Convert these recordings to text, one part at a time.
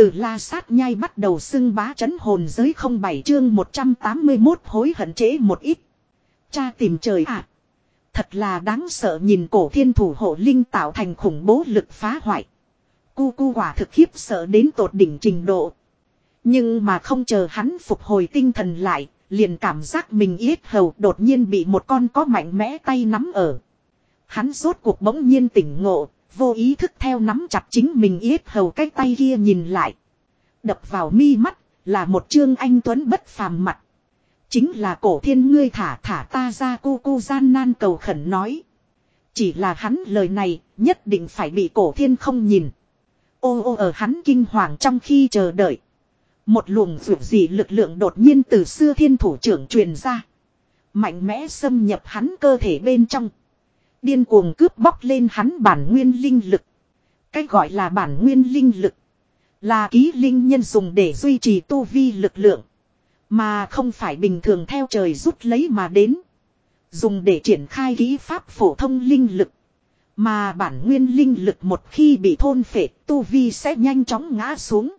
Từ la sát nhai bắt đầu xưng bá chấn hồn giới không bảy chương 181 hối hận chế một ít. Cha tìm trời ạ. Thật là đáng sợ nhìn cổ thiên thủ hộ linh tạo thành khủng bố lực phá hoại. Cu cu quả thực khiếp sợ đến tột đỉnh trình độ. Nhưng mà không chờ hắn phục hồi tinh thần lại, liền cảm giác mình yết hầu đột nhiên bị một con có mạnh mẽ tay nắm ở. Hắn rốt cuộc bỗng nhiên tỉnh ngộ, vô ý thức theo nắm chặt chính mình yết hầu cái tay kia nhìn lại. Đập vào mi mắt, là một trương anh tuấn bất phàm mặt. Chính là cổ thiên ngươi thả thả ta ra cu cu gian nan cầu khẩn nói. Chỉ là hắn lời này, nhất định phải bị cổ thiên không nhìn. Ô ô ở hắn kinh hoàng trong khi chờ đợi. Một luồng vượt gì lực lượng đột nhiên từ xưa thiên thủ trưởng truyền ra. Mạnh mẽ xâm nhập hắn cơ thể bên trong. Điên cuồng cướp bóc lên hắn bản nguyên linh lực. Cách gọi là bản nguyên linh lực. Là ký linh nhân dùng để duy trì tu vi lực lượng. Mà không phải bình thường theo trời rút lấy mà đến. Dùng để triển khai ký pháp phổ thông linh lực. Mà bản nguyên linh lực một khi bị thôn phệ, tu vi sẽ nhanh chóng ngã xuống.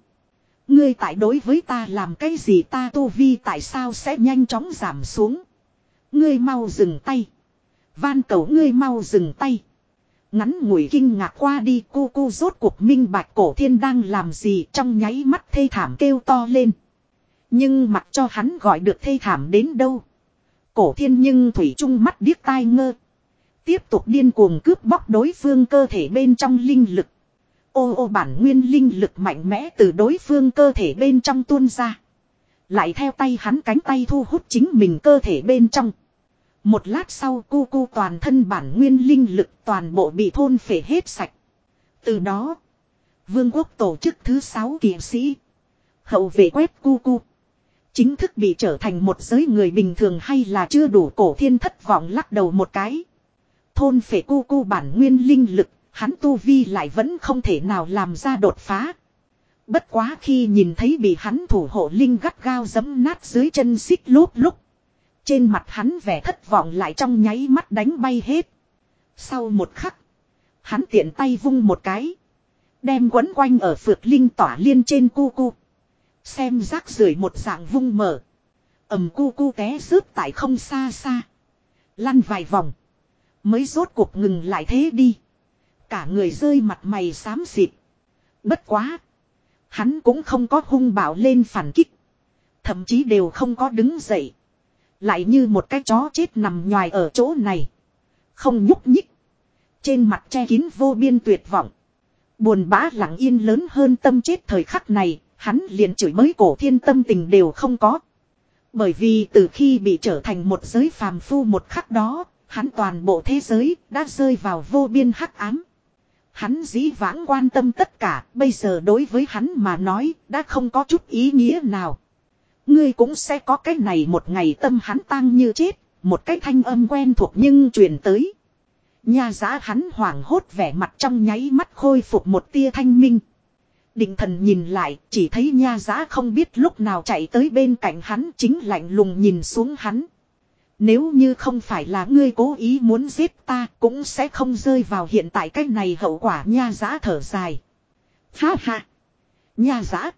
Ngươi tại đối với ta làm cái gì ta tu vi tại sao sẽ nhanh chóng giảm xuống. Ngươi mau dừng tay. Van cầu ngươi mau dừng tay. Ngắn ngủi kinh ngạc qua đi cu cu rốt cuộc minh bạch cổ thiên đang làm gì trong nháy mắt thê thảm kêu to lên. Nhưng mặc cho hắn gọi được thê thảm đến đâu. Cổ thiên nhưng thủy trung mắt điếc tai ngơ. Tiếp tục điên cuồng cướp bóc đối phương cơ thể bên trong linh lực. Ô ô bản nguyên linh lực mạnh mẽ từ đối phương cơ thể bên trong tuôn ra. Lại theo tay hắn cánh tay thu hút chính mình cơ thể bên trong. Một lát sau cu cu toàn thân bản nguyên linh lực toàn bộ bị thôn phể hết sạch. Từ đó, vương quốc tổ chức thứ sáu kỵ sĩ. Hậu vệ quét cu cu. Chính thức bị trở thành một giới người bình thường hay là chưa đủ cổ thiên thất vọng lắc đầu một cái. Thôn phể cu cu bản nguyên linh lực, hắn tu vi lại vẫn không thể nào làm ra đột phá. Bất quá khi nhìn thấy bị hắn thủ hộ linh gắt gao giấm nát dưới chân xích lốp lúc. Trên mặt hắn vẻ thất vọng lại trong nháy mắt đánh bay hết. Sau một khắc, hắn tiện tay vung một cái. Đem quấn quanh ở phược linh tỏa liên trên cu cu. Xem rác rưởi một dạng vung mở. ầm cu cu té rớt tại không xa xa. Lăn vài vòng. Mới rốt cuộc ngừng lại thế đi. Cả người rơi mặt mày xám xịt. Bất quá. Hắn cũng không có hung bạo lên phản kích. Thậm chí đều không có đứng dậy. Lại như một cái chó chết nằm nhòi ở chỗ này. Không nhúc nhích. Trên mặt che kín vô biên tuyệt vọng. Buồn bã lặng yên lớn hơn tâm chết thời khắc này, hắn liền chửi mới cổ thiên tâm tình đều không có. Bởi vì từ khi bị trở thành một giới phàm phu một khắc đó, hắn toàn bộ thế giới đã rơi vào vô biên hắc ám. Hắn dĩ vãng quan tâm tất cả, bây giờ đối với hắn mà nói, đã không có chút ý nghĩa nào. Ngươi cũng sẽ có cái này một ngày tâm hắn tang như chết, một cái thanh âm quen thuộc nhưng truyền tới. Nhà giá hắn hoảng hốt vẻ mặt trong nháy mắt khôi phục một tia thanh minh. Định thần nhìn lại, chỉ thấy nha giá không biết lúc nào chạy tới bên cạnh hắn chính lạnh lùng nhìn xuống hắn. Nếu như không phải là ngươi cố ý muốn giết ta cũng sẽ không rơi vào hiện tại cách này hậu quả nha giá thở dài. Ha ha! Nha giá!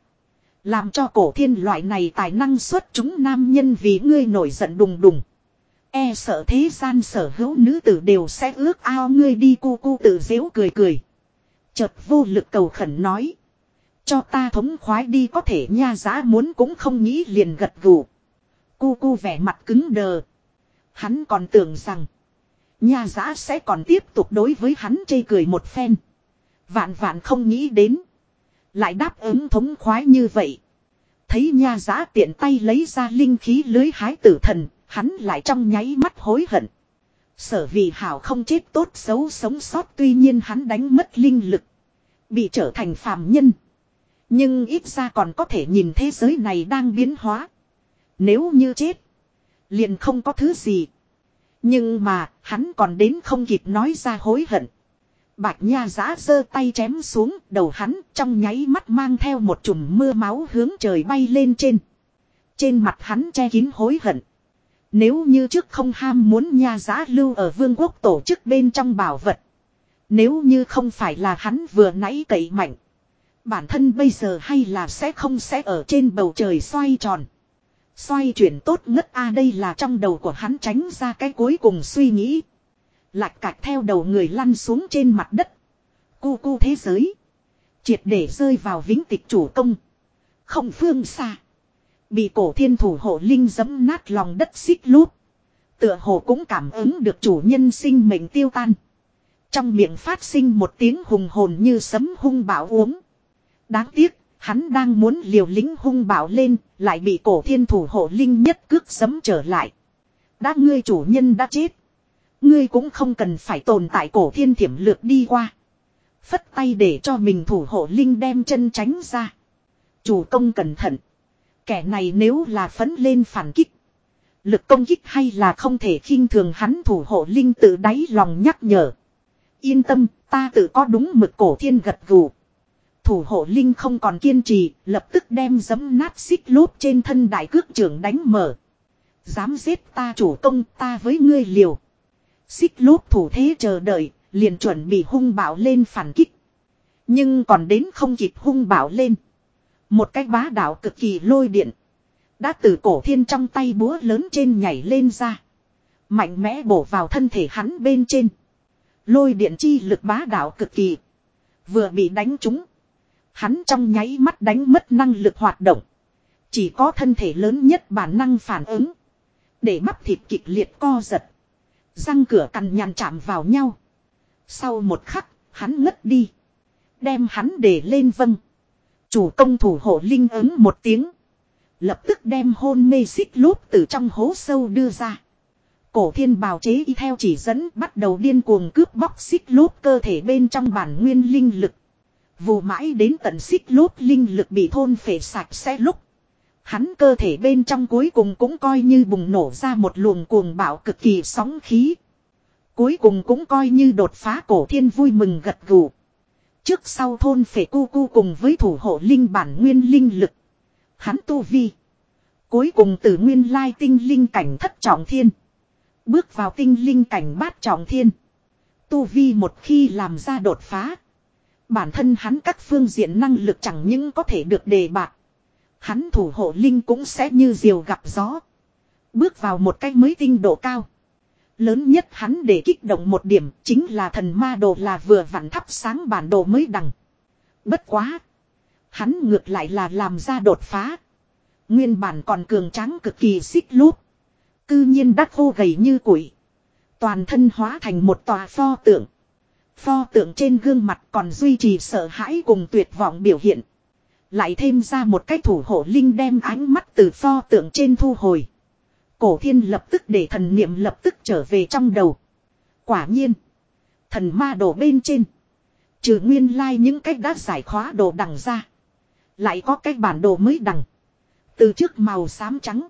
Làm cho cổ thiên loại này tài năng xuất chúng nam nhân vì ngươi nổi giận đùng đùng. E sợ thế gian sở hữu nữ tử đều sẽ ước ao ngươi đi cu cu tự dễu cười cười. Chợt vô lực cầu khẩn nói. Cho ta thống khoái đi có thể nha giá muốn cũng không nghĩ liền gật gù. Cu cu vẻ mặt cứng đờ. Hắn còn tưởng rằng. Nha giá sẽ còn tiếp tục đối với hắn chê cười một phen. Vạn vạn không nghĩ đến. Lại đáp ứng thống khoái như vậy. Thấy nha giá tiện tay lấy ra linh khí lưới hái tử thần, hắn lại trong nháy mắt hối hận. Sở vì hảo không chết tốt xấu sống sót tuy nhiên hắn đánh mất linh lực. Bị trở thành phàm nhân. Nhưng ít ra còn có thể nhìn thế giới này đang biến hóa. Nếu như chết. Liền không có thứ gì. Nhưng mà hắn còn đến không kịp nói ra hối hận. Bạch Nha giã giơ tay chém xuống, đầu hắn trong nháy mắt mang theo một chùm mưa máu hướng trời bay lên trên. Trên mặt hắn che kín hối hận. Nếu như trước không ham muốn Nha giã lưu ở vương quốc tổ chức bên trong bảo vật. Nếu như không phải là hắn vừa nãy cậy mạnh. Bản thân bây giờ hay là sẽ không sẽ ở trên bầu trời xoay tròn. Xoay chuyển tốt ngất a à đây là trong đầu của hắn tránh ra cái cuối cùng suy nghĩ. Lạch cạch theo đầu người lăn xuống trên mặt đất. Cu cu thế giới. Triệt để rơi vào vĩnh tịch chủ công. Không phương xa. Bị cổ thiên thủ hộ linh dấm nát lòng đất xích lút. Tựa hồ cũng cảm ứng được chủ nhân sinh mệnh tiêu tan. Trong miệng phát sinh một tiếng hùng hồn như sấm hung bão uống. Đáng tiếc, hắn đang muốn liều lính hung bạo lên, lại bị cổ thiên thủ hộ linh nhất cước sấm trở lại. Đã ngươi chủ nhân đã chết. Ngươi cũng không cần phải tồn tại cổ thiên thiểm lược đi qua. Phất tay để cho mình thủ hộ linh đem chân tránh ra. Chủ công cẩn thận. Kẻ này nếu là phấn lên phản kích. Lực công kích hay là không thể khinh thường hắn thủ hộ linh tự đáy lòng nhắc nhở. Yên tâm, ta tự có đúng mực cổ thiên gật gù. Thủ hộ linh không còn kiên trì, lập tức đem giấm nát xích lốp trên thân đại cước trưởng đánh mở. Dám giết ta chủ công ta với ngươi liều. Xích lốp thủ thế chờ đợi, liền chuẩn bị hung bạo lên phản kích. Nhưng còn đến không kịp hung bạo lên. Một cái bá đạo cực kỳ lôi điện. Đã từ cổ thiên trong tay búa lớn trên nhảy lên ra. Mạnh mẽ bổ vào thân thể hắn bên trên. Lôi điện chi lực bá đạo cực kỳ. Vừa bị đánh trúng. Hắn trong nháy mắt đánh mất năng lực hoạt động. Chỉ có thân thể lớn nhất bản năng phản ứng. Để bắp thịt kịch liệt co giật. Răng cửa cằn nhằn chạm vào nhau. Sau một khắc, hắn ngất đi. Đem hắn để lên vâng. Chủ công thủ hộ linh ứng một tiếng. Lập tức đem hôn mê xích lốp từ trong hố sâu đưa ra. Cổ thiên bào chế y theo chỉ dẫn bắt đầu điên cuồng cướp bóc xích lốp cơ thể bên trong bản nguyên linh lực. Vù mãi đến tận xích lốp linh lực bị thôn phệ sạch sẽ lúc. Hắn cơ thể bên trong cuối cùng cũng coi như bùng nổ ra một luồng cuồng bạo cực kỳ sóng khí. Cuối cùng cũng coi như đột phá cổ thiên vui mừng gật gù. Trước sau thôn phệ cu cu cùng với thủ hộ linh bản nguyên linh lực. Hắn tu vi. Cuối cùng từ nguyên lai tinh linh cảnh thất trọng thiên. Bước vào tinh linh cảnh bát trọng thiên. Tu vi một khi làm ra đột phá. Bản thân hắn các phương diện năng lực chẳng những có thể được đề bạc. Hắn thủ hộ linh cũng sẽ như diều gặp gió. Bước vào một cách mới tinh độ cao. Lớn nhất hắn để kích động một điểm chính là thần ma đồ là vừa vặn thắp sáng bản đồ mới đằng. Bất quá. Hắn ngược lại là làm ra đột phá. Nguyên bản còn cường tráng cực kỳ xích lút. Cư nhiên đắc khô gầy như củi. Toàn thân hóa thành một tòa pho tượng. Pho tượng trên gương mặt còn duy trì sợ hãi cùng tuyệt vọng biểu hiện. Lại thêm ra một cái thủ hộ linh đem ánh mắt từ pho tượng trên thu hồi. Cổ thiên lập tức để thần niệm lập tức trở về trong đầu. Quả nhiên. Thần ma đồ bên trên. Trừ nguyên lai like những cách đã giải khóa đồ đằng ra. Lại có cái bản đồ mới đằng. Từ trước màu xám trắng.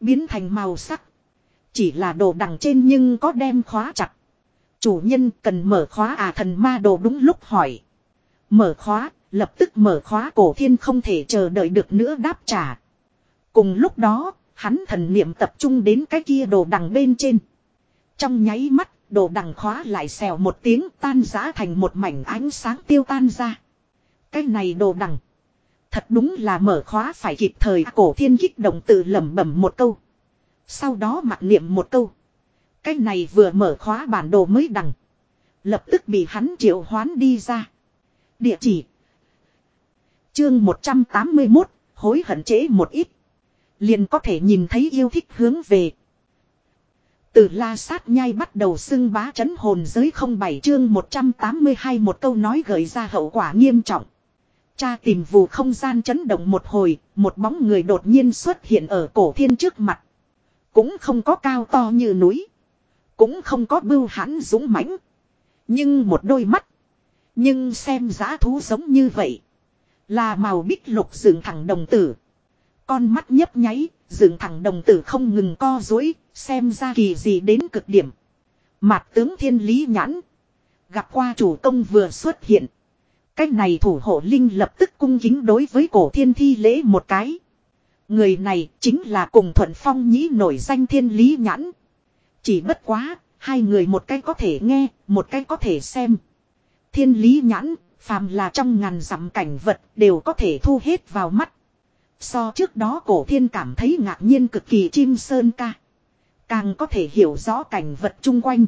Biến thành màu sắc. Chỉ là đồ đằng trên nhưng có đem khóa chặt. Chủ nhân cần mở khóa à thần ma đồ đúng lúc hỏi. Mở khóa, lập tức mở khóa cổ thiên không thể chờ đợi được nữa đáp trả. Cùng lúc đó, hắn thần niệm tập trung đến cái kia đồ đằng bên trên. Trong nháy mắt, đồ đằng khóa lại xèo một tiếng tan rã thành một mảnh ánh sáng tiêu tan ra. Cái này đồ đằng. Thật đúng là mở khóa phải kịp thời cổ thiên kích động tự lẩm bẩm một câu. Sau đó mặc niệm một câu. Cái này vừa mở khóa bản đồ mới đằng. Lập tức bị hắn triệu hoán đi ra. Địa chỉ. Chương 181, hối hận chế một ít. Liền có thể nhìn thấy yêu thích hướng về. Từ la sát nhai bắt đầu xưng bá chấn hồn giới không bảy chương 182 một câu nói gợi ra hậu quả nghiêm trọng. Cha tìm vù không gian chấn động một hồi, một bóng người đột nhiên xuất hiện ở cổ thiên trước mặt. Cũng không có cao to như núi. Cũng không có bưu hãn dũng mãnh. Nhưng một đôi mắt. Nhưng xem giá thú giống như vậy. Là màu bích lục dựng thẳng đồng tử. Con mắt nhấp nháy, dựng thẳng đồng tử không ngừng co dối, xem ra kỳ gì đến cực điểm. Mặt tướng thiên lý nhãn. Gặp qua chủ công vừa xuất hiện. Cách này thủ hộ linh lập tức cung kính đối với cổ thiên thi lễ một cái. Người này chính là cùng thuận phong nhĩ nổi danh thiên lý nhãn. Chỉ bất quá, hai người một cái có thể nghe, một cái có thể xem. Thiên lý nhãn, phàm là trong ngàn dặm cảnh vật đều có thể thu hết vào mắt. So trước đó cổ thiên cảm thấy ngạc nhiên cực kỳ chim sơn ca. Càng có thể hiểu rõ cảnh vật chung quanh.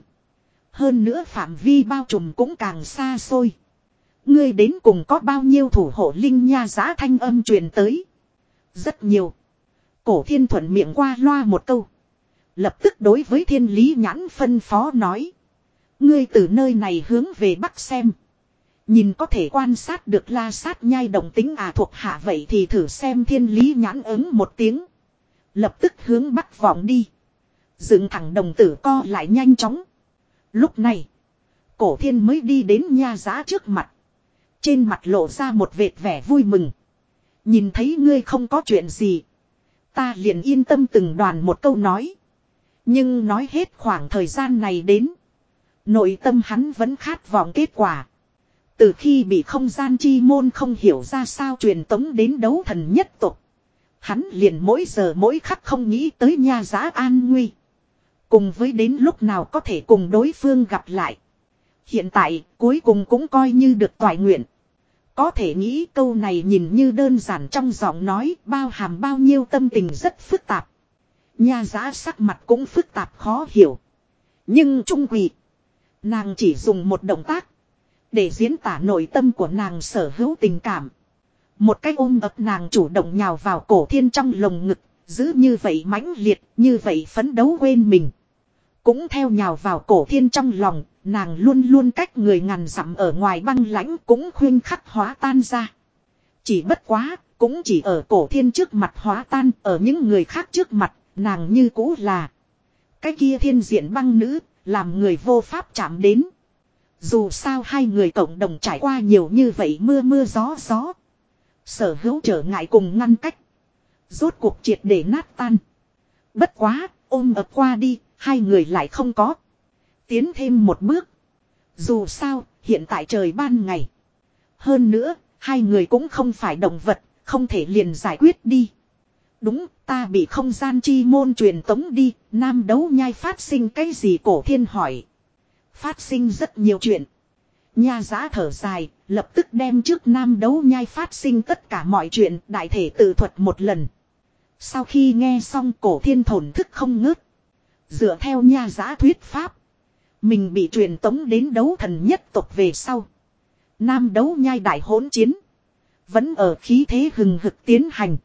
Hơn nữa phạm vi bao trùm cũng càng xa xôi. Ngươi đến cùng có bao nhiêu thủ hộ linh nha giá thanh âm truyền tới. Rất nhiều. Cổ thiên thuận miệng qua loa một câu. Lập tức đối với thiên lý nhãn phân phó nói. Ngươi từ nơi này hướng về bắc xem. Nhìn có thể quan sát được la sát nhai động tính à thuộc hạ vậy thì thử xem thiên lý nhãn ứng một tiếng. Lập tức hướng bắc vọng đi. Dựng thẳng đồng tử co lại nhanh chóng. Lúc này. Cổ thiên mới đi đến nha giá trước mặt. Trên mặt lộ ra một vệt vẻ vui mừng. Nhìn thấy ngươi không có chuyện gì. Ta liền yên tâm từng đoàn một câu nói. Nhưng nói hết khoảng thời gian này đến. Nội tâm hắn vẫn khát vọng kết quả. Từ khi bị không gian chi môn không hiểu ra sao truyền tống đến đấu thần nhất tục. Hắn liền mỗi giờ mỗi khắc không nghĩ tới nha giá an nguy. Cùng với đến lúc nào có thể cùng đối phương gặp lại. Hiện tại, cuối cùng cũng coi như được toại nguyện. Có thể nghĩ câu này nhìn như đơn giản trong giọng nói, bao hàm bao nhiêu tâm tình rất phức tạp. Nha giá sắc mặt cũng phức tạp khó hiểu. Nhưng trung quỷ. Nàng chỉ dùng một động tác. Để diễn tả nội tâm của nàng sở hữu tình cảm. Một cách ôm ập nàng chủ động nhào vào cổ thiên trong lồng ngực. Giữ như vậy mãnh liệt, như vậy phấn đấu quên mình. Cũng theo nhào vào cổ thiên trong lòng, nàng luôn luôn cách người ngàn dặm ở ngoài băng lãnh cũng khuyên khắc hóa tan ra. Chỉ bất quá, cũng chỉ ở cổ thiên trước mặt hóa tan, ở những người khác trước mặt, nàng như cũ là. Cái kia thiên diện băng nữ, làm người vô pháp chạm đến. Dù sao hai người cộng đồng trải qua nhiều như vậy mưa mưa gió gió. Sở hữu trở ngại cùng ngăn cách. Rốt cuộc triệt để nát tan. Bất quá, ôm ập qua đi, hai người lại không có. Tiến thêm một bước. Dù sao, hiện tại trời ban ngày. Hơn nữa, hai người cũng không phải động vật, không thể liền giải quyết đi. Đúng, ta bị không gian chi môn truyền tống đi, nam đấu nhai phát sinh cái gì cổ thiên hỏi. Phát sinh rất nhiều chuyện. Nha giá thở dài, lập tức đem trước nam đấu nhai phát sinh tất cả mọi chuyện đại thể tự thuật một lần. Sau khi nghe xong cổ thiên thổn thức không ngớt. Dựa theo nha giá thuyết pháp. Mình bị truyền tống đến đấu thần nhất tộc về sau. Nam đấu nhai đại hỗn chiến. Vẫn ở khí thế hừng hực tiến hành.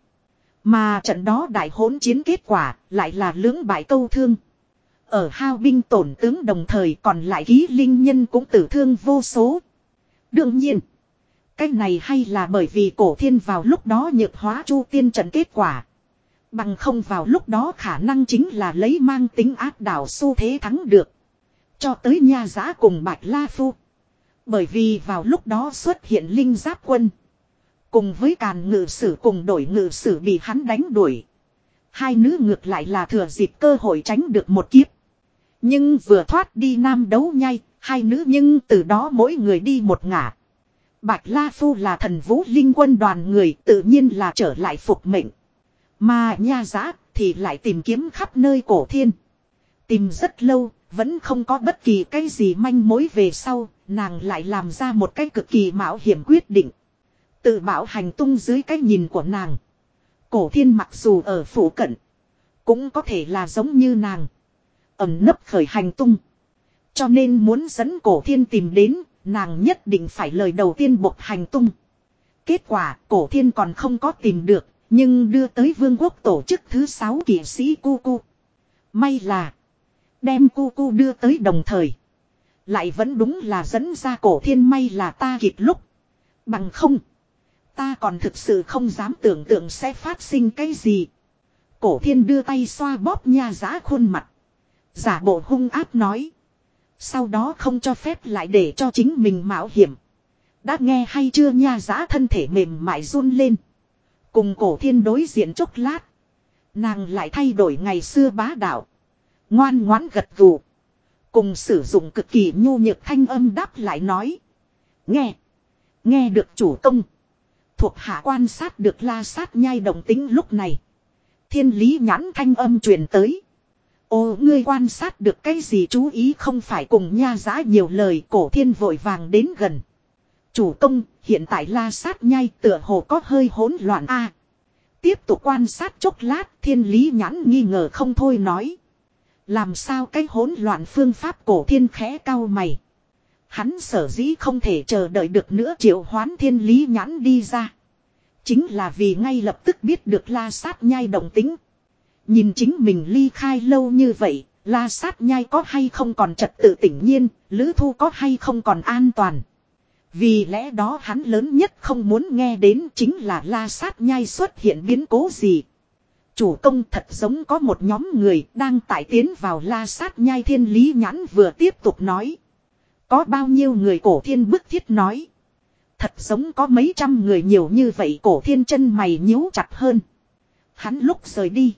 Mà trận đó đại hỗn chiến kết quả lại là lưỡng bại câu thương. Ở hao binh tổn tướng đồng thời còn lại ký linh nhân cũng tử thương vô số. Đương nhiên. Cái này hay là bởi vì cổ thiên vào lúc đó nhược hóa chu tiên trận kết quả. Bằng không vào lúc đó khả năng chính là lấy mang tính áp đảo xu thế thắng được. Cho tới nha giã cùng Bạch La Phu. Bởi vì vào lúc đó xuất hiện linh giáp quân. Cùng với càn ngự sử cùng đổi ngự sử bị hắn đánh đuổi. Hai nữ ngược lại là thừa dịp cơ hội tránh được một kiếp. Nhưng vừa thoát đi nam đấu nhai, hai nữ nhưng từ đó mỗi người đi một ngả. Bạch La Phu là thần vũ linh quân đoàn người tự nhiên là trở lại phục mệnh. Mà nha giá thì lại tìm kiếm khắp nơi cổ thiên. Tìm rất lâu, vẫn không có bất kỳ cái gì manh mối về sau, nàng lại làm ra một cái cực kỳ mạo hiểm quyết định. Tự bảo hành tung dưới cái nhìn của nàng. Cổ thiên mặc dù ở phủ cận, cũng có thể là giống như nàng. Ẩm nấp khởi hành tung. Cho nên muốn dẫn cổ thiên tìm đến, nàng nhất định phải lời đầu tiên buộc hành tung. Kết quả cổ thiên còn không có tìm được, nhưng đưa tới vương quốc tổ chức thứ sáu kỷ sĩ cu cu. May là. Đem cu cu đưa tới đồng thời. Lại vẫn đúng là dẫn ra cổ thiên may là ta kịp lúc. Bằng không. Ta còn thực sự không dám tưởng tượng sẽ phát sinh cái gì. Cổ thiên đưa tay xoa bóp nha giã khuôn mặt. Giả bộ hung áp nói. Sau đó không cho phép lại để cho chính mình mạo hiểm. Đã nghe hay chưa nha giã thân thể mềm mại run lên. Cùng cổ thiên đối diện chốc lát. Nàng lại thay đổi ngày xưa bá đạo. Ngoan ngoãn gật gù. Cùng sử dụng cực kỳ nhu nhược thanh âm đáp lại nói. Nghe. Nghe được chủ công. Thuộc hạ quan sát được la sát nhai đồng tính lúc này. Thiên lý nhãn thanh âm truyền tới. Ô ngươi quan sát được cái gì chú ý không phải cùng nha giá nhiều lời cổ thiên vội vàng đến gần. Chủ công, hiện tại la sát nhai tựa hồ có hơi hỗn loạn a. tiếp tục quan sát chốc lát, thiên lý nhãn nghi ngờ không thôi nói. Làm sao cái hỗn loạn phương pháp cổ thiên khẽ cao mày. Hắn sở dĩ không thể chờ đợi được nữa triệu hoán thiên lý nhãn đi ra. Chính là vì ngay lập tức biết được la sát nhai động tính. Nhìn chính mình ly khai lâu như vậy, la sát nhai có hay không còn trật tự tỉnh nhiên, lữ thu có hay không còn an toàn. Vì lẽ đó hắn lớn nhất không muốn nghe đến chính là la sát nhai xuất hiện biến cố gì. Chủ công thật giống có một nhóm người đang tải tiến vào la sát nhai thiên lý nhãn vừa tiếp tục nói. Có bao nhiêu người cổ thiên bức thiết nói. Thật giống có mấy trăm người nhiều như vậy cổ thiên chân mày nhíu chặt hơn. Hắn lúc rời đi.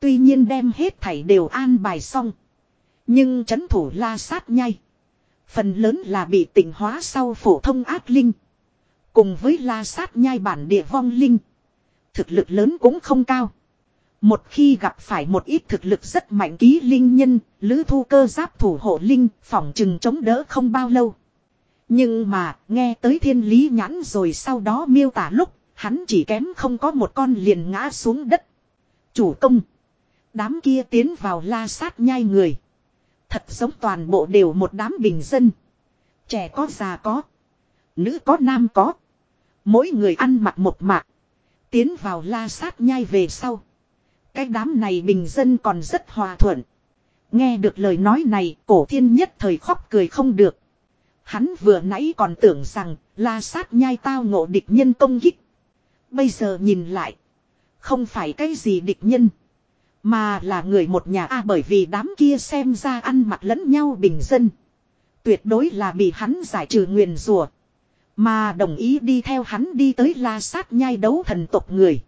Tuy nhiên đem hết thảy đều an bài xong. Nhưng chấn thủ la sát nhai. Phần lớn là bị tỉnh hóa sau phổ thông ác linh. Cùng với la sát nhai bản địa vong linh. Thực lực lớn cũng không cao. Một khi gặp phải một ít thực lực rất mạnh ký linh nhân, lữ thu cơ giáp thủ hộ linh, phỏng chừng chống đỡ không bao lâu. Nhưng mà, nghe tới thiên lý nhãn rồi sau đó miêu tả lúc, hắn chỉ kém không có một con liền ngã xuống đất. Chủ công. Đám kia tiến vào la sát nhai người. Thật giống toàn bộ đều một đám bình dân. Trẻ có già có. Nữ có nam có. Mỗi người ăn mặc một mạc. Tiến vào la sát nhai về sau. Cái đám này bình dân còn rất hòa thuận. Nghe được lời nói này, cổ thiên nhất thời khóc cười không được. Hắn vừa nãy còn tưởng rằng, la sát nhai tao ngộ địch nhân công kích. Bây giờ nhìn lại, không phải cái gì địch nhân. Mà là người một nhà A bởi vì đám kia xem ra ăn mặc lẫn nhau bình dân. Tuyệt đối là bị hắn giải trừ nguyền rùa. Mà đồng ý đi theo hắn đi tới la sát nhai đấu thần tộc người.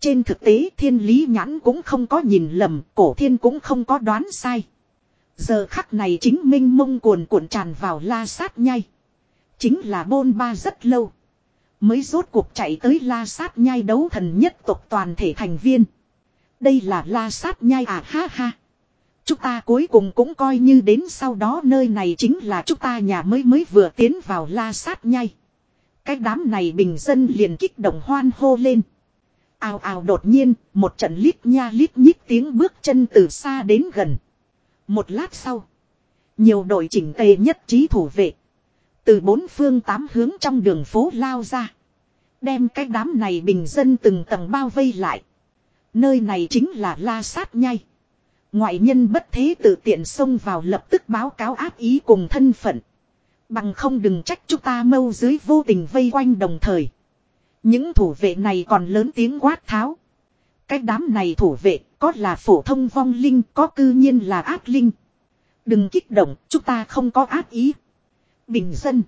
Trên thực tế thiên lý nhãn cũng không có nhìn lầm, cổ thiên cũng không có đoán sai. Giờ khắc này chính minh mông cuồn cuộn tràn vào la sát nhai. Chính là bôn ba rất lâu. Mới rốt cuộc chạy tới la sát nhai đấu thần nhất tộc toàn thể thành viên. Đây là la sát nhai à ha ha. Chúng ta cuối cùng cũng coi như đến sau đó nơi này chính là chúng ta nhà mới mới vừa tiến vào la sát nhai. Cái đám này bình dân liền kích động hoan hô lên. Ào ào đột nhiên, một trận lít nha lít nhít tiếng bước chân từ xa đến gần. Một lát sau, nhiều đội chỉnh tề nhất trí thủ vệ. Từ bốn phương tám hướng trong đường phố lao ra. Đem cái đám này bình dân từng tầng bao vây lại. Nơi này chính là la sát nhai. Ngoại nhân bất thế tự tiện xông vào lập tức báo cáo ác ý cùng thân phận. Bằng không đừng trách chúng ta mâu dưới vô tình vây quanh đồng thời. Những thủ vệ này còn lớn tiếng quát tháo. Cái đám này thủ vệ, có là phổ thông vong linh, có cư nhiên là ác linh. Đừng kích động, chúng ta không có ác ý. Bình dân.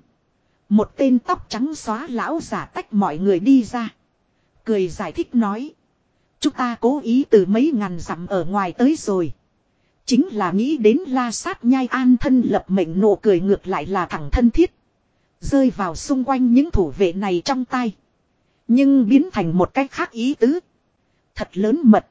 Một tên tóc trắng xóa lão giả tách mọi người đi ra. Cười giải thích nói. Chúng ta cố ý từ mấy ngàn dặm ở ngoài tới rồi. Chính là nghĩ đến la sát nhai an thân lập mệnh nụ cười ngược lại là thẳng thân thiết. Rơi vào xung quanh những thủ vệ này trong tay. Nhưng biến thành một cách khác ý tứ. Thật lớn mật.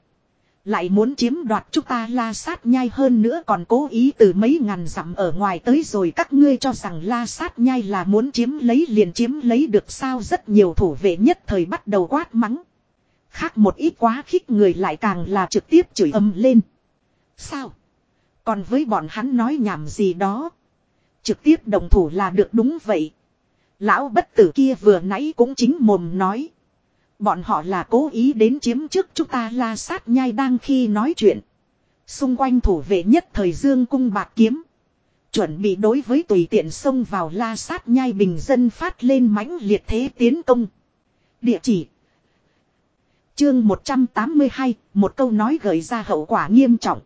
Lại muốn chiếm đoạt chúng ta la sát nhai hơn nữa còn cố ý từ mấy ngàn dặm ở ngoài tới rồi các ngươi cho rằng la sát nhai là muốn chiếm lấy liền chiếm lấy được sao rất nhiều thủ vệ nhất thời bắt đầu quát mắng. Khác một ít quá khích người lại càng là trực tiếp chửi âm lên. Sao? Còn với bọn hắn nói nhảm gì đó. Trực tiếp đồng thủ là được đúng vậy. Lão bất tử kia vừa nãy cũng chính mồm nói. Bọn họ là cố ý đến chiếm trước chúng ta la sát nhai đang khi nói chuyện. Xung quanh thủ vệ nhất thời dương cung bạc kiếm. Chuẩn bị đối với tùy tiện xông vào la sát nhai bình dân phát lên mãnh liệt thế tiến công. Địa chỉ. Chương 182, một câu nói gợi ra hậu quả nghiêm trọng.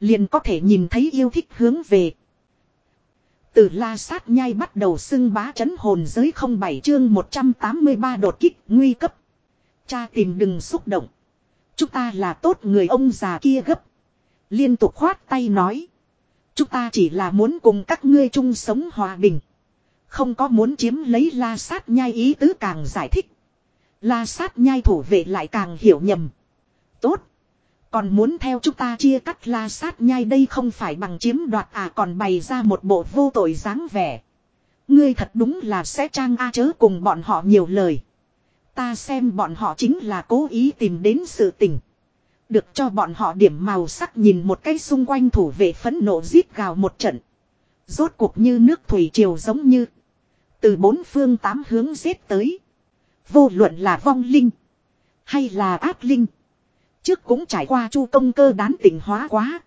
Liền có thể nhìn thấy yêu thích hướng về. Từ la sát nhai bắt đầu xưng bá chấn hồn giới không bảy chương 183 đột kích nguy cấp. Cha tìm đừng xúc động. Chúng ta là tốt người ông già kia gấp. Liên tục khoát tay nói. Chúng ta chỉ là muốn cùng các ngươi chung sống hòa bình. Không có muốn chiếm lấy la sát nhai ý tứ càng giải thích. La sát nhai thủ vệ lại càng hiểu nhầm. Tốt. Còn muốn theo chúng ta chia cắt la sát nhai đây không phải bằng chiếm đoạt à còn bày ra một bộ vô tội dáng vẻ. Ngươi thật đúng là sẽ trang a chớ cùng bọn họ nhiều lời. Ta xem bọn họ chính là cố ý tìm đến sự tình. Được cho bọn họ điểm màu sắc nhìn một cái xung quanh thủ vệ phẫn nộ giết gào một trận. Rốt cuộc như nước thủy triều giống như. Từ bốn phương tám hướng giết tới. Vô luận là vong linh. Hay là ác linh. Trước cũng trải qua chu công cơ đán tỉnh hóa quá.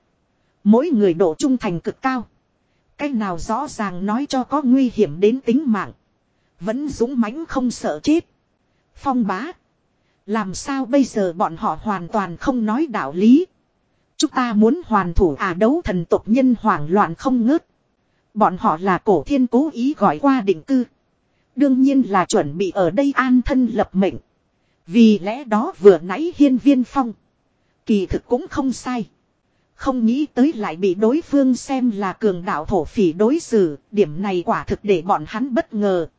Mỗi người độ trung thành cực cao. cái nào rõ ràng nói cho có nguy hiểm đến tính mạng. Vẫn dũng mãnh không sợ chết. Phong bá. Làm sao bây giờ bọn họ hoàn toàn không nói đạo lý. Chúng ta muốn hoàn thủ à đấu thần tộc nhân hoảng loạn không ngớt. Bọn họ là cổ thiên cố ý gọi qua định cư. Đương nhiên là chuẩn bị ở đây an thân lập mệnh. Vì lẽ đó vừa nãy hiên viên phong. Kỳ thực cũng không sai. Không nghĩ tới lại bị đối phương xem là cường đạo thổ phỉ đối xử, điểm này quả thực để bọn hắn bất ngờ.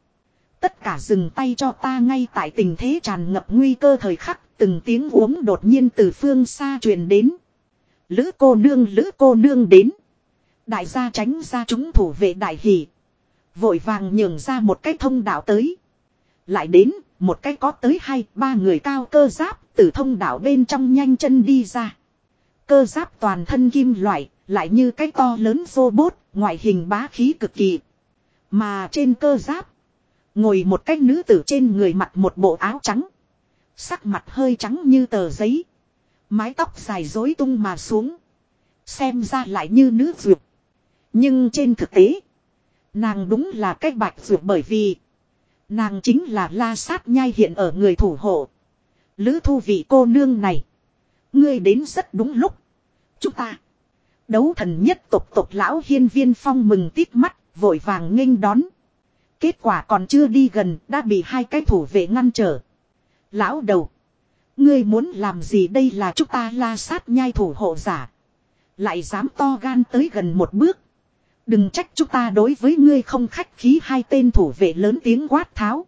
Tất cả dừng tay cho ta ngay tại tình thế tràn ngập nguy cơ thời khắc, từng tiếng uống đột nhiên từ phương xa truyền đến. Lữ cô nương lữ cô nương đến. Đại gia tránh ra chúng thủ vệ đại hỷ. Vội vàng nhường ra một cái thông đạo tới. Lại đến, một cái có tới hai, ba người cao cơ giáp, từ thông đạo bên trong nhanh chân đi ra. Cơ giáp toàn thân kim loại, lại như cái to lớn robot, ngoại hình bá khí cực kỳ. Mà trên cơ giáp, ngồi một cái nữ tử trên người mặc một bộ áo trắng. Sắc mặt hơi trắng như tờ giấy. Mái tóc dài rối tung mà xuống. Xem ra lại như nữ dược. Nhưng trên thực tế, nàng đúng là cái bạch dược bởi vì nàng chính là la sát nhai hiện ở người thủ hộ. Lữ thu vị cô nương này. Ngươi đến rất đúng lúc. Chúng ta. Đấu thần nhất tộc tộc lão hiên viên phong mừng tít mắt, vội vàng nghênh đón. Kết quả còn chưa đi gần, đã bị hai cái thủ vệ ngăn trở. Lão đầu. Ngươi muốn làm gì đây là chúng ta la sát nhai thủ hộ giả. Lại dám to gan tới gần một bước. Đừng trách chúng ta đối với ngươi không khách khí, hai tên thủ vệ lớn tiếng quát tháo.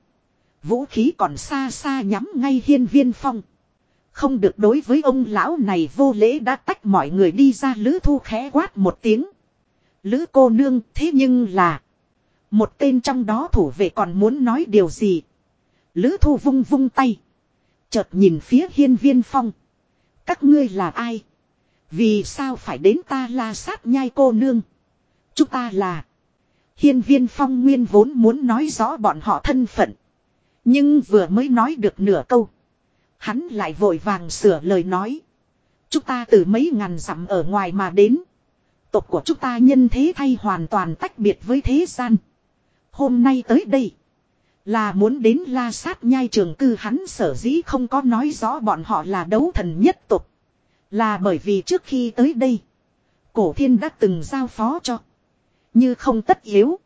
Vũ khí còn xa xa nhắm ngay hiên viên phong. Không được đối với ông lão này vô lễ đã tách mọi người đi ra, lữ thu khẽ quát một tiếng. Lữ cô nương, thế nhưng là. Một tên trong đó thủ vệ còn muốn nói điều gì. Lữ thu vung vung tay. Chợt nhìn phía hiên viên phong. Các ngươi là ai? Vì sao phải đến ta la sát nhai cô nương? Chúng ta là. Hiên viên phong nguyên vốn muốn nói rõ bọn họ thân phận. Nhưng vừa mới nói được nửa câu. Hắn lại vội vàng sửa lời nói. Chúng ta từ mấy ngàn dặm ở ngoài mà đến. Tộc của chúng ta nhân thế thay hoàn toàn tách biệt với thế gian. Hôm nay tới đây. Là muốn đến la sát nhai trường cư hắn sở dĩ không có nói rõ bọn họ là đấu thần nhất tộc. Là bởi vì trước khi tới đây. Cổ thiên đã từng giao phó cho. Như không tất yếu.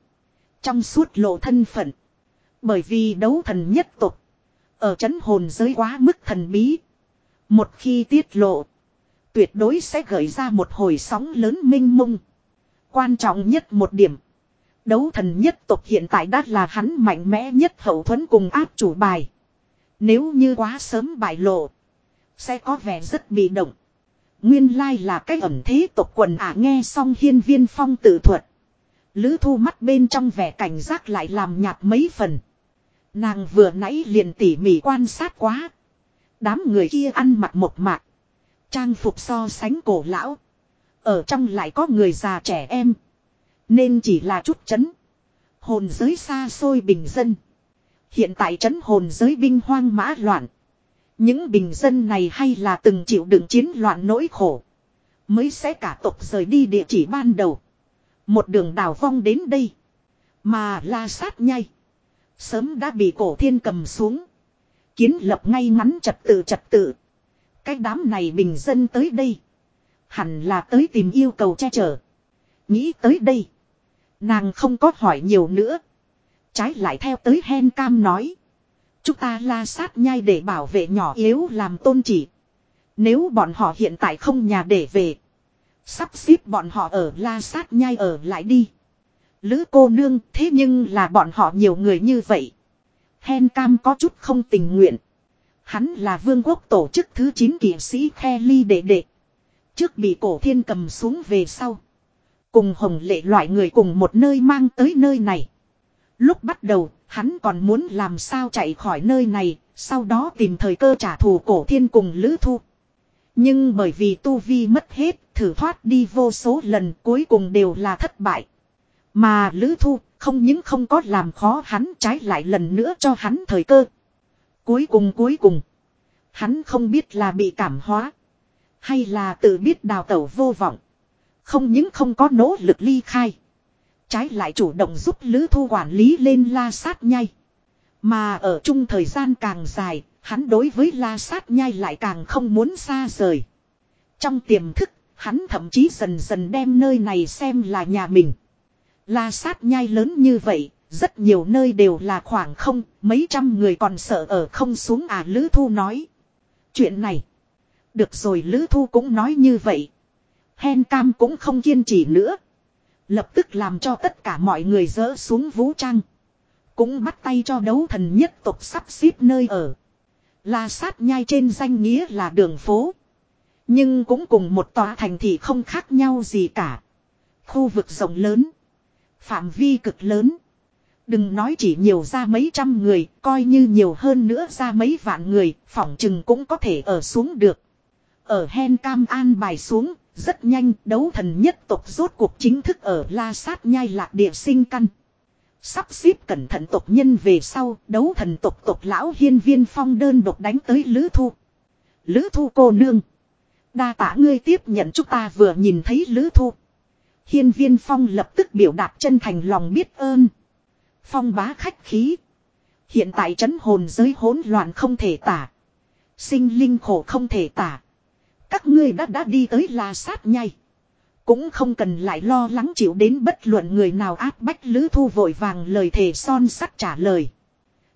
Trong suốt lộ thân phận. Bởi vì đấu thần nhất tộc. Ở chấn hồn giới quá mức thần bí. Một khi tiết lộ. Tuyệt đối sẽ gợi ra một hồi sóng lớn minh mông. Quan trọng nhất một điểm. Đấu thần nhất tộc hiện tại đã là hắn mạnh mẽ nhất hậu thuẫn cùng áp chủ bài. Nếu như quá sớm bại lộ. Sẽ có vẻ rất bị động. Nguyên lai là cái ẩn thế tộc quần ả nghe xong hiên viên phong tự thuật. Lữ thu mắt bên trong vẻ cảnh giác lại làm nhạt mấy phần. Nàng vừa nãy liền tỉ mỉ quan sát quá. Đám người kia ăn mặc một mạc. Trang phục so sánh cổ lão. Ở trong lại có người già trẻ em. Nên chỉ là chút chấn. Hồn giới xa xôi bình dân. Hiện tại chấn hồn giới binh hoang mã loạn. Những bình dân này hay là từng chịu đựng chiến loạn nỗi khổ. Mới sẽ cả tộc rời đi địa chỉ ban đầu. Một đường đào vong đến đây. Mà la sát nhai. Sớm đã bị cổ thiên cầm xuống. Kiến lập ngay ngắn trật tự trật tự. Cái đám này bình dân tới đây. Hẳn là tới tìm yêu cầu che chở. Nghĩ tới đây. Nàng không có hỏi nhiều nữa. Trái lại theo tới hen cam nói. Chúng ta la sát nhai để bảo vệ nhỏ yếu làm tôn chỉ. Nếu bọn họ hiện tại không nhà để về. Sắp xếp bọn họ ở la sát nhai ở lại đi. Lữ cô nương thế nhưng là bọn họ nhiều người như vậy. Hen cam có chút không tình nguyện. Hắn là vương quốc tổ chức thứ 9 kỷ sĩ Kelly đệ đệ. Trước bị cổ thiên cầm xuống về sau. Cùng hồng lệ loại người cùng một nơi mang tới nơi này. Lúc bắt đầu, hắn còn muốn làm sao chạy khỏi nơi này, sau đó tìm thời cơ trả thù cổ thiên cùng Lữ Thu. Nhưng bởi vì tu vi mất hết, thử thoát đi vô số lần cuối cùng đều là thất bại. Mà Lữ Thu không những không có làm khó hắn trái lại lần nữa cho hắn thời cơ. Cuối cùng cuối cùng, hắn không biết là bị cảm hóa, hay là tự biết đào tẩu vô vọng. Không những không có nỗ lực ly khai. Trái lại chủ động giúp Lữ Thu quản lý lên la sát nhai. Mà ở chung thời gian càng dài, hắn đối với la sát nhai lại càng không muốn xa rời. Trong tiềm thức, hắn thậm chí dần dần đem nơi này xem là nhà mình. La sát nhai lớn như vậy, rất nhiều nơi đều là khoảng không, mấy trăm người còn sợ ở không xuống à Lữ Thu nói. Chuyện này. Được rồi Lữ Thu cũng nói như vậy. Hen cam cũng không kiên trì nữa. Lập tức làm cho tất cả mọi người dỡ xuống vũ trang. Cũng bắt tay cho đấu thần nhất tộc sắp xếp nơi ở. La sát nhai trên danh nghĩa là đường phố. Nhưng cũng cùng một tòa thành thị không khác nhau gì cả. Khu vực rộng lớn. Phạm vi cực lớn. Đừng nói chỉ nhiều ra mấy trăm người, coi như nhiều hơn nữa ra mấy vạn người, phỏng chừng cũng có thể ở xuống được. Ở Hen Cam an bài xuống, rất nhanh đấu thần nhất tộc rốt cuộc chính thức ở La Sát nhai lạc địa sinh căn. Sắp xếp cẩn thận tộc nhân về sau, đấu thần tộc tộc lão hiên viên phong đơn độc đánh tới Lữ Thu. Lữ Thu cô nương. Đa tả ngươi tiếp nhận chúng ta vừa nhìn thấy Lữ Thu. Hiên viên phong lập tức biểu đạt chân thành lòng biết ơn. Phong bá khách khí. Hiện tại trấn hồn giới hỗn loạn không thể tả. Sinh linh khổ không thể tả. Các ngươi đã đã đi tới la sát nhai. Cũng không cần lại lo lắng chịu đến bất luận người nào áp bách lữ thu vội vàng lời thề son sắt trả lời.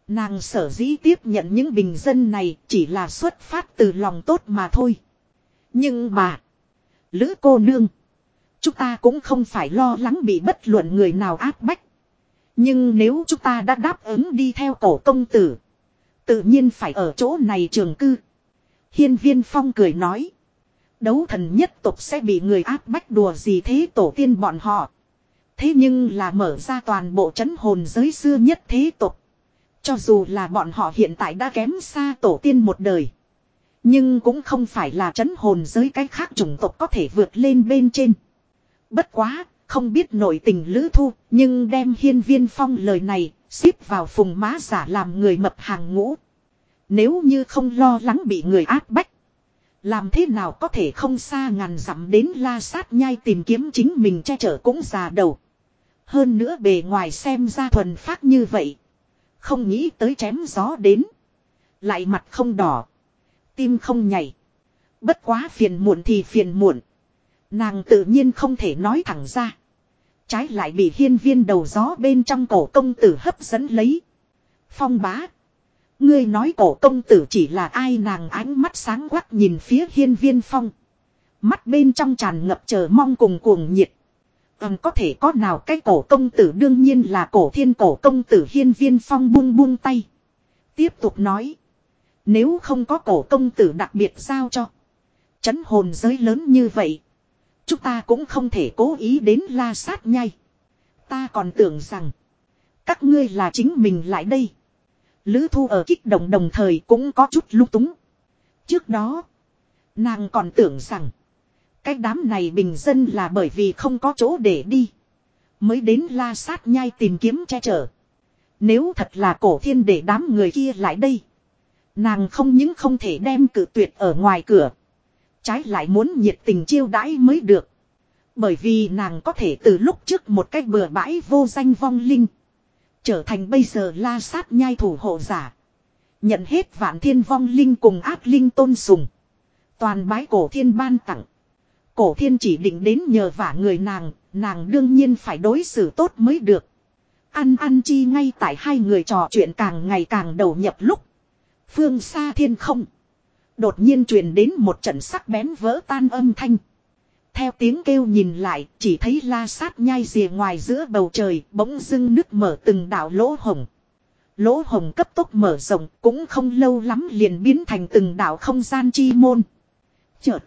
Nàng sở dĩ tiếp nhận những bình dân này chỉ là xuất phát từ lòng tốt mà thôi. Nhưng mà, lữ cô nương, chúng ta cũng không phải lo lắng bị bất luận người nào áp bách. Nhưng nếu chúng ta đã đáp ứng đi theo cổ công tử, tự nhiên phải ở chỗ này trường cư. Hiên viên phong cười nói. Đấu thần nhất tục sẽ bị người áp bách đùa gì thế tổ tiên bọn họ. Thế nhưng là mở ra toàn bộ chấn hồn giới xưa nhất thế tục. Cho dù là bọn họ hiện tại đã kém xa tổ tiên một đời. Nhưng cũng không phải là chấn hồn giới cái khác chủng tộc có thể vượt lên bên trên. Bất quá, không biết nội tình lữ thu, nhưng đem hiên viên phong lời này, xếp vào phùng má giả làm người mập hàng ngũ. Nếu như không lo lắng bị người áp bách. Làm thế nào có thể không xa ngàn dặm đến la sát nhai tìm kiếm chính mình che chở cũng già đầu. Hơn nữa bề ngoài xem ra thuần phát như vậy. Không nghĩ tới chém gió đến. Lại mặt không đỏ. Tim không nhảy. Bất quá phiền muộn thì phiền muộn. Nàng tự nhiên không thể nói thẳng ra. Trái lại bị hiên viên đầu gió bên trong cổ công tử hấp dẫn lấy. Phong bá. Ngươi nói cổ công tử chỉ là ai nàng ánh mắt sáng quắc nhìn phía hiên viên phong. Mắt bên trong tràn ngập chờ mong cùng cuồng nhiệt. Còn có thể có nào cái cổ công tử đương nhiên là cổ thiên cổ công tử hiên viên phong buông buông tay. Tiếp tục nói. Nếu không có cổ công tử đặc biệt sao cho. Chấn hồn giới lớn như vậy. Chúng ta cũng không thể cố ý đến la sát nhai. Ta còn tưởng rằng. Các ngươi là chính mình lại đây. Lữ thu ở kích động đồng thời cũng có chút lung túng. Trước đó. Nàng còn tưởng rằng. Cái đám này bình dân là bởi vì không có chỗ để đi. Mới đến la sát nhai tìm kiếm che chở. Nếu thật là cổ thiên để đám người kia lại đây. Nàng không những không thể đem cử tuyệt ở ngoài cửa. Trái lại muốn nhiệt tình chiêu đãi mới được. Bởi vì nàng có thể từ lúc trước một cách bừa bãi vô danh vong linh. Trở thành bây giờ la sát nhai thủ hộ giả. Nhận hết vạn thiên vong linh cùng ác linh tôn sùng. Toàn bái cổ thiên ban tặng. Cổ thiên chỉ định đến nhờ vả người nàng, nàng đương nhiên phải đối xử tốt mới được. Ăn ăn chi ngay tại hai người trò chuyện càng ngày càng đầu nhập lúc. Phương xa thiên không. Đột nhiên truyền đến một trận sắc bén vỡ tan âm thanh. Theo tiếng kêu nhìn lại, chỉ thấy la sát nhai rìa ngoài giữa bầu trời, bỗng dưng nước mở từng đảo lỗ hồng. Lỗ hồng cấp tốc mở rộng, cũng không lâu lắm liền biến thành từng đảo không gian chi môn. Chợt,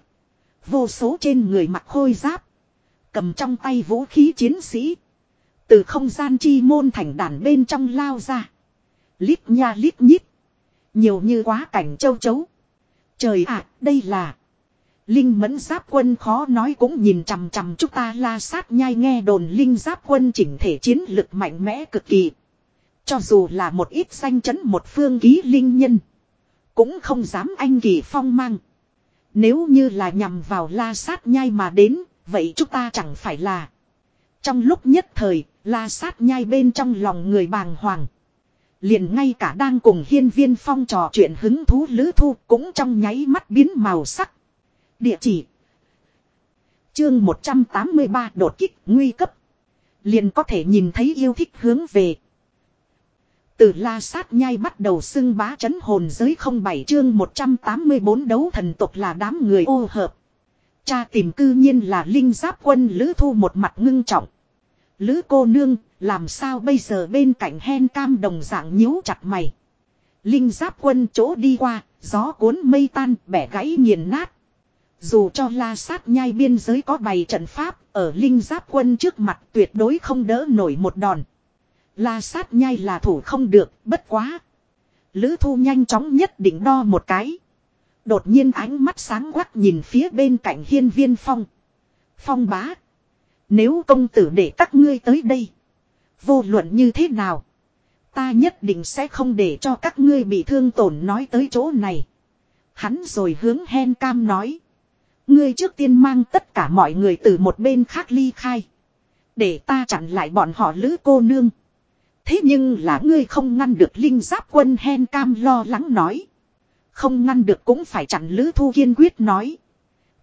vô số trên người mặc khôi giáp, cầm trong tay vũ khí chiến sĩ, Từ không gian chi môn thành đàn bên trong lao ra. Lít nha lít nhít. Nhiều như quá cảnh châu chấu. Trời ạ, đây là... Linh mẫn giáp quân khó nói cũng nhìn chằm chằm chúng ta la sát nhai nghe đồn linh giáp quân chỉnh thể chiến lực mạnh mẽ cực kỳ. Cho dù là một ít danh chấn một phương ký linh nhân. Cũng không dám anh kỳ phong mang. Nếu như là nhằm vào la sát nhai mà đến, vậy chúng ta chẳng phải là. Trong lúc nhất thời, la sát nhai bên trong lòng người bàng hoàng. Liền ngay cả đang cùng hiên viên phong trò chuyện hứng thú lữ thu cũng trong nháy mắt biến màu sắc. Địa chỉ. Chương 183 đột kích nguy cấp. Liền có thể nhìn thấy yêu thích hướng về. Từ la sát nhai bắt đầu xưng bá chấn hồn giới không bảy chương 184 đấu thần tục là đám người ô hợp. Cha tìm cư nhiên là linh giáp quân lữ thu một mặt ngưng trọng. Lữ cô nương, làm sao bây giờ bên cạnh hen cam đồng dạng nhíu chặt mày. Linh giáp quân chỗ đi qua, gió cuốn mây tan, bẻ gãy nghiền nát. Dù cho la sát nhai biên giới có bày trận pháp, ở linh giáp quân trước mặt tuyệt đối không đỡ nổi một đòn. La sát nhai là thủ không được, bất quá. Lữ thu nhanh chóng nhất định đo một cái. Đột nhiên ánh mắt sáng quắc nhìn phía bên cạnh hiên viên phong. Phong bá. Nếu công tử để các ngươi tới đây. Vô luận như thế nào. Ta nhất định sẽ không để cho các ngươi bị thương tổn nói tới chỗ này. Hắn rồi hướng hen cam nói. Ngươi trước tiên mang tất cả mọi người từ một bên khác ly khai. Để ta chặn lại bọn họ lữ cô nương. Thế nhưng là ngươi không ngăn được linh giáp quân hen cam lo lắng nói. Không ngăn được cũng phải chặn lữ thu kiên quyết nói.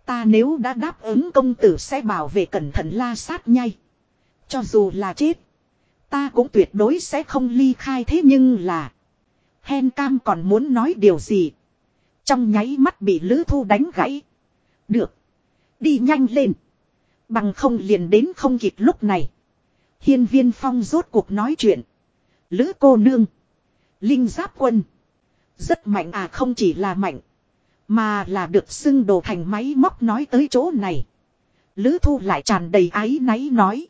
Ta nếu đã đáp ứng công tử sẽ bảo vệ cẩn thận la sát nhay. Cho dù là chết. Ta cũng tuyệt đối sẽ không ly khai thế nhưng là. Hen cam còn muốn nói điều gì. Trong nháy mắt bị lữ thu đánh gãy. Được. Đi nhanh lên. Bằng không liền đến không kịp lúc này. Hiên viên phong rốt cuộc nói chuyện. Lữ cô nương. Linh giáp quân. Rất mạnh à không chỉ là mạnh. Mà là được xưng đồ thành máy móc nói tới chỗ này. Lữ thu lại tràn đầy áy náy nói.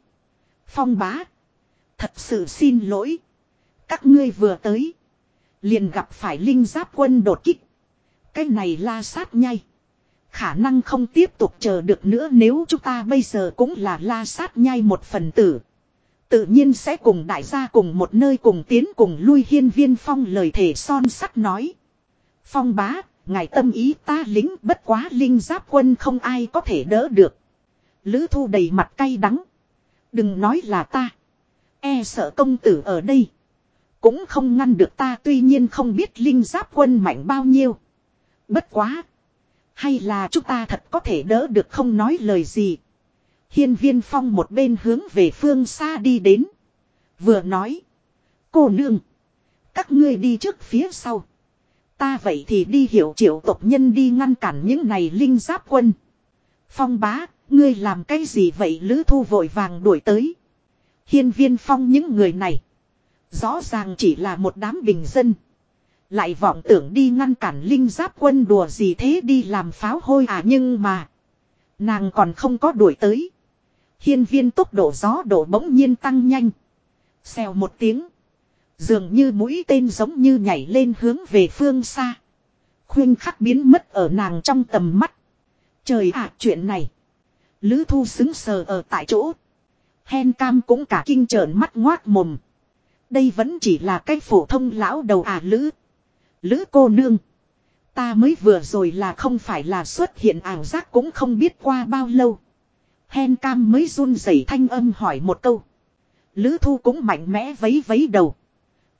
Phong bá. Thật sự xin lỗi. Các ngươi vừa tới. Liền gặp phải linh giáp quân đột kích. Cái này la sát nhai. Khả năng không tiếp tục chờ được nữa nếu chúng ta bây giờ cũng là la sát nhai một phần tử. Tự nhiên sẽ cùng đại gia cùng một nơi cùng tiến cùng lui hiên viên phong lời thể son sắt nói. Phong bá, ngài tâm ý ta lính bất quá linh giáp quân không ai có thể đỡ được. Lữ thu đầy mặt cay đắng. Đừng nói là ta. E sợ công tử ở đây. Cũng không ngăn được ta tuy nhiên không biết linh giáp quân mạnh bao nhiêu. Bất quá. Hay là chúng ta thật có thể đỡ được không nói lời gì. Hiên viên phong một bên hướng về phương xa đi đến. Vừa nói. Cô nương. Các ngươi đi trước phía sau. Ta vậy thì đi hiểu triệu tộc nhân đi ngăn cản những này linh giáp quân. Phong bá, ngươi làm cái gì vậy lữ thu vội vàng đuổi tới. Hiên viên phong những người này. Rõ ràng chỉ là một đám bình dân. Lại vọng tưởng đi ngăn cản linh giáp quân đùa gì thế đi làm pháo hôi à nhưng mà. Nàng còn không có đuổi tới. Hiên viên tốc độ gió độ bỗng nhiên tăng nhanh. Xèo một tiếng. Dường như mũi tên giống như nhảy lên hướng về phương xa. Khuyên khắc biến mất ở nàng trong tầm mắt. Trời ạ, chuyện này. Lữ thu xứng sờ ở tại chỗ. Hen cam cũng cả kinh trợn mắt ngoác mồm. Đây vẫn chỉ là cái phổ thông lão đầu à lữ. Lữ cô nương. Ta mới vừa rồi là không phải là xuất hiện ảo giác cũng không biết qua bao lâu. Hen cam mới run rẩy thanh âm hỏi một câu. Lữ thu cũng mạnh mẽ vấy vấy đầu.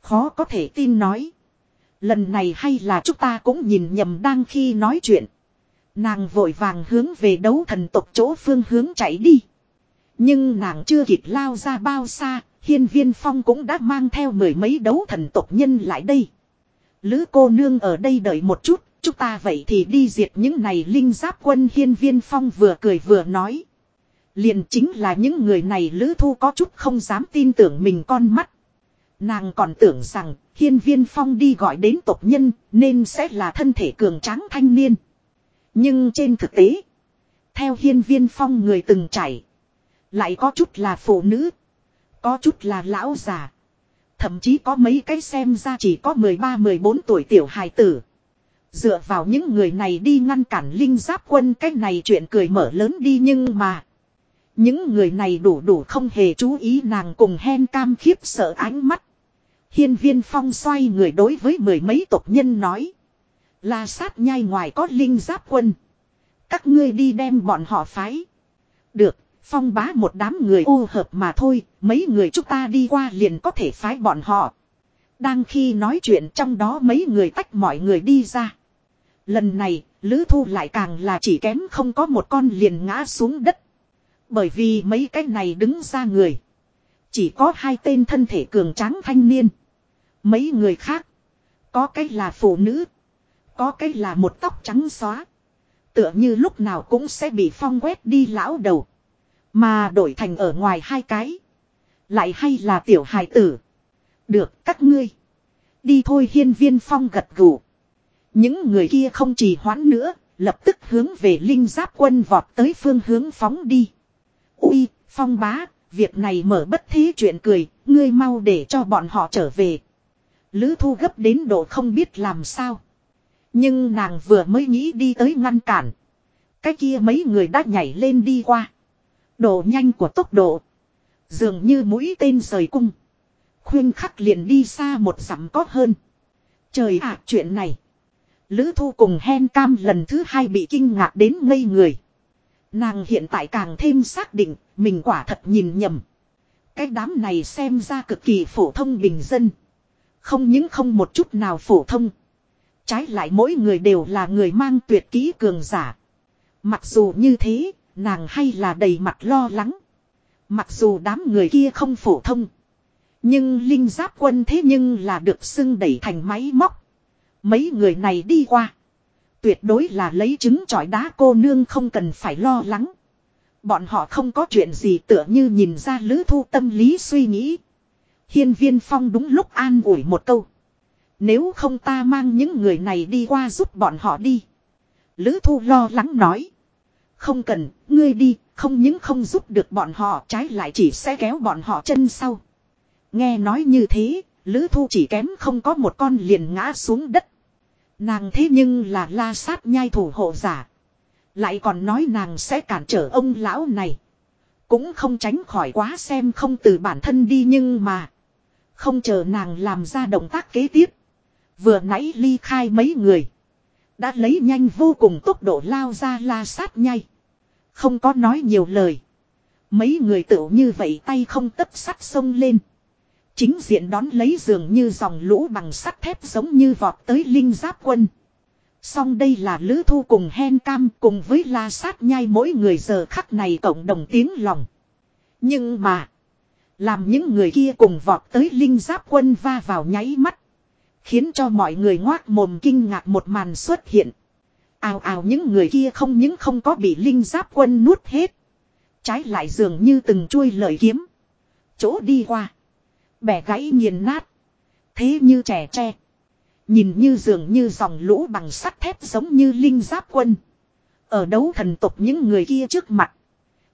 Khó có thể tin nói. Lần này hay là chúng ta cũng nhìn nhầm đang khi nói chuyện. Nàng vội vàng hướng về đấu thần tộc chỗ phương hướng chạy đi. Nhưng nàng chưa kịp lao ra bao xa, hiên viên phong cũng đã mang theo mười mấy đấu thần tộc nhân lại đây. Lữ cô nương ở đây đợi một chút, chúng ta vậy thì đi diệt những này linh giáp quân hiên viên phong vừa cười vừa nói. Liền chính là những người này lữ thu có chút không dám tin tưởng mình con mắt. Nàng còn tưởng rằng hiên viên phong đi gọi đến tộc nhân nên sẽ là thân thể cường tráng thanh niên. Nhưng trên thực tế, theo hiên viên phong người từng chảy, lại có chút là phụ nữ, Có chút là lão già. Thậm chí có mấy cái xem ra chỉ có 13-14 tuổi tiểu hài tử. Dựa vào những người này đi ngăn cản linh giáp quân cái này chuyện cười mở lớn đi nhưng mà. Những người này đủ đủ không hề chú ý nàng cùng hen cam khiếp sợ ánh mắt. Hiên viên phong xoay người đối với mười mấy tộc nhân nói. là sát nhai ngoài có linh giáp quân. Các ngươi đi đem bọn họ phái. Được, phong bá một đám người ô hợp mà thôi, mấy người chúng ta đi qua liền có thể phái bọn họ. Đang khi nói chuyện trong đó mấy người tách mọi người đi ra. Lần này, Lữ Thu lại càng là chỉ kém không có một con liền ngã xuống đất. Bởi vì mấy cái này đứng ra người. Chỉ có hai tên thân thể cường tráng thanh niên. Mấy người khác. Có cái là phụ nữ. Có cái là một tóc trắng xóa. Tựa như lúc nào cũng sẽ bị phong quét đi lão đầu. Mà đổi thành ở ngoài hai cái. Lại hay là tiểu hài tử. Được các ngươi. Đi thôi hiên viên phong gật gù. Những người kia không trì hoãn nữa. Lập tức hướng về linh giáp quân vọt tới phương hướng phóng đi. Ui, phong bá, việc này mở bất thế chuyện cười, ngươi mau để cho bọn họ trở về. Lữ thu gấp đến độ không biết làm sao. Nhưng nàng vừa mới nghĩ đi tới ngăn cản. Cái kia mấy người đã nhảy lên đi qua. Độ nhanh của tốc độ. Dường như mũi tên rời cung. Khuyên khắc liền đi xa một dặm có hơn. Trời ạ chuyện này. Lữ thu cùng hen cam lần thứ hai bị kinh ngạc đến ngây người. Nàng hiện tại càng thêm xác định mình quả thật nhìn nhầm. Cái đám này xem ra cực kỳ phổ thông bình dân. Không những không một chút nào phổ thông. Trái lại mỗi người đều là người mang tuyệt kỹ cường giả. Mặc dù như thế, nàng hay là đầy mặt lo lắng. Mặc dù đám người kia không phổ thông. Nhưng linh giáp quân thế nhưng là được xưng đẩy thành máy móc. Mấy người này đi qua. Tuyệt đối là lấy trứng trọi đá cô nương không cần phải lo lắng. Bọn họ không có chuyện gì tựa như nhìn ra lữ thu tâm lý suy nghĩ. Hiên viên phong đúng lúc an ủi một câu. Nếu không ta mang những người này đi qua giúp bọn họ đi. Lữ thu lo lắng nói. Không cần, ngươi đi, không những không giúp được bọn họ trái lại chỉ sẽ kéo bọn họ chân sau. Nghe nói như thế, Lữ thu chỉ kém không có một con liền ngã xuống đất. Nàng thế nhưng là la sát nhai thủ hộ giả. Lại còn nói nàng sẽ cản trở ông lão này. Cũng không tránh khỏi quá xem không từ bản thân đi nhưng mà. Không chờ nàng làm ra động tác kế tiếp. Vừa nãy ly khai mấy người. Đã lấy nhanh vô cùng tốc độ lao ra la sát nhai. Không có nói nhiều lời. Mấy người tựu như vậy tay không tấp sắt sông lên. Chính diện đón lấy giường như dòng lũ bằng sắt thép giống như vọt tới linh giáp quân. Song đây là lữ thu cùng hen cam cùng với la sát nhai mỗi người giờ khắc này cộng đồng tiếng lòng. Nhưng mà. Làm những người kia cùng vọt tới linh giáp quân va vào nháy mắt. Khiến cho mọi người ngoác mồm kinh ngạc một màn xuất hiện. Ào ào những người kia không những không có bị linh giáp quân nuốt hết. Trái lại dường như từng chuôi lợi kiếm. Chỗ đi qua. Bẻ gãy nghiền nát. Thế như trẻ tre. Nhìn như dường như dòng lũ bằng sắt thép giống như linh giáp quân. Ở đấu thần tục những người kia trước mặt.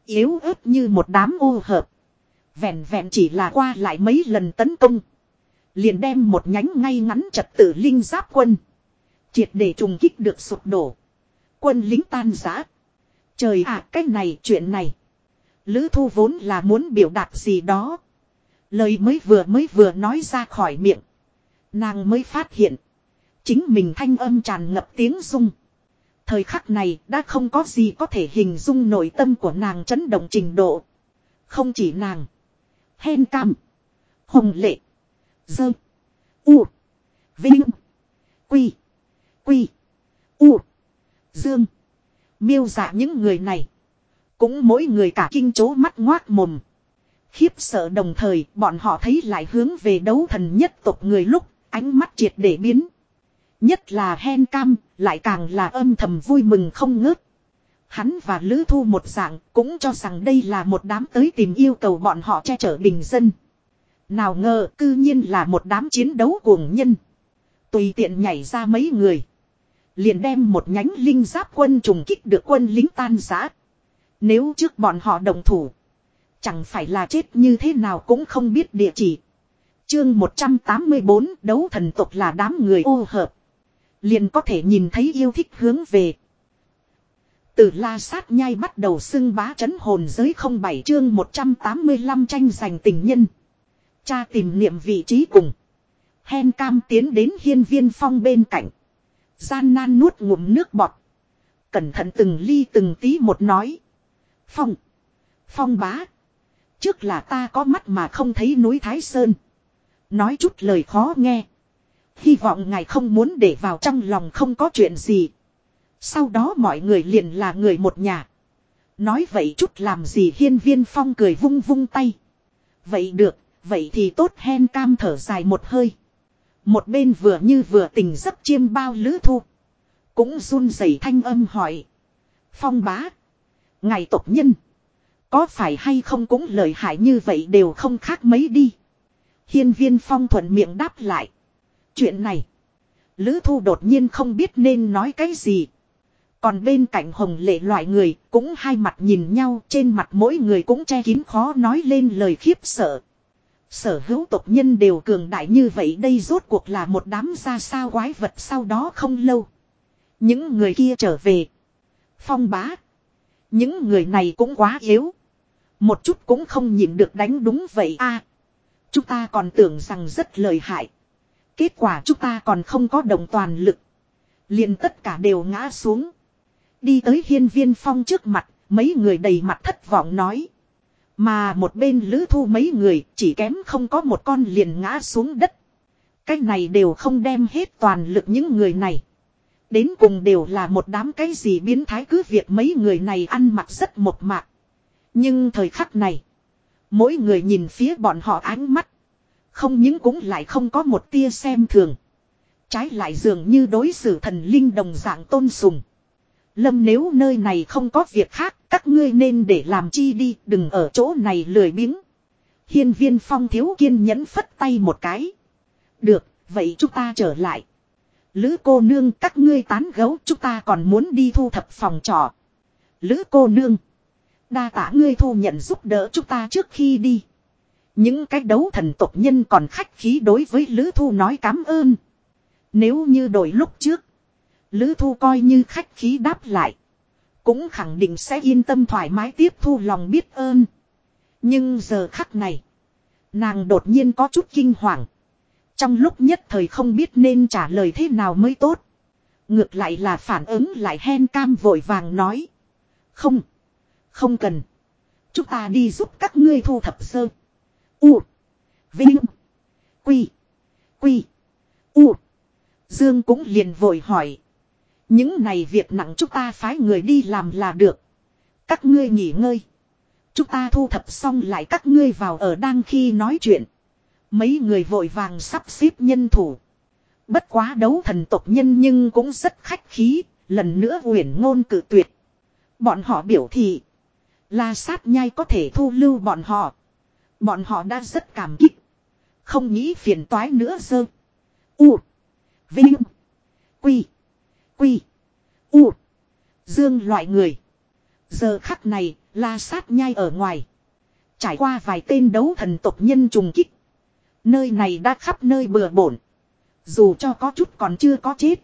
Yếu ớt như một đám ô hợp. Vẹn vẹn chỉ là qua lại mấy lần tấn công. Liền đem một nhánh ngay ngắn trật tự linh giáp quân. Triệt để trùng kích được sụp đổ. Quân lính tan giã. Trời ạ à, cái này, chuyện này. Lữ thu vốn là muốn biểu đạt gì đó. Lời mới vừa mới vừa nói ra khỏi miệng. Nàng mới phát hiện. Chính mình thanh âm tràn ngập tiếng rung. Thời khắc này đã không có gì có thể hình dung nội tâm của nàng chấn động trình độ. Không chỉ nàng. Hen cam. Hồng lệ. Dơ. U. Vinh. Quy. Quy. U. Dương. Miêu dạ những người này. Cũng mỗi người cả kinh chố mắt ngoác mồm. Khiếp sợ đồng thời bọn họ thấy lại hướng về đấu thần nhất tộc người lúc ánh mắt triệt để biến. Nhất là hen cam, lại càng là âm thầm vui mừng không ngớt. Hắn và Lữ Thu một dạng cũng cho rằng đây là một đám tới tìm yêu cầu bọn họ che chở bình dân. Nào ngờ cư nhiên là một đám chiến đấu cuồng nhân. Tùy tiện nhảy ra mấy người. Liền đem một nhánh linh giáp quân trùng kích được quân lính tan giã. Nếu trước bọn họ đồng thủ. Chẳng phải là chết như thế nào cũng không biết địa chỉ. Chương 184 đấu thần tộc là đám người ô hợp. Liền có thể nhìn thấy yêu thích hướng về. Từ la sát nhai bắt đầu xưng bá chấn hồn giới không bảy chương 185 tranh giành tình nhân. Cha tìm niệm vị trí cùng. Hen cam tiến đến hiên viên phong bên cạnh. Gian nan nuốt ngụm nước bọt. Cẩn thận từng ly từng tí một nói. Phong. Phong bá. Trước là ta có mắt mà không thấy núi Thái Sơn. Nói chút lời khó nghe. Hy vọng ngài không muốn để vào trong lòng không có chuyện gì. Sau đó mọi người liền là người một nhà. Nói vậy chút làm gì hiên viên phong cười vung vung tay. Vậy được, vậy thì tốt hen cam thở dài một hơi. Một bên vừa như vừa tình giấc chiêm bao lữ thu. Cũng run rẩy thanh âm hỏi. Phong bá. Ngài tộc nhân. Có phải hay không cũng lợi hại như vậy đều không khác mấy đi. Hiên viên phong thuận miệng đáp lại. Chuyện này. Lữ thu đột nhiên không biết nên nói cái gì. Còn bên cạnh hồng lệ loại người cũng hai mặt nhìn nhau, trên mặt mỗi người cũng che kín khó nói lên lời khiếp sợ. Sở hữu tộc nhân đều cường đại như vậy đây rốt cuộc là một đám ra sao quái vật sau đó không lâu. Những người kia trở về. Phong bá. Những người này cũng quá yếu. Một chút cũng không nhìn được đánh đúng vậy a. chúng ta còn tưởng rằng rất lợi hại. Kết quả chúng ta còn không có đồng toàn lực. liền tất cả đều ngã xuống. Đi tới hiên viên phong trước mặt, mấy người đầy mặt thất vọng nói. Mà một bên lữ thu mấy người chỉ kém không có một con liền ngã xuống đất. Cái này đều không đem hết toàn lực những người này. Đến cùng đều là một đám cái gì biến thái cứ việc mấy người này ăn mặc rất một mạc. Nhưng thời khắc này, mỗi người nhìn phía bọn họ ánh mắt. Không những cũng lại không có một tia xem thường. Trái lại dường như đối xử thần linh đồng dạng tôn sùng. Lâm nếu nơi này không có việc khác, các ngươi nên để làm chi đi, đừng ở chỗ này lười biếng. Hiên viên phong thiếu kiên nhẫn phất tay một cái. Được, vậy chúng ta trở lại. Lữ cô nương các ngươi tán gấu chúng ta còn muốn đi thu thập phòng trọ. Lữ cô nương. Đa tả ngươi thu nhận giúp đỡ chúng ta trước khi đi. Những cái đấu thần tộc nhân còn khách khí đối với Lữ Thu nói cảm ơn. Nếu như đổi lúc trước. Lữ Thu coi như khách khí đáp lại. Cũng khẳng định sẽ yên tâm thoải mái tiếp thu lòng biết ơn. Nhưng giờ khắc này. Nàng đột nhiên có chút kinh hoàng. Trong lúc nhất thời không biết nên trả lời thế nào mới tốt. Ngược lại là phản ứng lại hen cam vội vàng nói. Không. Không cần. Chúng ta đi giúp các ngươi thu thập sơ. U. Vinh. Quy. Quy. U. Dương cũng liền vội hỏi. Những này việc nặng chúng ta phái người đi làm là được. Các ngươi nghỉ ngơi. Chúng ta thu thập xong lại các ngươi vào ở đang khi nói chuyện. Mấy người vội vàng sắp xếp nhân thủ. Bất quá đấu thần tộc nhân nhưng cũng rất khách khí, lần nữa uyển ngôn cử tuyệt. Bọn họ biểu thị. La sát nhai có thể thu lưu bọn họ. Bọn họ đã rất cảm kích. Không nghĩ phiền toái nữa dơ. U. Vinh. Quy. Quy. U. Dương loại người. Giờ khắc này, la sát nhai ở ngoài. Trải qua vài tên đấu thần tộc nhân trùng kích. Nơi này đã khắp nơi bừa bổn. Dù cho có chút còn chưa có chết.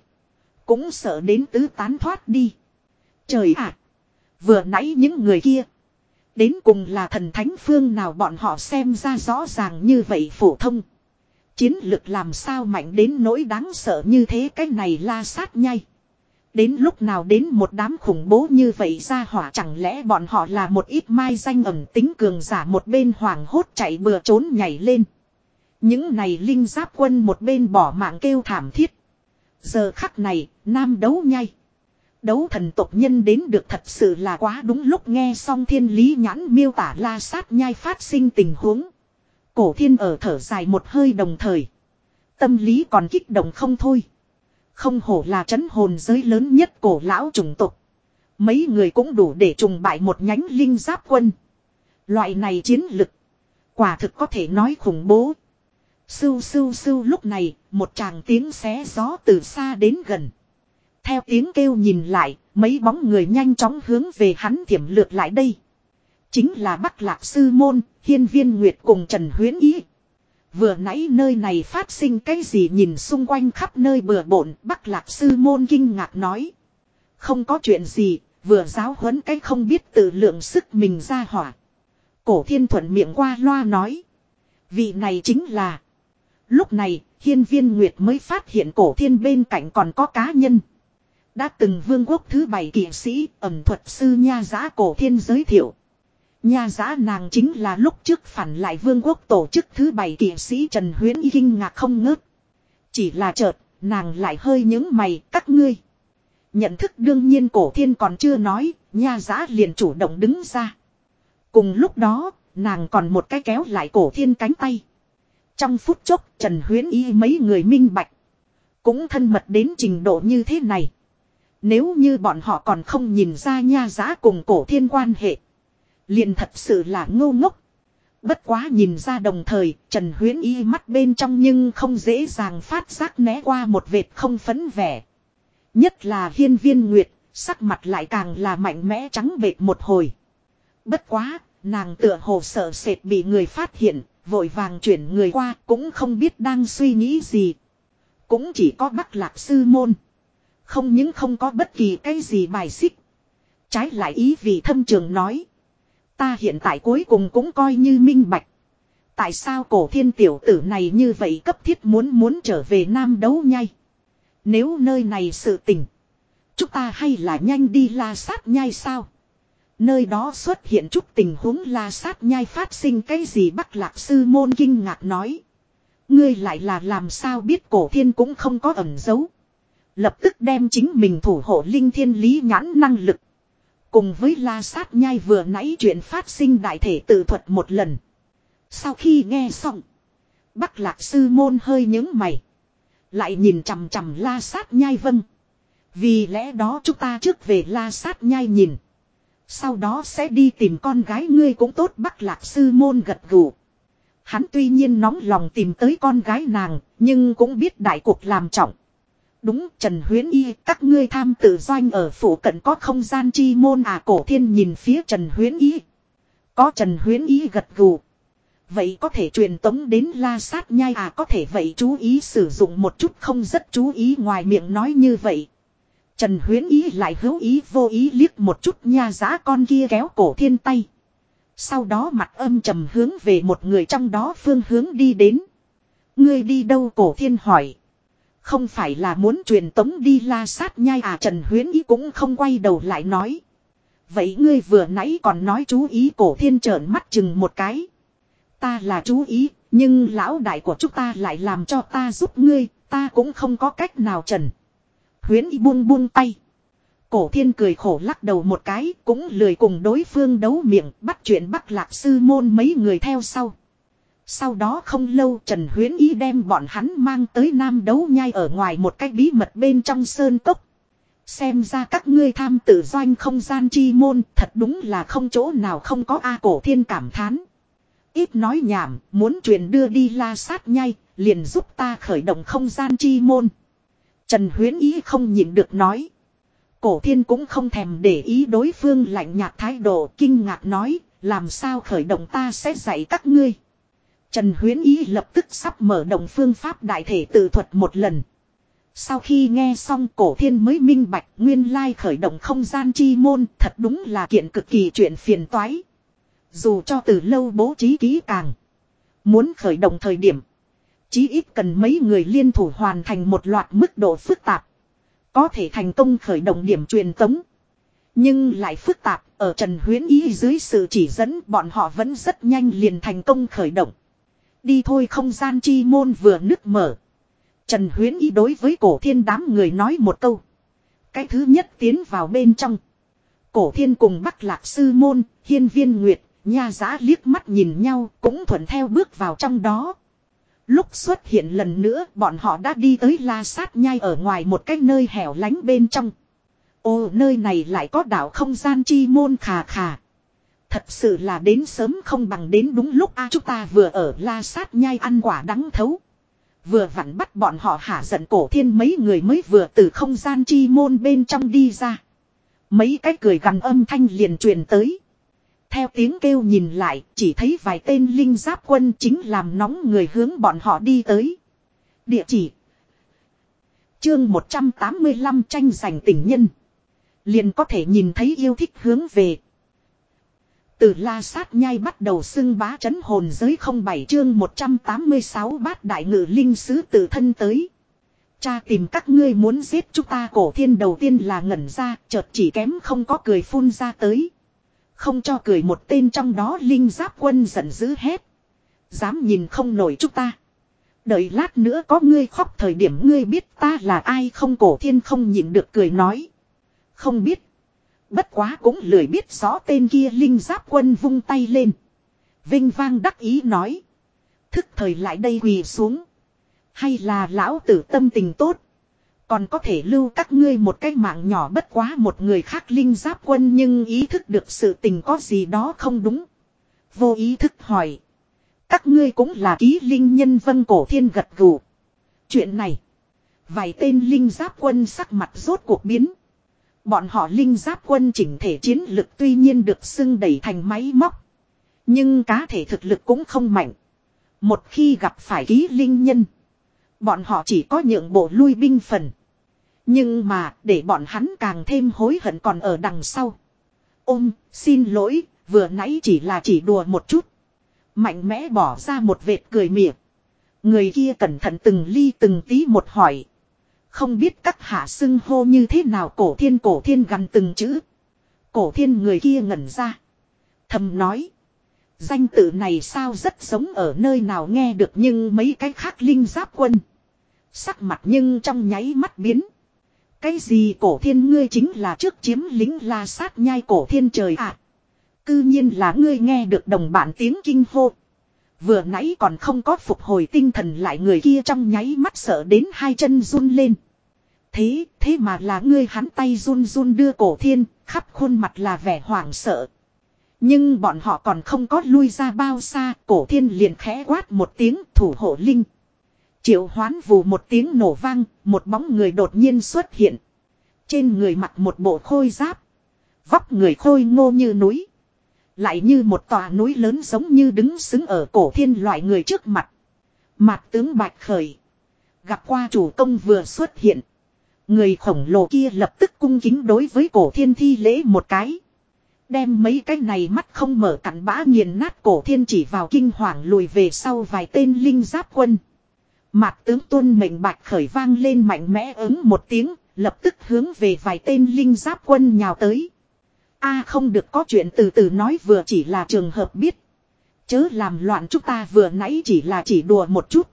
Cũng sợ đến tứ tán thoát đi. Trời ạ! vừa nãy những người kia. Đến cùng là thần thánh phương nào bọn họ xem ra rõ ràng như vậy phổ thông. Chiến lực làm sao mạnh đến nỗi đáng sợ như thế cái này la sát nhai. Đến lúc nào đến một đám khủng bố như vậy ra hỏa chẳng lẽ bọn họ là một ít mai danh ẩn tính cường giả một bên hoảng hốt chạy bừa trốn nhảy lên. Những này linh giáp quân một bên bỏ mạng kêu thảm thiết. Giờ khắc này, nam đấu nhai. Đấu thần tộc nhân đến được thật sự là quá đúng lúc nghe xong thiên lý nhãn miêu tả la sát nhai phát sinh tình huống. Cổ thiên ở thở dài một hơi đồng thời. Tâm lý còn kích động không thôi. Không hổ là chấn hồn giới lớn nhất cổ lão chủng tộc. Mấy người cũng đủ để trùng bại một nhánh linh giáp quân. Loại này chiến lực. Quả thực có thể nói khủng bố. Sưu sưu sưu lúc này, một tràng tiếng xé gió từ xa đến gần. Theo tiếng kêu nhìn lại, mấy bóng người nhanh chóng hướng về hắn thiểm lược lại đây. Chính là Bắc Lạc Sư Môn, Hiên Viên Nguyệt cùng Trần Huyến Ý. Vừa nãy nơi này phát sinh cái gì nhìn xung quanh khắp nơi bừa bộn, Bắc Lạc Sư Môn kinh ngạc nói. Không có chuyện gì, vừa giáo huấn cái không biết tự lượng sức mình ra hỏa. Cổ thiên thuận miệng qua loa nói. Vị này chính là. Lúc này, hiên viên Nguyệt mới phát hiện cổ thiên bên cạnh còn có cá nhân. Đã từng vương quốc thứ bảy kỵ sĩ, ẩm thuật sư nha giã cổ thiên giới thiệu. Nha giã nàng chính là lúc trước phản lại vương quốc tổ chức thứ bảy kỷ sĩ Trần Huyến y kinh ngạc không ngớt. Chỉ là chợt, nàng lại hơi những mày, các ngươi. Nhận thức đương nhiên cổ thiên còn chưa nói, nha giã liền chủ động đứng ra. Cùng lúc đó, nàng còn một cái kéo lại cổ thiên cánh tay. Trong phút chốc, Trần Huyến y mấy người minh bạch. Cũng thân mật đến trình độ như thế này. Nếu như bọn họ còn không nhìn ra nha giã cùng cổ thiên quan hệ. Liền thật sự là ngô ngốc. Bất quá nhìn ra đồng thời, Trần Huyến y mắt bên trong nhưng không dễ dàng phát giác né qua một vệt không phấn vẻ. Nhất là hiên viên nguyệt, sắc mặt lại càng là mạnh mẽ trắng bệt một hồi. Bất quá, nàng tựa hồ sợ sệt bị người phát hiện, vội vàng chuyển người qua cũng không biết đang suy nghĩ gì. Cũng chỉ có bắc lạc sư môn. Không những không có bất kỳ cái gì bài xích. Trái lại ý vị thâm trường nói. Ta hiện tại cuối cùng cũng coi như minh bạch. Tại sao cổ thiên tiểu tử này như vậy cấp thiết muốn muốn trở về nam đấu nhai. Nếu nơi này sự tình. Chúng ta hay là nhanh đi la sát nhai sao. Nơi đó xuất hiện chút tình huống la sát nhai phát sinh cái gì bắc lạc sư môn kinh ngạc nói. Ngươi lại là làm sao biết cổ thiên cũng không có ẩn giấu. Lập tức đem chính mình thủ hộ linh thiên lý nhãn năng lực. Cùng với la sát nhai vừa nãy chuyện phát sinh đại thể tự thuật một lần. Sau khi nghe xong. Bắc lạc sư môn hơi những mày. Lại nhìn chằm chằm la sát nhai vâng. Vì lẽ đó chúng ta trước về la sát nhai nhìn. Sau đó sẽ đi tìm con gái ngươi cũng tốt bắc lạc sư môn gật gù. Hắn tuy nhiên nóng lòng tìm tới con gái nàng, nhưng cũng biết đại cuộc làm trọng. Đúng, Trần Huyến Y, các ngươi tham tự doanh ở phủ cận có không gian chi môn à cổ thiên nhìn phía Trần Huyến Y. Có Trần Huyến Y gật gù. Vậy có thể truyền tống đến la sát nhai à có thể vậy chú ý sử dụng một chút không rất chú ý ngoài miệng nói như vậy. Trần Huyến Ý lại hữu ý vô ý liếc một chút nha giá con kia kéo cổ thiên tay. Sau đó mặt âm trầm hướng về một người trong đó phương hướng đi đến. Ngươi đi đâu cổ thiên hỏi. Không phải là muốn truyền tống đi la sát nhai à Trần Huyến Ý cũng không quay đầu lại nói. Vậy ngươi vừa nãy còn nói chú ý cổ thiên trợn mắt chừng một cái. Ta là chú ý, nhưng lão đại của chúng ta lại làm cho ta giúp ngươi, ta cũng không có cách nào trần. Huyến y buông buông tay. Cổ thiên cười khổ lắc đầu một cái, cũng lười cùng đối phương đấu miệng, bắt chuyện bắt lạc sư môn mấy người theo sau. Sau đó không lâu Trần Huyến Y đem bọn hắn mang tới Nam đấu nhai ở ngoài một cách bí mật bên trong sơn cốc. Xem ra các ngươi tham tự doanh không gian chi môn thật đúng là không chỗ nào không có A cổ thiên cảm thán. Ít nói nhảm, muốn truyền đưa đi la sát nhai, liền giúp ta khởi động không gian chi môn. Trần Huyến Ý không nhịn được nói. Cổ thiên cũng không thèm để ý đối phương lạnh nhạt thái độ kinh ngạc nói, làm sao khởi động ta sẽ dạy các ngươi. Trần Huyến Ý lập tức sắp mở động phương pháp đại thể tự thuật một lần. Sau khi nghe xong cổ thiên mới minh bạch nguyên lai khởi động không gian chi môn thật đúng là kiện cực kỳ chuyện phiền toái. Dù cho từ lâu bố trí kỹ càng. Muốn khởi động thời điểm. Chí ít cần mấy người liên thủ hoàn thành một loạt mức độ phức tạp. Có thể thành công khởi động điểm truyền tống. Nhưng lại phức tạp, ở Trần Huyến Ý dưới sự chỉ dẫn bọn họ vẫn rất nhanh liền thành công khởi động. Đi thôi không gian chi môn vừa nứt mở. Trần Huyến Ý đối với cổ thiên đám người nói một câu. Cái thứ nhất tiến vào bên trong. Cổ thiên cùng Bắc Lạc Sư Môn, Hiên Viên Nguyệt, Nha Giá liếc mắt nhìn nhau cũng thuận theo bước vào trong đó. Lúc xuất hiện lần nữa bọn họ đã đi tới la sát nhai ở ngoài một cái nơi hẻo lánh bên trong. Ô nơi này lại có đảo không gian chi môn khà khà. Thật sự là đến sớm không bằng đến đúng lúc a chúng ta vừa ở la sát nhai ăn quả đắng thấu. Vừa vặn bắt bọn họ hạ giận cổ thiên mấy người mới vừa từ không gian chi môn bên trong đi ra. Mấy cái cười gằn âm thanh liền truyền tới. Theo tiếng kêu nhìn lại, chỉ thấy vài tên linh giáp quân chính làm nóng người hướng bọn họ đi tới. Địa chỉ Chương 185 tranh giành tình nhân. Liền có thể nhìn thấy yêu thích hướng về. Từ la sát nhai bắt đầu xưng bá chấn hồn giới không bảy chương 186 bát đại ngự linh sứ tự thân tới. Cha tìm các ngươi muốn giết chúng ta cổ thiên đầu tiên là ngẩn ra, chợt chỉ kém không có cười phun ra tới. Không cho cười một tên trong đó linh giáp quân giận dữ hết. Dám nhìn không nổi chúng ta. Đợi lát nữa có ngươi khóc thời điểm ngươi biết ta là ai không cổ thiên không nhịn được cười nói. Không biết. Bất quá cũng lười biết rõ tên kia linh giáp quân vung tay lên. Vinh vang đắc ý nói. Thức thời lại đây quỳ xuống. Hay là lão tử tâm tình tốt. Còn có thể lưu các ngươi một cái mạng nhỏ bất quá một người khác linh giáp quân nhưng ý thức được sự tình có gì đó không đúng. Vô ý thức hỏi. Các ngươi cũng là ký linh nhân vân cổ thiên gật gù. Chuyện này. Vài tên linh giáp quân sắc mặt rốt cuộc biến. Bọn họ linh giáp quân chỉnh thể chiến lực tuy nhiên được xưng đẩy thành máy móc. Nhưng cá thể thực lực cũng không mạnh. Một khi gặp phải ký linh nhân. Bọn họ chỉ có nhượng bộ lui binh phần. Nhưng mà để bọn hắn càng thêm hối hận còn ở đằng sau. Ôm, xin lỗi, vừa nãy chỉ là chỉ đùa một chút. Mạnh mẽ bỏ ra một vệt cười mỉa. Người kia cẩn thận từng ly từng tí một hỏi. Không biết các hạ xưng hô như thế nào cổ thiên cổ thiên gần từng chữ. Cổ thiên người kia ngẩn ra. Thầm nói. Danh tự này sao rất giống ở nơi nào nghe được nhưng mấy cái khác linh giáp quân. Sắc mặt nhưng trong nháy mắt biến. Cái gì cổ thiên ngươi chính là trước chiếm lính la sát nhai cổ thiên trời ạ. À. Cư nhiên là ngươi nghe được đồng bản tiếng kinh hô. Vừa nãy còn không có phục hồi tinh thần lại người kia trong nháy mắt sợ đến hai chân run lên. Thế, thế mà là ngươi hắn tay run run đưa cổ thiên, khắp khuôn mặt là vẻ hoảng sợ. Nhưng bọn họ còn không có lui ra bao xa, cổ thiên liền khẽ quát một tiếng thủ hộ linh. Triệu hoán vù một tiếng nổ vang, một bóng người đột nhiên xuất hiện. Trên người mặc một bộ khôi giáp. Vóc người khôi ngô như núi. Lại như một tòa núi lớn giống như đứng xứng ở cổ thiên loại người trước mặt. Mặt tướng bạch khởi. Gặp qua chủ công vừa xuất hiện. Người khổng lồ kia lập tức cung kính đối với cổ thiên thi lễ một cái. Đem mấy cái này mắt không mở cặn bã nghiền nát cổ thiên chỉ vào kinh hoàng lùi về sau vài tên linh giáp quân. Mặt tướng tuân mệnh bạch khởi vang lên mạnh mẽ ứng một tiếng, lập tức hướng về vài tên linh giáp quân nhào tới. a không được có chuyện từ từ nói vừa chỉ là trường hợp biết. Chớ làm loạn chúng ta vừa nãy chỉ là chỉ đùa một chút.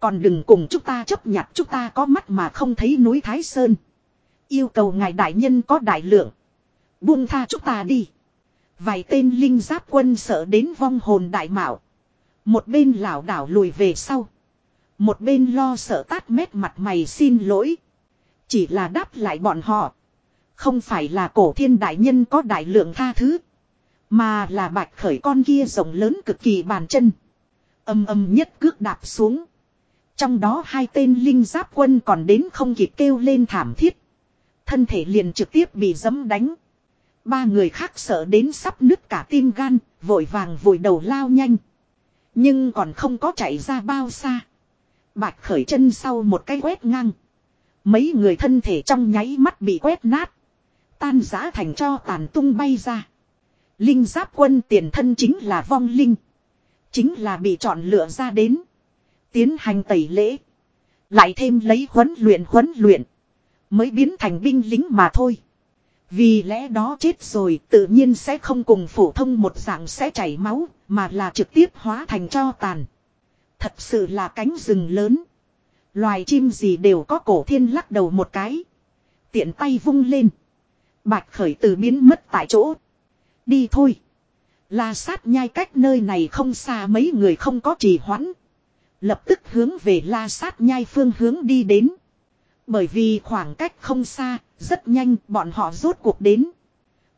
Còn đừng cùng chúng ta chấp nhặt, chúng ta có mắt mà không thấy núi Thái Sơn. Yêu cầu ngài đại nhân có đại lượng. Buông tha chúng ta đi. Vài tên linh giáp quân sợ đến vong hồn đại mạo. Một bên lảo đảo lùi về sau. Một bên lo sợ tát mét mặt mày xin lỗi. Chỉ là đáp lại bọn họ. Không phải là cổ thiên đại nhân có đại lượng tha thứ. Mà là bạch khởi con kia rồng lớn cực kỳ bàn chân. Âm âm nhất cước đạp xuống. Trong đó hai tên linh giáp quân còn đến không kịp kêu lên thảm thiết. Thân thể liền trực tiếp bị dấm đánh. Ba người khác sợ đến sắp nứt cả tim gan, vội vàng vội đầu lao nhanh. Nhưng còn không có chạy ra bao xa. Bạch khởi chân sau một cái quét ngang. Mấy người thân thể trong nháy mắt bị quét nát. Tan giã thành cho tàn tung bay ra. Linh giáp quân tiền thân chính là vong linh. Chính là bị chọn lựa ra đến. Tiến hành tẩy lễ. Lại thêm lấy huấn luyện huấn luyện. Mới biến thành binh lính mà thôi. Vì lẽ đó chết rồi, tự nhiên sẽ không cùng phổ thông một dạng sẽ chảy máu. Mà là trực tiếp hóa thành cho tàn. Thật sự là cánh rừng lớn. Loài chim gì đều có cổ thiên lắc đầu một cái. Tiện tay vung lên. Bạch khởi từ biến mất tại chỗ. Đi thôi. La sát nhai cách nơi này không xa mấy người không có trì hoãn. Lập tức hướng về la sát nhai phương hướng đi đến. Bởi vì khoảng cách không xa, rất nhanh bọn họ rốt cuộc đến.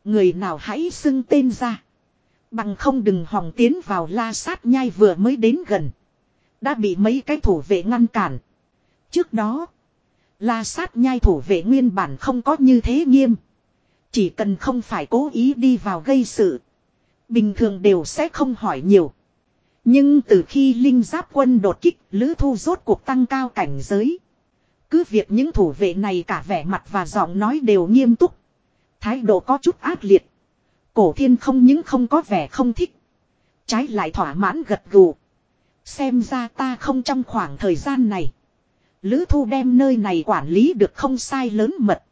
Người nào hãy xưng tên ra. Bằng không đừng hòng tiến vào la sát nhai vừa mới đến gần. Đã bị mấy cái thủ vệ ngăn cản. Trước đó, la sát nhai thủ vệ nguyên bản không có như thế nghiêm. Chỉ cần không phải cố ý đi vào gây sự. Bình thường đều sẽ không hỏi nhiều. Nhưng từ khi Linh Giáp quân đột kích, Lữ Thu rốt cuộc tăng cao cảnh giới. Cứ việc những thủ vệ này cả vẻ mặt và giọng nói đều nghiêm túc. Thái độ có chút ác liệt. Cổ thiên không những không có vẻ không thích. Trái lại thỏa mãn gật gù. Xem ra ta không trong khoảng thời gian này. Lữ Thu đem nơi này quản lý được không sai lớn mật.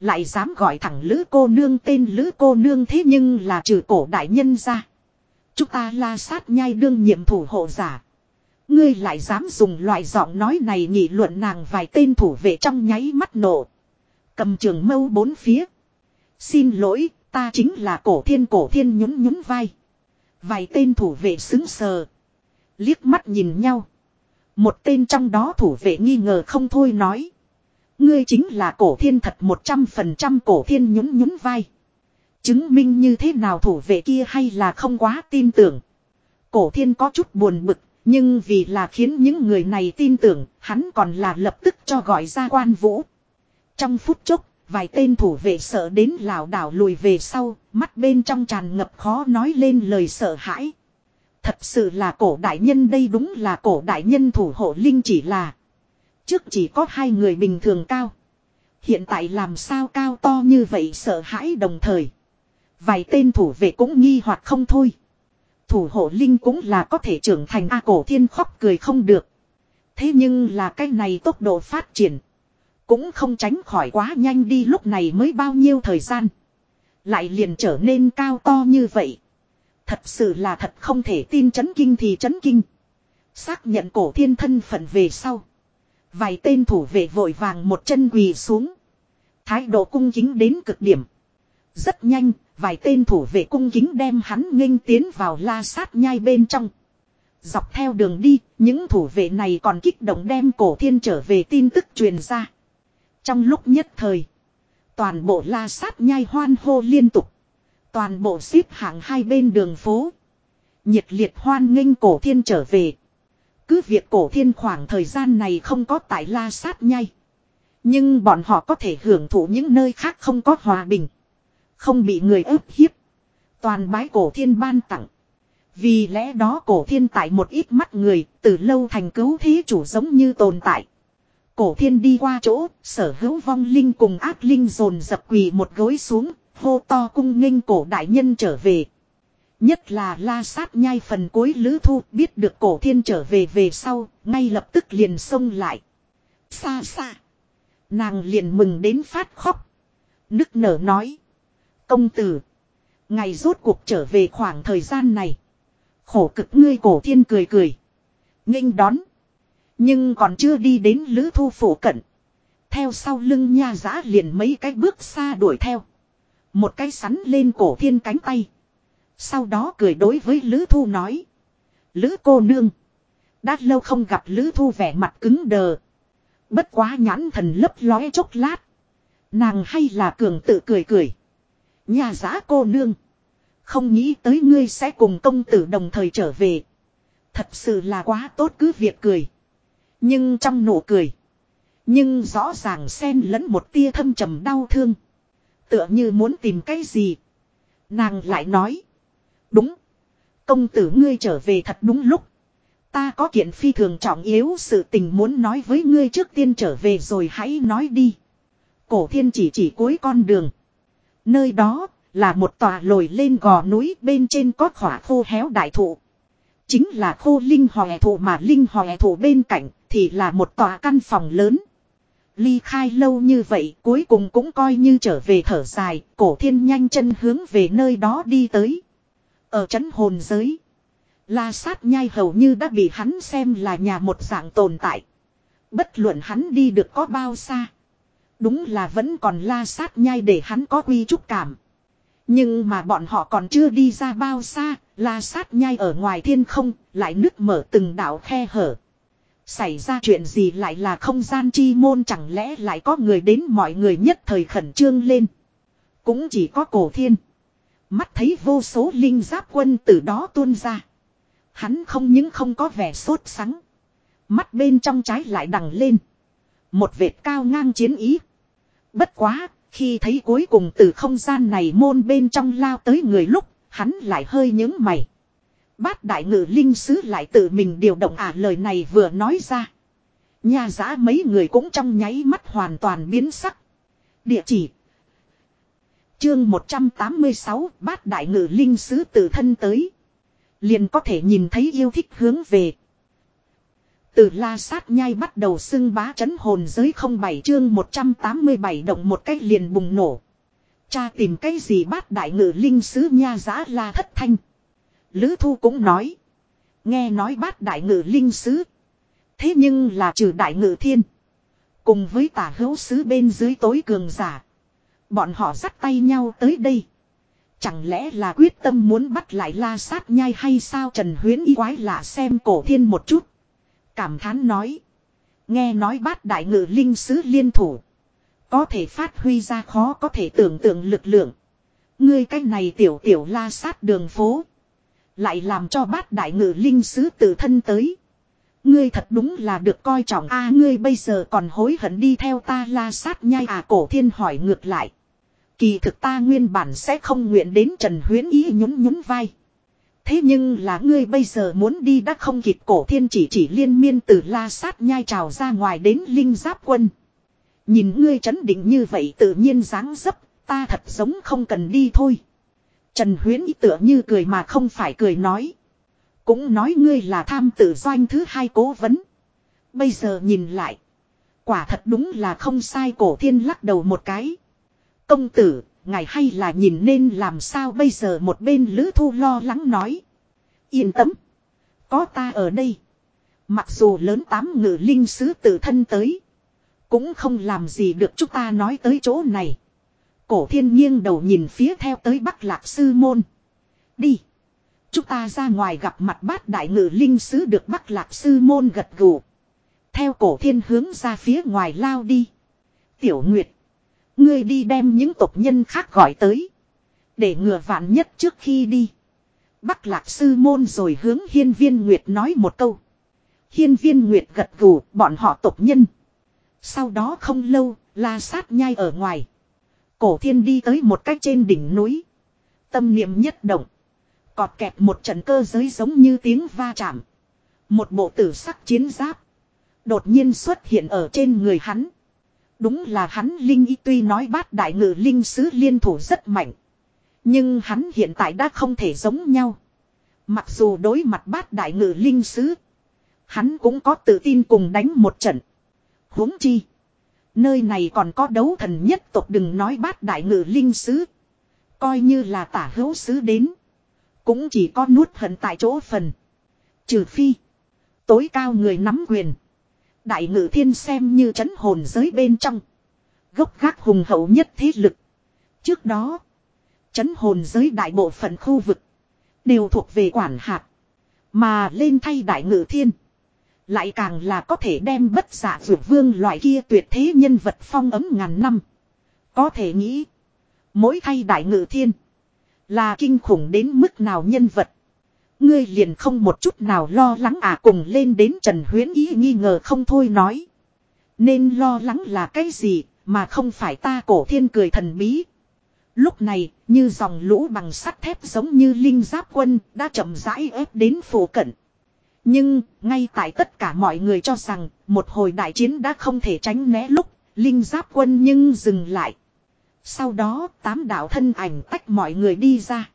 Lại dám gọi thẳng Lữ cô nương tên Lữ cô nương thế nhưng là trừ cổ đại nhân ra. Chúng ta la sát nhai đương nhiệm thủ hộ giả. Ngươi lại dám dùng loại giọng nói này nghị luận nàng vài tên thủ vệ trong nháy mắt nổ. Cầm trường mâu bốn phía. Xin lỗi, ta chính là cổ thiên cổ thiên nhún nhún vai. Vài tên thủ vệ xứng sờ. Liếc mắt nhìn nhau. Một tên trong đó thủ vệ nghi ngờ không thôi nói. Ngươi chính là cổ thiên thật một trăm phần trăm cổ thiên nhún nhún vai. Chứng minh như thế nào thủ vệ kia hay là không quá tin tưởng. Cổ thiên có chút buồn bực, nhưng vì là khiến những người này tin tưởng, hắn còn là lập tức cho gọi ra quan vũ. Trong phút chốc, vài tên thủ vệ sợ đến lảo đảo lùi về sau, mắt bên trong tràn ngập khó nói lên lời sợ hãi. Thật sự là cổ đại nhân đây đúng là cổ đại nhân thủ hộ linh chỉ là. Trước chỉ có hai người bình thường cao. Hiện tại làm sao cao to như vậy sợ hãi đồng thời. Vài tên thủ vệ cũng nghi hoặc không thôi. Thủ hộ linh cũng là có thể trưởng thành A cổ thiên khóc cười không được. Thế nhưng là cái này tốc độ phát triển. Cũng không tránh khỏi quá nhanh đi lúc này mới bao nhiêu thời gian. Lại liền trở nên cao to như vậy. Thật sự là thật không thể tin chấn kinh thì chấn kinh. Xác nhận cổ thiên thân phận về sau. Vài tên thủ vệ vội vàng một chân quỳ xuống. Thái độ cung kính đến cực điểm. Rất nhanh, vài tên thủ vệ cung kính đem hắn nghênh tiến vào la sát nhai bên trong. Dọc theo đường đi, những thủ vệ này còn kích động đem cổ thiên trở về tin tức truyền ra. Trong lúc nhất thời, toàn bộ la sát nhai hoan hô liên tục. Toàn bộ xếp hạng hai bên đường phố. Nhiệt liệt hoan nghênh cổ thiên trở về. Cứ việc cổ thiên khoảng thời gian này không có tại la sát nhai. Nhưng bọn họ có thể hưởng thụ những nơi khác không có hòa bình. Không bị người ức hiếp. Toàn bái cổ thiên ban tặng. Vì lẽ đó cổ thiên tại một ít mắt người từ lâu thành cứu thế chủ giống như tồn tại. Cổ thiên đi qua chỗ, sở hữu vong linh cùng ác linh dồn dập quỳ một gối xuống, hô to cung nghênh cổ đại nhân trở về. Nhất là la sát nhai phần cuối lữ thu biết được cổ thiên trở về về sau, ngay lập tức liền xông lại. Xa xa. Nàng liền mừng đến phát khóc. Nức nở nói. Công tử. Ngày rốt cuộc trở về khoảng thời gian này. Khổ cực ngươi cổ thiên cười cười. nghênh đón. Nhưng còn chưa đi đến lữ thu phủ cận. Theo sau lưng nha giã liền mấy cái bước xa đuổi theo. Một cái sắn lên cổ thiên cánh tay. Sau đó cười đối với Lữ Thu nói. Lữ cô nương. Đã lâu không gặp Lữ Thu vẻ mặt cứng đờ. Bất quá nhãn thần lấp lóe chốc lát. Nàng hay là cường tự cười cười. Nhà giã cô nương. Không nghĩ tới ngươi sẽ cùng công tử đồng thời trở về. Thật sự là quá tốt cứ việc cười. Nhưng trong nụ cười. Nhưng rõ ràng xen lẫn một tia thâm trầm đau thương. Tựa như muốn tìm cái gì. Nàng lại nói. Đúng. Công tử ngươi trở về thật đúng lúc. Ta có kiện phi thường trọng yếu sự tình muốn nói với ngươi trước tiên trở về rồi hãy nói đi. Cổ thiên chỉ chỉ cuối con đường. Nơi đó là một tòa lồi lên gò núi bên trên có khỏa khô héo đại thụ. Chính là khô linh hòe thụ mà linh hòe thụ bên cạnh thì là một tòa căn phòng lớn. Ly khai lâu như vậy cuối cùng cũng coi như trở về thở dài, cổ thiên nhanh chân hướng về nơi đó đi tới. Ở chấn hồn giới, la sát nhai hầu như đã bị hắn xem là nhà một dạng tồn tại. Bất luận hắn đi được có bao xa. Đúng là vẫn còn la sát nhai để hắn có quy trúc cảm. Nhưng mà bọn họ còn chưa đi ra bao xa, la sát nhai ở ngoài thiên không, lại nứt mở từng đảo khe hở. Xảy ra chuyện gì lại là không gian chi môn chẳng lẽ lại có người đến mọi người nhất thời khẩn trương lên. Cũng chỉ có cổ thiên. Mắt thấy vô số linh giáp quân từ đó tuôn ra. Hắn không những không có vẻ sốt sắng. Mắt bên trong trái lại đằng lên. Một vệt cao ngang chiến ý. Bất quá, khi thấy cuối cùng từ không gian này môn bên trong lao tới người lúc, hắn lại hơi những mày. Bát đại ngự linh sứ lại tự mình điều động à lời này vừa nói ra. Nhà giã mấy người cũng trong nháy mắt hoàn toàn biến sắc. Địa chỉ. Chương 186 bát đại ngự linh sứ tự thân tới. Liền có thể nhìn thấy yêu thích hướng về. Từ la sát nhai bắt đầu xưng bá chấn hồn giới không bảy chương 187 động một cách liền bùng nổ. Cha tìm cái gì bát đại ngự linh sứ nha giá la thất thanh. Lữ thu cũng nói. Nghe nói bát đại ngự linh sứ. Thế nhưng là trừ đại ngự thiên. Cùng với tả hữu sứ bên dưới tối cường giả. Bọn họ dắt tay nhau tới đây. Chẳng lẽ là quyết tâm muốn bắt lại la sát nhai hay sao Trần Huyến y quái lạ xem cổ thiên một chút. Cảm thán nói. Nghe nói bát đại ngự linh sứ liên thủ. Có thể phát huy ra khó có thể tưởng tượng lực lượng. Ngươi cái này tiểu tiểu la sát đường phố. Lại làm cho bát đại ngự linh sứ tự thân tới. Ngươi thật đúng là được coi trọng a, ngươi bây giờ còn hối hận đi theo ta la sát nhai à cổ thiên hỏi ngược lại. Kỳ thực ta nguyên bản sẽ không nguyện đến Trần Huyến Ý nhún nhún vai. Thế nhưng là ngươi bây giờ muốn đi đã không kịp cổ thiên chỉ chỉ liên miên từ la sát nhai trào ra ngoài đến linh giáp quân. Nhìn ngươi chấn định như vậy tự nhiên dáng dấp, ta thật giống không cần đi thôi. Trần Huyến ý tựa như cười mà không phải cười nói. Cũng nói ngươi là tham tử doanh thứ hai cố vấn. Bây giờ nhìn lại. Quả thật đúng là không sai cổ thiên lắc đầu một cái. Công tử, ngài hay là nhìn nên làm sao bây giờ một bên lữ thu lo lắng nói. Yên tâm. Có ta ở đây. Mặc dù lớn tám ngự linh sứ tự thân tới. Cũng không làm gì được chúng ta nói tới chỗ này. Cổ thiên nghiêng đầu nhìn phía theo tới bắc lạc sư môn. Đi. Chúng ta ra ngoài gặp mặt bát đại ngự linh sứ được bắc lạc sư môn gật gù. Theo cổ thiên hướng ra phía ngoài lao đi. Tiểu Nguyệt. Ngươi đi đem những tộc nhân khác gọi tới. Để ngừa vạn nhất trước khi đi. Bắc lạc sư môn rồi hướng hiên viên Nguyệt nói một câu. Hiên viên Nguyệt gật gù bọn họ tộc nhân. Sau đó không lâu, la sát nhai ở ngoài. Cổ thiên đi tới một cách trên đỉnh núi. Tâm niệm nhất động. Cọt kẹp một trận cơ giới giống như tiếng va chạm. Một bộ tử sắc chiến giáp. Đột nhiên xuất hiện ở trên người hắn. Đúng là hắn Linh Y tuy nói bát đại ngự Linh sứ liên thủ rất mạnh. Nhưng hắn hiện tại đã không thể giống nhau. Mặc dù đối mặt bát đại ngự Linh sứ. Hắn cũng có tự tin cùng đánh một trận. huống chi. Nơi này còn có đấu thần nhất tộc đừng nói bát đại ngự Linh sứ. Coi như là tả hữu sứ đến. Cũng chỉ có nuốt hận tại chỗ phần. Trừ phi. Tối cao người nắm quyền. Đại ngự thiên xem như chấn hồn giới bên trong. Gốc gác hùng hậu nhất thế lực. Trước đó. Chấn hồn giới đại bộ phận khu vực. Đều thuộc về quản hạt. Mà lên thay đại ngự thiên. Lại càng là có thể đem bất giả vượt vương loại kia tuyệt thế nhân vật phong ấm ngàn năm. Có thể nghĩ. Mỗi thay đại ngự thiên. Là kinh khủng đến mức nào nhân vật. Ngươi liền không một chút nào lo lắng à cùng lên đến Trần Huyến ý nghi ngờ không thôi nói. Nên lo lắng là cái gì mà không phải ta cổ thiên cười thần bí. Lúc này, như dòng lũ bằng sắt thép giống như linh giáp quân đã chậm rãi ép đến phủ cận. Nhưng, ngay tại tất cả mọi người cho rằng một hồi đại chiến đã không thể tránh né lúc, linh giáp quân nhưng dừng lại. Sau đó, tám đạo thân ảnh tách mọi người đi ra.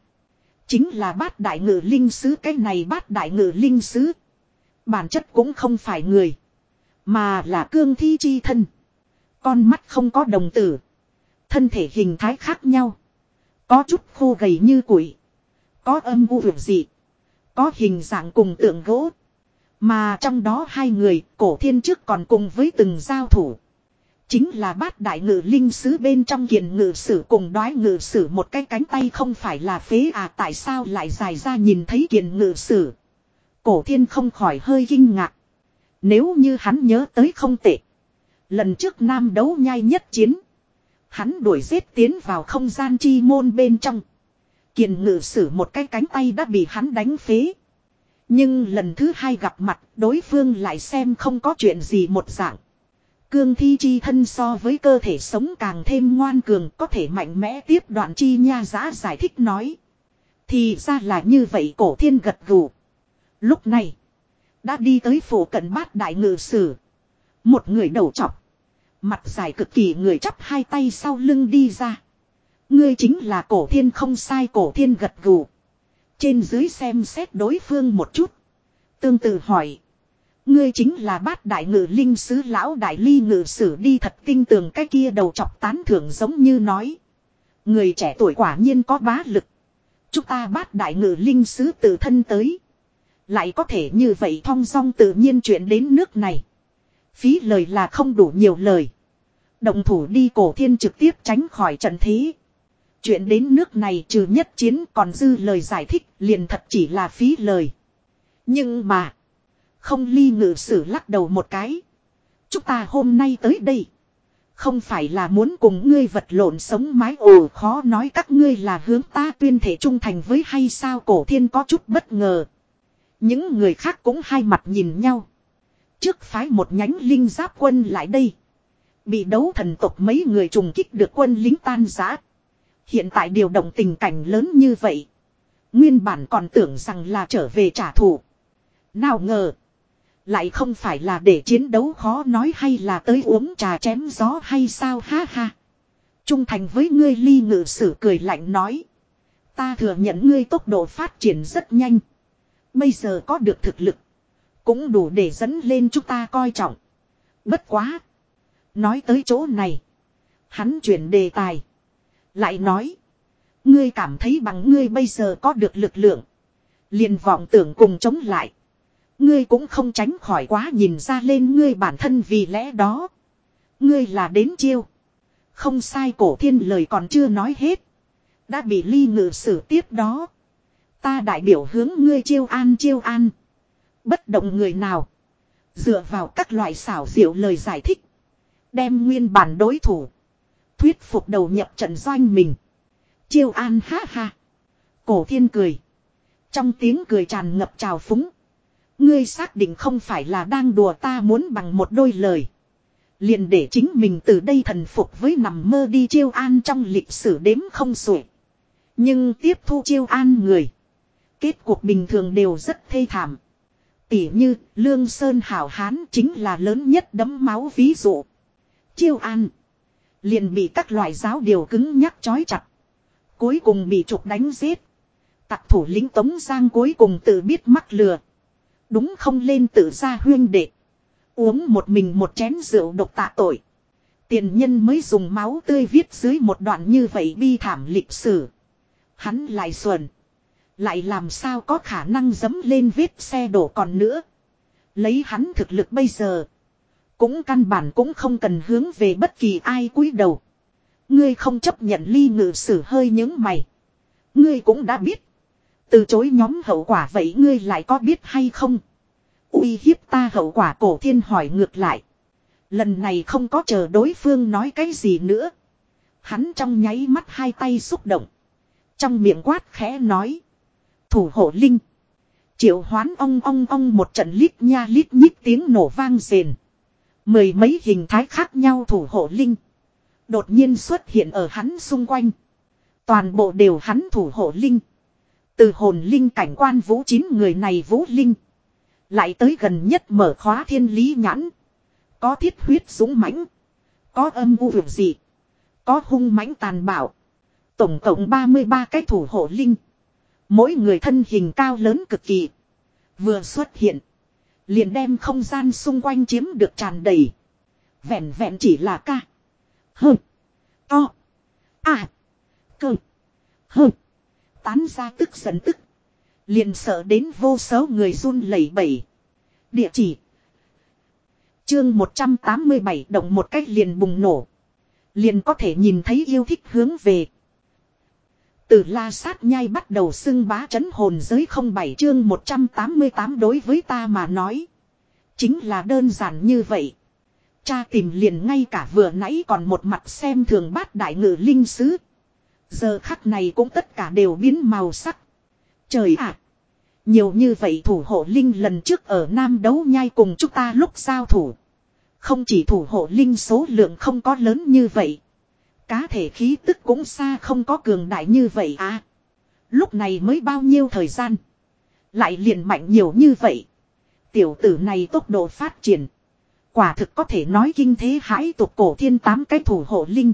Chính là bát đại ngự linh sứ cái này bát đại ngự linh sứ. Bản chất cũng không phải người. Mà là cương thi chi thân. Con mắt không có đồng tử. Thân thể hình thái khác nhau. Có chút khô gầy như củi. Có âm u vượt dị. Có hình dạng cùng tượng gỗ. Mà trong đó hai người, cổ thiên trước còn cùng với từng giao thủ. Chính là bát đại ngự linh sứ bên trong kiền ngự sử cùng đoái ngự sử một cái cánh tay không phải là phế à tại sao lại dài ra nhìn thấy kiền ngự sử. Cổ thiên không khỏi hơi kinh ngạc. Nếu như hắn nhớ tới không tệ. Lần trước nam đấu nhai nhất chiến. Hắn đuổi giết tiến vào không gian chi môn bên trong. Kiền ngự sử một cái cánh tay đã bị hắn đánh phế. Nhưng lần thứ hai gặp mặt, đối phương lại xem không có chuyện gì một dạng. Cương thi chi thân so với cơ thể sống càng thêm ngoan cường, có thể mạnh mẽ tiếp đoạn chi nha giá giải thích nói. Thì ra là như vậy, cổ thiên gật gù. Lúc này. Đã đi tới phủ cận bát đại ngự sử. Một người đầu chọc. Mặt dài cực kỳ, người chắp hai tay sau lưng đi ra. Ngươi chính là cổ thiên không sai, cổ thiên gật gù. Trên dưới xem xét đối phương một chút. Tương tự hỏi. Ngươi chính là bát đại ngự linh sứ lão đại ly ngự sử đi thật tinh tường cái kia đầu chọc tán thưởng giống như nói. Người trẻ tuổi quả nhiên có bá lực. Chúng ta bát đại ngự linh sứ tự thân tới. Lại có thể như vậy thong song tự nhiên chuyện đến nước này. Phí lời là không đủ nhiều lời. Động thủ đi cổ thiên trực tiếp tránh khỏi trận thế. Chuyện đến nước này trừ nhất chiến còn dư lời giải thích liền thật chỉ là phí lời. Nhưng mà. Không ly ngự sử lắc đầu một cái. Chúng ta hôm nay tới đây. Không phải là muốn cùng ngươi vật lộn sống mái ồ khó nói các ngươi là hướng ta tuyên thể trung thành với hay sao cổ thiên có chút bất ngờ. Những người khác cũng hai mặt nhìn nhau. Trước phái một nhánh linh giáp quân lại đây. Bị đấu thần tộc mấy người trùng kích được quân lính tan giã. Hiện tại điều động tình cảnh lớn như vậy. Nguyên bản còn tưởng rằng là trở về trả thù. Nào ngờ. Lại không phải là để chiến đấu khó nói hay là tới uống trà chém gió hay sao, ha ha. Trung thành với ngươi ly ngự sử cười lạnh nói. Ta thừa nhận ngươi tốc độ phát triển rất nhanh. Bây giờ có được thực lực. Cũng đủ để dẫn lên chúng ta coi trọng. Bất quá. Nói tới chỗ này. Hắn chuyển đề tài. Lại nói. Ngươi cảm thấy bằng ngươi bây giờ có được lực lượng. liền vọng tưởng cùng chống lại. Ngươi cũng không tránh khỏi quá nhìn ra lên ngươi bản thân vì lẽ đó. Ngươi là đến chiêu. Không sai cổ thiên lời còn chưa nói hết. Đã bị ly ngự xử tiếp đó. Ta đại biểu hướng ngươi chiêu an chiêu an. Bất động người nào. Dựa vào các loại xảo diệu lời giải thích. Đem nguyên bản đối thủ. Thuyết phục đầu nhập trận doanh mình. Chiêu an ha ha. Cổ thiên cười. Trong tiếng cười tràn ngập trào phúng. Ngươi xác định không phải là đang đùa ta muốn bằng một đôi lời. Liền để chính mình từ đây thần phục với nằm mơ đi chiêu an trong lịch sử đếm không xuể. Nhưng tiếp thu chiêu an người. Kết cuộc bình thường đều rất thê thảm. Tỉ như, Lương Sơn Hảo Hán chính là lớn nhất đấm máu ví dụ. Chiêu an. Liền bị các loại giáo điều cứng nhắc chói chặt. Cuối cùng bị trục đánh giết. Tặc thủ lĩnh Tống Giang cuối cùng tự biết mắc lừa. Đúng không lên tự ra huyên đệ. Uống một mình một chén rượu độc tạ tội. Tiền nhân mới dùng máu tươi viết dưới một đoạn như vậy bi thảm lịch sử. Hắn lại xuẩn. Lại làm sao có khả năng dấm lên vết xe đổ còn nữa. Lấy hắn thực lực bây giờ. Cũng căn bản cũng không cần hướng về bất kỳ ai cúi đầu. Ngươi không chấp nhận ly ngự sử hơi những mày. Ngươi cũng đã biết. Từ chối nhóm hậu quả vậy ngươi lại có biết hay không? uy hiếp ta hậu quả cổ thiên hỏi ngược lại. Lần này không có chờ đối phương nói cái gì nữa. Hắn trong nháy mắt hai tay xúc động. Trong miệng quát khẽ nói. Thủ hộ linh. Triệu hoán ong ong ong một trận lít nha lít nhít tiếng nổ vang rền. Mười mấy hình thái khác nhau thủ hộ linh. Đột nhiên xuất hiện ở hắn xung quanh. Toàn bộ đều hắn thủ hộ linh. Từ hồn linh cảnh quan vũ chín người này vũ linh. Lại tới gần nhất mở khóa thiên lý nhãn. Có thiết huyết dũng mãnh. Có âm u vực dị Có hung mãnh tàn bạo. Tổng cộng 33 cái thủ hộ linh. Mỗi người thân hình cao lớn cực kỳ. Vừa xuất hiện. Liền đem không gian xung quanh chiếm được tràn đầy. Vẹn vẹn chỉ là ca. Hơ. To. À. Cơ. Hơ. Tán ra tức giận tức. Liền sợ đến vô số người run lẩy bẩy. Địa chỉ. Chương 187 động một cách liền bùng nổ. Liền có thể nhìn thấy yêu thích hướng về. Từ la sát nhai bắt đầu xưng bá chấn hồn giới không bảy chương 188 đối với ta mà nói. Chính là đơn giản như vậy. Cha tìm liền ngay cả vừa nãy còn một mặt xem thường bát đại ngự linh sứ. Giờ khắc này cũng tất cả đều biến màu sắc. Trời ạ! nhiều như vậy thủ hộ linh lần trước ở Nam đấu nhai cùng chúng ta lúc giao thủ. Không chỉ thủ hộ linh số lượng không có lớn như vậy. Cá thể khí tức cũng xa không có cường đại như vậy à. Lúc này mới bao nhiêu thời gian. Lại liền mạnh nhiều như vậy. Tiểu tử này tốc độ phát triển. Quả thực có thể nói kinh thế hãi tục cổ thiên tám cái thủ hộ linh.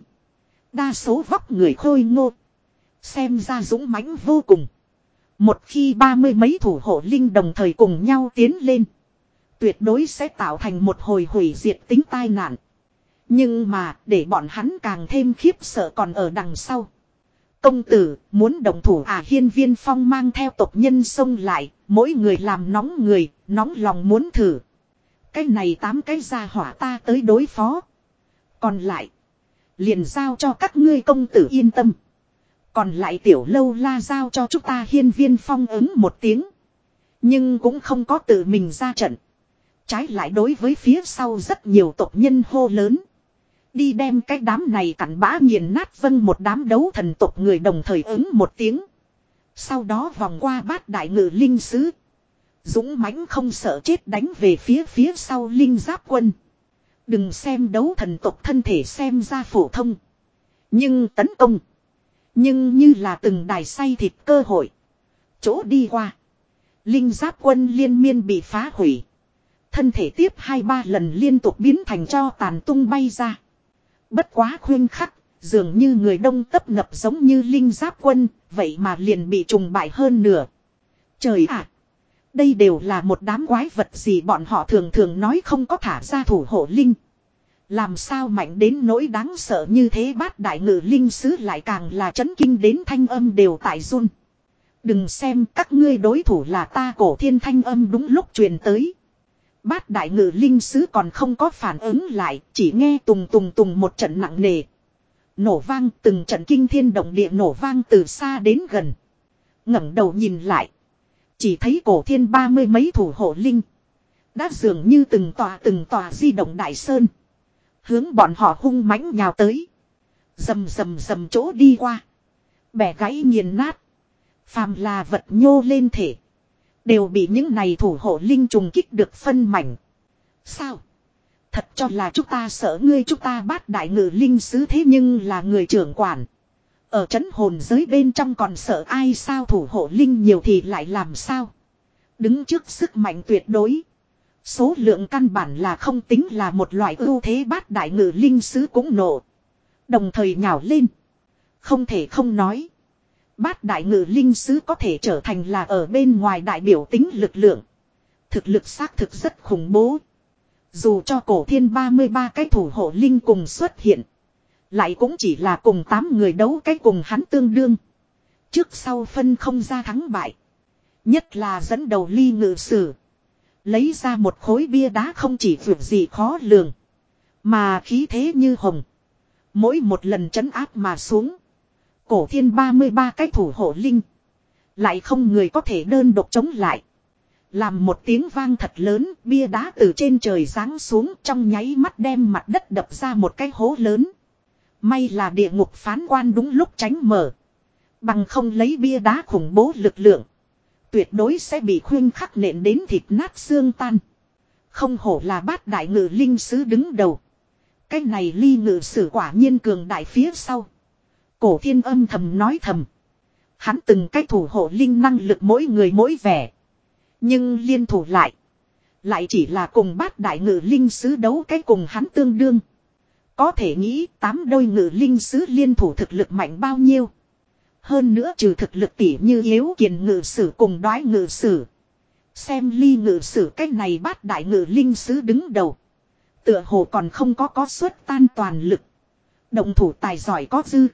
Đa số vóc người khôi ngô. Xem ra dũng mãnh vô cùng. Một khi ba mươi mấy thủ hộ linh đồng thời cùng nhau tiến lên. Tuyệt đối sẽ tạo thành một hồi hủy diệt tính tai nạn. Nhưng mà để bọn hắn càng thêm khiếp sợ còn ở đằng sau. Công tử muốn đồng thủ à hiên viên phong mang theo tộc nhân xông lại. Mỗi người làm nóng người, nóng lòng muốn thử. Cái này tám cái ra hỏa ta tới đối phó. Còn lại. Liền giao cho các ngươi công tử yên tâm. Còn lại tiểu lâu la giao cho chúng ta hiên viên phong ứng một tiếng. Nhưng cũng không có tự mình ra trận. Trái lại đối với phía sau rất nhiều tộc nhân hô lớn. Đi đem cái đám này cặn bã nghiền nát vân một đám đấu thần tộc người đồng thời ứng một tiếng. Sau đó vòng qua bát đại ngự linh sứ. Dũng mãnh không sợ chết đánh về phía phía sau linh giáp quân. Đừng xem đấu thần tộc thân thể xem ra phổ thông. Nhưng tấn công. Nhưng như là từng đài say thịt cơ hội. Chỗ đi qua. Linh giáp quân liên miên bị phá hủy. Thân thể tiếp hai ba lần liên tục biến thành cho tàn tung bay ra. Bất quá khuyên khắc, dường như người đông tấp nập giống như linh giáp quân, vậy mà liền bị trùng bại hơn nửa. Trời ạ! Đây đều là một đám quái vật gì bọn họ thường thường nói không có thả ra thủ hộ linh. Làm sao mạnh đến nỗi đáng sợ như thế bát đại ngự linh sứ lại càng là chấn kinh đến thanh âm đều tại run. Đừng xem các ngươi đối thủ là ta cổ thiên thanh âm đúng lúc truyền tới. Bát đại ngự linh sứ còn không có phản ứng lại, chỉ nghe tùng tùng tùng một trận nặng nề. Nổ vang từng trận kinh thiên động địa nổ vang từ xa đến gần. ngẩng đầu nhìn lại. Chỉ thấy cổ thiên ba mươi mấy thủ hộ linh. Đã dường như từng tòa từng tòa di động đại sơn. Hướng bọn họ hung mãnh nhào tới. Dầm dầm dầm chỗ đi qua. Bẻ gãy nghiền nát. Phàm là vật nhô lên thể. Đều bị những này thủ hộ linh trùng kích được phân mảnh. Sao? Thật cho là chúng ta sợ ngươi, chúng ta bắt đại ngự linh sứ thế nhưng là người trưởng quản. Ở chấn hồn giới bên trong còn sợ ai sao thủ hộ linh nhiều thì lại làm sao. Đứng trước sức mạnh tuyệt đối. Số lượng căn bản là không tính là một loại ưu thế bát đại ngự linh sứ cũng nổ. Đồng thời nhào lên. Không thể không nói. Bát đại ngự linh sứ có thể trở thành là ở bên ngoài đại biểu tính lực lượng. Thực lực xác thực rất khủng bố. Dù cho cổ thiên 33 cái thủ hộ linh cùng xuất hiện. Lại cũng chỉ là cùng 8 người đấu cái cùng hắn tương đương. Trước sau phân không ra thắng bại. Nhất là dẫn đầu ly ngự sử. Lấy ra một khối bia đá không chỉ vượt gì khó lường. Mà khí thế như hồng. Mỗi một lần chấn áp mà xuống. Cổ thiên 33 cái thủ hộ linh. Lại không người có thể đơn độc chống lại. Làm một tiếng vang thật lớn, bia đá từ trên trời giáng xuống trong nháy mắt đem mặt đất đập ra một cái hố lớn. May là địa ngục phán quan đúng lúc tránh mở. Bằng không lấy bia đá khủng bố lực lượng. Tuyệt đối sẽ bị khuyên khắc nện đến thịt nát xương tan. Không hổ là bát đại ngự linh sứ đứng đầu. Cái này ly ngự sử quả nhiên cường đại phía sau. Cổ thiên âm thầm nói thầm. Hắn từng cái thủ hộ linh năng lực mỗi người mỗi vẻ. Nhưng liên thủ lại. Lại chỉ là cùng bát đại ngự linh sứ đấu cái cùng hắn tương đương. Có thể nghĩ tám đôi ngự linh sứ liên thủ thực lực mạnh bao nhiêu. Hơn nữa trừ thực lực tỉ như yếu kiền ngự sử cùng đoái ngự sử. Xem ly ngự sử cách này bát đại ngự linh sứ đứng đầu. Tựa hồ còn không có có suất tan toàn lực. Động thủ tài giỏi có dư.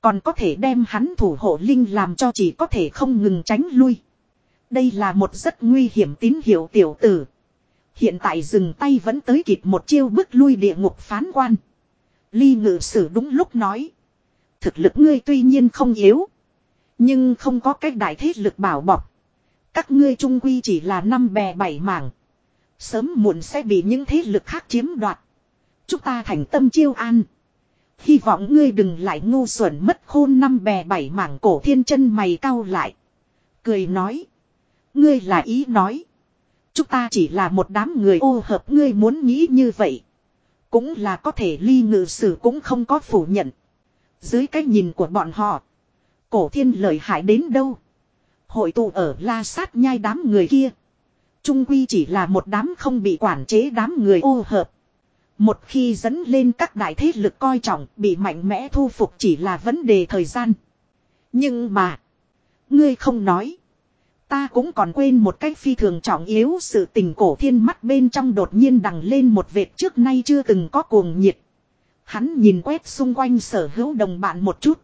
Còn có thể đem hắn thủ hộ linh làm cho chỉ có thể không ngừng tránh lui. Đây là một rất nguy hiểm tín hiệu tiểu tử. Hiện tại dừng tay vẫn tới kịp một chiêu bước lui địa ngục phán quan. Ly ngự sử đúng lúc nói. Thực lực ngươi tuy nhiên không yếu. Nhưng không có cách đại thế lực bảo bọc. Các ngươi trung quy chỉ là năm bè bảy mảng. Sớm muộn sẽ bị những thế lực khác chiếm đoạt. Chúng ta thành tâm chiêu an. Hy vọng ngươi đừng lại ngu xuẩn mất khôn năm bè bảy mảng cổ thiên chân mày cau lại. Cười nói. Ngươi là ý nói. Chúng ta chỉ là một đám người ô hợp, ngươi muốn nghĩ như vậy. Cũng là có thể ly ngự sử cũng không có phủ nhận. Dưới cái nhìn của bọn họ. Cổ thiên lợi hại đến đâu. Hội tụ ở la sát nhai đám người kia. Trung quy chỉ là một đám không bị quản chế đám người ô hợp. Một khi dẫn lên các đại thế lực coi trọng, bị mạnh mẽ thu phục chỉ là vấn đề thời gian. Nhưng mà. Ngươi không nói. Ta cũng còn quên một cách phi thường trọng yếu sự tình cổ thiên mắt bên trong đột nhiên đằng lên một vệt trước nay chưa từng có cuồng nhiệt. Hắn nhìn quét xung quanh sở hữu đồng bạn một chút.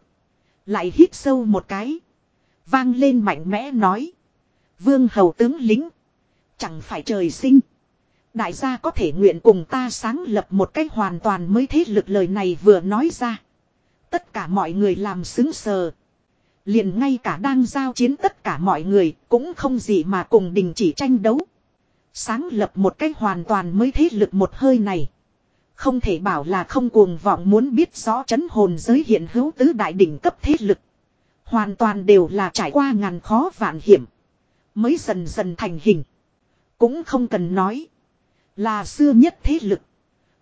Lại hít sâu một cái. Vang lên mạnh mẽ nói. Vương hầu tướng lính. Chẳng phải trời sinh. Đại gia có thể nguyện cùng ta sáng lập một cách hoàn toàn mới thế lực lời này vừa nói ra. Tất cả mọi người làm xứng sờ. Liền ngay cả đang giao chiến tất cả mọi người cũng không gì mà cùng đình chỉ tranh đấu. Sáng lập một cách hoàn toàn mới thế lực một hơi này. Không thể bảo là không cuồng vọng muốn biết rõ chấn hồn giới hiện hữu tứ đại đỉnh cấp thế lực. Hoàn toàn đều là trải qua ngàn khó vạn hiểm. Mới dần dần thành hình. Cũng không cần nói. Là xưa nhất thế lực.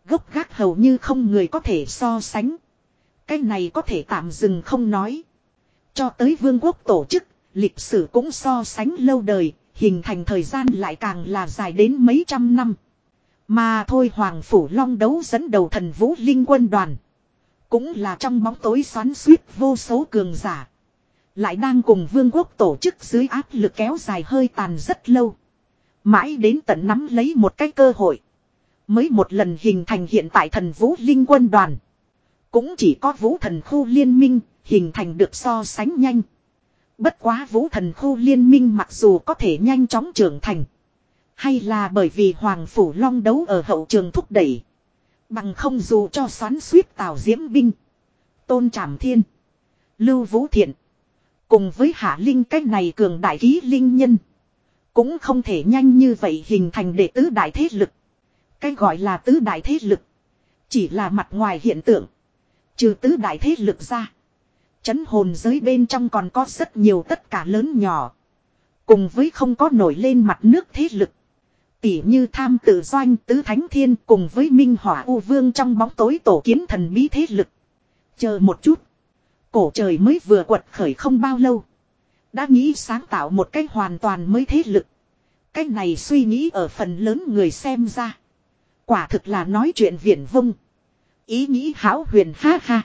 Gốc gác hầu như không người có thể so sánh. Cái này có thể tạm dừng không nói. Cho tới vương quốc tổ chức, lịch sử cũng so sánh lâu đời, hình thành thời gian lại càng là dài đến mấy trăm năm. Mà thôi Hoàng Phủ Long đấu dẫn đầu thần vũ linh quân đoàn. Cũng là trong bóng tối xoắn suýt vô số cường giả. Lại đang cùng vương quốc tổ chức dưới áp lực kéo dài hơi tàn rất lâu. Mãi đến tận nắm lấy một cái cơ hội. Mới một lần hình thành hiện tại thần vũ linh quân đoàn. Cũng chỉ có vũ thần khu liên minh hình thành được so sánh nhanh. Bất quá vũ thần khu liên minh mặc dù có thể nhanh chóng trưởng thành. Hay là bởi vì Hoàng Phủ Long đấu ở hậu trường thúc đẩy. Bằng không dù cho xoắn suýt tào diễm binh. Tôn Trảm Thiên. Lưu Vũ Thiện. Cùng với Hạ Linh cách này cường đại ký linh nhân. Cũng không thể nhanh như vậy hình thành đệ tứ đại thế lực. Cái gọi là tứ đại thế lực. Chỉ là mặt ngoài hiện tượng. Trừ tứ đại thế lực ra. Chấn hồn giới bên trong còn có rất nhiều tất cả lớn nhỏ. Cùng với không có nổi lên mặt nước thế lực. Tỉ như tham tự doanh tứ thánh thiên cùng với minh hỏa u vương trong bóng tối tổ kiến thần bí thế lực. Chờ một chút. Cổ trời mới vừa quật khởi không bao lâu. Đã nghĩ sáng tạo một cách hoàn toàn mới thế lực. Cách này suy nghĩ ở phần lớn người xem ra. Quả thực là nói chuyện viển vông. Ý nghĩ hảo huyền ha ha.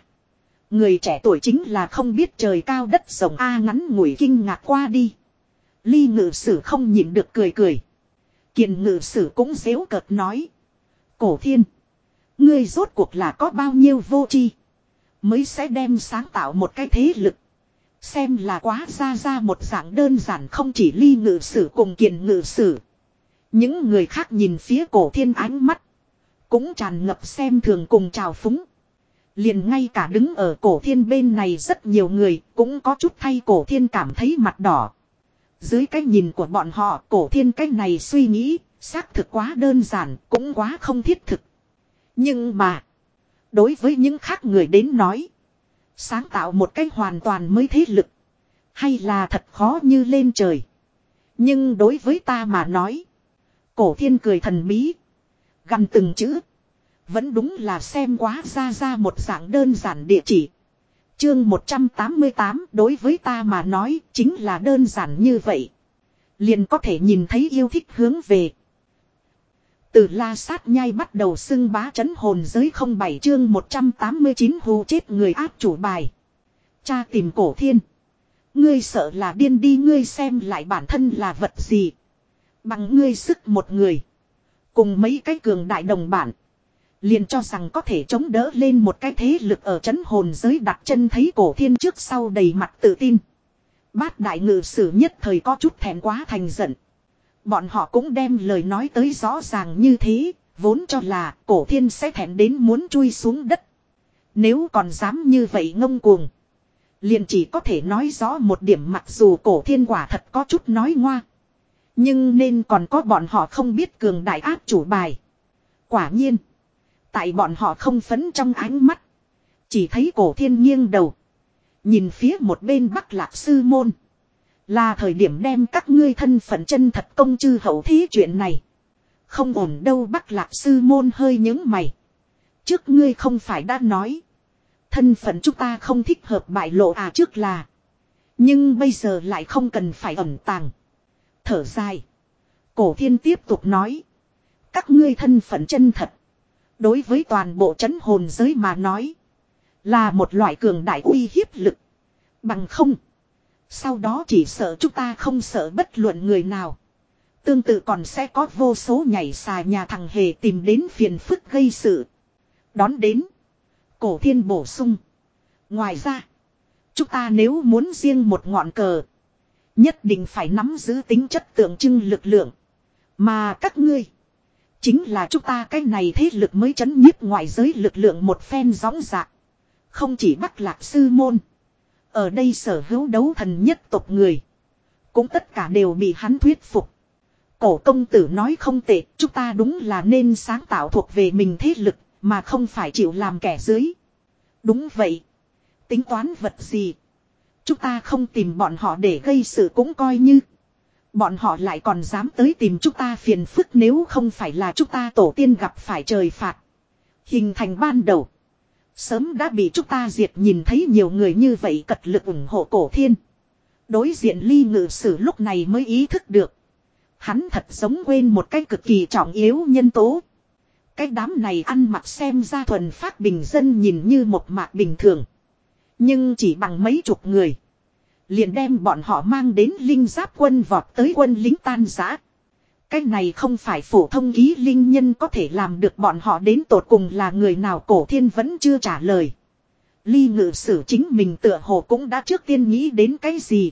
Người trẻ tuổi chính là không biết trời cao đất rộng A ngắn ngủi kinh ngạc qua đi. Ly ngự sử không nhịn được cười cười. Kiền ngự sử cũng dễu cợt nói. Cổ thiên. Ngươi rốt cuộc là có bao nhiêu vô tri Mới sẽ đem sáng tạo một cái thế lực. Xem là quá ra ra một dạng đơn giản không chỉ ly ngự sử cùng kiền ngự sử. Những người khác nhìn phía cổ thiên ánh mắt. Cũng tràn ngập xem thường cùng chào phúng. Liền ngay cả đứng ở cổ thiên bên này rất nhiều người cũng có chút thay cổ thiên cảm thấy mặt đỏ. Dưới cái nhìn của bọn họ cổ thiên cái này suy nghĩ, xác thực quá đơn giản, cũng quá không thiết thực. Nhưng mà, đối với những khác người đến nói, sáng tạo một cách hoàn toàn mới thế lực, hay là thật khó như lên trời. Nhưng đối với ta mà nói, cổ thiên cười thần bí, gằn từng chữ. Vẫn đúng là xem quá ra ra một dạng đơn giản địa chỉ. Chương 188 đối với ta mà nói, chính là đơn giản như vậy. Liền có thể nhìn thấy yêu thích hướng về. Từ la sát nhai bắt đầu xưng bá chấn hồn giới không bảy chương 189 hù chết người áp chủ bài. Cha tìm cổ thiên. Ngươi sợ là điên đi, ngươi xem lại bản thân là vật gì. Bằng ngươi sức một người. Cùng mấy cái cường đại đồng bản. Liền cho rằng có thể chống đỡ lên một cái thế lực ở chấn hồn giới đặt chân thấy cổ thiên trước sau đầy mặt tự tin. Bát đại ngự sử nhất thời có chút thèm quá thành giận. Bọn họ cũng đem lời nói tới rõ ràng như thế, vốn cho là cổ thiên sẽ thèm đến muốn chui xuống đất. Nếu còn dám như vậy ngông cuồng. Liền chỉ có thể nói rõ một điểm mặc dù cổ thiên quả thật có chút nói ngoa. Nhưng nên còn có bọn họ không biết cường đại áp chủ bài. Quả nhiên. Tại bọn họ không phấn trong ánh mắt. Chỉ thấy cổ thiên nghiêng đầu. Nhìn phía một bên bắc lạc sư môn. Là thời điểm đem các ngươi thân phận chân thật công chư hậu thí chuyện này. Không ổn đâu bắc lạc sư môn hơi những mày. Trước ngươi không phải đã nói. Thân phận chúng ta không thích hợp bại lộ à trước là. Nhưng bây giờ lại không cần phải ẩn tàng. Thở dài. Cổ thiên tiếp tục nói. Các ngươi thân phận chân thật. Đối với toàn bộ chấn hồn giới mà nói. Là một loại cường đại uy hiếp lực. Bằng không. Sau đó chỉ sợ chúng ta không sợ bất luận người nào. Tương tự còn sẽ có vô số nhảy xà nhà thằng hề tìm đến phiền phức gây sự. Đón đến. Cổ thiên bổ sung. Ngoài ra. Chúng ta nếu muốn riêng một ngọn cờ. Nhất định phải nắm giữ tính chất tượng trưng lực lượng. Mà các ngươi. Chính là chúng ta cái này thế lực mới chấn nhiếp ngoại giới lực lượng một phen gióng dạc. Không chỉ bắt lạc sư môn. Ở đây sở hữu đấu thần nhất tộc người. Cũng tất cả đều bị hắn thuyết phục. Cổ công tử nói không tệ, chúng ta đúng là nên sáng tạo thuộc về mình thế lực, mà không phải chịu làm kẻ dưới. Đúng vậy. Tính toán vật gì? Chúng ta không tìm bọn họ để gây sự cũng coi như. Bọn họ lại còn dám tới tìm chúng ta phiền phức nếu không phải là chúng ta tổ tiên gặp phải trời phạt. Hình thành ban đầu. Sớm đã bị chúng ta diệt nhìn thấy nhiều người như vậy cật lực ủng hộ cổ thiên. Đối diện ly ngự sử lúc này mới ý thức được. Hắn thật giống quên một cái cực kỳ trọng yếu nhân tố. Cái đám này ăn mặc xem ra thuần phát bình dân nhìn như một mạc bình thường. Nhưng chỉ bằng mấy chục người. Liền đem bọn họ mang đến linh giáp quân vọt tới quân lính tan giã. Cái này không phải phổ thông ký linh nhân có thể làm được bọn họ đến tột cùng là người nào cổ thiên vẫn chưa trả lời. Ly ngự sử chính mình tựa hồ cũng đã trước tiên nghĩ đến cái gì.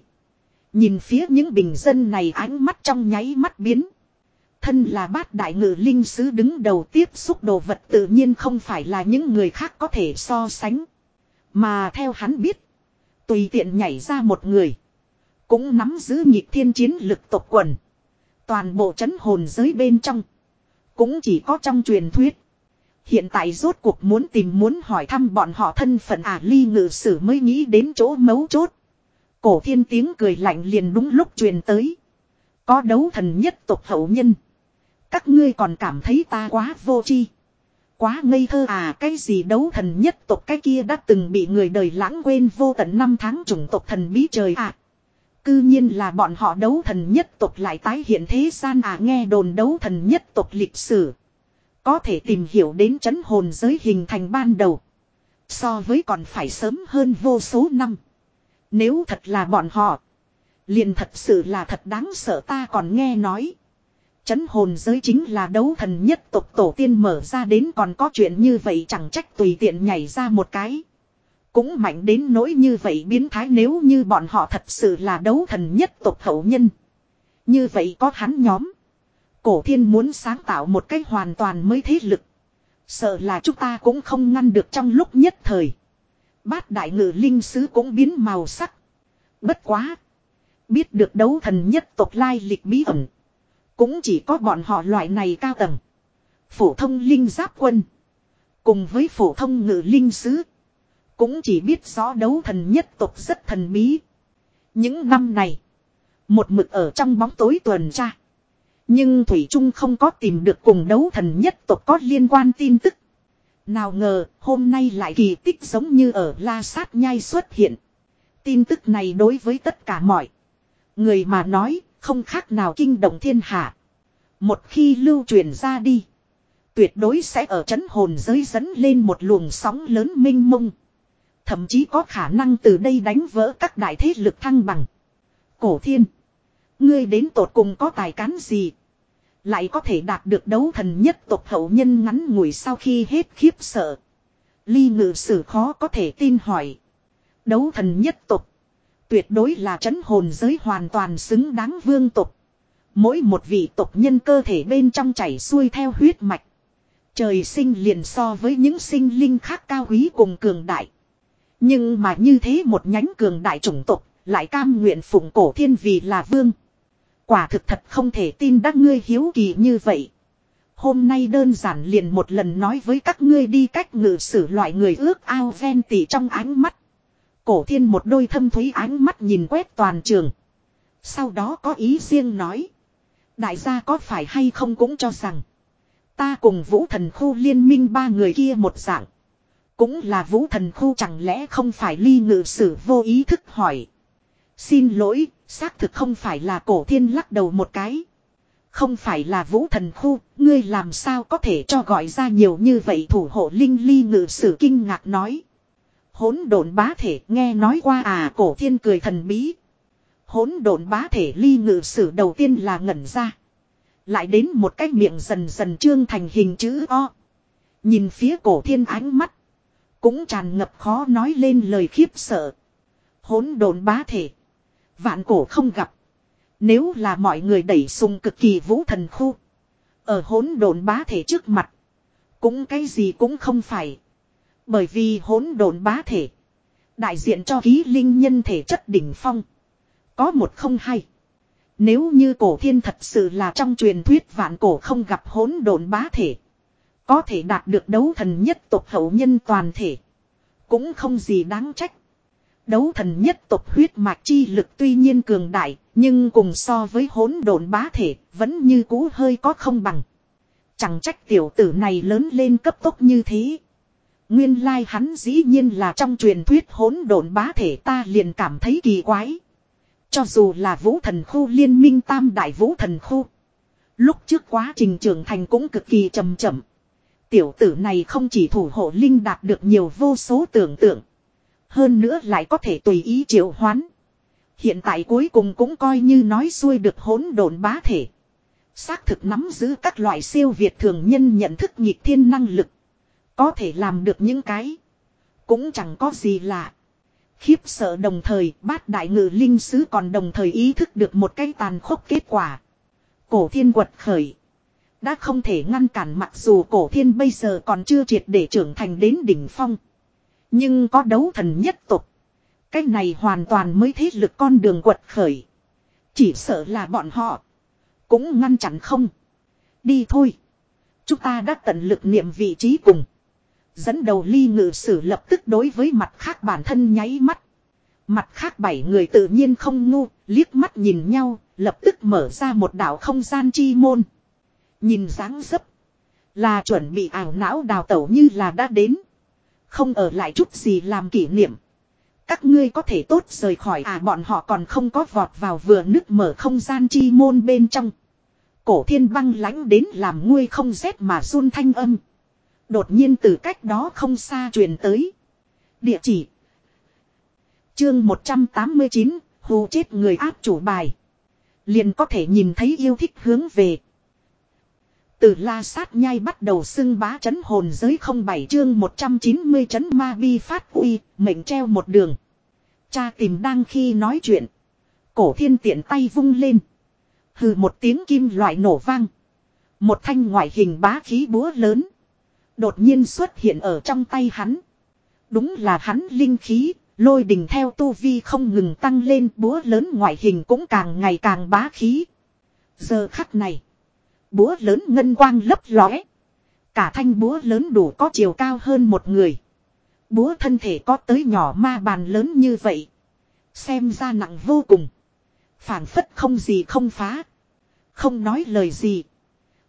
Nhìn phía những bình dân này ánh mắt trong nháy mắt biến. Thân là bát đại ngự linh sứ đứng đầu tiếp xúc đồ vật tự nhiên không phải là những người khác có thể so sánh. Mà theo hắn biết. Tùy tiện nhảy ra một người. Cũng nắm giữ nhịp thiên chiến lực tộc quần. Toàn bộ chấn hồn giới bên trong. Cũng chỉ có trong truyền thuyết. Hiện tại rốt cuộc muốn tìm muốn hỏi thăm bọn họ thân phận à ly ngự sử mới nghĩ đến chỗ mấu chốt. Cổ thiên tiếng cười lạnh liền đúng lúc truyền tới. Có đấu thần nhất tộc hậu nhân. Các ngươi còn cảm thấy ta quá vô chi. Quá ngây thơ à cái gì đấu thần nhất tộc, cái kia đã từng bị người đời lãng quên vô tận năm tháng chủng tộc thần bí trời à. Cư nhiên là bọn họ đấu thần nhất tộc lại tái hiện thế gian à nghe đồn đấu thần nhất tộc lịch sử. Có thể tìm hiểu đến chấn hồn giới hình thành ban đầu. So với còn phải sớm hơn vô số năm. Nếu thật là bọn họ. Liền thật sự là thật đáng sợ, ta còn nghe nói. Chấn hồn giới chính là đấu thần nhất tộc tổ tiên mở ra đến còn có chuyện như vậy chẳng trách tùy tiện nhảy ra một cái. Cũng mạnh đến nỗi như vậy biến thái nếu như bọn họ thật sự là đấu thần nhất tộc hậu nhân. Như vậy có hắn nhóm. Cổ thiên muốn sáng tạo một cách hoàn toàn mới thế lực. Sợ là chúng ta cũng không ngăn được trong lúc nhất thời. Bát đại ngự linh sứ cũng biến màu sắc. Bất quá. Biết được đấu thần nhất tộc lai lịch bí ẩn. Cũng chỉ có bọn họ loại này cao tầng. Phổ thông linh giáp quân. Cùng với phổ thông ngự linh sứ. Cũng chỉ biết rõ đấu thần nhất tộc rất thần bí. Những năm này. Một mực ở trong bóng tối tuần tra. Nhưng Thủy Trung không có tìm được cùng đấu thần nhất tộc có liên quan tin tức. Nào ngờ, hôm nay lại kỳ tích giống như ở La Sát Nhai xuất hiện. Tin tức này đối với tất cả mọi người mà nói không khác nào kinh động thiên hạ. Một khi lưu truyền ra đi. Tuyệt đối sẽ ở chấn hồn giới dẫn lên một luồng sóng lớn minh mông. Thậm chí có khả năng từ đây đánh vỡ các đại thế lực thăng bằng. Cổ thiên. Ngươi đến tột cùng có tài cán gì? Lại có thể đạt được đấu thần nhất tộc hậu nhân ngắn ngủi sau khi hết khiếp sợ. Ly ngự sử khó có thể tin hỏi. Đấu thần nhất tộc. Tuyệt đối là chấn hồn giới hoàn toàn xứng đáng vương tộc. Mỗi một vị tộc nhân cơ thể bên trong chảy xuôi theo huyết mạch. Trời sinh liền so với những sinh linh khác cao quý cùng cường đại. Nhưng mà như thế một nhánh cường đại chủng tộc lại cam nguyện phụng cổ thiên vì là vương. Quả thực thật không thể tin đắc ngươi hiếu kỳ như vậy. Hôm nay đơn giản liền một lần nói với các ngươi đi cách ngự sử loại người ước ao ven tỉ trong ánh mắt. Cổ thiên một đôi thâm thúy ánh mắt nhìn quét toàn trường. Sau đó có ý riêng nói. Đại gia có phải hay không cũng cho rằng. Ta cùng vũ thần khu liên minh ba người kia một dạng. Cũng là vũ thần khu chẳng lẽ không phải ly ngự sử vô ý thức hỏi. Xin lỗi, xác thực không phải là cổ thiên lắc đầu một cái. Không phải là vũ thần khu, ngươi làm sao có thể cho gọi ra nhiều như vậy thủ hộ linh ly ngự sử kinh ngạc nói. Hỗn độn bá thể, nghe nói qua à cổ thiên cười thần bí. Hỗn độn bá thể ly ngự sử đầu tiên là ngẩn ra. Lại đến một cái miệng dần dần trương thành hình chữ O. Nhìn phía cổ thiên ánh mắt. Cũng tràn ngập khó nói lên lời khiếp sợ. Hỗn độn bá thể. Vạn cổ không gặp. Nếu là mọi người đẩy sùng cực kỳ vũ thần khu. Ở hỗn độn bá thể trước mặt. Cũng cái gì cũng không phải. Bởi vì hỗn độn bá thể. Đại diện cho ký linh nhân thể chất đỉnh phong. Có một không hay. Nếu như cổ thiên thật sự là trong truyền thuyết vạn cổ không gặp hỗn độn bá thể. Có thể đạt được đấu thần nhất tộc hậu nhân toàn thể. Cũng không gì đáng trách. Đấu thần nhất tộc huyết mạch chi lực tuy nhiên cường đại, nhưng cùng so với hỗn độn bá thể, vẫn như cũ hơi có không bằng. Chẳng trách tiểu tử này lớn lên cấp tốc như thế. Nguyên lai hắn dĩ nhiên là trong truyền thuyết hỗn độn bá thể ta liền cảm thấy kỳ quái. Cho dù là vũ thần khu, liên minh tam đại vũ thần khu. Lúc trước quá trình trưởng thành cũng cực kỳ chậm chậm. Tiểu tử này không chỉ thủ hộ linh đạt được nhiều vô số tưởng tượng. Hơn nữa lại có thể tùy ý triệu hoán. Hiện tại cuối cùng cũng coi như nói xuôi được hỗn độn bá thể. Xác thực nắm giữ các loại siêu việt thường nhân nhận thức nhịp thiên năng lực. Có thể làm được những cái. Cũng chẳng có gì lạ. Khiếp sợ đồng thời, bát đại ngự linh sứ còn đồng thời ý thức được một cái tàn khốc kết quả. Cổ thiên quật khởi. Đã không thể ngăn cản mặc dù cổ thiên bây giờ còn chưa triệt để trưởng thành đến đỉnh phong. Nhưng có đấu thần nhất tục. Cái này hoàn toàn mới thế lực con đường quật khởi. Chỉ sợ là bọn họ. Cũng ngăn chặn không. Đi thôi. Chúng ta đã tận lực niệm vị trí cùng. Dẫn đầu ly ngự sử lập tức đối với mặt khác bản thân nháy mắt. Mặt khác bảy người tự nhiên không ngu, liếc mắt nhìn nhau, lập tức mở ra một đảo không gian chi môn. Nhìn dáng dấp. Là chuẩn bị ảo não đào tẩu như là đã đến. Không ở lại chút gì làm kỷ niệm. Các ngươi có thể tốt rời khỏi à bọn họ còn không có vọt vào vừa nứt mở không gian chi môn bên trong. Cổ thiên băng lãnh đến làm nguôi không rét mà run thanh âm. Đột nhiên từ cách đó không xa truyền tới. Địa chỉ. Chương 189, hù chết người áp chủ bài. Liền có thể nhìn thấy yêu thích hướng về. Từ la sát nhai bắt đầu xưng bá chấn hồn giới không bảy chương 190 chấn ma bi phát uy, mệnh treo một đường. Cha tìm đang khi nói chuyện. Cổ thiên tiện tay vung lên. Hừ một tiếng kim loại nổ vang. Một thanh ngoại hình bá khí búa lớn. Đột nhiên xuất hiện ở trong tay hắn. Đúng là hắn linh khí, lôi đình theo tu vi không ngừng tăng lên búa lớn ngoại hình cũng càng ngày càng bá khí. Giờ khắc này. Búa lớn ngân quang lấp lóe. Cả thanh búa lớn đủ có chiều cao hơn một người. Búa thân thể có tới nhỏ ma bàn lớn như vậy. Xem ra nặng vô cùng. phản phất không gì không phá. Không nói lời gì.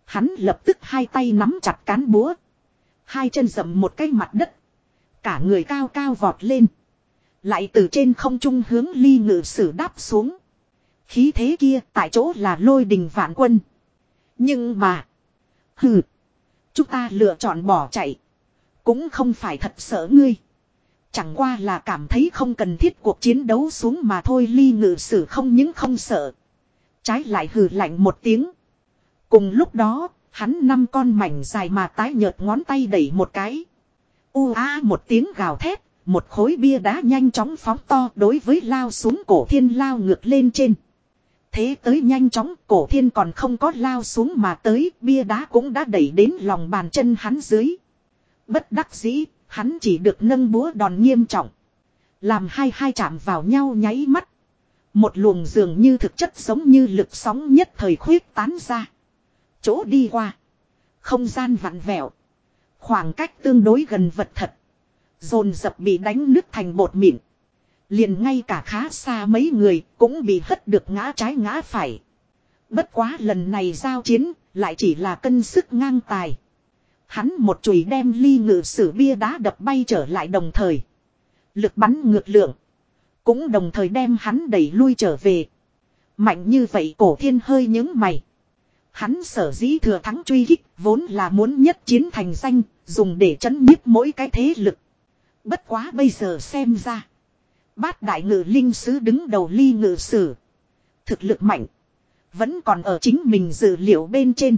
Hắn lập tức hai tay nắm chặt cán búa. Hai chân dậm một cái mặt đất. Cả người cao cao vọt lên. Lại từ trên không trung hướng ly ngự sử đáp xuống. Khí thế kia tại chỗ là lôi đình vạn quân. Nhưng mà. Hừ. Chúng ta lựa chọn bỏ chạy. Cũng không phải thật sợ ngươi. Chẳng qua là cảm thấy không cần thiết cuộc chiến đấu xuống mà thôi ly ngự sử không những không sợ. Trái lại hừ lạnh một tiếng. Cùng lúc đó, hắn năm con mảnh dài mà tái nhợt ngón tay đẩy một cái. U a một tiếng gào thét, một khối bia đá nhanh chóng phóng to đối với lao xuống cổ thiên lao ngược lên trên. Thế tới nhanh chóng cổ thiên còn không có lao xuống mà tới bia đá cũng đã đẩy đến lòng bàn chân hắn dưới. Bất đắc dĩ, hắn chỉ được nâng búa đòn nghiêm trọng. Làm hai hai chạm vào nhau nháy mắt. Một luồng dường như thực chất giống như lực sóng nhất thời khuyết tán ra. Chỗ đi qua. Không gian vặn vẹo. Khoảng cách tương đối gần vật thật. Dồn dập bị đánh nứt thành bột mịn. Liền ngay cả khá xa mấy người cũng bị hất được ngã trái ngã phải. Bất quá lần này giao chiến lại chỉ là cân sức ngang tài. Hắn một chùy đem ly ngự sử bia đá đập bay trở lại đồng thời. Lực bắn ngược lượng. Cũng đồng thời đem hắn đẩy lui trở về. Mạnh như vậy cổ thiên hơi những mày. Hắn sở dĩ thừa thắng truy kích vốn là muốn nhất chiến thành danh, dùng để chấn nhiếp mỗi cái thế lực. Bất quá bây giờ xem ra. Bát đại ngự linh sứ đứng đầu ly ngự sử. Thực lực mạnh. Vẫn còn ở chính mình dự liệu bên trên.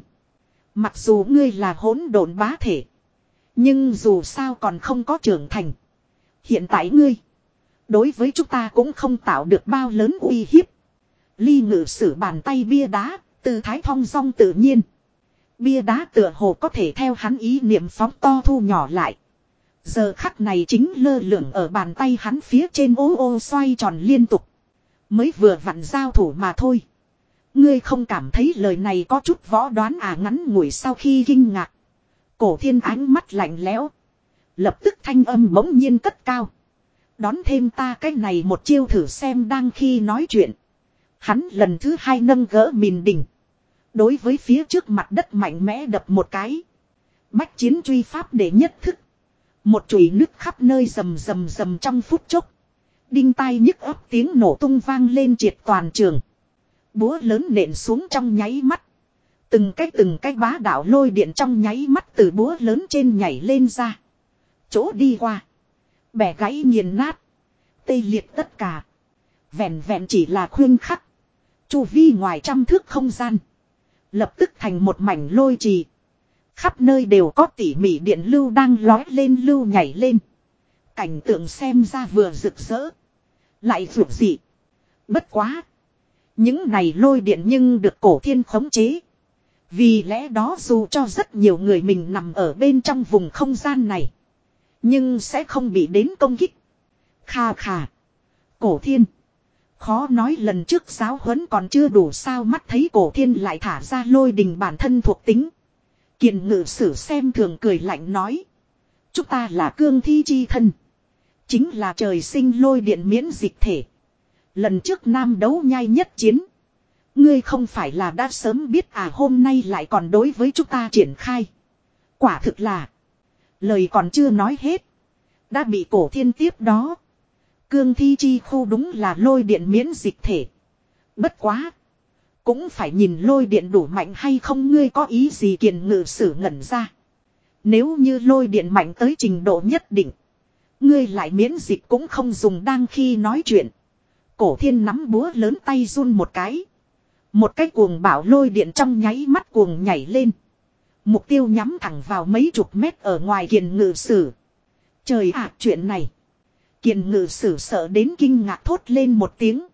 Mặc dù ngươi là hỗn độn bá thể. Nhưng dù sao còn không có trưởng thành. Hiện tại ngươi. Đối với chúng ta cũng không tạo được bao lớn uy hiếp. Ly ngự sử bàn tay bia đá. Từ thái thong song tự nhiên. Bia đá tựa hồ có thể theo hắn ý niệm phóng to thu nhỏ lại. Giờ khắc này chính lơ lửng ở bàn tay hắn phía trên ô ô xoay tròn liên tục. Mới vừa vặn giao thủ mà thôi. Ngươi không cảm thấy lời này có chút võ đoán à ngắn ngủi sau khi kinh ngạc. Cổ thiên ánh mắt lạnh lẽo. Lập tức thanh âm bỗng nhiên cất cao. Đón thêm ta cái này một chiêu thử xem đang khi nói chuyện. Hắn lần thứ hai nâng gỡ mìn đỉnh. Đối với phía trước mặt đất mạnh mẽ đập một cái. Bách chiến truy pháp để nhất thức. Một chùy nước khắp nơi rầm rầm rầm trong phút chốc. Đinh tai nhức ấp tiếng nổ tung vang lên triệt toàn trường. Búa lớn nện xuống trong nháy mắt. Từng cái từng cái bá đạo lôi điện trong nháy mắt từ búa lớn trên nhảy lên ra. Chỗ đi qua. Bẻ gãy nghiền nát. Tê liệt tất cả. Vẹn vẹn chỉ là khuyên khắc. Chu vi ngoài trăm thước không gian. Lập tức thành một mảnh lôi trì. Khắp nơi đều có tỉ mỉ điện lưu đang lói lên lưu nhảy lên. Cảnh tượng xem ra vừa rực rỡ. Lại rụt dị. Bất quá. Những này lôi điện nhưng được cổ thiên khống chế. Vì lẽ đó dù cho rất nhiều người mình nằm ở bên trong vùng không gian này. Nhưng sẽ không bị đến công kích. Kha kha. Cổ thiên. Khó nói lần trước giáo huấn còn chưa đủ sao mắt thấy cổ thiên lại thả ra lôi đình bản thân thuộc tính. Kiền ngự sử xem thường cười lạnh nói. Chúng ta là cương thi chi thân. Chính là trời sinh lôi điện miễn dịch thể. Lần trước nam đấu nhai nhất chiến. Ngươi không phải là đã sớm biết à hôm nay lại còn đối với chúng ta triển khai. Quả thực là. Lời còn chưa nói hết. Đã bị cổ thiên tiếp đó. Cương thi chi khu đúng là lôi điện miễn dịch thể. Bất quá. Cũng phải nhìn lôi điện đủ mạnh hay không ngươi có ý gì kiền ngự sử ngẩn ra. Nếu như lôi điện mạnh tới trình độ nhất định. Ngươi lại miễn dịch cũng không dùng đang khi nói chuyện. Cổ thiên nắm búa lớn tay run một cái. Một cái cuồng bảo lôi điện trong nháy mắt cuồng nhảy lên. Mục tiêu nhắm thẳng vào mấy chục mét ở ngoài kiền ngự sử. Trời ạ, chuyện này. Kiền ngự sử sợ đến kinh ngạc thốt lên một tiếng.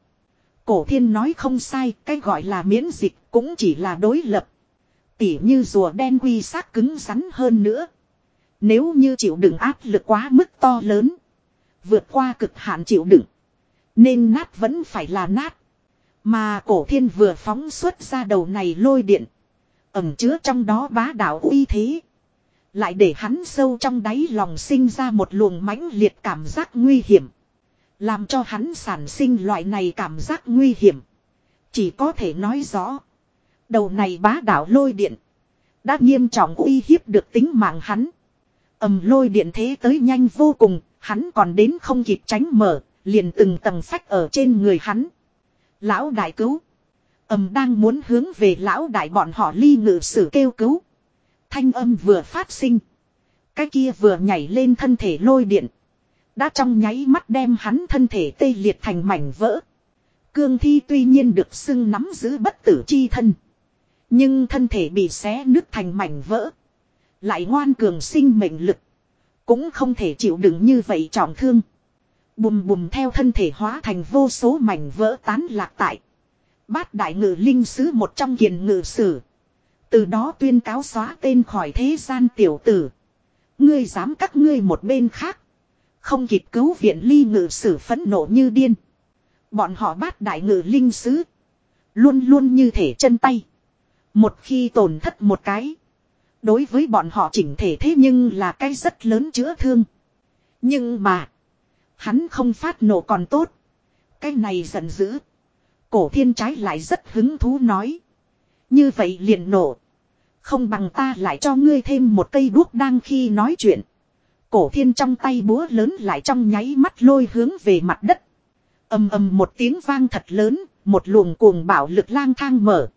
Cổ thiên nói không sai, cái gọi là miễn dịch cũng chỉ là đối lập. Tỉ như rùa đen quy xác cứng rắn hơn nữa. Nếu như chịu đựng áp lực quá mức to lớn. Vượt qua cực hạn chịu đựng. Nên nát vẫn phải là nát. Mà cổ thiên vừa phóng xuất ra đầu này lôi điện. Ẩm chứa trong đó bá đạo uy thế. Lại để hắn sâu trong đáy lòng sinh ra một luồng mãnh liệt cảm giác nguy hiểm. Làm cho hắn sản sinh loại này cảm giác nguy hiểm. Chỉ có thể nói rõ. Đầu này bá đạo lôi điện. Đã nghiêm trọng uy hiếp được tính mạng hắn. ầm lôi điện thế tới nhanh vô cùng. Hắn còn đến không kịp tránh mở. Liền từng tầng phách ở trên người hắn. Lão đại cứu. ầm đang muốn hướng về lão đại bọn họ ly ngự sử kêu cứu. Thanh âm vừa phát sinh. Cái kia vừa nhảy lên thân thể lôi điện. Đã trong nháy mắt đem hắn thân thể tê liệt thành mảnh vỡ. Cương thi tuy nhiên được xưng nắm giữ bất tử chi thân. Nhưng thân thể bị xé nứt thành mảnh vỡ. Lại ngoan cường sinh mệnh lực. Cũng không thể chịu đựng như vậy trọng thương. Bùm bùm theo thân thể hóa thành vô số mảnh vỡ tán lạc tại. Bát đại ngự linh sứ một trong kiền ngự sử. Từ đó tuyên cáo xóa tên khỏi thế gian tiểu tử. Ngươi dám các ngươi một bên khác. Không kịp cứu viện ly ngự sử phẫn nộ như điên. Bọn họ bắt đại ngự linh sứ. Luôn luôn như thể chân tay. Một khi tổn thất một cái. Đối với bọn họ chỉnh thể thế nhưng là cái rất lớn chữa thương. Nhưng mà. Hắn không phát nộ còn tốt. Cái này giận dữ. Cổ thiên trái lại rất hứng thú nói. Như vậy liền nổ. Không bằng ta lại cho ngươi thêm một cây đuốc đang khi nói chuyện. Cổ thiên trong tay búa lớn lại trong nháy mắt lôi hướng về mặt đất. ầm ầm một tiếng vang thật lớn, một luồng cuồng bạo lực lang thang mở.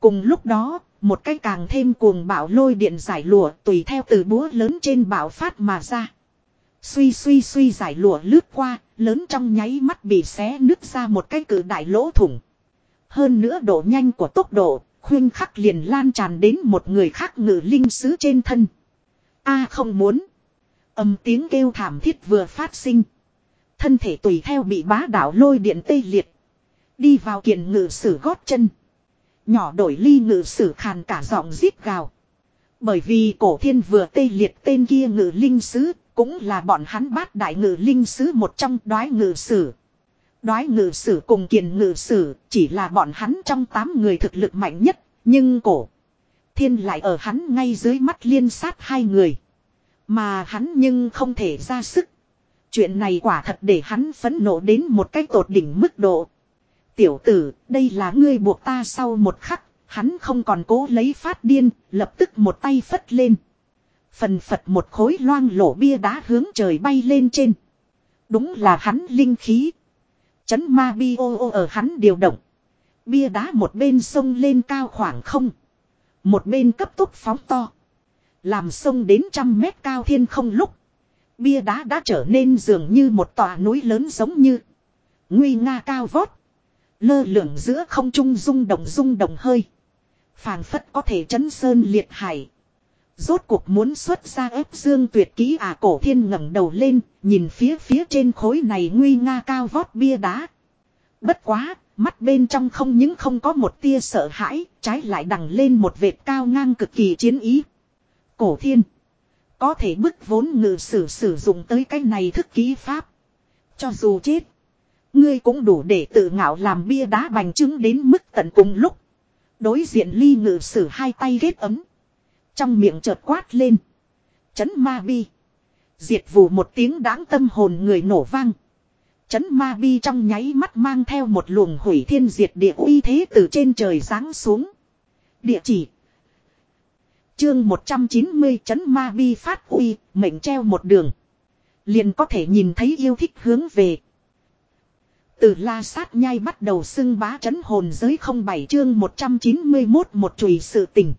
Cùng lúc đó, một cái càng thêm cuồng bạo lôi điện giải lụa tùy theo từ búa lớn trên bạo phát mà ra. Suy suy suy giải lụa lướt qua, lớn trong nháy mắt bị xé nứt ra một cái cử đại lỗ thủng. Hơn nữa độ nhanh của tốc độ, khuyên khắc liền lan tràn đến một người khác ngự linh sứ trên thân. A à, không muốn. Âm tiếng kêu thảm thiết vừa phát sinh. Thân thể tùy theo bị bá đảo lôi điện tê liệt. Đi vào kiện ngự sử gót chân. Nhỏ đổi ly ngự sử khàn cả giọng giết gào. Bởi vì cổ thiên vừa tê liệt tên kia ngự linh sứ, cũng là bọn hắn bát đại ngự linh sứ một trong đoái ngự sử. Đoái ngự sử cùng kiền ngự sử chỉ là bọn hắn trong tám người thực lực mạnh nhất, nhưng cổ. Thiên lại ở hắn ngay dưới mắt liên sát hai người. Mà hắn nhưng không thể ra sức. Chuyện này quả thật để hắn phấn nộ đến một cách tột đỉnh mức độ. Tiểu tử, đây là ngươi buộc ta sau một khắc, hắn không còn cố lấy phát điên, lập tức một tay phất lên. Phần phật một khối loang lổ bia đá hướng trời bay lên trên. Đúng là hắn linh khí. Chấn ma bi ô ô ở hắn điều động. Bia đá một bên sông lên cao khoảng không. Một bên cấp tốc phóng to. Làm sông đến trăm mét cao thiên không lúc. Bia đá đã trở nên dường như một tòa núi lớn giống như. Nguy nga cao vót. Lơ lửng giữa không trung rung động rung động hơi. phảng phất có thể chấn sơn liệt hải. Rốt cuộc muốn xuất ra ép dương tuyệt ký à cổ thiên ngẩng đầu lên, nhìn phía phía trên khối này nguy nga cao vót bia đá. Bất quá, mắt bên trong không những không có một tia sợ hãi, trái lại đằng lên một vệt cao ngang cực kỳ chiến ý. Cổ thiên. Có thể bức vốn ngự sử sử dụng tới cái này thức ký pháp. Cho dù chết. Ngươi cũng đủ để tự ngạo làm bia đá bành trướng đến mức tận cùng lúc. Đối diện ly ngự sử hai tay ghét ấm. Trong miệng chợt quát lên. Chấn ma bi. Diệt vù một tiếng đáng tâm hồn người nổ vang. Chấn ma bi trong nháy mắt mang theo một luồng hủy thiên diệt địa uy thế từ trên trời giáng xuống. Địa chỉ. Chương 190 chấn ma bi phát uy, mệnh treo một đường. Liền có thể nhìn thấy yêu thích hướng về. Từ la sát nhai bắt đầu xưng bá chấn hồn giới không bảy chương 191 một chùy sự tình.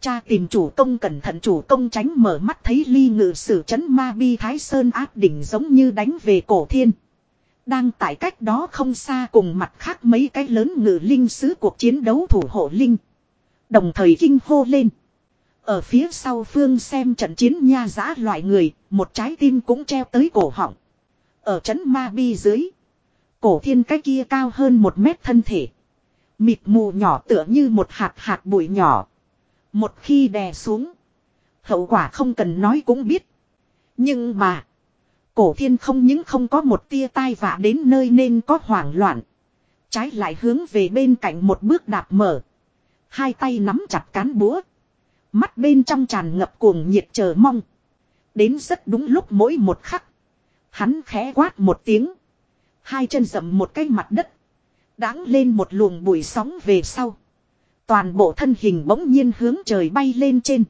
Cha tìm chủ công cẩn thận chủ công tránh mở mắt thấy ly ngự sử chấn ma bi thái sơn áp đỉnh giống như đánh về cổ thiên. Đang tại cách đó không xa cùng mặt khác mấy cái lớn ngự linh sứ cuộc chiến đấu thủ hộ linh. Đồng thời kinh hô lên. Ở phía sau phương xem trận chiến nha giã loại người, một trái tim cũng treo tới cổ họng. Ở trấn ma bi dưới. Cổ thiên cái kia cao hơn một mét thân thể. Mịt mù nhỏ tựa như một hạt hạt bụi nhỏ. Một khi đè xuống. Hậu quả không cần nói cũng biết. Nhưng mà. Cổ thiên không những không có một tia tai vạ đến nơi nên có hoảng loạn. Trái lại hướng về bên cạnh một bước đạp mở. Hai tay nắm chặt cán búa. Mắt bên trong tràn ngập cuồng nhiệt chờ mong. Đến rất đúng lúc mỗi một khắc. Hắn khẽ quát một tiếng. Hai chân dậm một cái mặt đất. Đáng lên một luồng bụi sóng về sau. Toàn bộ thân hình bỗng nhiên hướng trời bay lên trên.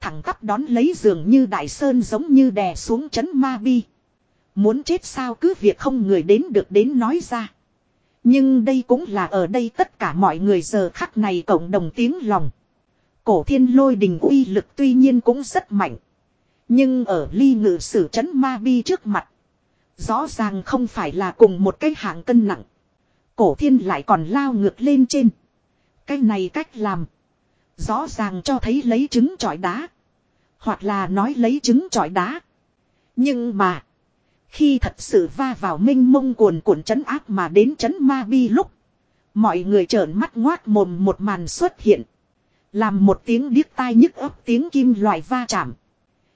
Thẳng tắp đón lấy giường như đại sơn giống như đè xuống chấn ma bi. Muốn chết sao cứ việc không người đến được đến nói ra. Nhưng đây cũng là ở đây tất cả mọi người giờ khắc này cộng đồng tiếng lòng. Cổ thiên lôi đình uy lực tuy nhiên cũng rất mạnh. Nhưng ở ly ngự sử chấn ma bi trước mặt. Rõ ràng không phải là cùng một cái hạng cân nặng. Cổ thiên lại còn lao ngược lên trên. Cái này cách làm. Rõ ràng cho thấy lấy trứng trọi đá. Hoặc là nói lấy trứng trọi đá. Nhưng mà. Khi thật sự va vào minh mông cuồn cuộn chấn áp mà đến chấn ma bi lúc. Mọi người trợn mắt ngoát mồm một màn xuất hiện. Làm một tiếng điếc tai nhức ấp tiếng kim loại va chạm.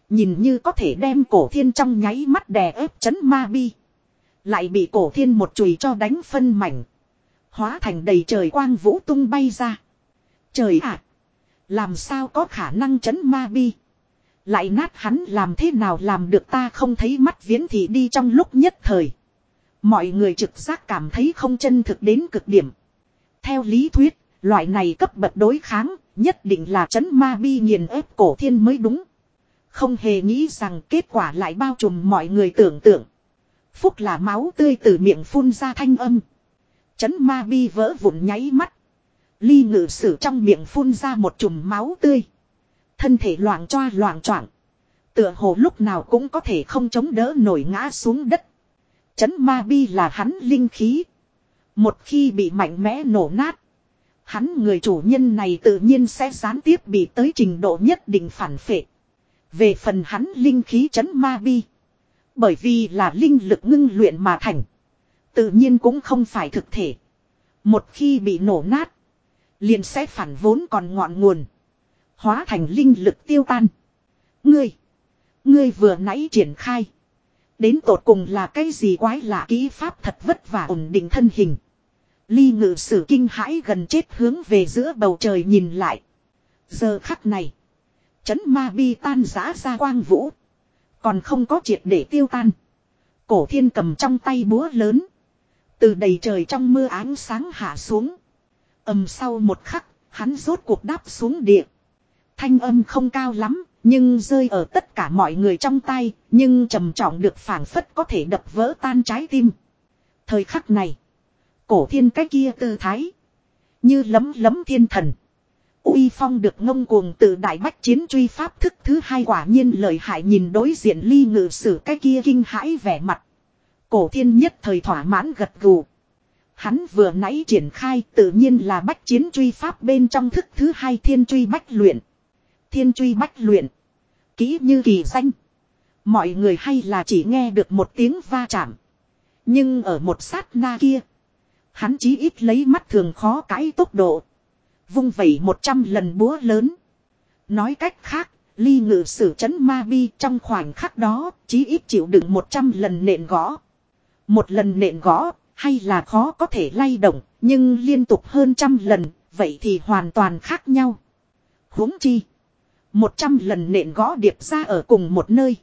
Nhìn như có thể đem cổ thiên trong nháy mắt đè ép chấn ma bi. Lại bị cổ thiên một chùy cho đánh phân mảnh. Hóa thành đầy trời quang vũ tung bay ra. Trời ạ! làm sao có khả năng chấn ma bi? Lại nát hắn làm thế nào làm được ta không thấy mắt viễn thị đi trong lúc nhất thời. Mọi người trực giác cảm thấy không chân thực đến cực điểm. Theo lý thuyết, loại này cấp bậc đối kháng, nhất định là chấn ma bi nghiền ép cổ thiên mới đúng. Không hề nghĩ rằng kết quả lại bao trùm mọi người tưởng tượng. Phúc là máu tươi từ miệng phun ra thanh âm. Chấn ma bi vỡ vụn nháy mắt. Ly ngự sử trong miệng phun ra một chùm máu tươi. Thân thể loạn choa loạn choạng. Tựa hồ lúc nào cũng có thể không chống đỡ nổi ngã xuống đất. Chấn ma bi là hắn linh khí. Một khi bị mạnh mẽ nổ nát. Hắn người chủ nhân này tự nhiên sẽ gián tiếp bị tới trình độ nhất định phản phệ. Về phần hắn linh khí chấn ma bi. Bởi vì là linh lực ngưng luyện mà thành. Tự nhiên cũng không phải thực thể. Một khi bị nổ nát. Liền sẽ phản vốn còn ngọn nguồn. Hóa thành linh lực tiêu tan. Ngươi. Ngươi vừa nãy triển khai. Đến tột cùng là cái gì quái lạ kỹ pháp thật vất vả ổn định thân hình. Ly ngự sử kinh hãi gần chết hướng về giữa bầu trời nhìn lại. Giờ khắc này. Chấn ma bi tan giã ra quang vũ. Còn không có triệt để tiêu tan. Cổ thiên cầm trong tay búa lớn. Từ đầy trời trong mưa ánh sáng hạ xuống. ầm sau một khắc, hắn rốt cuộc đáp xuống địa. Thanh âm không cao lắm, nhưng rơi ở tất cả mọi người trong tay, nhưng trầm trọng được phảng phất có thể đập vỡ tan trái tim. Thời khắc này, cổ thiên cái kia tư thái, như lấm lấm thiên thần. Uy phong được ngông cuồng từ đại bách chiến truy pháp thức thứ hai quả nhiên lợi hại nhìn đối diện ly ngự sử cái kia kinh hãi vẻ mặt. Cổ thiên nhất thời thỏa mãn gật gù. Hắn vừa nãy triển khai tự nhiên là bách chiến truy pháp bên trong thức thứ hai thiên truy bách luyện. Thiên truy bách luyện. Kỹ như kỳ danh. Mọi người hay là chỉ nghe được một tiếng va chạm. Nhưng ở một sát na kia. Hắn chí ít lấy mắt thường khó cãi tốc độ. Vung vẩy một trăm lần búa lớn. Nói cách khác, ly ngự sử chấn ma bi trong khoảnh khắc đó, chí ít chịu đựng một trăm lần nện gõ. Một lần nện gõ, hay là khó có thể lay động, nhưng liên tục hơn trăm lần, vậy thì hoàn toàn khác nhau. huống chi. Một trăm lần nện gõ điệp ra ở cùng một nơi.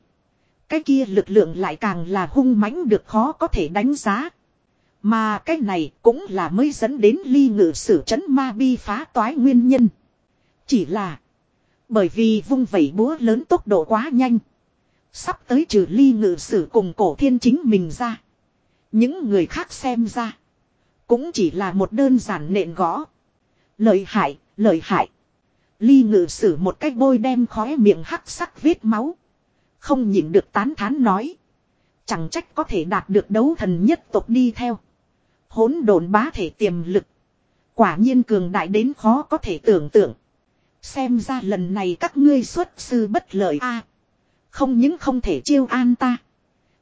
Cái kia lực lượng lại càng là hung mãnh được khó có thể đánh giá. Mà cái này cũng là mới dẫn đến ly ngự sử chấn ma bi phá toái nguyên nhân. Chỉ là bởi vì vung vẩy búa lớn tốc độ quá nhanh. Sắp tới trừ ly ngự sử cùng cổ thiên chính mình ra. Những người khác xem ra. Cũng chỉ là một đơn giản nện gõ. Lợi hại, lợi hại. Ly ngự sử một cách bôi đem khóe miệng hắc sắc vết máu. Không nhịn được tán thán nói. Chẳng trách có thể đạt được đấu thần nhất tộc đi theo. Hỗn độn bá thể tiềm lực. Quả nhiên cường đại đến khó có thể tưởng tượng. Xem ra lần này các ngươi xuất sư bất lợi a Không những không thể chiêu an ta.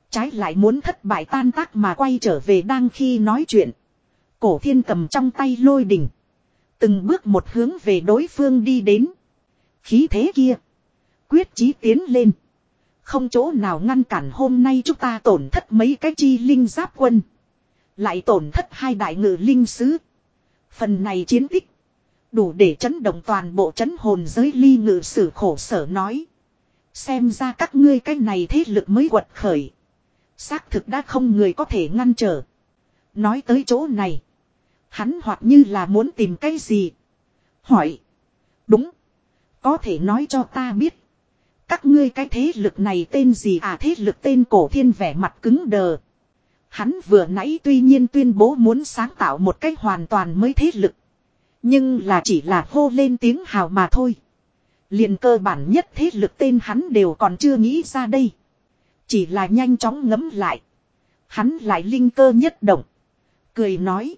Trái lại muốn thất bại tan tác mà quay trở về đang khi nói chuyện. Cổ thiên cầm trong tay lôi đỉnh. Từng bước một hướng về đối phương đi đến. Khí thế kia. Quyết chí tiến lên. Không chỗ nào ngăn cản hôm nay chúng ta tổn thất mấy cái chi linh giáp quân. Lại tổn thất hai đại ngự linh sứ. Phần này chiến tích. Đủ để chấn động toàn bộ chấn hồn giới ly ngự sử khổ sở nói. Xem ra các ngươi cái này thế lực mới quật khởi. Xác thực đã không người có thể ngăn trở. Nói tới chỗ này. Hắn hoặc như là muốn tìm cái gì. Hỏi. Đúng. Có thể nói cho ta biết. Các ngươi cái thế lực này tên gì à thế lực tên cổ thiên vẻ mặt cứng đờ. Hắn vừa nãy tuy nhiên tuyên bố muốn sáng tạo một cách hoàn toàn mới thế lực. Nhưng là chỉ là hô lên tiếng hào mà thôi. liền cơ bản nhất thế lực tên hắn đều còn chưa nghĩ ra đây. Chỉ là nhanh chóng ngấm lại. Hắn lại linh cơ nhất động. Cười nói.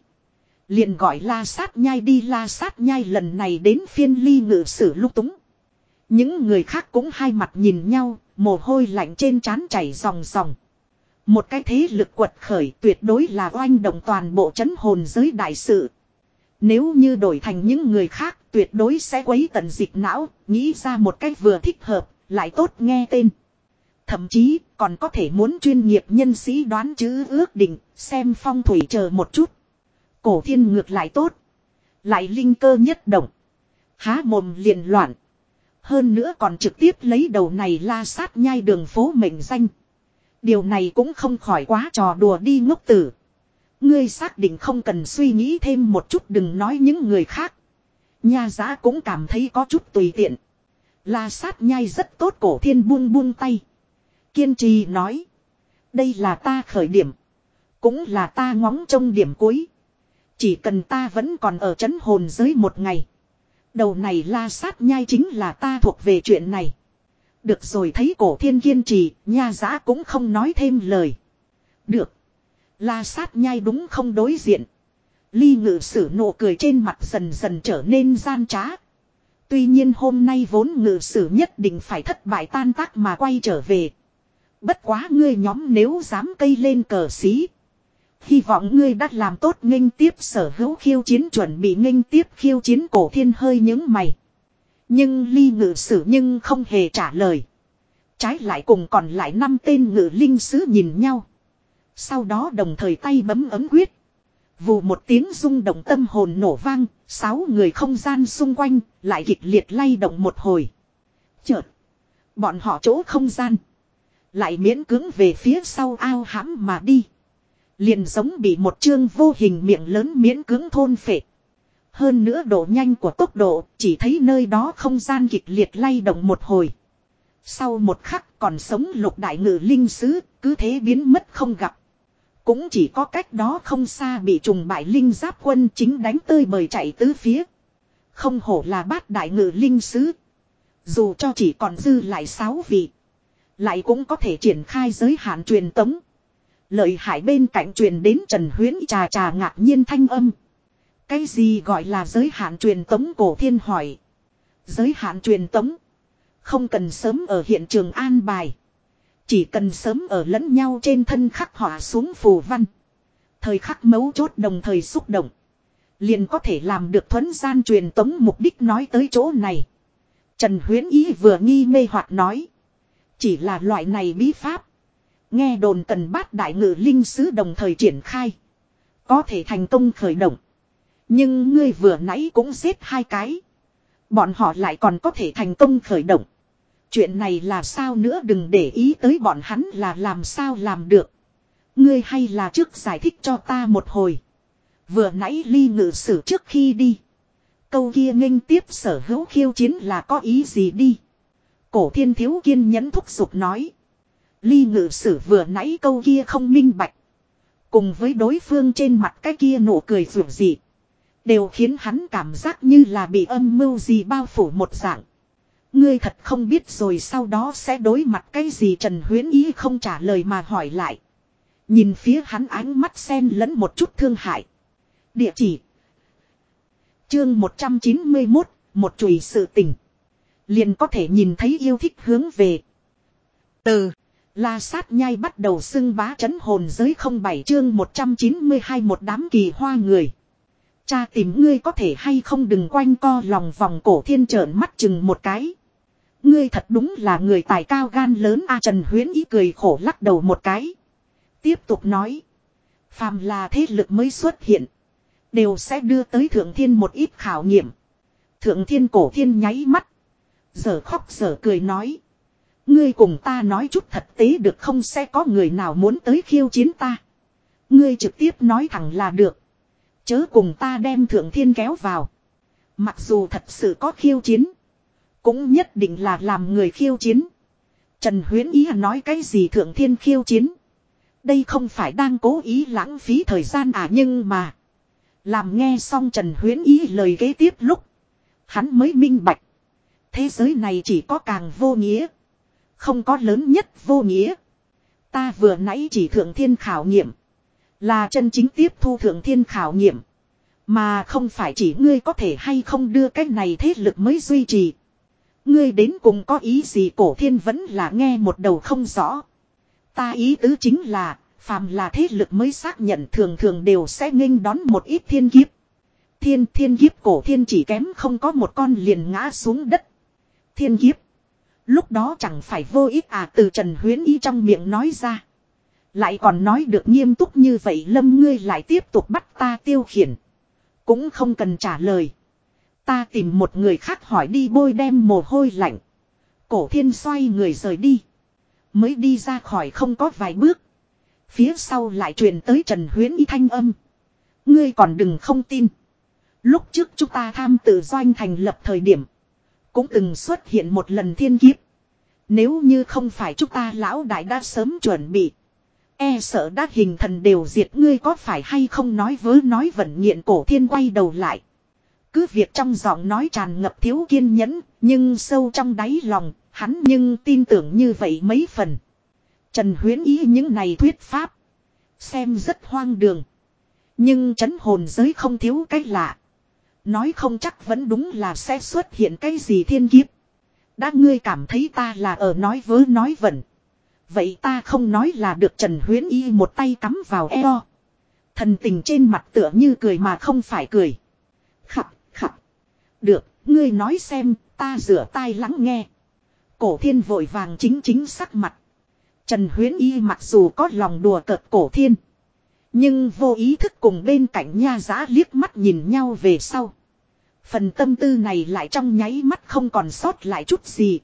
Liền gọi la sát nhai đi la sát nhai lần này đến phiên ly ngự sử lúc túng. Những người khác cũng hai mặt nhìn nhau, mồ hôi lạnh trên trán chảy ròng ròng. Một cái thế lực quật khởi tuyệt đối là oanh động toàn bộ chấn hồn giới đại sự. Nếu như đổi thành những người khác tuyệt đối sẽ quấy tận dịch não, nghĩ ra một cách vừa thích hợp, lại tốt nghe tên. Thậm chí còn có thể muốn chuyên nghiệp nhân sĩ đoán chữ ước định, xem phong thủy chờ một chút. Cổ thiên ngược lại tốt. Lại linh cơ nhất động. Há mồm liền loạn. Hơn nữa còn trực tiếp lấy đầu này la sát nhai đường phố mệnh danh. Điều này cũng không khỏi quá trò đùa đi ngốc tử. Ngươi xác định không cần suy nghĩ thêm một chút đừng nói những người khác. Nha giá cũng cảm thấy có chút tùy tiện. La sát nhai rất tốt cổ thiên buông buông tay. Kiên trì nói. Đây là ta khởi điểm. Cũng là ta ngóng trông điểm cuối. Chỉ cần ta vẫn còn ở chấn hồn giới một ngày. Đầu này la sát nhai chính là ta thuộc về chuyện này. Được rồi thấy cổ thiên kiên trì, nha giã cũng không nói thêm lời. Được. La sát nhai đúng không đối diện. Ly ngự sử nụ cười trên mặt dần dần trở nên gian trá. Tuy nhiên hôm nay vốn ngự sử nhất định phải thất bại tan tác mà quay trở về. Bất quá ngươi nhóm nếu dám cây lên cờ xí. Hy vọng ngươi đã làm tốt nghênh tiếp sở hữu khiêu chiến chuẩn bị nghênh tiếp khiêu chiến cổ thiên hơi những mày. Nhưng ly ngự sử nhưng không hề trả lời. Trái lại cùng còn lại năm tên ngự linh sứ nhìn nhau. Sau đó đồng thời tay bấm ấm quyết. Vù một tiếng rung động tâm hồn nổ vang, sáu người không gian xung quanh, lại kịch liệt lay động một hồi. Chợt, bọn họ chỗ không gian. Lại miễn cứng về phía sau ao hãm mà đi. Liền giống bị một chương vô hình miệng lớn miễn cứng thôn phệ. Hơn nữa độ nhanh của tốc độ, chỉ thấy nơi đó không gian kịch liệt lay động một hồi. Sau một khắc còn sống lục đại ngự linh sứ, cứ thế biến mất không gặp. Cũng chỉ có cách đó không xa bị trùng bại linh giáp quân chính đánh tơi bời chạy tứ phía. Không hổ là bát đại ngự linh sứ. Dù cho chỉ còn dư lại sáu vị. Lại cũng có thể triển khai giới hạn truyền tống. Lợi hại bên cạnh truyền đến Trần Huyến trà trà ngạc nhiên thanh âm. Cái gì gọi là giới hạn truyền tống cổ thiên hỏi. Giới hạn truyền tống. Không cần sớm ở hiện trường an bài. Chỉ cần sớm ở lẫn nhau trên thân khắc họa xuống phù văn. Thời khắc mấu chốt đồng thời xúc động. Liền có thể làm được thuấn gian truyền tống mục đích nói tới chỗ này. Trần Huyến Ý vừa nghi mê hoặc nói. Chỉ là loại này bí pháp. Nghe đồn cần bát đại ngự linh sứ đồng thời triển khai. Có thể thành công khởi động. Nhưng ngươi vừa nãy cũng giết hai cái. Bọn họ lại còn có thể thành công khởi động. Chuyện này là sao nữa đừng để ý tới bọn hắn là làm sao làm được. Ngươi hay là trước giải thích cho ta một hồi. Vừa nãy ly ngự sử trước khi đi. Câu kia nghênh tiếp sở hữu khiêu chiến là có ý gì đi. Cổ thiên thiếu kiên nhẫn thúc giục nói. Ly ngự sử vừa nãy câu kia không minh bạch. Cùng với đối phương trên mặt cái kia nụ cười rủi dị. Đều khiến hắn cảm giác như là bị âm mưu gì bao phủ một dạng. Ngươi thật không biết rồi sau đó sẽ đối mặt cái gì Trần Huyến Ý không trả lời mà hỏi lại. Nhìn phía hắn ánh mắt xen lẫn một chút thương hại. Địa chỉ. Chương 191, một chùy sự tình. Liền có thể nhìn thấy yêu thích hướng về. Từ. La sát nhai bắt đầu xưng bá chấn hồn giới không bảy chương 192 một đám kỳ hoa người. Cha tìm ngươi có thể hay không đừng quanh co lòng vòng cổ thiên trợn mắt chừng một cái. Ngươi thật đúng là người tài cao gan lớn a, Trần Huyến ý cười khổ lắc đầu một cái. Tiếp tục nói. Phàm là thế lực mới xuất hiện. Đều sẽ đưa tới thượng thiên một ít khảo nghiệm. Thượng thiên cổ thiên nháy mắt. Giờ khóc giờ cười nói. Ngươi cùng ta nói chút thật tế được không sẽ có người nào muốn tới khiêu chiến ta. Ngươi trực tiếp nói thẳng là được. Chớ cùng ta đem thượng thiên kéo vào. Mặc dù thật sự có khiêu chiến. Cũng nhất định là làm người khiêu chiến. Trần Huyến Ý nói cái gì thượng thiên khiêu chiến. Đây không phải đang cố ý lãng phí thời gian à nhưng mà. Làm nghe xong Trần Huyến Ý lời kế tiếp lúc. Hắn mới minh bạch. Thế giới này chỉ có càng vô nghĩa. Không có lớn nhất vô nghĩa. Ta vừa nãy chỉ thượng thiên khảo nghiệm. Là chân chính tiếp thu thượng thiên khảo nghiệm. Mà không phải chỉ ngươi có thể hay không đưa cái này thế lực mới duy trì. Ngươi đến cùng có ý gì cổ thiên vẫn là nghe một đầu không rõ. Ta ý tứ chính là, phàm là thế lực mới xác nhận thường thường đều sẽ nghênh đón một ít thiên kiếp. Thiên thiên kiếp cổ thiên chỉ kém không có một con liền ngã xuống đất. Thiên kiếp. Lúc đó chẳng phải vô ích à từ Trần Huyến Y trong miệng nói ra. Lại còn nói được nghiêm túc như vậy, lâm ngươi lại tiếp tục bắt ta tiêu khiển. Cũng không cần trả lời. Ta tìm một người khác hỏi đi, bôi đem mồ hôi lạnh. Cổ thiên xoay người rời đi. Mới đi ra khỏi không có vài bước. Phía sau lại truyền tới Trần Huyến Y thanh âm. Ngươi còn đừng không tin. Lúc trước chúng ta tham tự doanh thành lập thời điểm. Cũng từng xuất hiện một lần thiên kiếp. Nếu như không phải chúng ta lão đại đã sớm chuẩn bị. E sợ đã hình thần đều diệt ngươi có phải hay không nói vớ nói vẩn nghiện cổ thiên quay đầu lại. Cứ việc trong giọng nói tràn ngập thiếu kiên nhẫn, nhưng sâu trong đáy lòng, hắn nhưng tin tưởng như vậy mấy phần. Trần huyến ý những này thuyết pháp. Xem rất hoang đường. Nhưng chấn hồn giới không thiếu cách lạ. Nói không chắc vẫn đúng là sẽ xuất hiện cái gì thiên kiếp. Đã ngươi cảm thấy ta là ở nói vớ nói vẩn. Vậy ta không nói là được Trần Huyến Y một tay cắm vào eo. Thần tình trên mặt tựa như cười mà không phải cười. Khập, khập. Được, ngươi nói xem, ta rửa tai lắng nghe. Cổ thiên vội vàng chính chính sắc mặt. Trần Huyến Y mặc dù có lòng đùa cợt cổ thiên. Nhưng vô ý thức cùng bên cạnh nha giá liếc mắt nhìn nhau về sau. Phần tâm tư này lại trong nháy mắt không còn sót lại chút gì.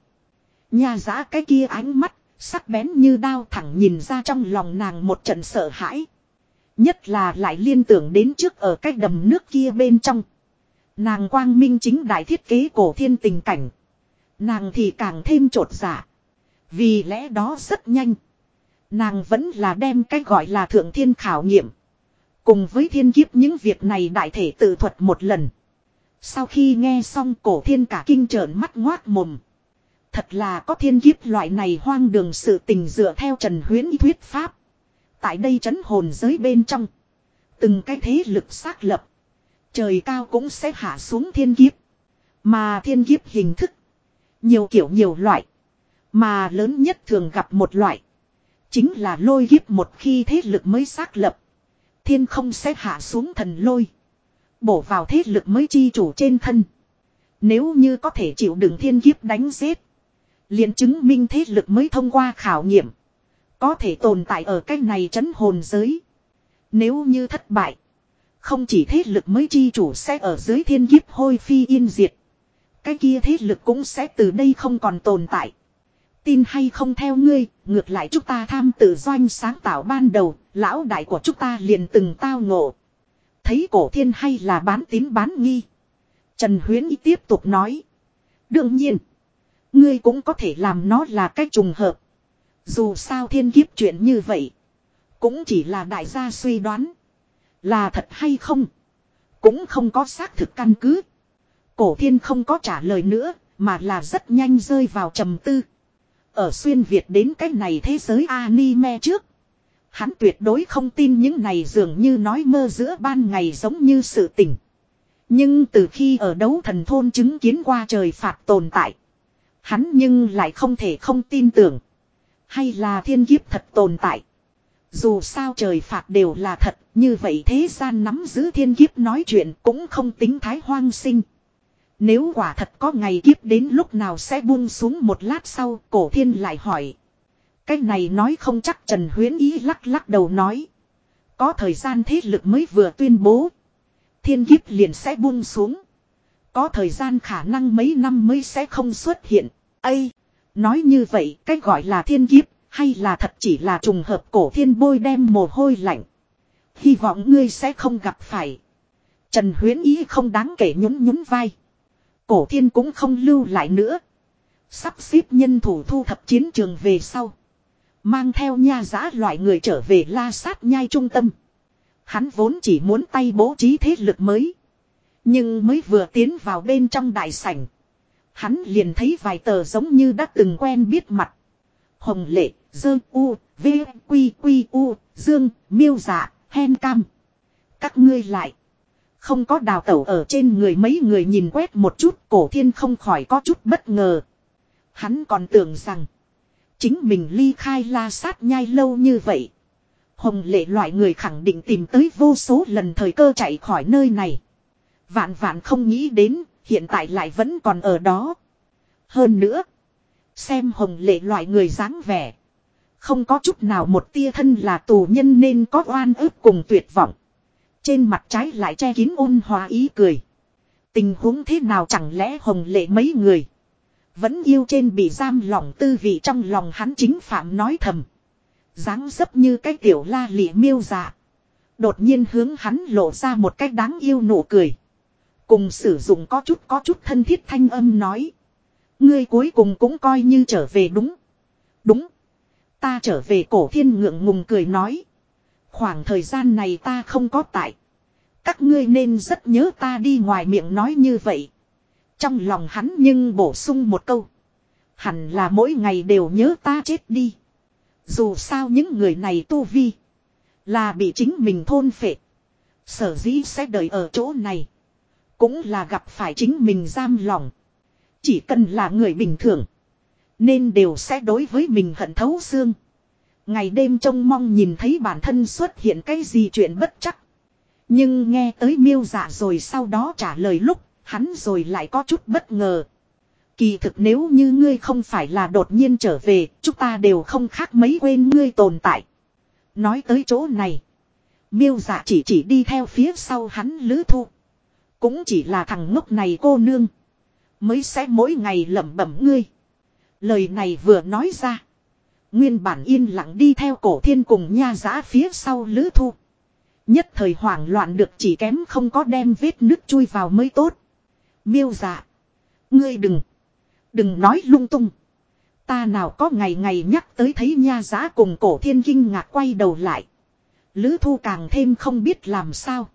Nha giá cái kia ánh mắt, sắc bén như đao thẳng nhìn ra trong lòng nàng một trận sợ hãi. Nhất là lại liên tưởng đến trước ở cái đầm nước kia bên trong. Nàng quang minh chính đại thiết kế cổ thiên tình cảnh. Nàng thì càng thêm trột dạ. Vì lẽ đó rất nhanh. Nàng vẫn là đem cái gọi là thượng thiên khảo nghiệm. Cùng với thiên kiếp những việc này đại thể tự thuật một lần. Sau khi nghe xong cổ thiên cả kinh trợn mắt ngoác mồm. Thật là có thiên kiếp loại này hoang đường sự tình dựa theo Trần Huyến thuyết pháp. Tại đây chấn hồn giới bên trong. Từng cái thế lực xác lập. Trời cao cũng sẽ hạ xuống thiên kiếp. Mà thiên kiếp hình thức. Nhiều kiểu nhiều loại. Mà lớn nhất thường gặp một loại. Chính là lôi kiếp một khi thế lực mới xác lập. Thiên không sẽ hạ xuống thần lôi. Bổ vào thế lực mới chi chủ trên thân. Nếu như có thể chịu đựng thiên kiếp đánh giết. liền chứng minh thế lực mới thông qua khảo nghiệm. Có thể tồn tại ở cái này chấn hồn giới. Nếu như thất bại. Không chỉ thế lực mới chi chủ sẽ ở dưới thiên kiếp hôi phi yên diệt. Cái kia thế lực cũng sẽ từ đây không còn tồn tại. Tin hay không theo ngươi, ngược lại chúng ta tham tự doanh sáng tạo ban đầu, lão đại của chúng ta liền từng tao ngộ. Thấy cổ thiên hay là bán tín bán nghi. Trần Huyến ý tiếp tục nói. Đương nhiên, ngươi cũng có thể làm nó là cách trùng hợp. Dù sao thiên kiếp chuyện như vậy, cũng chỉ là đại gia suy đoán. Là thật hay không? Cũng không có xác thực căn cứ. Cổ thiên không có trả lời nữa, mà là rất nhanh rơi vào trầm tư. Ở xuyên Việt đến cái này thế giới anime trước. Hắn tuyệt đối không tin những này dường như nói mơ giữa ban ngày giống như sự tỉnh. Nhưng từ khi ở đấu thần thôn chứng kiến qua trời phạt tồn tại. Hắn nhưng lại không thể không tin tưởng. Hay là thiên kiếp thật tồn tại. Dù sao trời phạt đều là thật, như vậy thế gian nắm giữ thiên kiếp nói chuyện cũng không tính thái hoang sinh. Nếu quả thật có ngày kiếp đến lúc nào sẽ buông xuống một lát sau, cổ thiên lại hỏi. Cái này nói không chắc Trần Huyến Ý lắc lắc đầu nói. Có thời gian thế lực mới vừa tuyên bố. Thiên kiếp liền sẽ buông xuống. Có thời gian khả năng mấy năm mới sẽ không xuất hiện. Ây! Nói như vậy, cái gọi là thiên kiếp, hay là thật chỉ là trùng hợp cổ thiên bôi đem mồ hôi lạnh. Hy vọng ngươi sẽ không gặp phải. Trần Huyến Ý không đáng kể nhún nhún vai. Cổ thiên cũng không lưu lại nữa. Sắp xếp nhân thủ thu thập chiến trường về sau. Mang theo nha giã loại người trở về la sát nhai trung tâm. Hắn vốn chỉ muốn tay bố trí thế lực mới. Nhưng mới vừa tiến vào bên trong đại sảnh. Hắn liền thấy vài tờ giống như đã từng quen biết mặt. Hồng lệ, dơ u, v, quy quy u, dương, miêu dạ, hen cam. Các ngươi lại. Không có đào tẩu ở trên người mấy người nhìn quét một chút cổ thiên không khỏi có chút bất ngờ. Hắn còn tưởng rằng. Chính mình ly khai la sát nhai lâu như vậy. Hồng lệ loại người khẳng định tìm tới vô số lần thời cơ chạy khỏi nơi này. Vạn vạn không nghĩ đến, hiện tại lại vẫn còn ở đó. Hơn nữa, xem hồng lệ loại người dáng vẻ. Không có chút nào một tia thân là tù nhân nên có oan ức cùng tuyệt vọng. Trên mặt trái lại che kín ôn hòa ý cười. Tình huống thế nào chẳng lẽ hồng lệ mấy người. Vẫn yêu trên bị giam lỏng tư vị trong lòng hắn chính phạm nói thầm. dáng dấp như cái tiểu la lịa miêu dạ. Đột nhiên hướng hắn lộ ra một cách đáng yêu nụ cười. Cùng sử dụng có chút có chút thân thiết thanh âm nói. Ngươi cuối cùng cũng coi như trở về đúng. Đúng. Ta trở về cổ thiên ngượng ngùng cười nói. Khoảng thời gian này ta không có tại. Các ngươi nên rất nhớ ta đi ngoài miệng nói như vậy. Trong lòng hắn nhưng bổ sung một câu. Hẳn là mỗi ngày đều nhớ ta chết đi. Dù sao những người này tu vi. Là bị chính mình thôn phệ. Sở dĩ sẽ đợi ở chỗ này. Cũng là gặp phải chính mình giam lòng. Chỉ cần là người bình thường. Nên đều sẽ đối với mình hận thấu xương. Ngày đêm trông mong nhìn thấy bản thân xuất hiện cái gì chuyện bất chắc. Nhưng nghe tới miêu dạ rồi sau đó trả lời lúc, hắn rồi lại có chút bất ngờ. Kỳ thực nếu như ngươi không phải là đột nhiên trở về, chúng ta đều không khác mấy quên ngươi tồn tại. Nói tới chỗ này. Miêu dạ chỉ chỉ đi theo phía sau hắn lứ thu. Cũng chỉ là thằng ngốc này cô nương. Mới sẽ mỗi ngày lẩm bẩm ngươi. Lời này vừa nói ra. Nguyên bản yên lặng đi theo cổ thiên cùng nha giã phía sau lữ thu. Nhất thời hoảng loạn được chỉ kém không có đem vết nước chui vào mới tốt. Miêu dạ. Ngươi đừng. Đừng nói lung tung. Ta nào có ngày ngày nhắc tới thấy nha giã cùng cổ thiên kinh ngạc quay đầu lại. Lữ thu càng thêm không biết làm sao.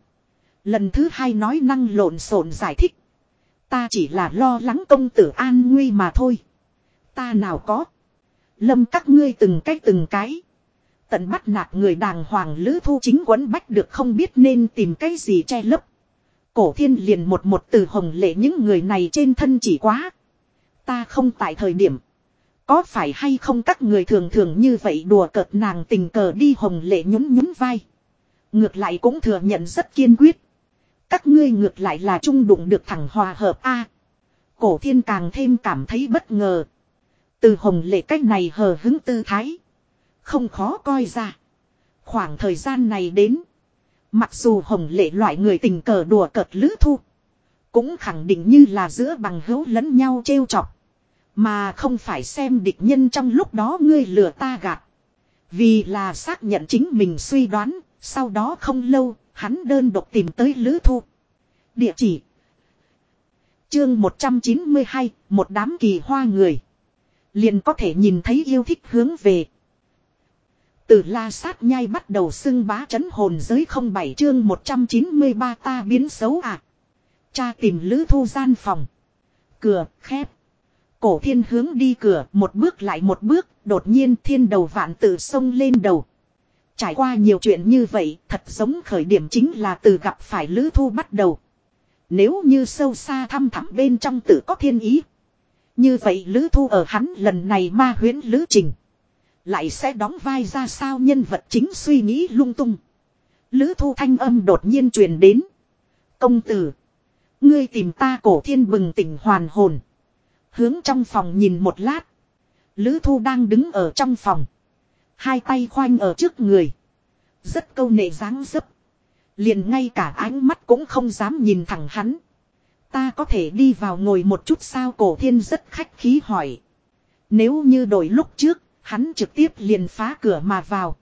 Lần thứ hai nói năng lộn xộn giải thích. Ta chỉ là lo lắng công tử an nguy mà thôi. Ta nào có. Lâm các ngươi từng cái từng cái. Tận bắt nạt người đàng hoàng lữ thu chính quấn bách được không biết nên tìm cái gì che lấp. Cổ thiên liền một một từ hồng lệ những người này trên thân chỉ quá. Ta không tại thời điểm. Có phải hay không các người thường thường như vậy đùa cợt nàng tình cờ đi hồng lệ nhún nhún vai. Ngược lại cũng thừa nhận rất kiên quyết. Các ngươi ngược lại là trung đụng được thẳng hòa hợp A. cổ thiên càng thêm cảm thấy bất ngờ. Từ hồng lệ cách này hờ hứng tư thái. Không khó coi ra. Khoảng thời gian này đến. Mặc dù hồng lệ loại người tình cờ đùa cợt lữ thu. Cũng khẳng định như là giữa bằng hữu lẫn nhau trêu chọc. Mà không phải xem địch nhân trong lúc đó ngươi lừa ta gạt. Vì là xác nhận chính mình suy đoán, sau đó không lâu, hắn đơn độc tìm tới Lữ Thu. Địa chỉ Chương 192, một đám kỳ hoa người. Liền có thể nhìn thấy yêu thích hướng về. Từ la sát nhai bắt đầu xưng bá chấn hồn giới không bảy chương 193 ta biến xấu à. Cha tìm Lữ Thu gian phòng. Cửa, khép. Cổ thiên hướng đi cửa, một bước lại một bước, đột nhiên thiên đầu vạn tự sông lên đầu. Trải qua nhiều chuyện như vậy, thật giống khởi điểm chính là từ gặp phải Lữ Thu bắt đầu. Nếu như sâu xa thăm thẳm bên trong tự có thiên ý. Như vậy Lữ Thu ở hắn lần này ma huyễn Lữ Trình. Lại sẽ đóng vai ra sao nhân vật chính suy nghĩ lung tung. Lữ Thu thanh âm đột nhiên truyền đến. Công tử. Ngươi tìm ta cổ thiên bừng tỉnh hoàn hồn. Hướng trong phòng nhìn một lát. Lữ Thu đang đứng ở trong phòng. Hai tay khoanh ở trước người. Rất câu nệ dáng dấp. Liền ngay cả ánh mắt cũng không dám nhìn thẳng hắn. Ta có thể đi vào ngồi một chút sao cổ thiên rất khách khí hỏi. Nếu như đổi lúc trước, hắn trực tiếp liền phá cửa mà vào.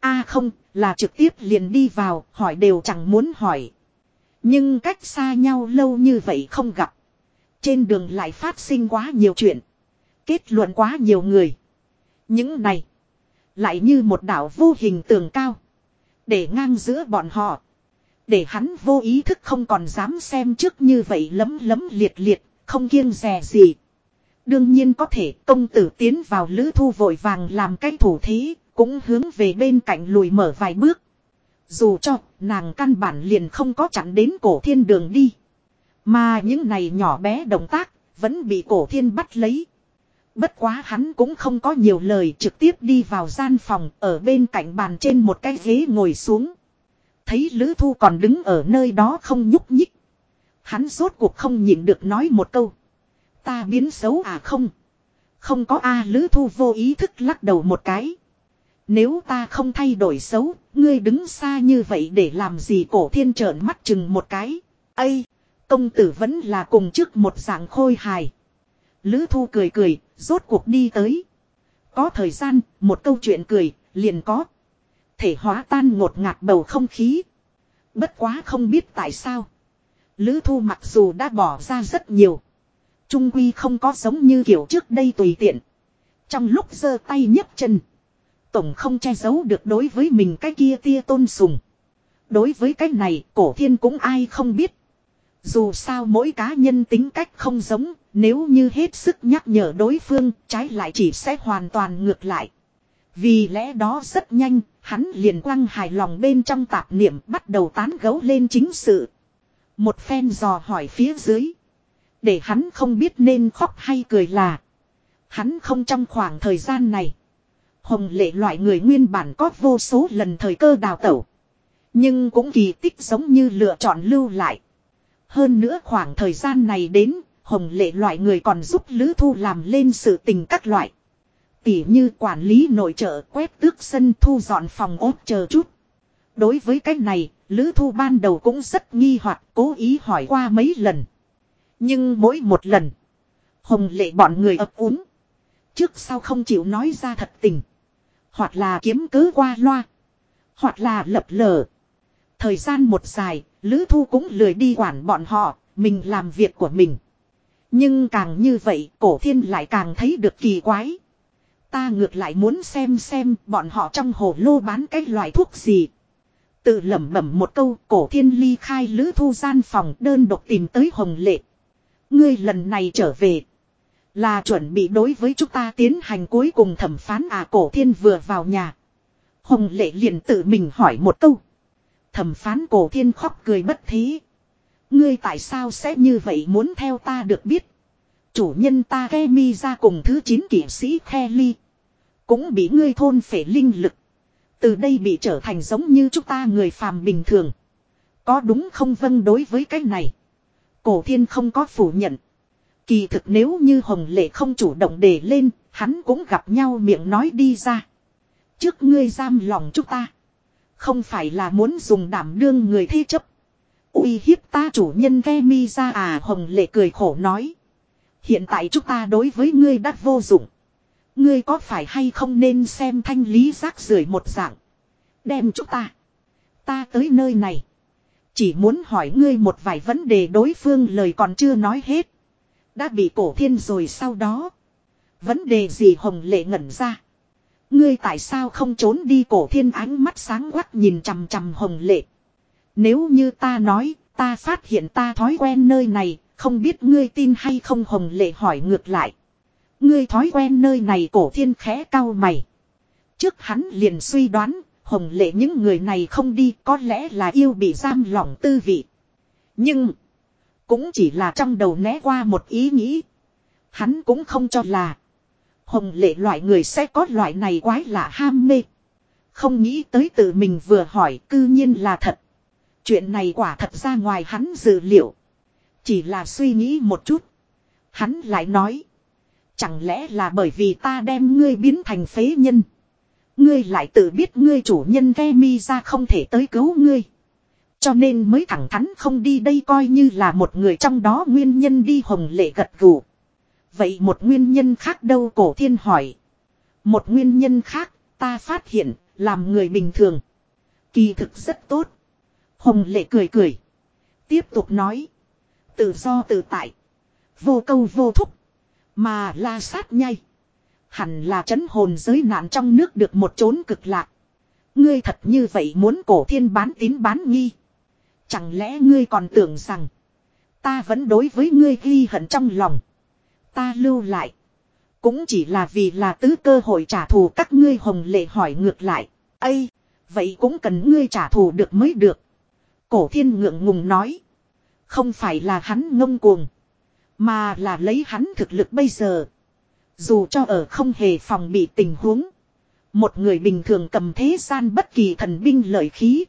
a à không, là trực tiếp liền đi vào, hỏi đều chẳng muốn hỏi. Nhưng cách xa nhau lâu như vậy không gặp. Trên đường lại phát sinh quá nhiều chuyện. Kết luận quá nhiều người. Những này. Lại như một đảo vô hình tường cao. Để ngang giữa bọn họ. Để hắn vô ý thức không còn dám xem trước như vậy lấm lấm liệt liệt. Không kiêng rè gì. Đương nhiên có thể công tử tiến vào lữ thu vội vàng làm cái thủ thí Cũng hướng về bên cạnh lùi mở vài bước. Dù cho nàng căn bản liền không có chặn đến cổ thiên đường đi. Mà những này nhỏ bé động tác, vẫn bị cổ thiên bắt lấy. Bất quá hắn cũng không có nhiều lời trực tiếp đi vào gian phòng ở bên cạnh bàn trên một cái ghế ngồi xuống. Thấy Lữ Thu còn đứng ở nơi đó không nhúc nhích. Hắn rốt cuộc không nhịn được nói một câu. Ta biến xấu à không? Không có A Lữ Thu vô ý thức lắc đầu một cái. Nếu ta không thay đổi xấu, ngươi đứng xa như vậy để làm gì cổ thiên trợn mắt chừng một cái. Ây! Công tử vẫn là cùng trước một dạng khôi hài. Lữ thu cười cười, rốt cuộc đi tới. Có thời gian, một câu chuyện cười, liền có. Thể hóa tan ngột ngạt bầu không khí. Bất quá không biết tại sao. Lữ thu mặc dù đã bỏ ra rất nhiều. Trung quy không có giống như kiểu trước đây tùy tiện. Trong lúc giơ tay nhấc chân. Tổng không che giấu được đối với mình cái kia tia tôn sùng. Đối với cái này cổ thiên cũng ai không biết. Dù sao mỗi cá nhân tính cách không giống, nếu như hết sức nhắc nhở đối phương, trái lại chỉ sẽ hoàn toàn ngược lại. Vì lẽ đó rất nhanh, hắn liền quăng hài lòng bên trong tạp niệm bắt đầu tán gấu lên chính sự. Một phen dò hỏi phía dưới. Để hắn không biết nên khóc hay cười là. Hắn không trong khoảng thời gian này. Hồng lệ loại người nguyên bản có vô số lần thời cơ đào tẩu. Nhưng cũng kỳ tích giống như lựa chọn lưu lại. Hơn nữa khoảng thời gian này đến, hồng lệ loại người còn giúp Lữ Thu làm lên sự tình các loại. Tỉ như quản lý nội trợ quét tước sân thu dọn phòng ốt chờ chút. Đối với cái này, Lữ Thu ban đầu cũng rất nghi hoặc cố ý hỏi qua mấy lần. Nhưng mỗi một lần, hồng lệ bọn người ấp úng. Trước sau không chịu nói ra thật tình. Hoặc là kiếm cớ qua loa. Hoặc là lập lờ. Thời gian một dài, Lữ Thu cũng lười đi quản bọn họ, mình làm việc của mình. Nhưng càng như vậy, cổ thiên lại càng thấy được kỳ quái. Ta ngược lại muốn xem xem bọn họ trong hồ lô bán cái loại thuốc gì. Tự lẩm bẩm một câu, cổ thiên ly khai Lữ Thu gian phòng đơn độc tìm tới Hồng Lệ. Ngươi lần này trở về. Là chuẩn bị đối với chúng ta tiến hành cuối cùng thẩm phán à cổ thiên vừa vào nhà. Hồng lệ liền tự mình hỏi một câu. Thẩm phán cổ thiên khóc cười bất thí. Ngươi tại sao sẽ như vậy muốn theo ta được biết. Chủ nhân ta Kemi mi ra cùng thứ 9 kỷ sĩ khe ly. Cũng bị ngươi thôn phể linh lực. Từ đây bị trở thành giống như chúng ta người phàm bình thường. Có đúng không vâng đối với cái này. Cổ thiên không có phủ nhận. Kỳ thực nếu như Hồng Lệ không chủ động để lên, hắn cũng gặp nhau miệng nói đi ra. Trước ngươi giam lòng chúng ta. Không phải là muốn dùng đảm đương người thi chấp. uy hiếp ta chủ nhân ve mi ra à Hồng Lệ cười khổ nói. Hiện tại chúng ta đối với ngươi đã vô dụng. Ngươi có phải hay không nên xem thanh lý rác rưởi một dạng. Đem chúng ta. Ta tới nơi này. Chỉ muốn hỏi ngươi một vài vấn đề đối phương lời còn chưa nói hết. Đã bị cổ thiên rồi sau đó. Vấn đề gì hồng lệ ngẩn ra. Ngươi tại sao không trốn đi cổ thiên ánh mắt sáng quắc nhìn chằm chằm hồng lệ. Nếu như ta nói, ta phát hiện ta thói quen nơi này, không biết ngươi tin hay không hồng lệ hỏi ngược lại. Ngươi thói quen nơi này cổ thiên khẽ cao mày. Trước hắn liền suy đoán, hồng lệ những người này không đi có lẽ là yêu bị giam lỏng tư vị. Nhưng, cũng chỉ là trong đầu né qua một ý nghĩ. Hắn cũng không cho là. Hồng lệ loại người sẽ có loại này quái lạ ham mê. Không nghĩ tới tự mình vừa hỏi cư nhiên là thật. Chuyện này quả thật ra ngoài hắn dự liệu. Chỉ là suy nghĩ một chút. Hắn lại nói. Chẳng lẽ là bởi vì ta đem ngươi biến thành phế nhân. Ngươi lại tự biết ngươi chủ nhân ghe mi ra không thể tới cứu ngươi. Cho nên mới thẳng thắn không đi đây coi như là một người trong đó nguyên nhân đi hồng lệ gật gù. Vậy một nguyên nhân khác đâu cổ thiên hỏi. Một nguyên nhân khác, ta phát hiện, làm người bình thường. Kỳ thực rất tốt. Hồng lệ cười cười. Tiếp tục nói. Tự do tự tại. Vô câu vô thúc. Mà la sát nhai. Hẳn là chấn hồn giới nạn trong nước được một chốn cực lạc. Ngươi thật như vậy muốn cổ thiên bán tín bán nghi. Chẳng lẽ ngươi còn tưởng rằng. Ta vẫn đối với ngươi ghi hận trong lòng. Ta lưu lại. Cũng chỉ là vì là tứ cơ hội trả thù các ngươi hồng lệ hỏi ngược lại. Ây, vậy cũng cần ngươi trả thù được mới được. Cổ thiên ngượng ngùng nói. Không phải là hắn ngông cuồng. Mà là lấy hắn thực lực bây giờ. Dù cho ở không hề phòng bị tình huống. Một người bình thường cầm thế gian bất kỳ thần binh lợi khí.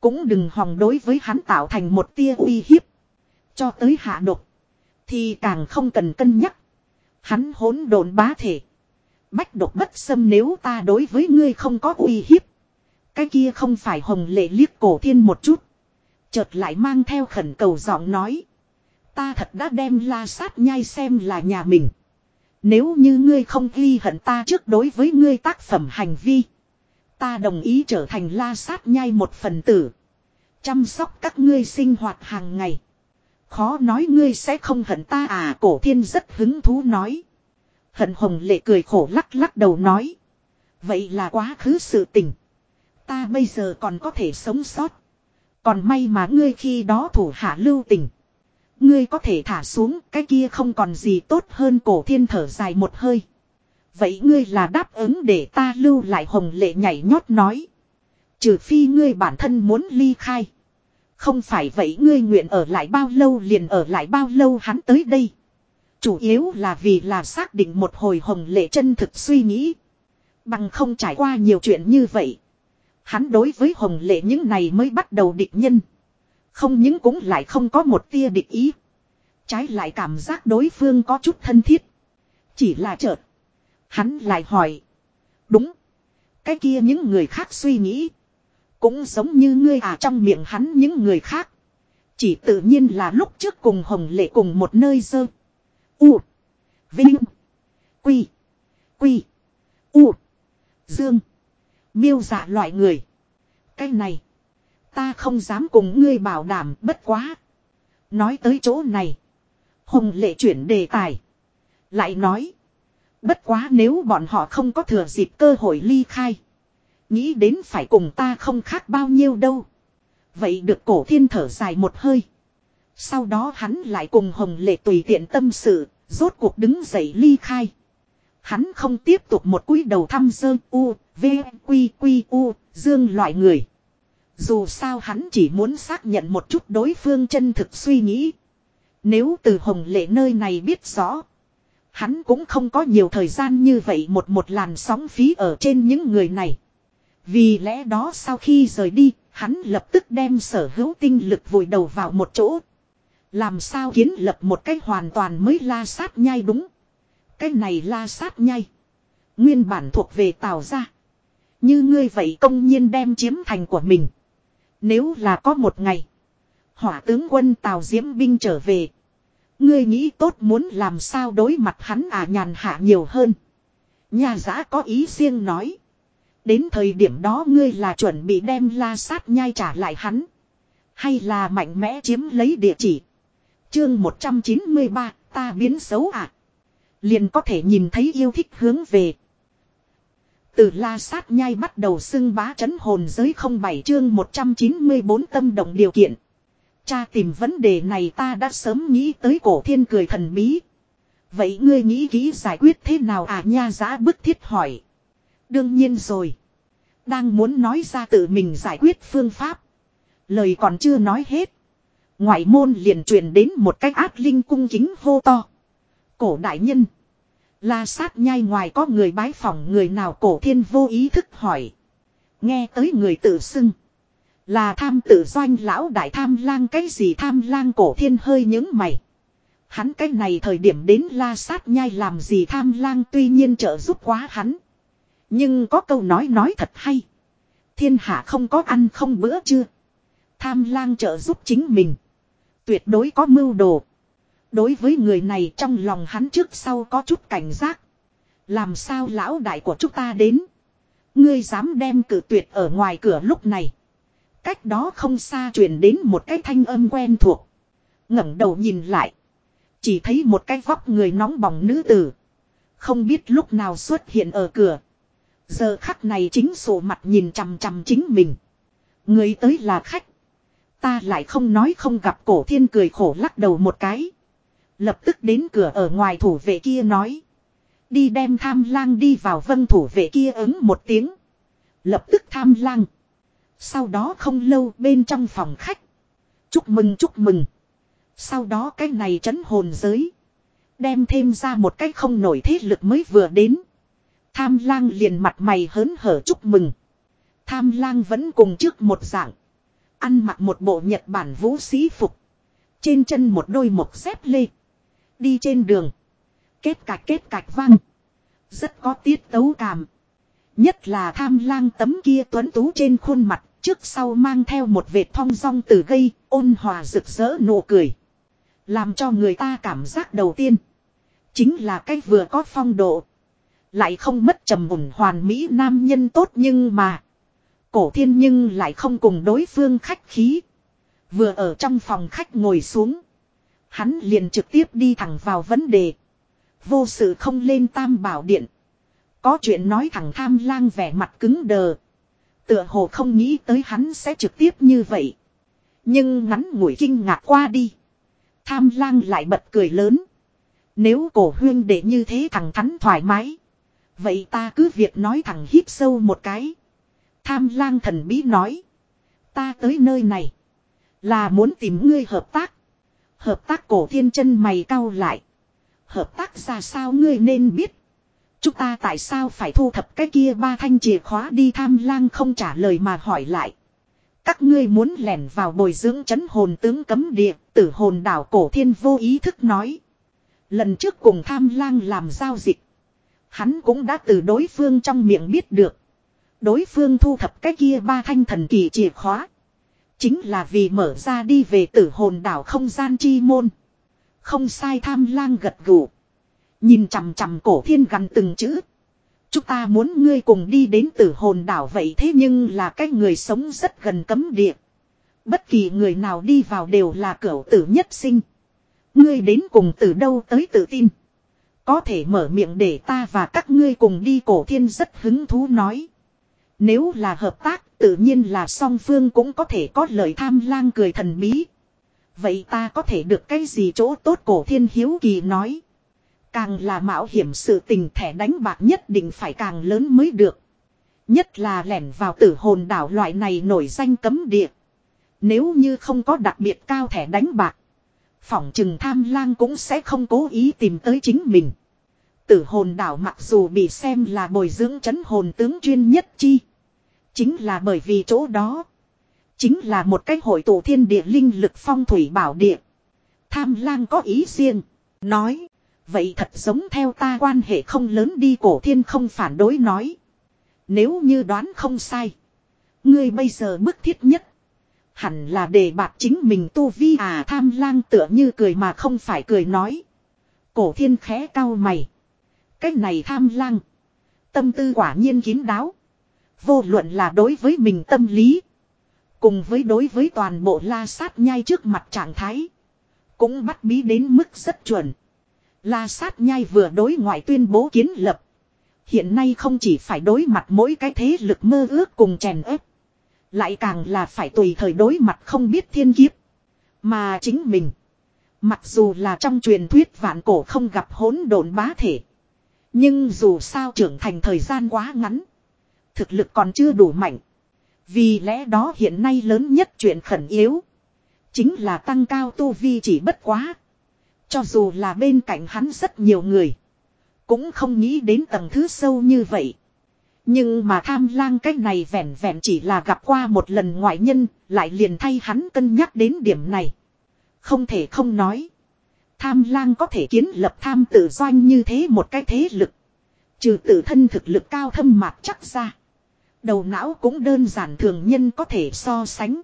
Cũng đừng hòng đối với hắn tạo thành một tia uy hiếp. Cho tới hạ độc. Thì càng không cần cân nhắc. Hắn hỗn độn bá thể. Bách độc bất xâm nếu ta đối với ngươi không có uy hiếp. Cái kia không phải hồng lệ liếc cổ thiên một chút. Chợt lại mang theo khẩn cầu giọng nói. Ta thật đã đem la sát nhai xem là nhà mình. Nếu như ngươi không ghi hận ta trước đối với ngươi tác phẩm hành vi. Ta đồng ý trở thành la sát nhai một phần tử. Chăm sóc các ngươi sinh hoạt hàng ngày. Khó nói ngươi sẽ không hận ta à cổ thiên rất hứng thú nói. Hận hồng lệ cười khổ lắc lắc đầu nói. Vậy là quá khứ sự tình. Ta bây giờ còn có thể sống sót. Còn may mà ngươi khi đó thủ hạ lưu tình. Ngươi có thể thả xuống, cái kia không còn gì tốt hơn cổ thiên thở dài một hơi. Vậy ngươi là đáp ứng để ta lưu lại hồng lệ nhảy nhót nói. Trừ phi ngươi bản thân muốn ly khai. Không phải vậy ngươi nguyện ở lại bao lâu liền ở lại bao lâu hắn tới đây. Chủ yếu là vì là xác định một hồi hồng lệ chân thực suy nghĩ. Bằng không trải qua nhiều chuyện như vậy. Hắn đối với hồng lệ những này mới bắt đầu địch nhân. Không những cũng lại không có một tia địch ý. Trái lại cảm giác đối phương có chút thân thiết. Chỉ là chợt. Hắn lại hỏi. Đúng. Cái kia những người khác suy nghĩ. Cũng giống như ngươi à trong miệng hắn những người khác. Chỉ tự nhiên là lúc trước cùng Hồng Lệ cùng một nơi dơ. U. Vinh. Quy. Quy. U. Dương. Miêu dạ loại người. Cái này. Ta không dám cùng ngươi bảo đảm bất quá. Nói tới chỗ này. Hồng lệ chuyển đề tài. Lại nói. Bất quá nếu bọn họ không có thừa dịp cơ hội ly khai. Nghĩ đến phải cùng ta không khác bao nhiêu đâu. Vậy được cổ thiên thở dài một hơi. Sau đó hắn lại cùng hồng lệ tùy tiện tâm sự, rốt cuộc đứng dậy ly khai. Hắn không tiếp tục một cúi đầu thăm dơ u, v, quy quy u, dương loại người. Dù sao hắn chỉ muốn xác nhận một chút đối phương chân thực suy nghĩ. Nếu từ hồng lệ nơi này biết rõ. Hắn cũng không có nhiều thời gian như vậy một một làn sóng phí ở trên những người này. Vì lẽ đó sau khi rời đi, hắn lập tức đem sở hữu tinh lực vùi đầu vào một chỗ. Làm sao kiến lập một cách hoàn toàn mới la sát nhai đúng. Cái này la sát nhai. Nguyên bản thuộc về tào gia. Như ngươi vậy công nhiên đem chiếm thành của mình. Nếu là có một ngày. Hỏa tướng quân tào diễm binh trở về. Ngươi nghĩ tốt muốn làm sao đối mặt hắn à nhàn hạ nhiều hơn. Nhà giã có ý riêng nói. Đến thời điểm đó ngươi là chuẩn bị đem la sát nhai trả lại hắn. Hay là mạnh mẽ chiếm lấy địa chỉ. Chương 193 ta biến xấu à. Liền có thể nhìn thấy yêu thích hướng về. Từ la sát nhai bắt đầu xưng bá chấn hồn giới không bảy chương 194 tâm động điều kiện. Cha tìm vấn đề này ta đã sớm nghĩ tới cổ thiên cười thần bí. Vậy ngươi nghĩ kỹ giải quyết thế nào à nha giá bức thiết hỏi. Đương nhiên rồi. Đang muốn nói ra tự mình giải quyết phương pháp. Lời còn chưa nói hết. Ngoại môn liền truyền đến một cách ác linh cung kính hô to. Cổ đại nhân. La sát nhai ngoài có người bái phỏng người nào cổ thiên vô ý thức hỏi. Nghe tới người tự xưng. Là tham tự doanh lão đại tham lang, cái gì tham lang cổ thiên hơi những mày. Hắn cái này thời điểm đến la sát nhai làm gì tham lang, tuy nhiên trợ giúp quá hắn. Nhưng có câu nói nói thật hay. Thiên hạ không có ăn không bữa chưa. Tham lang trợ giúp chính mình. Tuyệt đối có mưu đồ. Đối với người này trong lòng hắn trước sau có chút cảnh giác. Làm sao lão đại của chúng ta đến. Ngươi dám đem cử tuyệt ở ngoài cửa lúc này. Cách đó không xa truyền đến một cái thanh âm quen thuộc. ngẩng đầu nhìn lại. Chỉ thấy một cái vóc người nóng bỏng nữ tử. Không biết lúc nào xuất hiện ở cửa. Giờ khắc này chính sổ mặt nhìn chằm chằm chính mình. Người tới là khách. Ta lại không nói không gặp cổ thiên cười khổ lắc đầu một cái. Lập tức đến cửa ở ngoài thủ vệ kia nói. Đi đem tham lang đi vào vân thủ vệ kia ứng một tiếng. Lập tức tham lang. Sau đó không lâu bên trong phòng khách. Chúc mừng chúc mừng. Sau đó cái này trấn hồn giới. Đem thêm ra một cái không nổi thế lực mới vừa đến. Tham lang liền mặt mày hớn hở chúc mừng. Tham lang vẫn cùng trước một dạng. Ăn mặc một bộ Nhật Bản vũ sĩ phục. Trên chân một đôi mộc xếp lê. Đi trên đường. Kết cạch kết cạch vang. Rất có tiết tấu cảm. Nhất là tham lang tấm kia tuấn tú trên khuôn mặt. Trước sau mang theo một vệt thong dong từ gây. Ôn hòa rực rỡ nụ cười. Làm cho người ta cảm giác đầu tiên. Chính là cách vừa có phong độ. Lại không mất trầm ổn hoàn mỹ nam nhân tốt nhưng mà. Cổ thiên nhưng lại không cùng đối phương khách khí. Vừa ở trong phòng khách ngồi xuống. Hắn liền trực tiếp đi thẳng vào vấn đề. Vô sự không lên tam bảo điện. Có chuyện nói thẳng tham lang vẻ mặt cứng đờ. Tựa hồ không nghĩ tới hắn sẽ trực tiếp như vậy. Nhưng ngắn ngủi kinh ngạc qua đi. Tham lang lại bật cười lớn. Nếu cổ huyên để như thế thẳng thắn thoải mái. Vậy ta cứ việc nói thẳng hít sâu một cái. Tham lang thần bí nói. Ta tới nơi này. Là muốn tìm ngươi hợp tác. Hợp tác cổ thiên chân mày cau lại. Hợp tác ra sao ngươi nên biết. Chúng ta tại sao phải thu thập cái kia ba thanh chìa khóa đi tham lang không trả lời mà hỏi lại. Các ngươi muốn lẻn vào bồi dưỡng chấn hồn tướng cấm địa, tử hồn đảo cổ thiên vô ý thức nói. Lần trước cùng tham lang làm giao dịch. Hắn cũng đã từ đối phương trong miệng biết được. Đối phương thu thập cái kia ba thanh thần kỳ chìa khóa. Chính là vì mở ra đi về tử hồn đảo không gian chi môn. Không sai tham lang gật gù. Nhìn chằm chằm cổ thiên gần từng chữ. Chúng ta muốn ngươi cùng đi đến tử hồn đảo vậy thế nhưng là cái người sống rất gần cấm địa. Bất kỳ người nào đi vào đều là cửu tử nhất sinh. Ngươi đến cùng từ đâu tới tự tin. Có thể mở miệng để ta và các ngươi cùng đi, cổ thiên rất hứng thú nói. Nếu là hợp tác, tự nhiên là song phương cũng có thể có lời tham lang cười thần bí. Vậy ta có thể được cái gì chỗ tốt cổ thiên hiếu kỳ nói. Càng là mạo hiểm sự tình thẻ đánh bạc nhất định phải càng lớn mới được. Nhất là lẻn vào tử hồn đảo loại này nổi danh cấm địa. Nếu như không có đặc biệt cao thẻ đánh bạc. Phỏng chừng tham lang cũng sẽ không cố ý tìm tới chính mình. Tử hồn đảo mặc dù bị xem là bồi dưỡng chấn hồn tướng chuyên nhất chi. Chính là bởi vì chỗ đó. Chính là một cái hội tụ thiên địa linh lực phong thủy bảo địa. Tham lang có ý riêng. Nói. Vậy thật giống theo ta quan hệ không lớn đi cổ thiên không phản đối nói. Nếu như đoán không sai. Ngươi bây giờ bức thiết nhất. Hẳn là để bạc chính mình tu vi à tham lang tựa như cười mà không phải cười nói. Cổ thiên khẽ cao mày. Cái này tham lang. Tâm tư quả nhiên kín đáo. Vô luận là đối với mình tâm lý. Cùng với đối với toàn bộ la sát nhai trước mặt trạng thái. Cũng bắt bí đến mức rất chuẩn. La sát nhai vừa đối ngoại tuyên bố kiến lập. Hiện nay không chỉ phải đối mặt mỗi cái thế lực mơ ước cùng chèn ép. Lại càng là phải tùy thời đối mặt không biết thiên kiếp. Mà chính mình. Mặc dù là trong truyền thuyết vạn cổ không gặp hỗn độn bá thể. Nhưng dù sao trưởng thành thời gian quá ngắn. Thực lực còn chưa đủ mạnh. Vì lẽ đó hiện nay lớn nhất chuyện khẩn yếu. Chính là tăng cao tu vi chỉ bất quá. Cho dù là bên cạnh hắn rất nhiều người. Cũng không nghĩ đến tầng thứ sâu như vậy. Nhưng mà tham lang cái này vẹn vẹn chỉ là gặp qua một lần ngoại nhân, lại liền thay hắn cân nhắc đến điểm này. Không thể không nói. Tham lang có thể kiến lập tham tự doanh như thế một cái thế lực. Trừ tự thân thực lực cao thâm mạc chắc ra. Đầu não cũng đơn giản thường nhân có thể so sánh.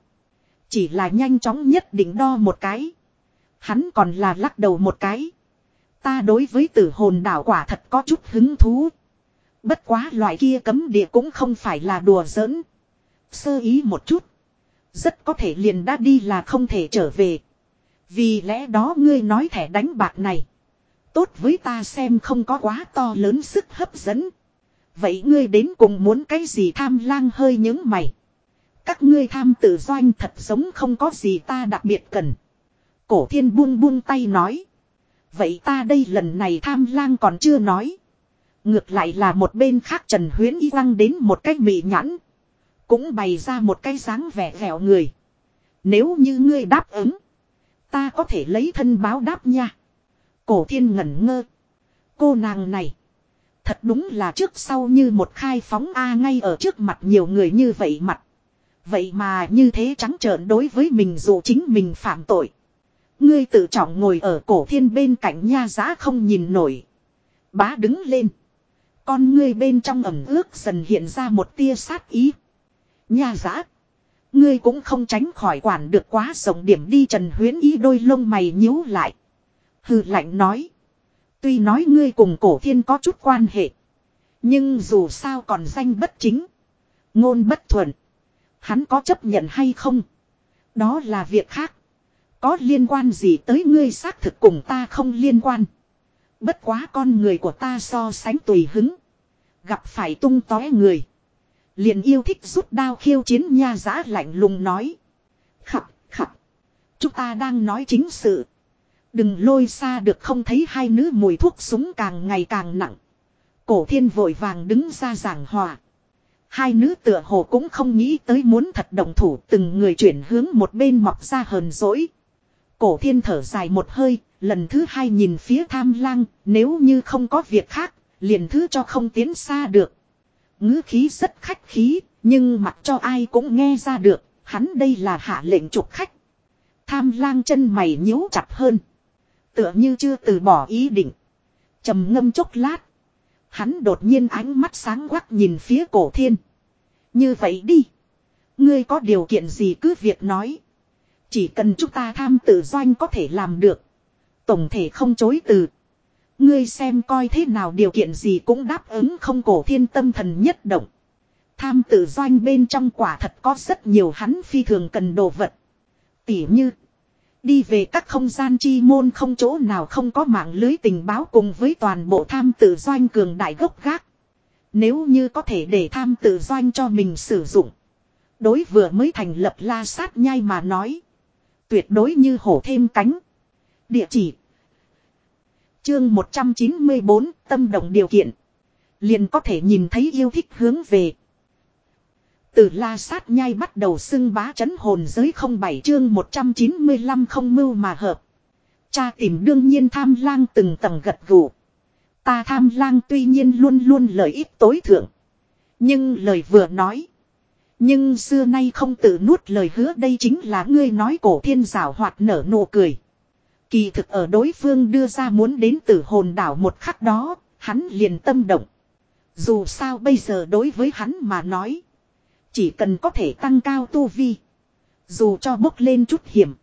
Chỉ là nhanh chóng nhất định đo một cái. Hắn còn là lắc đầu một cái. Ta đối với tử hồn đảo quả thật có chút hứng thú. Bất quá loại kia cấm địa cũng không phải là đùa giỡn. Sơ ý một chút. Rất có thể liền đã đi là không thể trở về. Vì lẽ đó ngươi nói thẻ đánh bạc này. Tốt với ta xem không có quá to lớn sức hấp dẫn. Vậy ngươi đến cùng muốn cái gì tham lang hơi những mày. Các ngươi tham tự doanh thật giống không có gì ta đặc biệt cần. Cổ thiên buông buông tay nói. Vậy ta đây lần này tham lang còn chưa nói. Ngược lại là một bên khác Trần Huyến y lăng đến một cái mị nhãn. Cũng bày ra một cái dáng vẻ vẻo người. Nếu như ngươi đáp ứng. Ta có thể lấy thân báo đáp nha. Cổ thiên ngẩn ngơ. Cô nàng này. Thật đúng là trước sau như một khai phóng A ngay ở trước mặt nhiều người như vậy mặt. Vậy mà như thế trắng trợn đối với mình dù chính mình phạm tội. Ngươi tự trọng ngồi ở cổ thiên bên cạnh nha giá không nhìn nổi. Bá đứng lên. Con ngươi bên trong ẩm ước dần hiện ra một tia sát ý. Nha giá. Ngươi cũng không tránh khỏi quản được quá rộng điểm đi Trần Huyến ý đôi lông mày nhíu lại. Hừ lạnh nói. Tuy nói ngươi cùng cổ thiên có chút quan hệ. Nhưng dù sao còn danh bất chính. Ngôn bất thuận. Hắn có chấp nhận hay không? Đó là việc khác. Có liên quan gì tới ngươi xác thực cùng ta không liên quan. Bất quá con người của ta so sánh tùy hứng. Gặp phải tung tóe người. Liền yêu thích rút đao khiêu chiến nha giá lạnh lùng nói. Khập, khập. Chúng ta đang nói chính sự. Đừng lôi xa được không thấy hai nữ mùi thuốc súng càng ngày càng nặng. Cổ thiên vội vàng đứng ra giảng hòa. Hai nữ tựa hồ cũng không nghĩ tới muốn thật đồng thủ từng người chuyển hướng một bên mọc ra hờn dỗi. Cổ thiên thở dài một hơi, lần thứ hai nhìn phía tham lang, nếu như không có việc khác, liền thứ cho không tiến xa được ngữ khí rất khách khí, nhưng mặc cho ai cũng nghe ra được, hắn đây là hạ lệnh trục khách. Tham lang chân mày nhíu chặt hơn. Tựa như chưa từ bỏ ý định. trầm ngâm chốc lát. Hắn đột nhiên ánh mắt sáng quắc nhìn phía cổ thiên. Như vậy đi. Ngươi có điều kiện gì cứ việc nói. Chỉ cần chúng ta tham tự doanh có thể làm được. Tổng thể không chối từ. Ngươi xem coi thế nào điều kiện gì cũng đáp ứng không cổ thiên tâm thần nhất động. Tham tự doanh bên trong quả thật có rất nhiều hắn phi thường cần đồ vật. Tỉ như. Đi về các không gian chi môn không chỗ nào không có mạng lưới tình báo cùng với toàn bộ tham tự doanh cường đại gốc gác. Nếu như có thể để tham tự doanh cho mình sử dụng. Đối vừa mới thành lập la sát nhai mà nói. Tuyệt đối như hổ thêm cánh. Địa chỉ. Chương 194 tâm động điều kiện. Liền có thể nhìn thấy yêu thích hướng về. Từ la sát nhai bắt đầu xưng bá chấn hồn giới không bảy chương 195 không mưu mà hợp. Cha tìm đương nhiên tham lang từng tầng gật gù. Ta tham lang tuy nhiên luôn luôn lợi ích tối thượng. Nhưng lời vừa nói. Nhưng xưa nay không tự nuốt lời hứa đây chính là ngươi nói cổ thiên giảo hoạt nở nụ cười. Kỳ thực ở đối phương đưa ra muốn đến tử hồn đảo một khắc đó, hắn liền tâm động. Dù sao bây giờ đối với hắn mà nói. Chỉ cần có thể tăng cao tu vi. Dù cho bốc lên chút hiểm.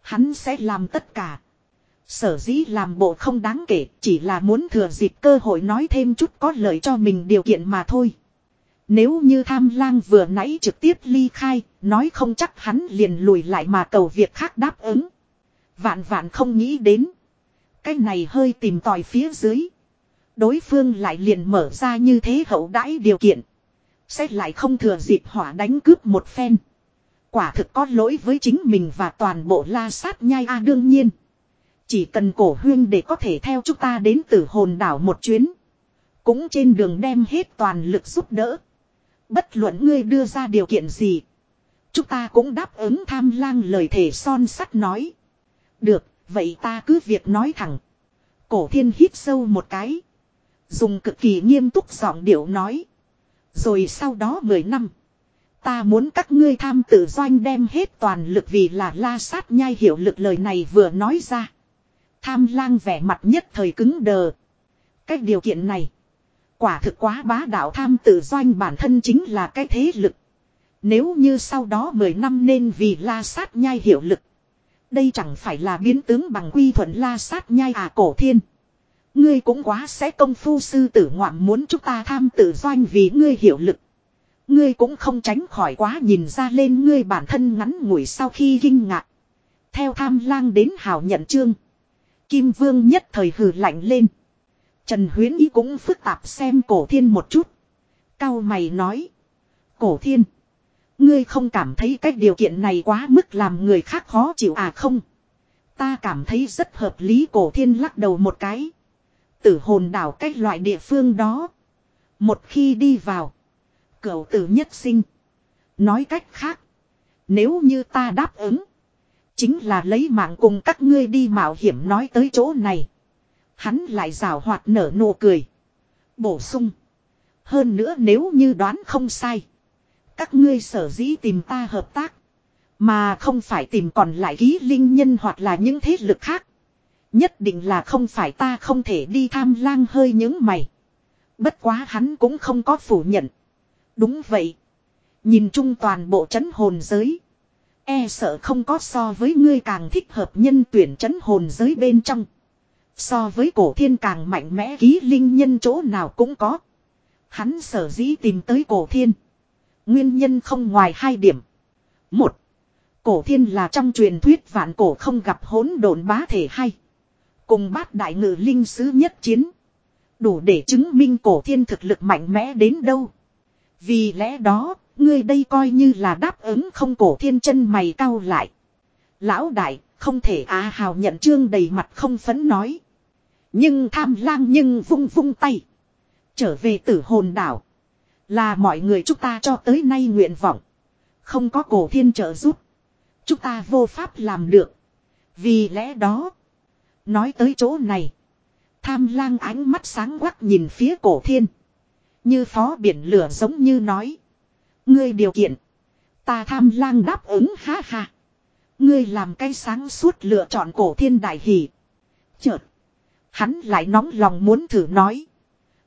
Hắn sẽ làm tất cả. Sở dĩ làm bộ không đáng kể chỉ là muốn thừa dịp cơ hội nói thêm chút có lợi cho mình điều kiện mà thôi. Nếu như tham lang vừa nãy trực tiếp ly khai, nói không chắc hắn liền lùi lại mà cầu việc khác đáp ứng. Vạn vạn không nghĩ đến. Cái này hơi tìm tòi phía dưới. Đối phương lại liền mở ra như thế hậu đãi điều kiện. Sẽ lại không thừa dịp hỏa đánh cướp một phen. Quả thực có lỗi với chính mình và toàn bộ la sát nhai a đương nhiên. Chỉ cần cổ huyên để có thể theo chúng ta đến tử hồn đảo một chuyến. Cũng trên đường đem hết toàn lực giúp đỡ. Bất luận ngươi đưa ra điều kiện gì. Chúng ta cũng đáp ứng tham lang lời thể son sắt nói. Được, vậy ta cứ việc nói thẳng. Cổ thiên hít sâu một cái. Dùng cực kỳ nghiêm túc giọng điệu nói. Rồi sau đó 10 năm. Ta muốn các ngươi tham tự doanh đem hết toàn lực vì là la sát nhai hiểu lực lời này vừa nói ra. Tham lang vẻ mặt nhất thời cứng đờ. Cách điều kiện này. Quả thực quá bá đạo tham tự doanh bản thân chính là cái thế lực. Nếu như sau đó 10 năm nên vì la sát nhai hiệu lực. Đây chẳng phải là biến tướng bằng quy thuận la sát nhai à cổ thiên. Ngươi cũng quá sẽ công phu sư tử ngoạm muốn chúng ta tham tự doanh vì ngươi hiệu lực. Ngươi cũng không tránh khỏi quá nhìn ra lên ngươi bản thân ngắn ngủi sau khi kinh ngạc. Theo tham lang đến hào nhận chương. Kim vương nhất thời hừ lạnh lên. Trần huyến ý cũng phức tạp xem cổ thiên một chút. Cao mày nói. Cổ thiên. Ngươi không cảm thấy cách điều kiện này quá mức làm người khác khó chịu à không? Ta cảm thấy rất hợp lý, cổ thiên lắc đầu một cái. Tử hồn đảo cách loại địa phương đó. Một khi đi vào. Cậu tử nhất sinh. Nói cách khác. Nếu như ta đáp ứng. Chính là lấy mạng cùng các ngươi đi mạo hiểm nói tới chỗ này. Hắn lại rào hoạt nở nụ cười. Bổ sung. Hơn nữa nếu như đoán không sai. Các ngươi sở dĩ tìm ta hợp tác. Mà không phải tìm còn lại ký linh nhân hoặc là những thế lực khác. Nhất định là không phải ta không thể đi tham lang hơi những mày. Bất quá hắn cũng không có phủ nhận. Đúng vậy. Nhìn chung toàn bộ chấn hồn giới. E sợ không có so với ngươi càng thích hợp nhân tuyển chấn hồn giới bên trong. So với cổ thiên càng mạnh mẽ ký linh nhân chỗ nào cũng có. Hắn sở dĩ tìm tới cổ thiên. Nguyên nhân không ngoài hai điểm. Một. Cổ thiên là trong truyền thuyết vạn cổ không gặp hỗn độn bá thể hay. Cùng bát đại ngự linh sứ nhất chiến. Đủ để chứng minh cổ thiên thực lực mạnh mẽ đến đâu. Vì lẽ đó, ngươi đây coi như là đáp ứng không cổ thiên chân mày cau lại. Lão đại, không thể á hào nhận trương đầy mặt không phấn nói. Nhưng tham lang nhưng vung vung tay. Trở về tử hồn đảo. Là mọi người chúng ta cho tới nay nguyện vọng. Không có cổ thiên trợ giúp. Chúng ta vô pháp làm được. Vì lẽ đó. Nói tới chỗ này. Tham lang ánh mắt sáng quắc nhìn phía cổ thiên. Như phó biển lửa giống như nói. Ngươi điều kiện. Ta tham lang đáp ứng, ha ha. Ngươi làm cái sáng suốt lựa chọn cổ thiên đại hỷ. Chợt. Hắn lại nóng lòng muốn thử nói.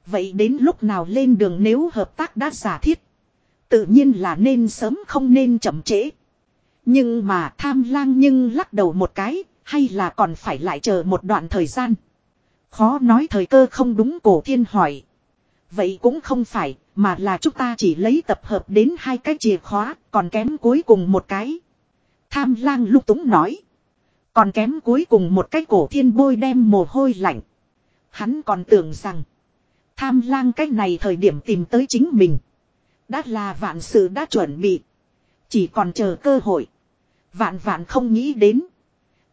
Vậy đến lúc nào lên đường nếu hợp tác đã giả thiết. Tự nhiên là nên sớm không nên chậm trễ. Nhưng mà tham lang nhưng lắc đầu một cái, hay là còn phải lại chờ một đoạn thời gian. Khó nói thời cơ không đúng cổ thiên hỏi. Vậy cũng không phải, mà là chúng ta chỉ lấy tập hợp đến hai cái chìa khóa, còn kém cuối cùng một cái. Tham lang lúc túng nói. Còn kém cuối cùng một cái cổ thiên bôi đem mồ hôi lạnh. Hắn còn tưởng rằng. Tham lang cái này thời điểm tìm tới chính mình. Đã là vạn sự đã chuẩn bị. Chỉ còn chờ cơ hội. Vạn vạn không nghĩ đến.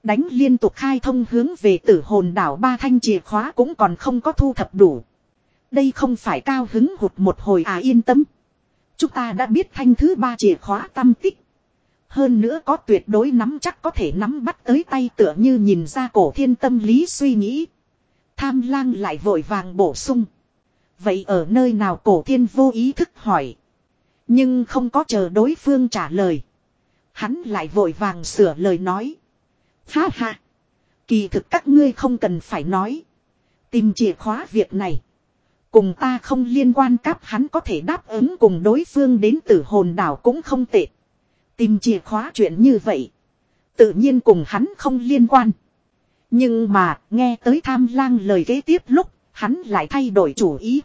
Đánh liên tục khai thông hướng về tử hồn đảo ba thanh chìa khóa cũng còn không có thu thập đủ. Đây không phải cao hứng hụt một hồi à yên tâm. Chúng ta đã biết thanh thứ ba chìa khóa tâm tích. Hơn nữa có tuyệt đối nắm chắc có thể nắm bắt tới tay tựa như nhìn ra cổ thiên tâm lý suy nghĩ. Tham lang lại vội vàng bổ sung. Vậy ở nơi nào cổ thiên vô ý thức hỏi. Nhưng không có chờ đối phương trả lời. Hắn lại vội vàng sửa lời nói. Ha ha. Kỳ thực các ngươi không cần phải nói. Tìm chìa khóa việc này. Cùng ta không liên quan cáp hắn có thể đáp ứng cùng đối phương đến tử hồn đảo cũng không tệ. Tìm chìa khóa chuyện như vậy. Tự nhiên cùng hắn không liên quan. Nhưng mà, nghe tới tham lang lời kế tiếp lúc, hắn lại thay đổi chủ ý.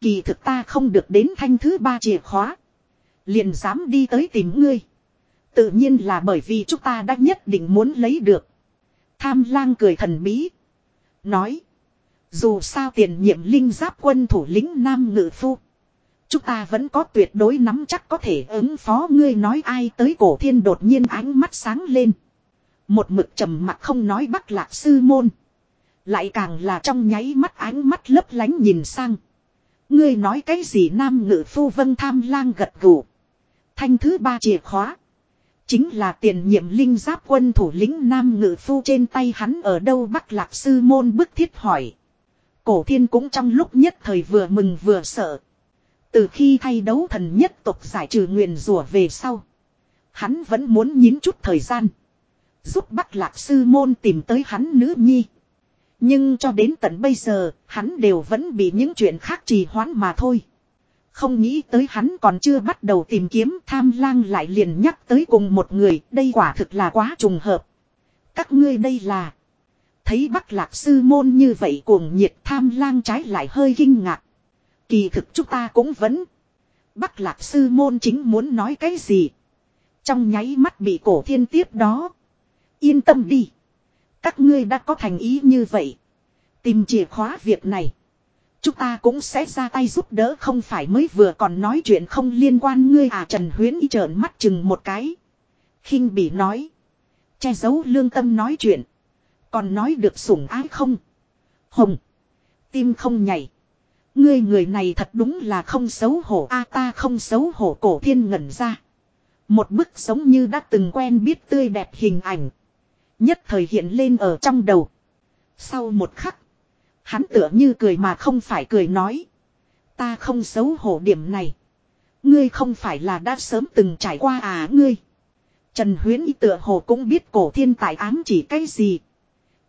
Kỳ thực ta không được đến thanh thứ ba chìa khóa. Liền dám đi tới tìm ngươi. Tự nhiên là bởi vì chúng ta đã nhất định muốn lấy được. Tham lang cười thần bí. Nói. Dù sao tiền nhiệm linh giáp quân thủ lĩnh Nam Ngự Phu. Chúng ta vẫn có tuyệt đối nắm chắc có thể ứng phó ngươi nói ai tới cổ thiên đột nhiên ánh mắt sáng lên. Một mực trầm mặt không nói bắt lạc sư môn. Lại càng là trong nháy mắt ánh mắt lấp lánh nhìn sang. Ngươi nói cái gì nam ngự phu vân tham lang gật gù. Thanh thứ ba chìa khóa. Chính là tiền nhiệm linh giáp quân thủ lĩnh nam ngự phu trên tay hắn ở đâu bắc lạc sư môn bức thiết hỏi. Cổ thiên cũng trong lúc nhất thời vừa mừng vừa sợ. Từ khi thay đấu thần nhất tục giải trừ nguyền rủa về sau. Hắn vẫn muốn nhín chút thời gian. Giúp bắc lạc sư môn tìm tới hắn nữ nhi. Nhưng cho đến tận bây giờ, hắn đều vẫn bị những chuyện khác trì hoãn mà thôi. Không nghĩ tới hắn còn chưa bắt đầu tìm kiếm tham lang lại liền nhắc tới cùng một người, đây quả thực là quá trùng hợp. Các ngươi đây là... Thấy bắc lạc sư môn như vậy cuồng nhiệt tham lang trái lại hơi kinh ngạc. Kỳ thực chúng ta cũng vẫn... Bắc lạc sư môn chính muốn nói cái gì. Trong nháy mắt bị cổ thiên tiếp đó. Yên tâm đi. Các ngươi đã có thành ý như vậy. Tìm chìa khóa việc này. Chúng ta cũng sẽ ra tay giúp đỡ không phải mới vừa còn nói chuyện không liên quan ngươi à Trần Huyến y trợn mắt chừng một cái. khinh bị nói. Che giấu lương tâm nói chuyện. Còn nói được sủng ái không? Hồng. Tim không nhảy. Ngươi người này thật đúng là không xấu hổ a ta không xấu hổ, cổ thiên ngẩn ra. Một bức sống như đã từng quen biết tươi đẹp hình ảnh. Nhất thời hiện lên ở trong đầu. Sau một khắc. Hắn tựa như cười mà không phải cười nói. Ta không xấu hổ điểm này. Ngươi không phải là đã sớm từng trải qua à ngươi. Trần Huyến y tựa hồ cũng biết cổ thiên tài ám chỉ cái gì.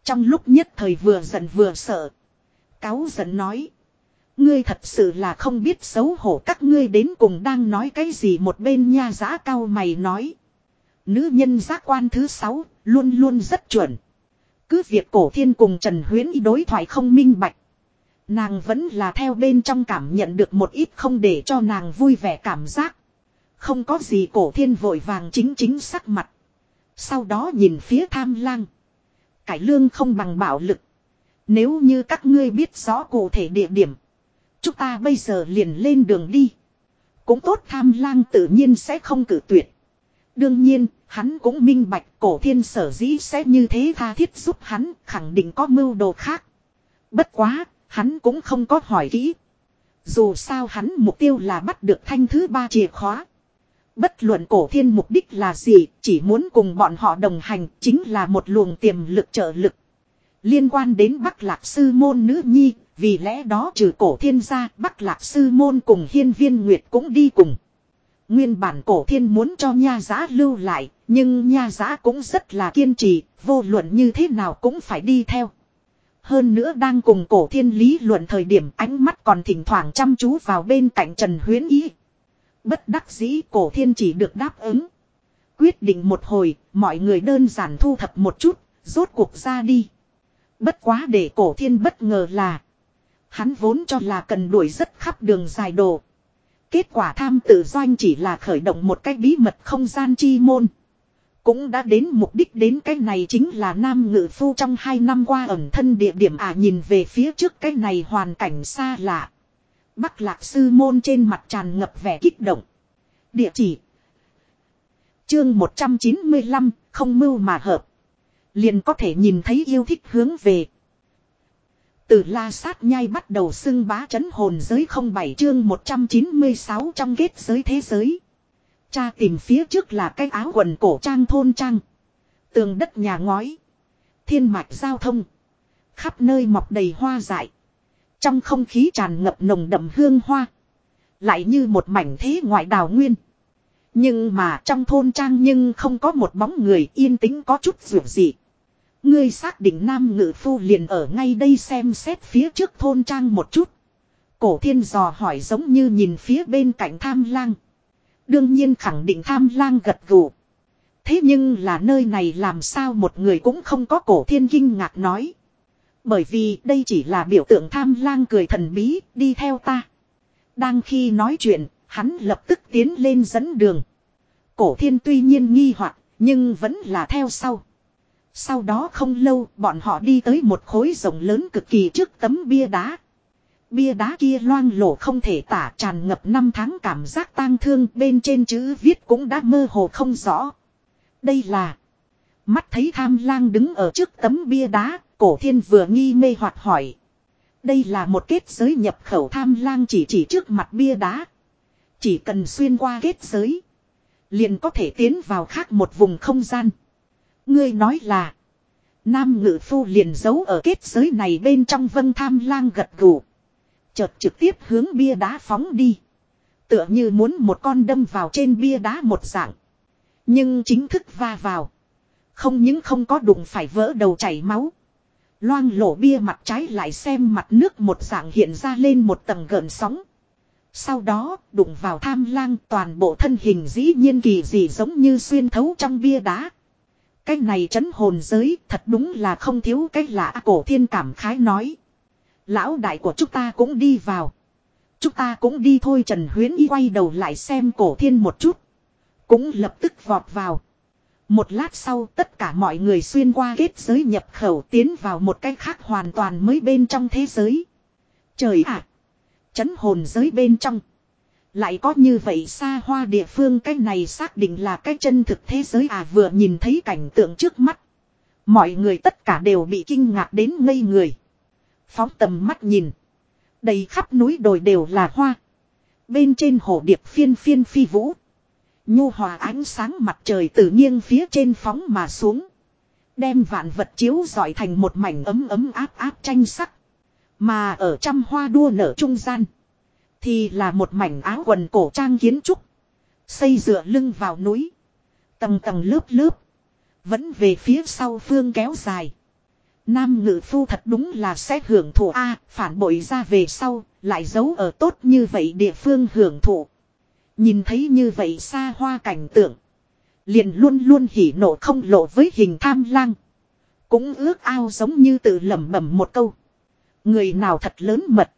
Trong lúc nhất thời vừa giận vừa sợ. Cáo giận nói. Ngươi thật sự là không biết xấu hổ các ngươi đến cùng đang nói cái gì một bên nha giá cao mày nói. Nữ nhân giác quan thứ sáu, luôn luôn rất chuẩn. Cứ việc cổ thiên cùng Trần Huyến đối thoại không minh bạch. Nàng vẫn là theo bên trong cảm nhận được một ít không để cho nàng vui vẻ cảm giác. Không có gì cổ thiên vội vàng chính chính sắc mặt. Sau đó nhìn phía tham lang. Cải lương không bằng bạo lực. Nếu như các ngươi biết rõ cụ thể địa điểm. Chúng ta bây giờ liền lên đường đi. Cũng tốt tham lang tự nhiên sẽ không cử tuyệt. Đương nhiên, hắn cũng minh bạch cổ thiên sở dĩ sẽ như thế tha thiết giúp hắn, khẳng định có mưu đồ khác. Bất quá, hắn cũng không có hỏi kỹ. Dù sao hắn mục tiêu là bắt được thanh thứ ba chìa khóa. Bất luận cổ thiên mục đích là gì, chỉ muốn cùng bọn họ đồng hành, chính là một luồng tiềm lực trợ lực. Liên quan đến Bắc Lạc Sư Môn Nữ Nhi, vì lẽ đó trừ cổ thiên ra Bắc Lạc Sư Môn cùng Hiên Viên Nguyệt cũng đi cùng. Nguyên bản cổ thiên muốn cho nha giá lưu lại, nhưng nha giá cũng rất là kiên trì, vô luận như thế nào cũng phải đi theo. Hơn nữa đang cùng cổ thiên lý luận thời điểm ánh mắt còn thỉnh thoảng chăm chú vào bên cạnh Trần Huyến Ý. Bất đắc dĩ cổ thiên chỉ được đáp ứng. Quyết định một hồi, mọi người đơn giản thu thập một chút, rốt cuộc ra đi. Bất quá để cổ thiên bất ngờ là. Hắn vốn cho là cần đuổi rất khắp đường dài đồ. Kết quả tham tự doanh chỉ là khởi động một cái bí mật không gian chi môn. Cũng đã đến mục đích đến cái này chính là nam ngự phu trong hai năm qua ẩn thân địa điểm à nhìn về phía trước cái này hoàn cảnh xa lạ. Bắc lạc sư môn trên mặt tràn ngập vẻ kích động. Địa chỉ. Chương 195, không mưu mà hợp. Liền có thể nhìn thấy yêu thích hướng về. Từ la sát nhai bắt đầu xưng bá chấn hồn giới không bảy chương 196 trong kết giới thế giới. Cha tìm phía trước là cái áo quần cổ trang thôn trang. Tường đất nhà ngói. Thiên mạch giao thông. Khắp nơi mọc đầy hoa dại. Trong không khí tràn ngập nồng đậm hương hoa. Lại như một mảnh thế ngoại đào nguyên. Nhưng mà trong thôn trang nhưng không có một bóng người yên tĩnh có chút rượu gì. Ngươi xác định nam ngự phu liền ở ngay đây xem xét phía trước thôn trang một chút. Cổ thiên dò hỏi giống như nhìn phía bên cạnh tham lang. Đương nhiên khẳng định tham lang gật gù. Thế nhưng là nơi này làm sao một người cũng không có cổ thiên kinh ngạc nói. Bởi vì đây chỉ là biểu tượng tham lang cười thần bí, đi theo ta. Đang khi nói chuyện, hắn lập tức tiến lên dẫn đường. Cổ thiên tuy nhiên nghi hoặc nhưng vẫn là theo sau. Sau đó không lâu, bọn họ đi tới một khối rộng lớn cực kỳ trước tấm bia đá. Bia đá kia loang lổ không thể tả tràn ngập năm tháng cảm giác tang thương bên trên chữ viết cũng đã mơ hồ không rõ. Đây là... Mắt thấy tham lang đứng ở trước tấm bia đá, cổ thiên vừa nghi mê hoặc hỏi. Đây là một kết giới nhập khẩu tham lang chỉ chỉ trước mặt bia đá. Chỉ cần xuyên qua kết giới. Liền có thể tiến vào khác một vùng không gian. Ngươi nói là. Nam ngự phu liền giấu ở kết giới này bên trong vân tham lang gật gù. Chợt trực tiếp hướng bia đá phóng đi. Tựa như muốn một con đâm vào trên bia đá một dạng. Nhưng chính thức va vào. Không những không có đụng phải vỡ đầu chảy máu. Loang lổ bia mặt trái lại xem mặt nước một dạng hiện ra lên một tầng gợn sóng. Sau đó, đụng vào tham lang toàn bộ thân hình dĩ nhiên kỳ dị giống như xuyên thấu trong bia đá. Cái này chấn hồn giới thật đúng là không thiếu cái lạ cổ thiên cảm khái nói. Lão đại của chúng ta cũng đi vào. Chúng ta cũng đi thôi Trần Huyến y quay đầu lại xem cổ thiên một chút. Cũng lập tức vọt vào. Một lát sau tất cả mọi người xuyên qua kết giới nhập khẩu tiến vào một cái khác hoàn toàn mới bên trong thế giới. Trời ạ! chấn hồn giới bên trong. Lại có như vậy xa hoa địa phương, cái này xác định là cái chân thực thế giới à vừa nhìn thấy cảnh tượng trước mắt. Mọi người tất cả đều bị kinh ngạc đến ngây người. Phóng tầm mắt nhìn. Đầy khắp núi đồi đều là hoa. Bên trên hồ điệp phiên phiên phi vũ. Nhu hòa ánh sáng mặt trời tự nhiên phía trên phóng mà xuống. Đem vạn vật chiếu dọi thành một mảnh ấm ấm áp áp tranh sắc. Mà ở trăm hoa đua nở trung gian. Thì là một mảnh áo quần cổ trang kiến trúc. Xây dựa lưng vào núi. Tầng tầng lớp lớp. Vẫn về phía sau phương kéo dài. Nam ngự phu thật đúng là sẽ hưởng thụ A, phản bội ra về sau, lại giấu ở tốt như vậy địa phương hưởng thụ. Nhìn thấy như vậy xa hoa cảnh tượng. Liền luôn luôn hỉ nộ không lộ với hình tham lang. Cũng ước ao giống như tự lẩm bẩm một câu. Người nào thật lớn mật.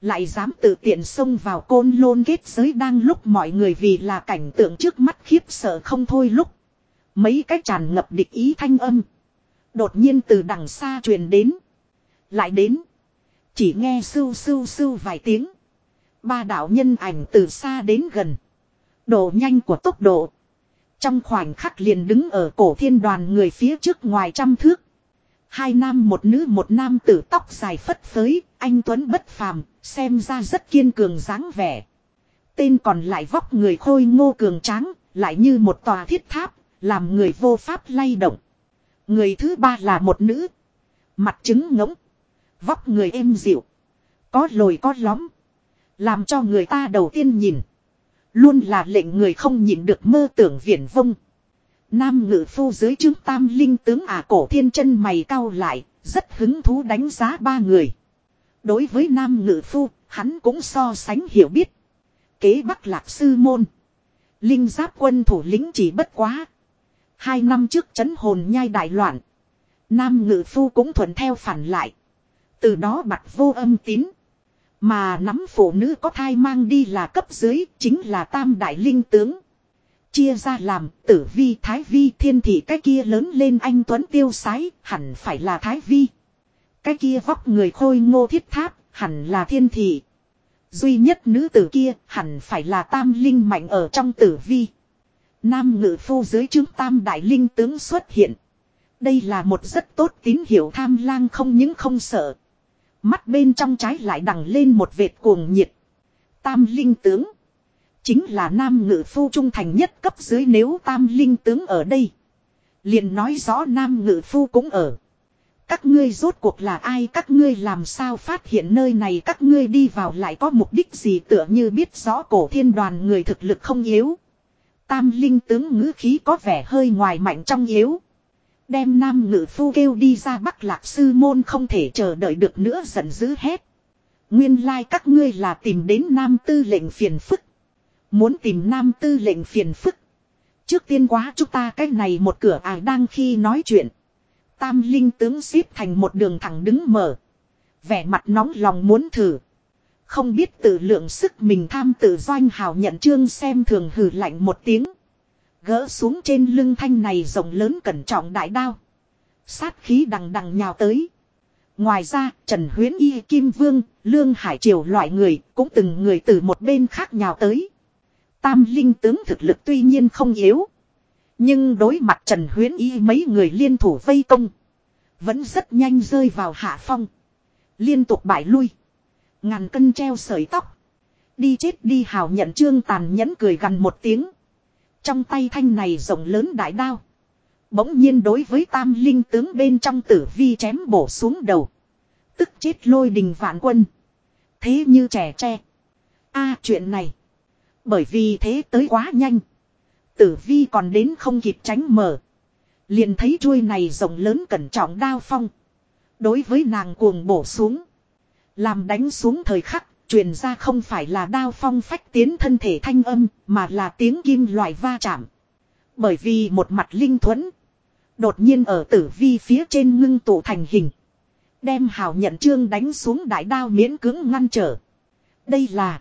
Lại dám tự tiện xông vào côn lôn kết giới đang lúc mọi người vì là cảnh tượng trước mắt khiếp sợ không thôi lúc. Mấy cái tràn ngập địch ý thanh âm. Đột nhiên từ đằng xa truyền đến. Lại đến. Chỉ nghe sưu sưu sưu vài tiếng. Ba đạo nhân ảnh từ xa đến gần. Độ nhanh của tốc độ. Trong khoảnh khắc liền đứng ở cổ thiên đoàn người phía trước ngoài trăm thước. Hai nam một nữ một nam tử tóc dài phất phới, anh Tuấn bất phàm, xem ra rất kiên cường dáng vẻ. Tên còn lại vóc người khôi ngô cường tráng, lại như một tòa thiết tháp, làm người vô pháp lay động. Người thứ ba là một nữ. Mặt trứng ngỗng. Vóc người êm dịu. Có lồi có lõm. Làm cho người ta đầu tiên nhìn. Luôn là lệnh người không nhìn được mơ tưởng viển vông. Nam ngự phu dưới chứng tam linh tướng ả cổ thiên chân mày cao lại, rất hứng thú đánh giá ba người. Đối với nam ngự phu, hắn cũng so sánh hiểu biết. Kế bắc lạc sư môn. Linh giáp quân thủ lĩnh chỉ bất quá. Hai năm trước chấn hồn nhai đại loạn. Nam ngự phu cũng thuận theo phản lại. Từ đó bặt vô âm tín. Mà nắm phụ nữ có thai mang đi là cấp dưới chính là tam đại linh tướng. Chia ra làm tử vi thái vi thiên thị cái kia lớn lên anh Tuấn tiêu sái hẳn phải là thái vi. Cái kia vóc người khôi ngô thiết tháp, hẳn là thiên thị. Duy nhất nữ tử kia, hẳn phải là tam linh mạnh ở trong tử vi. Nam ngự phu dưới chứng tam đại linh tướng xuất hiện. Đây là một rất tốt tín hiệu tham lang không những không sợ. Mắt bên trong trái lại đằng lên một vệt cuồng nhiệt. Tam linh tướng. Chính là nam ngự phu trung thành nhất cấp dưới nếu tam linh tướng ở đây. liền nói rõ nam ngự phu cũng ở. Các ngươi rốt cuộc là ai các ngươi làm sao phát hiện nơi này các ngươi đi vào lại có mục đích gì tựa như biết rõ cổ thiên đoàn người thực lực không yếu. Tam linh tướng ngữ khí có vẻ hơi ngoài mạnh trong yếu. Đem nam ngự phu kêu đi ra bắc lạc sư môn không thể chờ đợi được nữa giận dữ hết. Nguyên lai like các ngươi là tìm đến nam tư lệnh phiền phức. Muốn tìm nam tư lệnh phiền phức. Trước tiên quá chúng ta cái này một cửa ải đang khi nói chuyện. Tam linh tướng xếp thành một đường thẳng đứng mở. Vẻ mặt nóng lòng muốn thử. Không biết tự lượng sức mình tham tự doanh hào nhận chương xem thường hử lạnh một tiếng. Gỡ xuống trên lưng thanh này rộng lớn cẩn trọng đại đao. Sát khí đằng đằng nhào tới. Ngoài ra, Trần Huyến Y Kim Vương, Lương Hải Triều loại người cũng từng người từ một bên khác nhào tới. Tam linh tướng thực lực tuy nhiên không yếu. Nhưng đối mặt Trần Huyến Y, mấy người liên thủ vây công. Vẫn rất nhanh rơi vào hạ phong. Liên tục bại lui. Ngàn cân treo sợi tóc. Đi chết đi hào nhận trương tàn nhẫn cười gần một tiếng. Trong tay thanh này rộng lớn đại đao. Bỗng nhiên đối với tam linh tướng bên trong tử vi chém bổ xuống đầu. Tức chết lôi đình vạn quân. Thế như trẻ tre. a, chuyện này. Bởi vì thế tới quá nhanh. Tử vi còn đến không kịp tránh mở. Liền thấy chuôi này rộng lớn cẩn trọng đao phong. Đối với nàng cuồng bổ xuống. Làm đánh xuống thời khắc, truyền ra không phải là đao phong phách tiến thân thể thanh âm, mà là tiếng kim loại va chạm. Bởi vì một mặt linh thuẫn. Đột nhiên ở tử vi phía trên ngưng tụ thành hình. Đem hào nhận trương đánh xuống đại đao miễn cưỡng ngăn trở. Đây là.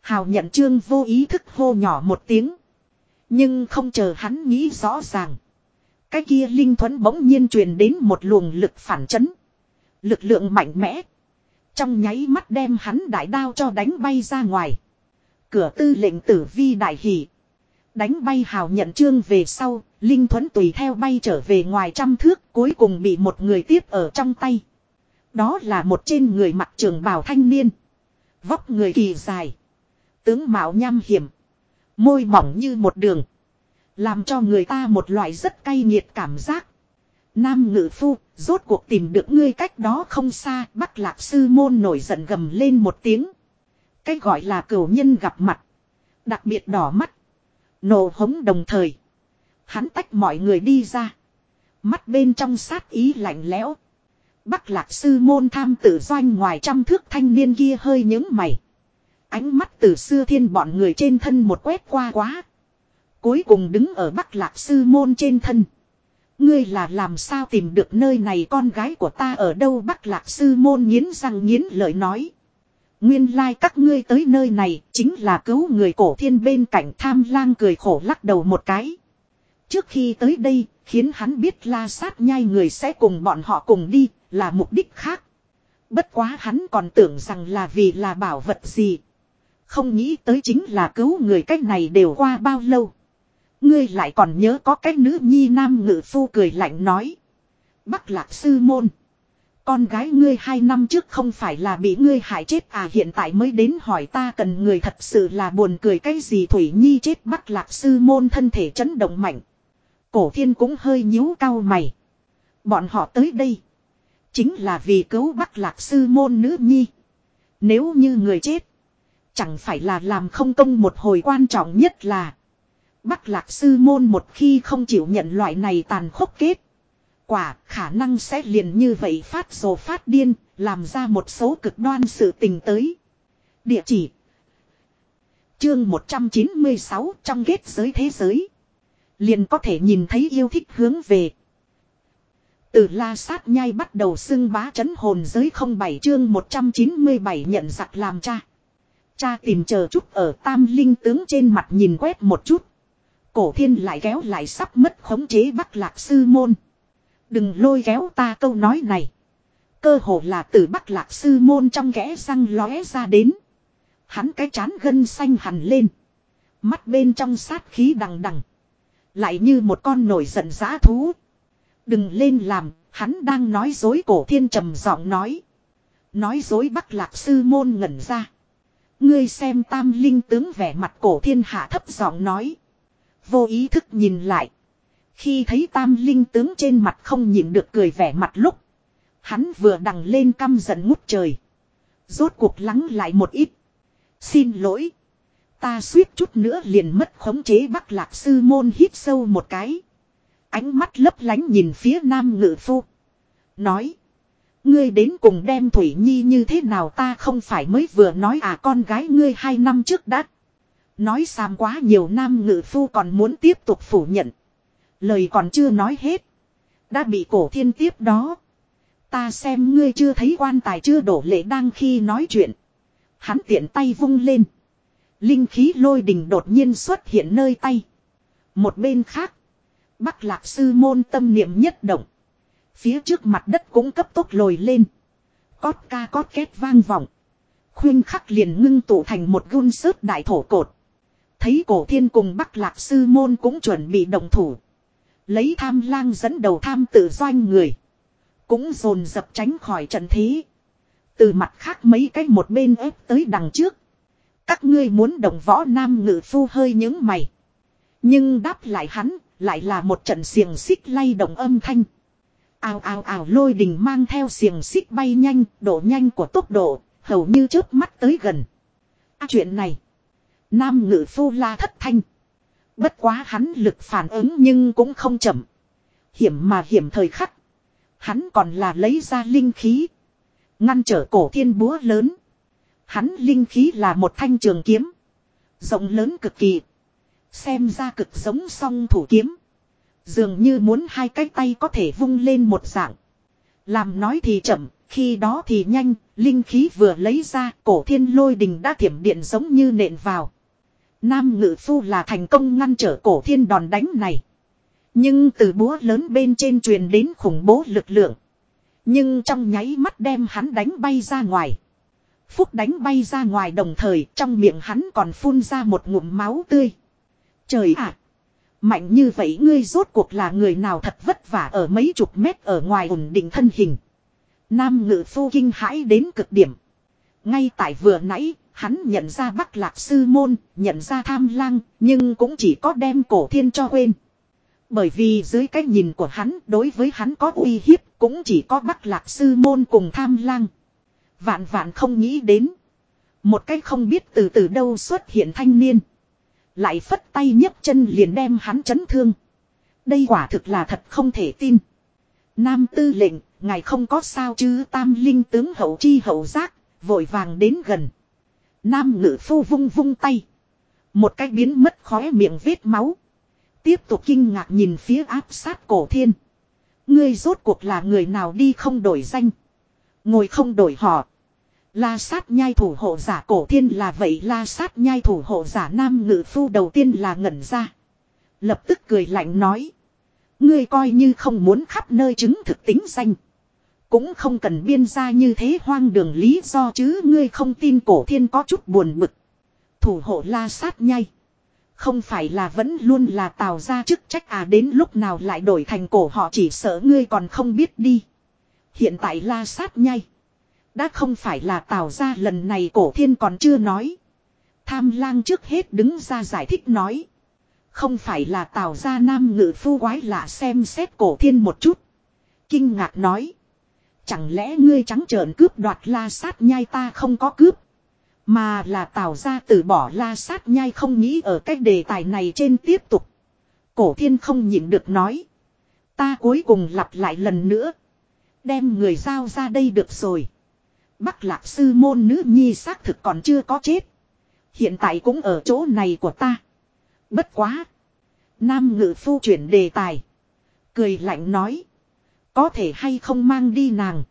Hào nhận trương vô ý thức hô nhỏ một tiếng. Nhưng không chờ hắn nghĩ rõ ràng. Cái kia linh thuẫn bỗng nhiên truyền đến một luồng lực phản chấn. Lực lượng mạnh mẽ. Trong nháy mắt đem hắn đại đao cho đánh bay ra ngoài. Cửa tư lệnh tử vi đại hỷ. Đánh bay hào nhận trương về sau, Linh Thuấn tùy theo bay trở về ngoài trăm thước cuối cùng bị một người tiếp ở trong tay. Đó là một trên người mặt trường bào thanh niên. Vóc người kỳ dài. Tướng mạo nham hiểm. Môi mỏng như một đường. Làm cho người ta một loại rất cay nghiệt cảm giác. Nam ngự phu, rốt cuộc tìm được ngươi cách đó không xa, bắt lạc sư môn nổi giận gầm lên một tiếng. Cái gọi là cửu nhân gặp mặt. Đặc biệt đỏ mắt. Nổ hống đồng thời. Hắn tách mọi người đi ra. Mắt bên trong sát ý lạnh lẽo. Bắc lạc sư môn tham tử doanh ngoài trăm thước thanh niên kia hơi những mày. Ánh mắt từ xưa thiên bọn người trên thân một quét qua quá. Cuối cùng đứng ở bắc lạc sư môn trên thân. Ngươi là làm sao tìm được nơi này con gái của ta ở đâu bắc lạc sư môn nghiến răng nghiến lợi nói. Nguyên lai like các ngươi tới nơi này chính là cứu người cổ thiên bên cạnh tham lang cười khổ lắc đầu một cái. Trước khi tới đây, khiến hắn biết la sát nhai người sẽ cùng bọn họ cùng đi, là mục đích khác. Bất quá hắn còn tưởng rằng là vì là bảo vật gì. Không nghĩ tới chính là cứu người cách này đều qua bao lâu. Ngươi lại còn nhớ có cái nữ nhi nam ngự phu cười lạnh nói. Bắc lạc sư môn. Con gái ngươi hai năm trước không phải là bị ngươi hại chết à hiện tại mới đến hỏi ta cần người thật sự là buồn cười cái gì Thủy Nhi chết, Bắc lạc sư môn thân thể chấn động mạnh. Cổ thiên cũng hơi nhíu cao mày. Bọn họ tới đây. Chính là vì cứu Bắc lạc sư môn nữ nhi. Nếu như người chết. Chẳng phải là làm không công một hồi quan trọng nhất là. Bắc lạc sư môn một khi không chịu nhận loại này tàn khốc kết. Quả khả năng sẽ liền như vậy phát rồ phát điên, làm ra một số cực đoan sự tình tới. Địa chỉ Chương 196 trong kết giới thế giới. Liền có thể nhìn thấy yêu thích hướng về. Từ la sát nhai bắt đầu xưng bá chấn hồn giới không bảy chương 197 nhận giặc làm cha. Cha tìm chờ chút ở tam linh tướng trên mặt nhìn quét một chút. Cổ thiên lại kéo lại sắp mất khống chế bắc lạc sư môn. Đừng lôi kéo ta câu nói này. Cơ hồ là từ bắc lạc sư môn trong ghẽ răng lóe ra đến. Hắn cái chán gân xanh hẳn lên. Mắt bên trong sát khí đằng đằng. Lại như một con nổi giận dã thú. Đừng lên làm, hắn đang nói dối cổ thiên trầm giọng nói. Nói dối bắc lạc sư môn ngẩn ra. Ngươi xem tam linh tướng vẻ mặt cổ thiên hạ thấp giọng nói. Vô ý thức nhìn lại. Khi thấy tam linh tướng trên mặt không nhìn được cười vẻ mặt lúc. Hắn vừa đằng lên căm giận ngút trời. Rốt cuộc lắng lại một ít. Xin lỗi. Ta suýt chút nữa liền mất khống chế bắc lạc sư môn hít sâu một cái. Ánh mắt lấp lánh nhìn phía nam ngự phu. Nói. Ngươi đến cùng đem Thủy Nhi như thế nào ta không phải mới vừa nói à con gái ngươi hai năm trước đã. Nói xàm quá nhiều nam ngự phu còn muốn tiếp tục phủ nhận. Lời còn chưa nói hết. Đã bị cổ thiên tiếp đó. Ta xem ngươi chưa thấy quan tài chưa đổ lệ đang khi nói chuyện. Hắn tiện tay vung lên. Linh khí lôi đình đột nhiên xuất hiện nơi tay. Một bên khác. Bắc lạc sư môn tâm niệm nhất động. Phía trước mặt đất cũng cấp tốc lồi lên. Cót ca cót két vang vọng. Khuyên khắc liền ngưng tụ thành một gun sớt đại thổ cột. Thấy cổ thiên cùng bắc lạc sư môn cũng chuẩn bị động thủ. Lấy tham lang dẫn đầu tham tự doanh người. Cũng dồn dập tránh khỏi trận thế. Từ mặt khác mấy cái một bên ép tới đằng trước. Các ngươi muốn đồng võ nam ngự phu hơi những mày. Nhưng đáp lại hắn, lại là một trận xiềng xích lay động âm thanh. Ào ào ào lôi đình mang theo xiềng xích bay nhanh, độ nhanh của tốc độ, hầu như chớp mắt tới gần. À, chuyện này. Nam ngự phu la thất thanh. Bất quá hắn lực phản ứng nhưng cũng không chậm. Hiểm mà hiểm thời khắc. Hắn còn là lấy ra linh khí. Ngăn trở cổ thiên búa lớn. Hắn linh khí là một thanh trường kiếm. Rộng lớn cực kỳ. Xem ra cực giống song thủ kiếm. Dường như muốn hai cái tay có thể vung lên một dạng. Làm nói thì chậm, khi đó thì nhanh, linh khí vừa lấy ra, cổ thiên lôi đình đã thiểm điện giống như nện vào. Nam ngự phu là thành công ngăn trở cổ thiên đòn đánh này. Nhưng từ búa lớn bên trên truyền đến khủng bố lực lượng. Nhưng trong nháy mắt đem hắn đánh bay ra ngoài. Phúc đánh bay ra ngoài đồng thời trong miệng hắn còn phun ra một ngụm máu tươi. Trời ạ! Mạnh như vậy ngươi rốt cuộc là người nào thật vất vả ở mấy chục mét ở ngoài ổn định thân hình. Nam ngự phu kinh hãi đến cực điểm. Ngay tại vừa nãy, hắn nhận ra bắc lạc sư môn, nhận ra tham lang, nhưng cũng chỉ có đem cổ thiên cho quên. Bởi vì dưới cái nhìn của hắn, đối với hắn có uy hiếp, cũng chỉ có bắc lạc sư môn cùng tham lang. Vạn vạn không nghĩ đến. Một cái không biết từ từ đâu xuất hiện thanh niên. Lại phất tay nhấc chân liền đem hắn chấn thương. Đây quả thực là thật không thể tin. Nam tư lệnh, ngài không có sao chứ tam linh tướng hậu chi hậu giác, vội vàng đến gần. Nam ngự phu vung vung tay. Một cái biến mất khóe miệng vết máu. Tiếp tục kinh ngạc nhìn phía áp sát cổ thiên. Ngươi rốt cuộc là người nào đi không đổi danh. Ngồi không đổi họ. La sát nhai thủ hộ giả cổ thiên là vậy, la sát nhai thủ hộ giả nam ngự phu đầu tiên là ngẩn ra. Lập tức cười lạnh nói. Ngươi coi như không muốn khắp nơi chứng thực tính danh. Cũng không cần biên ra như thế hoang đường lý do chứ, ngươi không tin cổ thiên có chút buồn bực. Thủ hộ la sát nhai. Không phải là vẫn luôn là tào ra chức trách à đến lúc nào lại đổi thành cổ, họ chỉ sợ ngươi còn không biết đi. Hiện tại la sát nhai. Đã không phải là tào ra lần này cổ thiên còn chưa nói. Tham lang trước hết đứng ra giải thích nói. Không phải là tào ra nam ngự phu quái lạ xem xét cổ thiên một chút. Kinh ngạc nói. Chẳng lẽ ngươi trắng trợn cướp đoạt la sát nhai ta không có cướp. Mà là tào ra từ bỏ la sát nhai không nghĩ ở cái đề tài này trên tiếp tục. Cổ thiên không nhịn được nói. Ta cuối cùng lặp lại lần nữa. Đem người giao ra đây được rồi. Bắc lạc sư môn nữ nhi xác thực còn chưa có chết. Hiện tại cũng ở chỗ này của ta. Bất quá. Nam ngự phu chuyển đề tài. Cười lạnh nói. Có thể hay không mang đi nàng.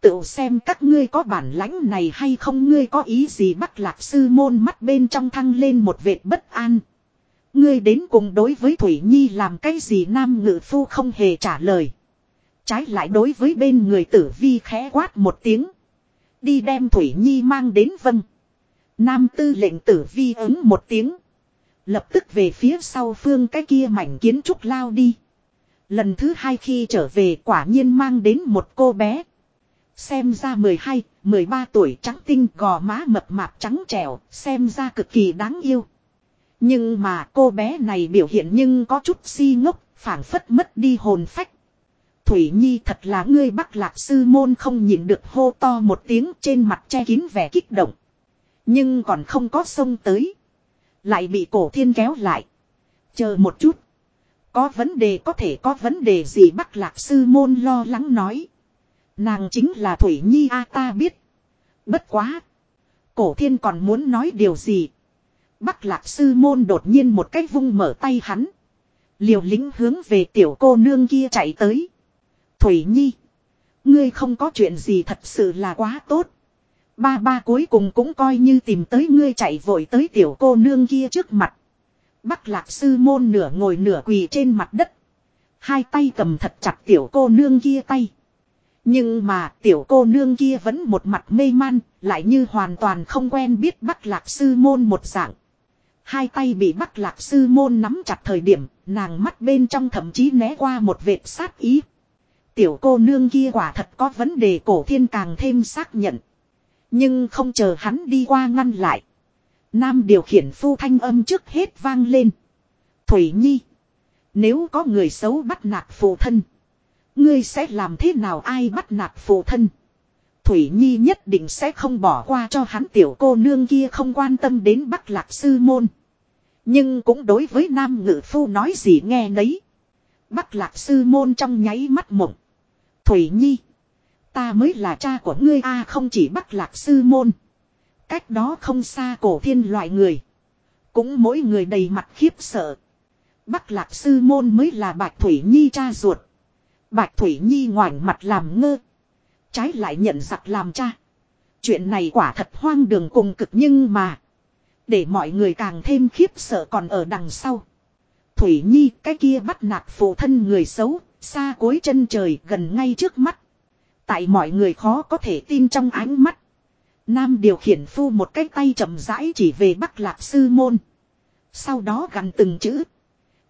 Tự xem các ngươi có bản lãnh này hay không ngươi có ý gì bắt lạc sư môn mắt bên trong thăng lên một vệt bất an. Ngươi đến cùng đối với Thủy Nhi làm cái gì nam ngự phu không hề trả lời. Trái lại đối với bên người tử vi khẽ quát một tiếng. Đi đem Thủy Nhi mang đến vâng. Nam tư lệnh tử vi ứng một tiếng. Lập tức về phía sau phương cái kia mảnh kiến trúc lao đi. Lần thứ hai khi trở về quả nhiên mang đến một cô bé. Xem ra 12, 13 tuổi trắng tinh gò má mập mạp trắng trẻo, xem ra cực kỳ đáng yêu. Nhưng mà cô bé này biểu hiện nhưng có chút si ngốc, phảng phất mất đi hồn phách. Thủy Nhi thật là ngươi bắc lạc sư môn không nhịn được hô to một tiếng trên mặt che kín vẻ kích động. Nhưng còn không có sông tới. Lại bị cổ thiên kéo lại. Chờ một chút. Có vấn đề có thể có vấn đề gì bắc lạc sư môn lo lắng nói. Nàng chính là Thủy Nhi a ta biết. Bất quá. Cổ thiên còn muốn nói điều gì. Bắc lạc sư môn đột nhiên một cách vung mở tay hắn. Liều lính hướng về tiểu cô nương kia chạy tới. Thủy Nhi. Ngươi không có chuyện gì thật sự là quá tốt. Ba ba cuối cùng cũng coi như tìm tới ngươi chạy vội tới tiểu cô nương kia trước mặt. Bắc lạc sư môn nửa ngồi nửa quỳ trên mặt đất. Hai tay cầm thật chặt tiểu cô nương kia tay. Nhưng mà tiểu cô nương kia vẫn một mặt mê man, lại như hoàn toàn không quen biết Bắc lạc sư môn một dạng. Hai tay bị Bắc lạc sư môn nắm chặt thời điểm, nàng mắt bên trong thậm chí né qua một vệt sát ý. Tiểu cô nương kia quả thật có vấn đề cổ thiên càng thêm xác nhận. Nhưng không chờ hắn đi qua ngăn lại. Nam điều khiển phu thanh âm trước hết vang lên. Thủy Nhi. Nếu có người xấu bắt nạt phụ thân. Ngươi sẽ làm thế nào ai bắt nạt phụ thân. Thủy Nhi nhất định sẽ không bỏ qua cho hắn tiểu cô nương kia không quan tâm đến Bắc Lạc Sư Môn. Nhưng cũng đối với Nam Ngự Phu nói gì nghe nấy. Bắc Lạc Sư Môn trong nháy mắt mộng. Thủy Nhi. Ta mới là cha của ngươi a, không chỉ Bắc Lạc Sư Môn. Cách đó không xa cổ thiên loại người. Cũng mỗi người đầy mặt khiếp sợ. Bắc Lạc Sư Môn mới là Bạch Thủy Nhi cha ruột. Bạch Thủy Nhi ngoảnh mặt làm ngơ. Trái lại nhận giặc làm cha. Chuyện này quả thật hoang đường cùng cực nhưng mà. Để mọi người càng thêm khiếp sợ còn ở đằng sau. Thủy Nhi, cái kia bắt nạt phụ thân người xấu. Xa cuối chân trời gần ngay trước mắt. Tại mọi người khó có thể tin trong ánh mắt. Nam điều khiển phu một cái tay chậm rãi chỉ về Bắc Lạc Sư Môn. Sau đó gần từng chữ.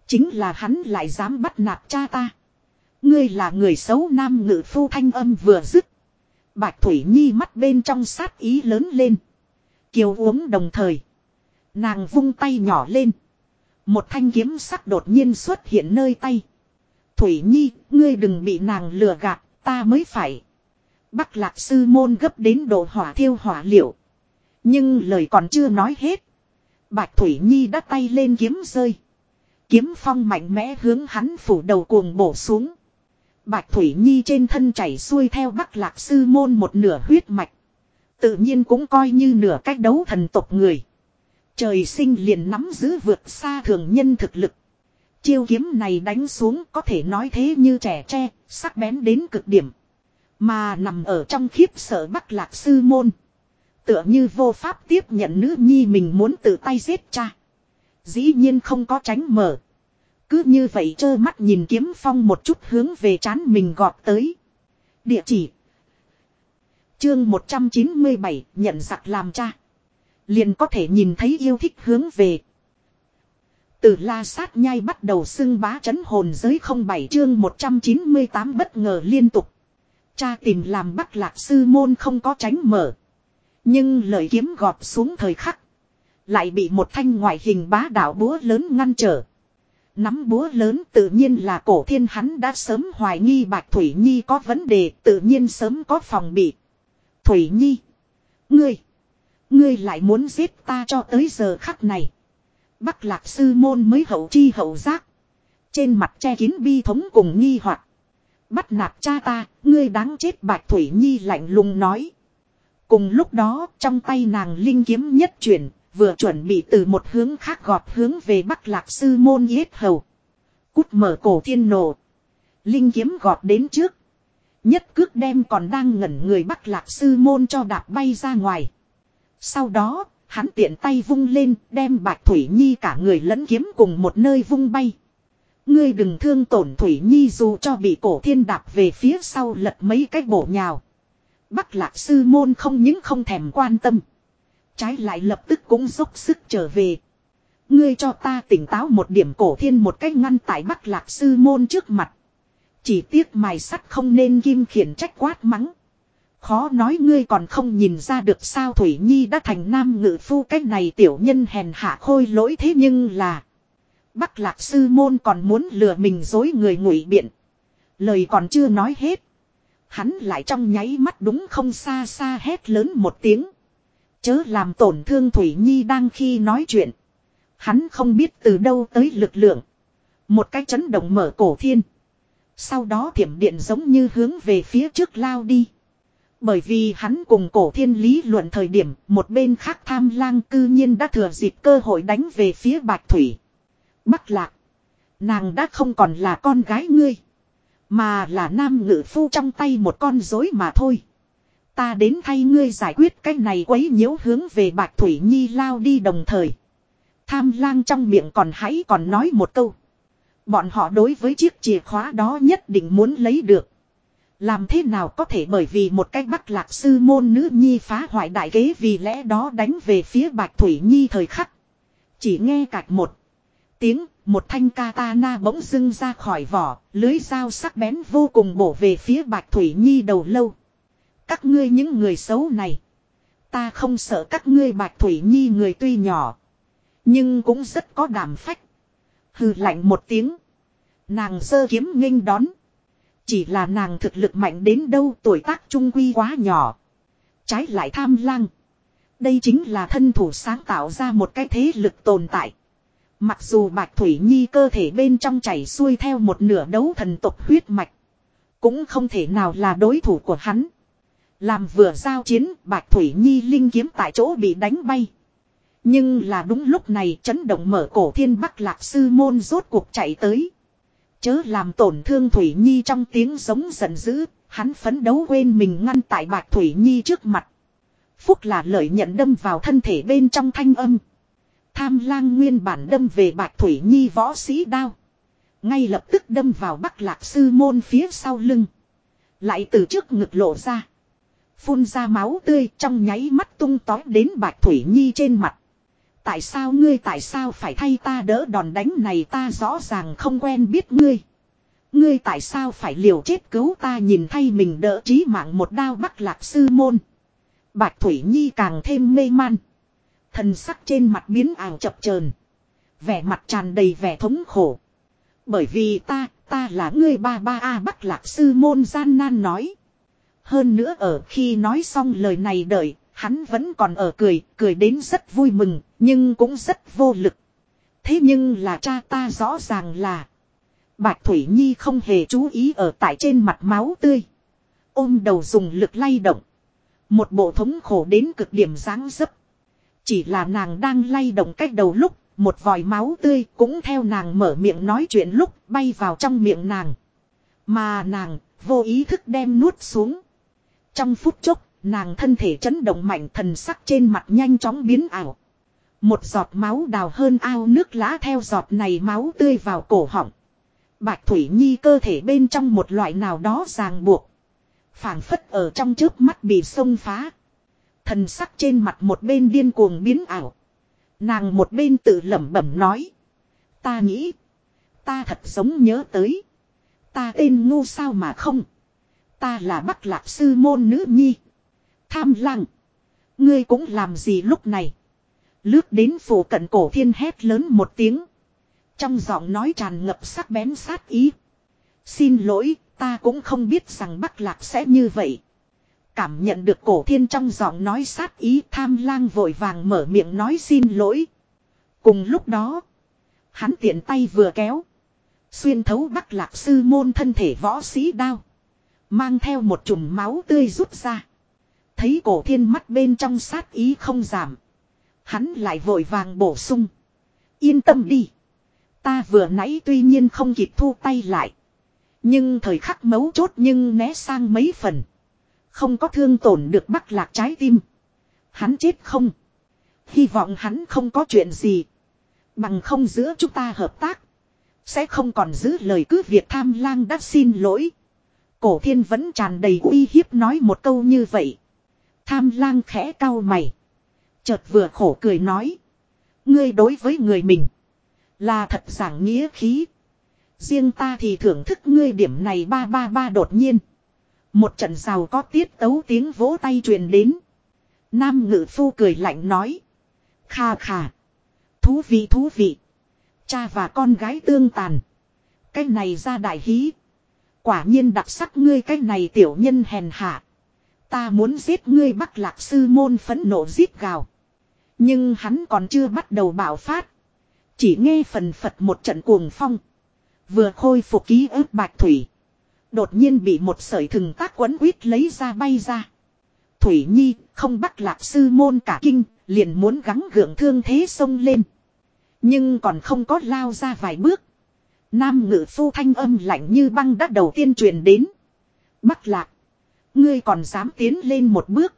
Chính là hắn lại dám bắt nạt cha ta. Ngươi là người xấu nam ngự phu thanh âm vừa dứt. Bạch Thủy Nhi mắt bên trong sát ý lớn lên. Kiều uống đồng thời. Nàng vung tay nhỏ lên. Một thanh kiếm sắc đột nhiên xuất hiện nơi tay. Thủy Nhi, ngươi đừng bị nàng lừa gạt, ta mới phải. Bắc lạc sư môn gấp đến độ hỏa thiêu hỏa liệu. Nhưng lời còn chưa nói hết. Bạch Thủy Nhi đã tay lên kiếm rơi. Kiếm phong mạnh mẽ hướng hắn phủ đầu cuồng bổ xuống. Bạch Thủy Nhi trên thân chảy xuôi theo Bắc Lạc Sư Môn một nửa huyết mạch. Tự nhiên cũng coi như nửa cách đấu thần tộc người. Trời sinh liền nắm giữ vượt xa thường nhân thực lực. Chiêu kiếm này đánh xuống có thể nói thế như trẻ tre, sắc bén đến cực điểm. Mà nằm ở trong khiếp sợ Bắc Lạc Sư Môn. Tựa như vô pháp tiếp nhận nữ nhi mình muốn tự tay giết cha. Dĩ nhiên không có tránh mở. Cứ như vậy trơ mắt nhìn kiếm phong một chút hướng về chán mình gọt tới. Địa chỉ. Chương 197 nhận giặc làm cha. Liền có thể nhìn thấy yêu thích hướng về. Từ la sát nhai bắt đầu xưng bá chấn hồn giới không bảy chương 198 bất ngờ liên tục. Cha tìm làm bắt lạc sư môn không có tránh mở. Nhưng lời kiếm gọt xuống thời khắc. Lại bị một thanh ngoại hình bá đạo búa lớn ngăn trở. Nắm búa lớn tự nhiên là cổ thiên hắn đã sớm hoài nghi Bạch Thủy Nhi có vấn đề, tự nhiên sớm có phòng bị. Thủy Nhi. Ngươi. Ngươi lại muốn giết ta cho tới giờ khắc này. Bắc lạc sư môn mới hậu chi hậu giác. Trên mặt che kín bi thống cùng nghi hoặc Bắt nạt cha ta, ngươi đáng chết Bạch Thủy Nhi lạnh lùng nói. Cùng lúc đó, trong tay nàng linh kiếm nhất chuyển, vừa chuẩn bị từ một hướng khác gọt hướng về Bắc Lạc Sư Môn yết hầu. Cút mở cổ thiên nổ. Linh kiếm gọt đến trước. Nhất cước đem còn đang ngẩn người Bắc Lạc Sư Môn cho đạp bay ra ngoài. Sau đó, hắn tiện tay vung lên, đem Bạch Thủy Nhi cả người lẫn kiếm cùng một nơi vung bay. Ngươi đừng thương tổn Thủy Nhi dù cho bị cổ thiên đạp về phía sau lật mấy cái bổ nhào. Bắc lạc sư môn không những không thèm quan tâm. Trái lại lập tức cũng dốc sức trở về. Ngươi cho ta tỉnh táo một điểm cổ thiên một cách ngăn tại bắc lạc sư môn trước mặt. Chỉ tiếc mài sắt không nên kim khiển trách quát mắng. Khó nói ngươi còn không nhìn ra được sao Thủy Nhi đã thành nam ngự phu cách này tiểu nhân hèn hạ khôi lỗi thế nhưng là. Bắc lạc sư môn còn muốn lừa mình dối người ngụy biện. Lời còn chưa nói hết. Hắn lại trong nháy mắt đúng không xa xa hét lớn một tiếng. Chớ làm tổn thương Thủy Nhi đang khi nói chuyện. Hắn không biết từ đâu tới lực lượng. Một cái chấn động mở cổ thiên. Sau đó thiểm điện giống như hướng về phía trước lao đi. Bởi vì hắn cùng cổ thiên lý luận thời điểm, một bên khác tham lang cư nhiên đã thừa dịp cơ hội đánh về phía bạch thủy. Bắc lạc. Nàng đã không còn là con gái ngươi. Mà là nam ngự phu trong tay một con rối mà thôi. Ta đến thay ngươi giải quyết cái này quấy nhiễu hướng về Bạch Thủy Nhi lao đi đồng thời. Tham lang trong miệng còn hãy còn nói một câu. Bọn họ đối với chiếc chìa khóa đó nhất định muốn lấy được. Làm thế nào có thể bởi vì một cái bắt lạc sư môn nữ nhi phá hoại đại kế vì lẽ đó đánh về phía Bạch Thủy Nhi thời khắc. Chỉ nghe cạch một tiếng, một thanh katana bỗng dưng ra khỏi vỏ, lưới dao sắc bén vô cùng bổ về phía Bạch Thủy Nhi đầu lâu. Các ngươi những người xấu này. Ta không sợ các ngươi Bạch Thủy Nhi người tuy nhỏ. Nhưng cũng rất có đảm phách. Hừ lạnh một tiếng. Nàng sơ kiếm nghênh đón. Chỉ là nàng thực lực mạnh đến đâu tuổi tác trung quy quá nhỏ. Trái lại tham lang. Đây chính là thân thủ sáng tạo ra một cái thế lực tồn tại. Mặc dù Bạch Thủy Nhi cơ thể bên trong chảy xuôi theo một nửa đấu thần tộc huyết mạch. Cũng không thể nào là đối thủ của hắn. Làm vừa giao chiến, Bạch Thủy Nhi linh kiếm tại chỗ bị đánh bay. Nhưng là đúng lúc này chấn động mở cổ thiên bắc lạc sư môn rốt cuộc chạy tới. Chớ làm tổn thương Thủy Nhi trong tiếng giống giận dữ, hắn phấn đấu quên mình ngăn tại Bạch Thủy Nhi trước mặt. Phúc là lợi nhận đâm vào thân thể bên trong thanh âm. Tham lang nguyên bản đâm về Bạch Thủy Nhi võ sĩ đao. Ngay lập tức đâm vào bắc lạc sư môn phía sau lưng. Lại từ trước ngực lộ ra. Phun ra máu tươi trong nháy mắt tung tói đến Bạch Thủy Nhi trên mặt. Tại sao ngươi tại sao phải thay ta đỡ đòn đánh này ta rõ ràng không quen biết ngươi. Ngươi tại sao phải liều chết cứu ta nhìn thay mình đỡ trí mạng một đao bắc lạc sư môn. Bạch Thủy Nhi càng thêm mê man. Thần sắc trên mặt biến ảo chập chờn Vẻ mặt tràn đầy vẻ thống khổ. Bởi vì ta, ta là ngươi ba ba A Bắc Lạc Sư Môn gian nan nói. Hơn nữa ở khi nói xong lời này đợi, hắn vẫn còn ở cười, cười đến rất vui mừng, nhưng cũng rất vô lực. Thế nhưng là cha ta rõ ràng là Bạch Thủy Nhi không hề chú ý ở tại trên mặt máu tươi. Ôm đầu dùng lực lay động. Một bộ thống khổ đến cực điểm dáng dấp. Chỉ là nàng đang lay động cách đầu lúc, một vòi máu tươi cũng theo nàng mở miệng nói chuyện lúc bay vào trong miệng nàng. Mà nàng vô ý thức đem nuốt xuống. Trong phút chốc, nàng thân thể chấn động mạnh thần sắc trên mặt nhanh chóng biến ảo. Một giọt máu đào hơn ao nước lá theo giọt này máu tươi vào cổ họng. Bạch Thủy Nhi cơ thể bên trong một loại nào đó ràng buộc. phảng phất ở trong trước mắt bị sông phá. Thần sắc trên mặt một bên điên cuồng biến ảo. Nàng một bên tự lẩm bẩm nói. Ta nghĩ. Ta thật giống nhớ tới. Ta tên ngu sao mà không. Ta là bắc lạc sư môn nữ nhi. Tham lặng Ngươi cũng làm gì lúc này. Lướt đến phủ cận cổ thiên hét lớn một tiếng. Trong giọng nói tràn ngập sắc bén sát ý. Xin lỗi, ta cũng không biết rằng Bắc Lạc sẽ như vậy. Cảm nhận được cổ thiên trong giọng nói sát ý tham lang vội vàng mở miệng nói xin lỗi. Cùng lúc đó, hắn tiện tay vừa kéo. Xuyên thấu Bắc Lạc sư môn thân thể võ sĩ đao. Mang theo một chùm máu tươi rút ra. Thấy cổ thiên mắt bên trong sát ý không giảm. Hắn lại vội vàng bổ sung. Yên tâm đi. Ta vừa nãy tuy nhiên không kịp thu tay lại. Nhưng thời khắc mấu chốt nhưng né sang mấy phần. Không có thương tổn được bắc lạc trái tim. Hắn chết không. Hy vọng hắn không có chuyện gì. Bằng không giữa chúng ta hợp tác. Sẽ không còn giữ lời cứ việc tham lang đã xin lỗi. Cổ thiên vẫn tràn đầy uy hiếp nói một câu như vậy. Tham lang khẽ cau mày. Chợt vừa khổ cười nói. Ngươi đối với người mình. Là thật giảng nghĩa khí. Riêng ta thì thưởng thức ngươi điểm này ba ba ba đột nhiên. Một trận giàu có tiết tấu tiếng vỗ tay truyền đến. Nam ngự phu cười lạnh nói. Kha kha. Thú vị thú vị. Cha và con gái tương tàn. Cái này ra đại hí. Quả nhiên đặc sắc ngươi cái này tiểu nhân hèn hạ. Ta muốn giết ngươi bắc lạc sư môn phấn nộ giết gào. Nhưng hắn còn chưa bắt đầu bảo phát. Chỉ nghe phần phật một trận cuồng phong. Vừa khôi phục ký ức bạch thủy. Đột nhiên bị một sợi thừng tác quấn quýt lấy ra bay ra. Thủy Nhi không bắt lạc sư môn cả kinh, liền muốn gắng gượng thương thế sông lên. Nhưng còn không có lao ra vài bước. Nam ngự phu thanh âm lạnh như băng đã đầu tiên truyền đến. Bắc lạc. Ngươi còn dám tiến lên một bước.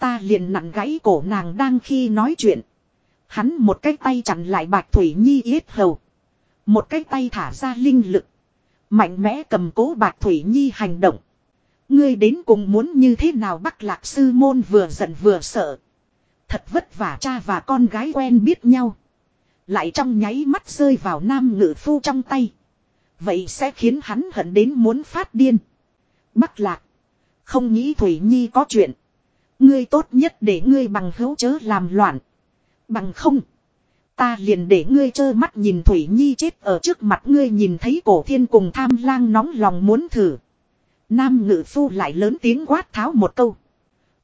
Ta liền nặn gãy cổ nàng đang khi nói chuyện. Hắn một cái tay chặn lại bạch thủy nhi yết hầu. Một cái tay thả ra linh lực. Mạnh mẽ cầm cố bạch thủy nhi hành động. Ngươi đến cùng muốn như thế nào bắc lạc sư môn vừa giận vừa sợ. Thật vất vả cha và con gái quen biết nhau. Lại trong nháy mắt rơi vào nam ngự phu trong tay. Vậy sẽ khiến hắn hận đến muốn phát điên. Bắc lạc. Không nghĩ Thủy Nhi có chuyện. Ngươi tốt nhất để ngươi bằng hữu chớ làm loạn. Bằng không. Ta liền để ngươi trơ mắt nhìn Thủy Nhi chết ở trước mặt ngươi nhìn thấy cổ thiên cùng tham lang nóng lòng muốn thử. Nam ngự phu lại lớn tiếng quát tháo một câu.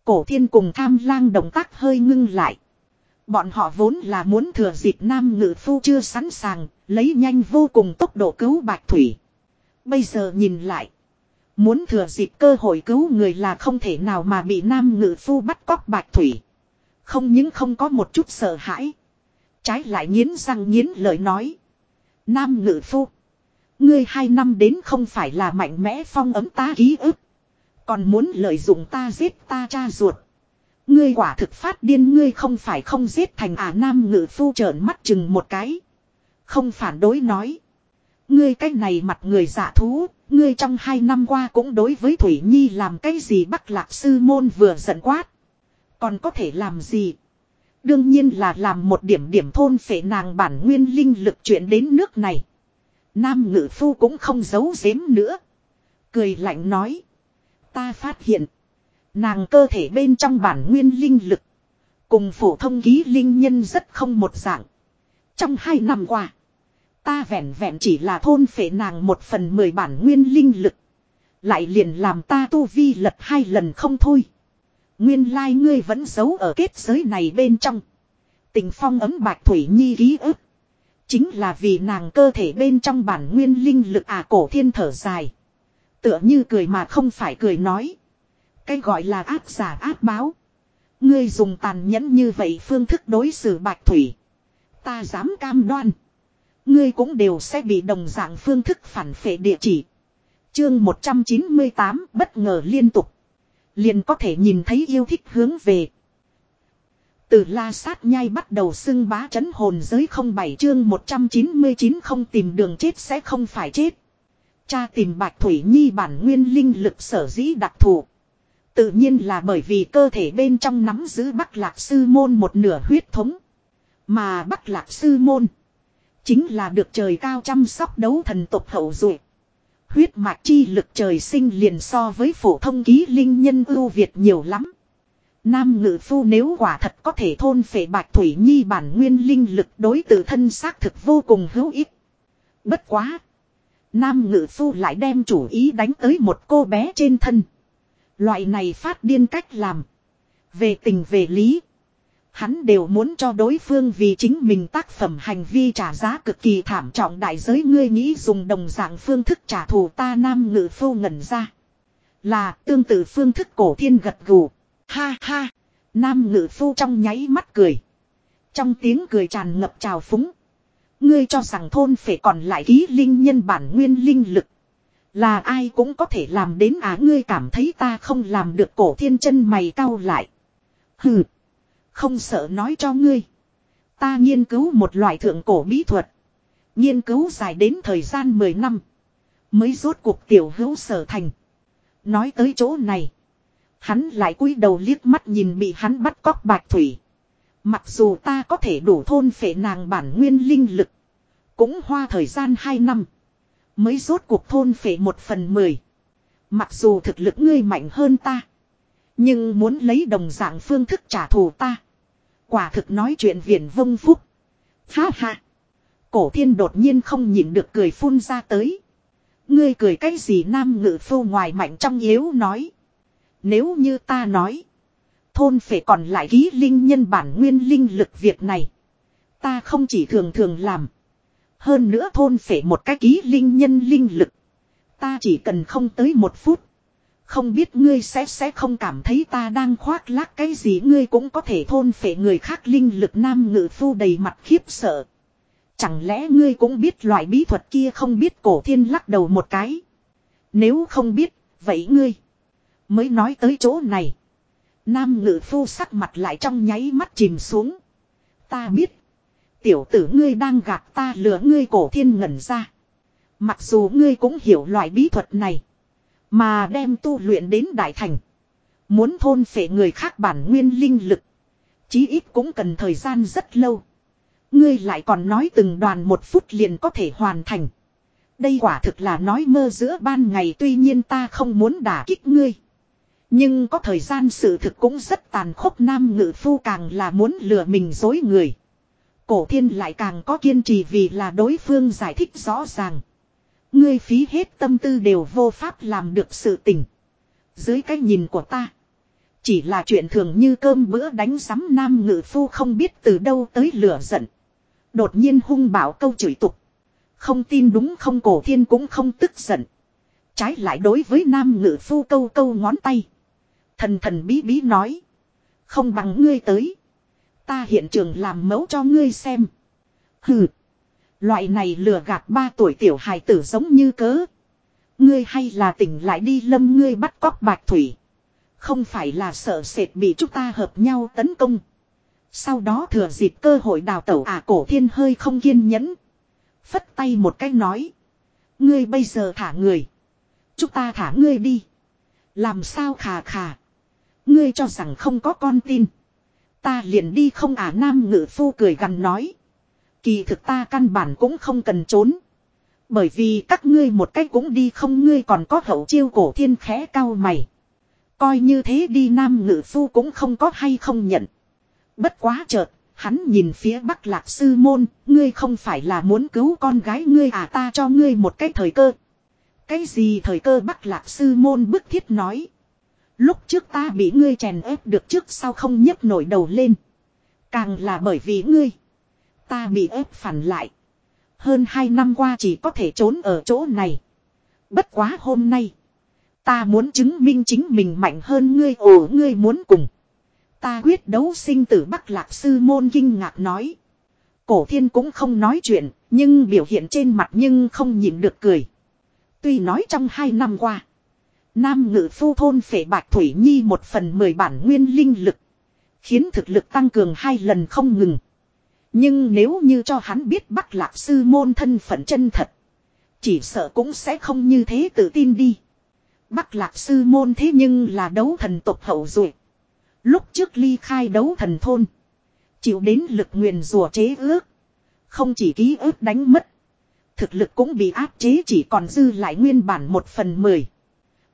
Cổ thiên cùng tham lang động tác hơi ngưng lại. Bọn họ vốn là muốn thừa dịp nam ngự phu chưa sẵn sàng, lấy nhanh vô cùng tốc độ cứu bạch thủy. Bây giờ nhìn lại. Muốn thừa dịp cơ hội cứu người là không thể nào mà bị nam ngự phu bắt cóc bạch thủy. Không những không có một chút sợ hãi. Trái lại nghiến răng nghiến lời nói. Nam ngự phu. Ngươi hai năm đến không phải là mạnh mẽ phong ấm ta ký ức. Còn muốn lợi dụng ta giết ta cha ruột. Ngươi quả thực phát điên ngươi không phải không giết thành à nam ngự phu trợn mắt chừng một cái. Không phản đối nói. Ngươi cái này mặt người giả thú, ngươi trong hai năm qua cũng đối với Thủy Nhi làm cái gì bắc lạc sư môn vừa giận quát. Còn có thể làm gì? Đương nhiên là làm một điểm điểm thôn phệ nàng bản nguyên linh lực chuyện đến nước này. Nam ngự phu cũng không giấu giếm nữa. Cười lạnh nói. Ta phát hiện. Nàng cơ thể bên trong bản nguyên linh lực. Cùng phổ thông ký linh nhân rất không một dạng. Trong hai năm qua. Ta vẹn vẹn chỉ là thôn phệ nàng một phần mười bản nguyên linh lực. Lại liền làm ta tu vi lật hai lần không thôi. Nguyên lai like ngươi vẫn giấu ở kết giới này bên trong. Tình phong ấm bạch thủy nhi ký ức. Chính là vì nàng cơ thể bên trong bản nguyên linh lực à cổ thiên thở dài. Tựa như cười mà không phải cười nói. Cái gọi là ác giả ác báo. Ngươi dùng tàn nhẫn như vậy phương thức đối xử bạch thủy. Ta dám cam đoan. Ngươi cũng đều sẽ bị đồng dạng phương thức phản phệ địa chỉ. Chương 198 bất ngờ liên tục. Liền có thể nhìn thấy yêu thích hướng về. Từ la sát nhai bắt đầu xưng bá chấn hồn giới không bảy chương 199 không tìm đường chết sẽ không phải chết. Cha tìm Bạch Thủy Nhi bản nguyên linh lực sở dĩ đặc thù. Tự nhiên là bởi vì cơ thể bên trong nắm giữ Bắc Lạc Sư Môn một nửa huyết thống. Mà Bắc Lạc Sư Môn. Chính là được trời cao chăm sóc đấu thần tộc hậu duệ Huyết mạch chi lực trời sinh liền so với phổ thông ký linh nhân ưu việt nhiều lắm. Nam ngự phu nếu quả thật có thể thôn phệ bạch thủy nhi bản nguyên linh lực đối tự thân xác thực vô cùng hữu ích. Bất quá. Nam ngự phu lại đem chủ ý đánh tới một cô bé trên thân. Loại này phát điên cách làm. Về tình về lý. Hắn đều muốn cho đối phương vì chính mình tác phẩm hành vi trả giá cực kỳ thảm trọng đại giới ngươi nghĩ dùng đồng dạng phương thức trả thù ta nam ngự phu ngẩn ra. Là tương tự phương thức cổ thiên gật gù. Ha ha. Nam ngự phu trong nháy mắt cười. Trong tiếng cười tràn ngập trào phúng. Ngươi cho rằng thôn phải còn lại ký linh nhân bản nguyên linh lực. Là ai cũng có thể làm đến à ngươi cảm thấy ta không làm được cổ thiên chân mày cau lại. Hừ. Không sợ nói cho ngươi. Ta nghiên cứu một loại thượng cổ bí thuật. Nghiên cứu dài đến thời gian 10 năm. Mới rốt cuộc tiểu hữu sở thành. Nói tới chỗ này. Hắn lại cúi đầu liếc mắt nhìn bị hắn bắt cóc bạch thủy. Mặc dù ta có thể đủ thôn phệ nàng bản nguyên linh lực. Cũng hoa thời gian 2 năm. Mới rốt cuộc thôn phệ một phần 10. Mặc dù thực lực ngươi mạnh hơn ta. Nhưng muốn lấy đồng dạng phương thức trả thù ta. Quả thực nói chuyện viển vông phúc. Ha ha. Cổ thiên đột nhiên không nhịn được cười phun ra tới. Ngươi cười cái gì nam ngự phu ngoài mạnh trong yếu nói. Nếu như ta nói. Thôn phải còn lại ký linh nhân bản nguyên linh lực việc này. Ta không chỉ thường thường làm. Hơn nữa thôn phải một cái ký linh nhân linh lực. Ta chỉ cần không tới một phút. Không biết ngươi sẽ sẽ không cảm thấy ta đang khoác lác cái gì ngươi cũng có thể thôn phệ người khác linh lực nam ngự phu đầy mặt khiếp sợ. Chẳng lẽ ngươi cũng biết loại bí thuật kia không biết cổ thiên lắc đầu một cái. Nếu không biết, vậy ngươi mới nói tới chỗ này. Nam ngự phu sắc mặt lại trong nháy mắt chìm xuống. Ta biết. Tiểu tử ngươi đang gạt ta lừa ngươi cổ thiên ngẩn ra. Mặc dù ngươi cũng hiểu loại bí thuật này. Mà đem tu luyện đến đại thành. Muốn thôn phệ người khác bản nguyên linh lực. Chí ít cũng cần thời gian rất lâu. Ngươi lại còn nói từng đoàn một phút liền có thể hoàn thành. Đây quả thực là nói mơ giữa ban ngày tuy nhiên ta không muốn đả kích ngươi. Nhưng có thời gian sự thực cũng rất tàn khốc nam ngự phu càng là muốn lừa mình dối người. Cổ thiên lại càng có kiên trì vì là đối phương giải thích rõ ràng. Ngươi phí hết tâm tư đều vô pháp làm được sự tình. Dưới cái nhìn của ta. Chỉ là chuyện thường như cơm bữa đánh sắm nam ngự phu không biết từ đâu tới lửa giận. Đột nhiên hung bảo câu chửi tục. Không tin đúng không cổ thiên cũng không tức giận. Trái lại đối với nam ngự phu câu câu ngón tay. Thần thần bí bí nói. Không bằng ngươi tới. Ta hiện trường làm mẫu cho ngươi xem. Hừ. Loại này lừa gạt ba tuổi tiểu hài tử giống như cớ. Ngươi hay là tỉnh lại đi lâm ngươi bắt cóc bạch thủy. Không phải là sợ sệt bị chúng ta hợp nhau tấn công. Sau đó thừa dịp cơ hội đào tẩu à cổ thiên hơi không kiên nhẫn. Phất tay một cái nói. Ngươi bây giờ thả người. Chúng ta thả ngươi đi. Làm sao khà khà. Ngươi cho rằng không có con tin. Ta liền đi không à nam ngự phu cười gần nói. Kỳ thực ta căn bản cũng không cần trốn. Bởi vì các ngươi một cách cũng đi không ngươi còn có hậu chiêu cổ thiên khẽ cao mày. Coi như thế đi nam ngự phu cũng không có hay không nhận. Bất quá chợt, hắn nhìn phía bắc lạc sư môn, ngươi không phải là muốn cứu con gái ngươi à ta cho ngươi một cái thời cơ. Cái gì thời cơ bắc lạc sư môn bức thiết nói. Lúc trước ta bị ngươi chèn ép được trước sau không nhấc nổi đầu lên. Càng là bởi vì ngươi. Ta bị ép phản lại. Hơn hai năm qua chỉ có thể trốn ở chỗ này. Bất quá hôm nay. Ta muốn chứng minh chính mình mạnh hơn ngươi ồ ngươi muốn cùng. Ta quyết đấu sinh tử Bắc Lạc Sư Môn kinh ngạc nói. Cổ thiên cũng không nói chuyện, nhưng biểu hiện trên mặt nhưng không nhịn được cười. Tuy nói trong hai năm qua, Nam ngự phu thôn phệ bạch Thủy Nhi một phần mười bản nguyên linh lực. Khiến thực lực tăng cường hai lần không ngừng. Nhưng nếu như cho hắn biết Bắc Lạc Sư môn thân phận chân thật. Chỉ sợ cũng sẽ không như thế tự tin đi. Bắc lạc sư môn thế nhưng là đấu thần tộc hậu duệ Lúc trước ly khai đấu thần thôn. Chịu đến lực nguyền rùa chế ước. Không chỉ ký ước đánh mất. Thực lực cũng bị áp chế chỉ còn dư lại nguyên bản một phần mười.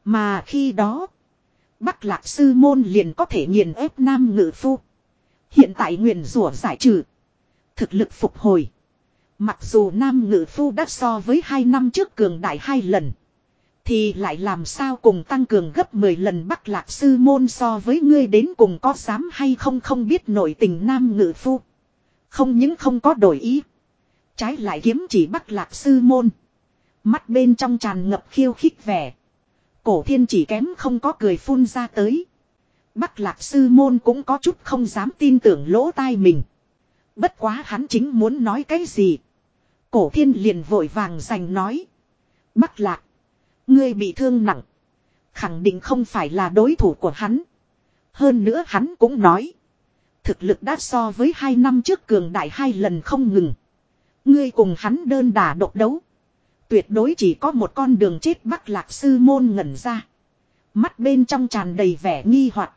Mà khi đó. Bắc lạc sư môn liền có thể nghiền ép nam ngự phu. Hiện tại nguyền rủa giải trừ. Thực lực phục hồi. Mặc dù nam ngự phu đã so với hai năm trước cường đại hai lần. Thì lại làm sao cùng tăng cường gấp 10 lần bắc lạc sư môn so với ngươi đến cùng có dám hay không không biết nội tình nam ngự phu. Không những không có đổi ý. Trái lại kiếm chỉ bắc lạc sư môn. Mắt bên trong tràn ngập khiêu khích vẻ. Cổ thiên chỉ kém không có cười phun ra tới. Bắc lạc sư môn cũng có chút không dám tin tưởng lỗ tai mình. Bất quá hắn chính muốn nói cái gì. Cổ thiên liền vội vàng giành nói. Bắc lạc. Ngươi bị thương nặng. Khẳng định không phải là đối thủ của hắn. Hơn nữa hắn cũng nói. Thực lực đã so với hai năm trước cường đại hai lần không ngừng. Ngươi cùng hắn đơn đả độc đấu. Tuyệt đối chỉ có một con đường chết bắc lạc sư môn ngẩn ra. Mắt bên trong tràn đầy vẻ nghi hoặc.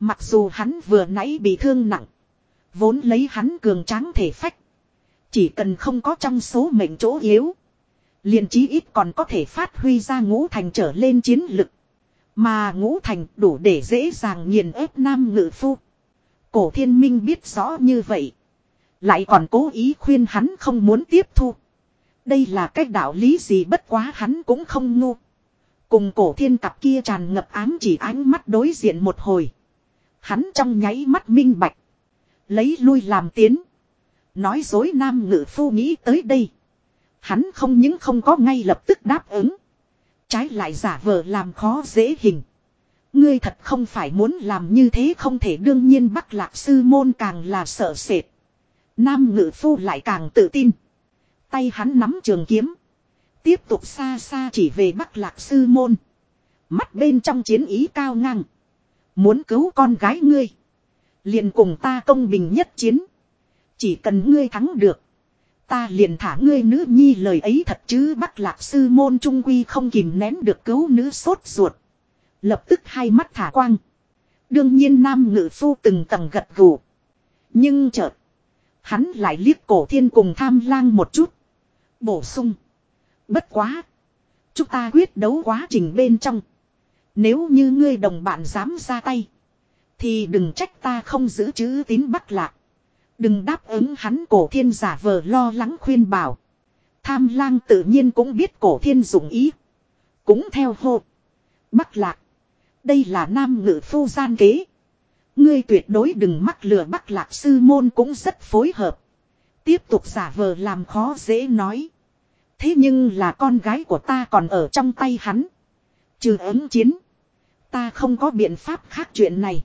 Mặc dù hắn vừa nãy bị thương nặng. Vốn lấy hắn cường tráng thể phách. Chỉ cần không có trong số mệnh chỗ yếu, liền chí ít còn có thể phát huy ra ngũ thành trở lên chiến lực. Mà ngũ thành đủ để dễ dàng nghiền ép nam ngự phu. Cổ thiên minh biết rõ như vậy. Lại còn cố ý khuyên hắn không muốn tiếp thu. Đây là cách đạo lý gì bất quá hắn cũng không ngu. Cùng cổ thiên cặp kia tràn ngập ám chỉ ánh mắt đối diện một hồi. Hắn trong nháy mắt minh bạch. Lấy lui làm tiến. Nói dối nam ngự phu nghĩ tới đây. Hắn không những không có ngay lập tức đáp ứng. Trái lại giả vờ làm khó dễ hình. Ngươi thật không phải muốn làm như thế không thể đương nhiên bắc lạc sư môn càng là sợ sệt. Nam ngự phu lại càng tự tin. Tay hắn nắm trường kiếm. Tiếp tục xa xa chỉ về bắc lạc sư môn. Mắt bên trong chiến ý cao ngang. Muốn cứu con gái ngươi liền cùng ta công bình nhất chiến. Chỉ cần ngươi thắng được. Ta liền thả ngươi nữ nhi lời ấy thật chứ bắc lạc sư môn trung quy không kìm nén được cứu nữ sốt ruột. Lập tức hai mắt thả quang. Đương nhiên nam ngự phu từng tầng gật gù. Nhưng chợt. Hắn lại liếc cổ thiên cùng tham lang một chút. Bổ sung. Bất quá. Chúng ta quyết đấu quá trình bên trong. Nếu như ngươi đồng bạn dám ra tay. Thì đừng trách ta không giữ chữ tín bắc lạc. Đừng đáp ứng hắn cổ thiên giả vờ lo lắng khuyên bảo. Tham lang tự nhiên cũng biết cổ thiên dụng ý. Cũng theo hô. Bắc lạc. Đây là nam ngự phu gian kế. Ngươi tuyệt đối đừng mắc lừa bắc lạc sư môn cũng rất phối hợp. Tiếp tục giả vờ làm khó dễ nói. Thế nhưng là con gái của ta còn ở trong tay hắn. Trừ ứng chiến. Ta không có biện pháp khác chuyện này.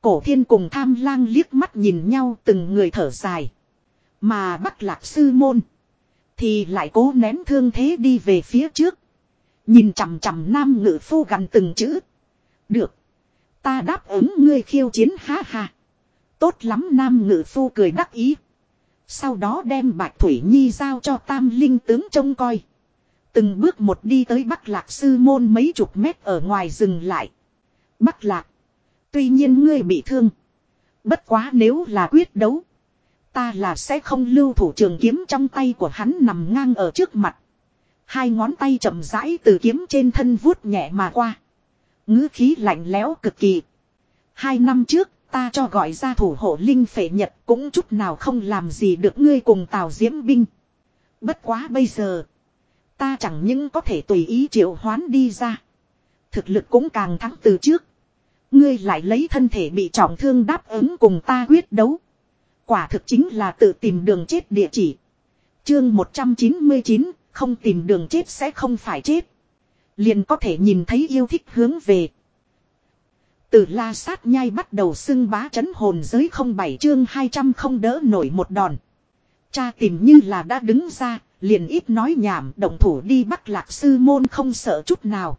Cổ thiên cùng tham lang liếc mắt nhìn nhau từng người thở dài. Mà bắc lạc sư môn. Thì lại cố nén thương thế đi về phía trước. Nhìn chằm chằm nam ngự phu gần từng chữ. Được. Ta đáp ứng ngươi khiêu chiến, ha ha. Tốt lắm, nam ngự phu cười đắc ý. Sau đó đem bạch thủy nhi giao cho tam linh tướng trông coi. Từng bước một đi tới bắc lạc sư môn mấy chục mét ở ngoài dừng lại. Bắc lạc. Tuy nhiên ngươi bị thương. Bất quá nếu là quyết đấu. Ta là sẽ không lưu thủ trường kiếm trong tay của hắn nằm ngang ở trước mặt. Hai ngón tay chậm rãi từ kiếm trên thân vuốt nhẹ mà qua. ngữ khí lạnh lẽo cực kỳ. Hai năm trước, ta cho gọi ra thủ hộ linh phệ nhật cũng chút nào không làm gì được ngươi cùng tào diễm binh. Bất quá bây giờ. Ta chẳng những có thể tùy ý triệu hoán đi ra. Thực lực cũng càng thắng từ trước. Ngươi lại lấy thân thể bị trọng thương đáp ứng cùng ta quyết đấu. Quả thực chính là tự tìm đường chết địa chỉ. Chương 199, không tìm đường chết sẽ không phải chết. Liền có thể nhìn thấy yêu thích hướng về. Từ la sát nhai bắt đầu xưng bá chấn hồn giới không bảy chương 200 không đỡ nổi một đòn. Cha tìm như là đã đứng ra, liền ít nói nhảm động thủ đi bắt lạc sư môn không sợ chút nào.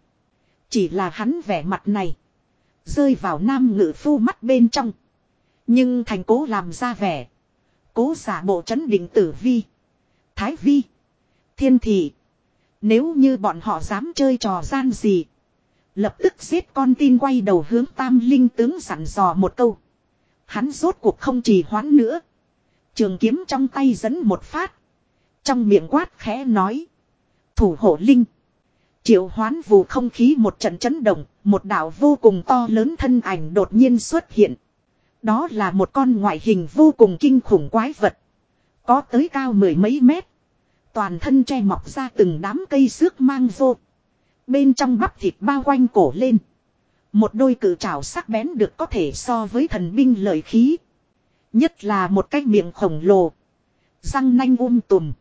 Chỉ là hắn vẻ mặt này. Rơi vào nam ngự phu mắt bên trong. Nhưng thành cố làm ra vẻ. Cố giả bộ chấn định tử vi. Thái vi. Thiên thị. Nếu như bọn họ dám chơi trò gian gì. Lập tức giết con tin quay đầu hướng tam linh tướng sẵn dò một câu. Hắn rốt cuộc không trì hoãn nữa. Trường kiếm trong tay dẫn một phát. Trong miệng quát khẽ nói. Thủ hộ linh. Triệu hoán vù không khí một trận chấn động, một đạo vô cùng to lớn thân ảnh đột nhiên xuất hiện. Đó là một con ngoại hình vô cùng kinh khủng quái vật. Có tới cao mười mấy mét. Toàn thân che mọc ra từng đám cây xước mang vô. Bên trong bắp thịt bao quanh cổ lên. Một đôi cử trảo sắc bén được có thể so với thần binh lợi khí. Nhất là một cái miệng khổng lồ. Răng nanh um tùm.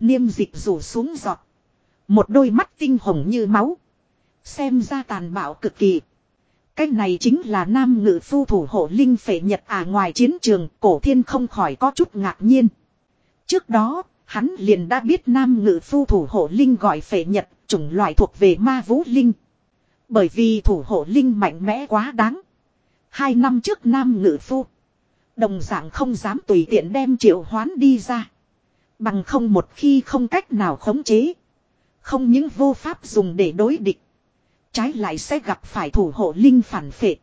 Niêm dịch rủ xuống giọt. Một đôi mắt tinh hồng như máu. Xem ra tàn bạo cực kỳ. Cái này chính là nam ngự phu thủ hộ linh phệ nhật à ngoài chiến trường cổ thiên không khỏi có chút ngạc nhiên. Trước đó, hắn liền đã biết nam ngự phu thủ hộ linh gọi phệ nhật, chủng loại thuộc về ma vũ linh. Bởi vì thủ hộ linh mạnh mẽ quá đáng. Hai năm trước nam ngự phu. Đồng dạng không dám tùy tiện đem triệu hoán đi ra. Bằng không một khi không cách nào khống chế. Không những vô pháp dùng để đối địch. Trái lại sẽ gặp phải thủ hộ linh phản phệ.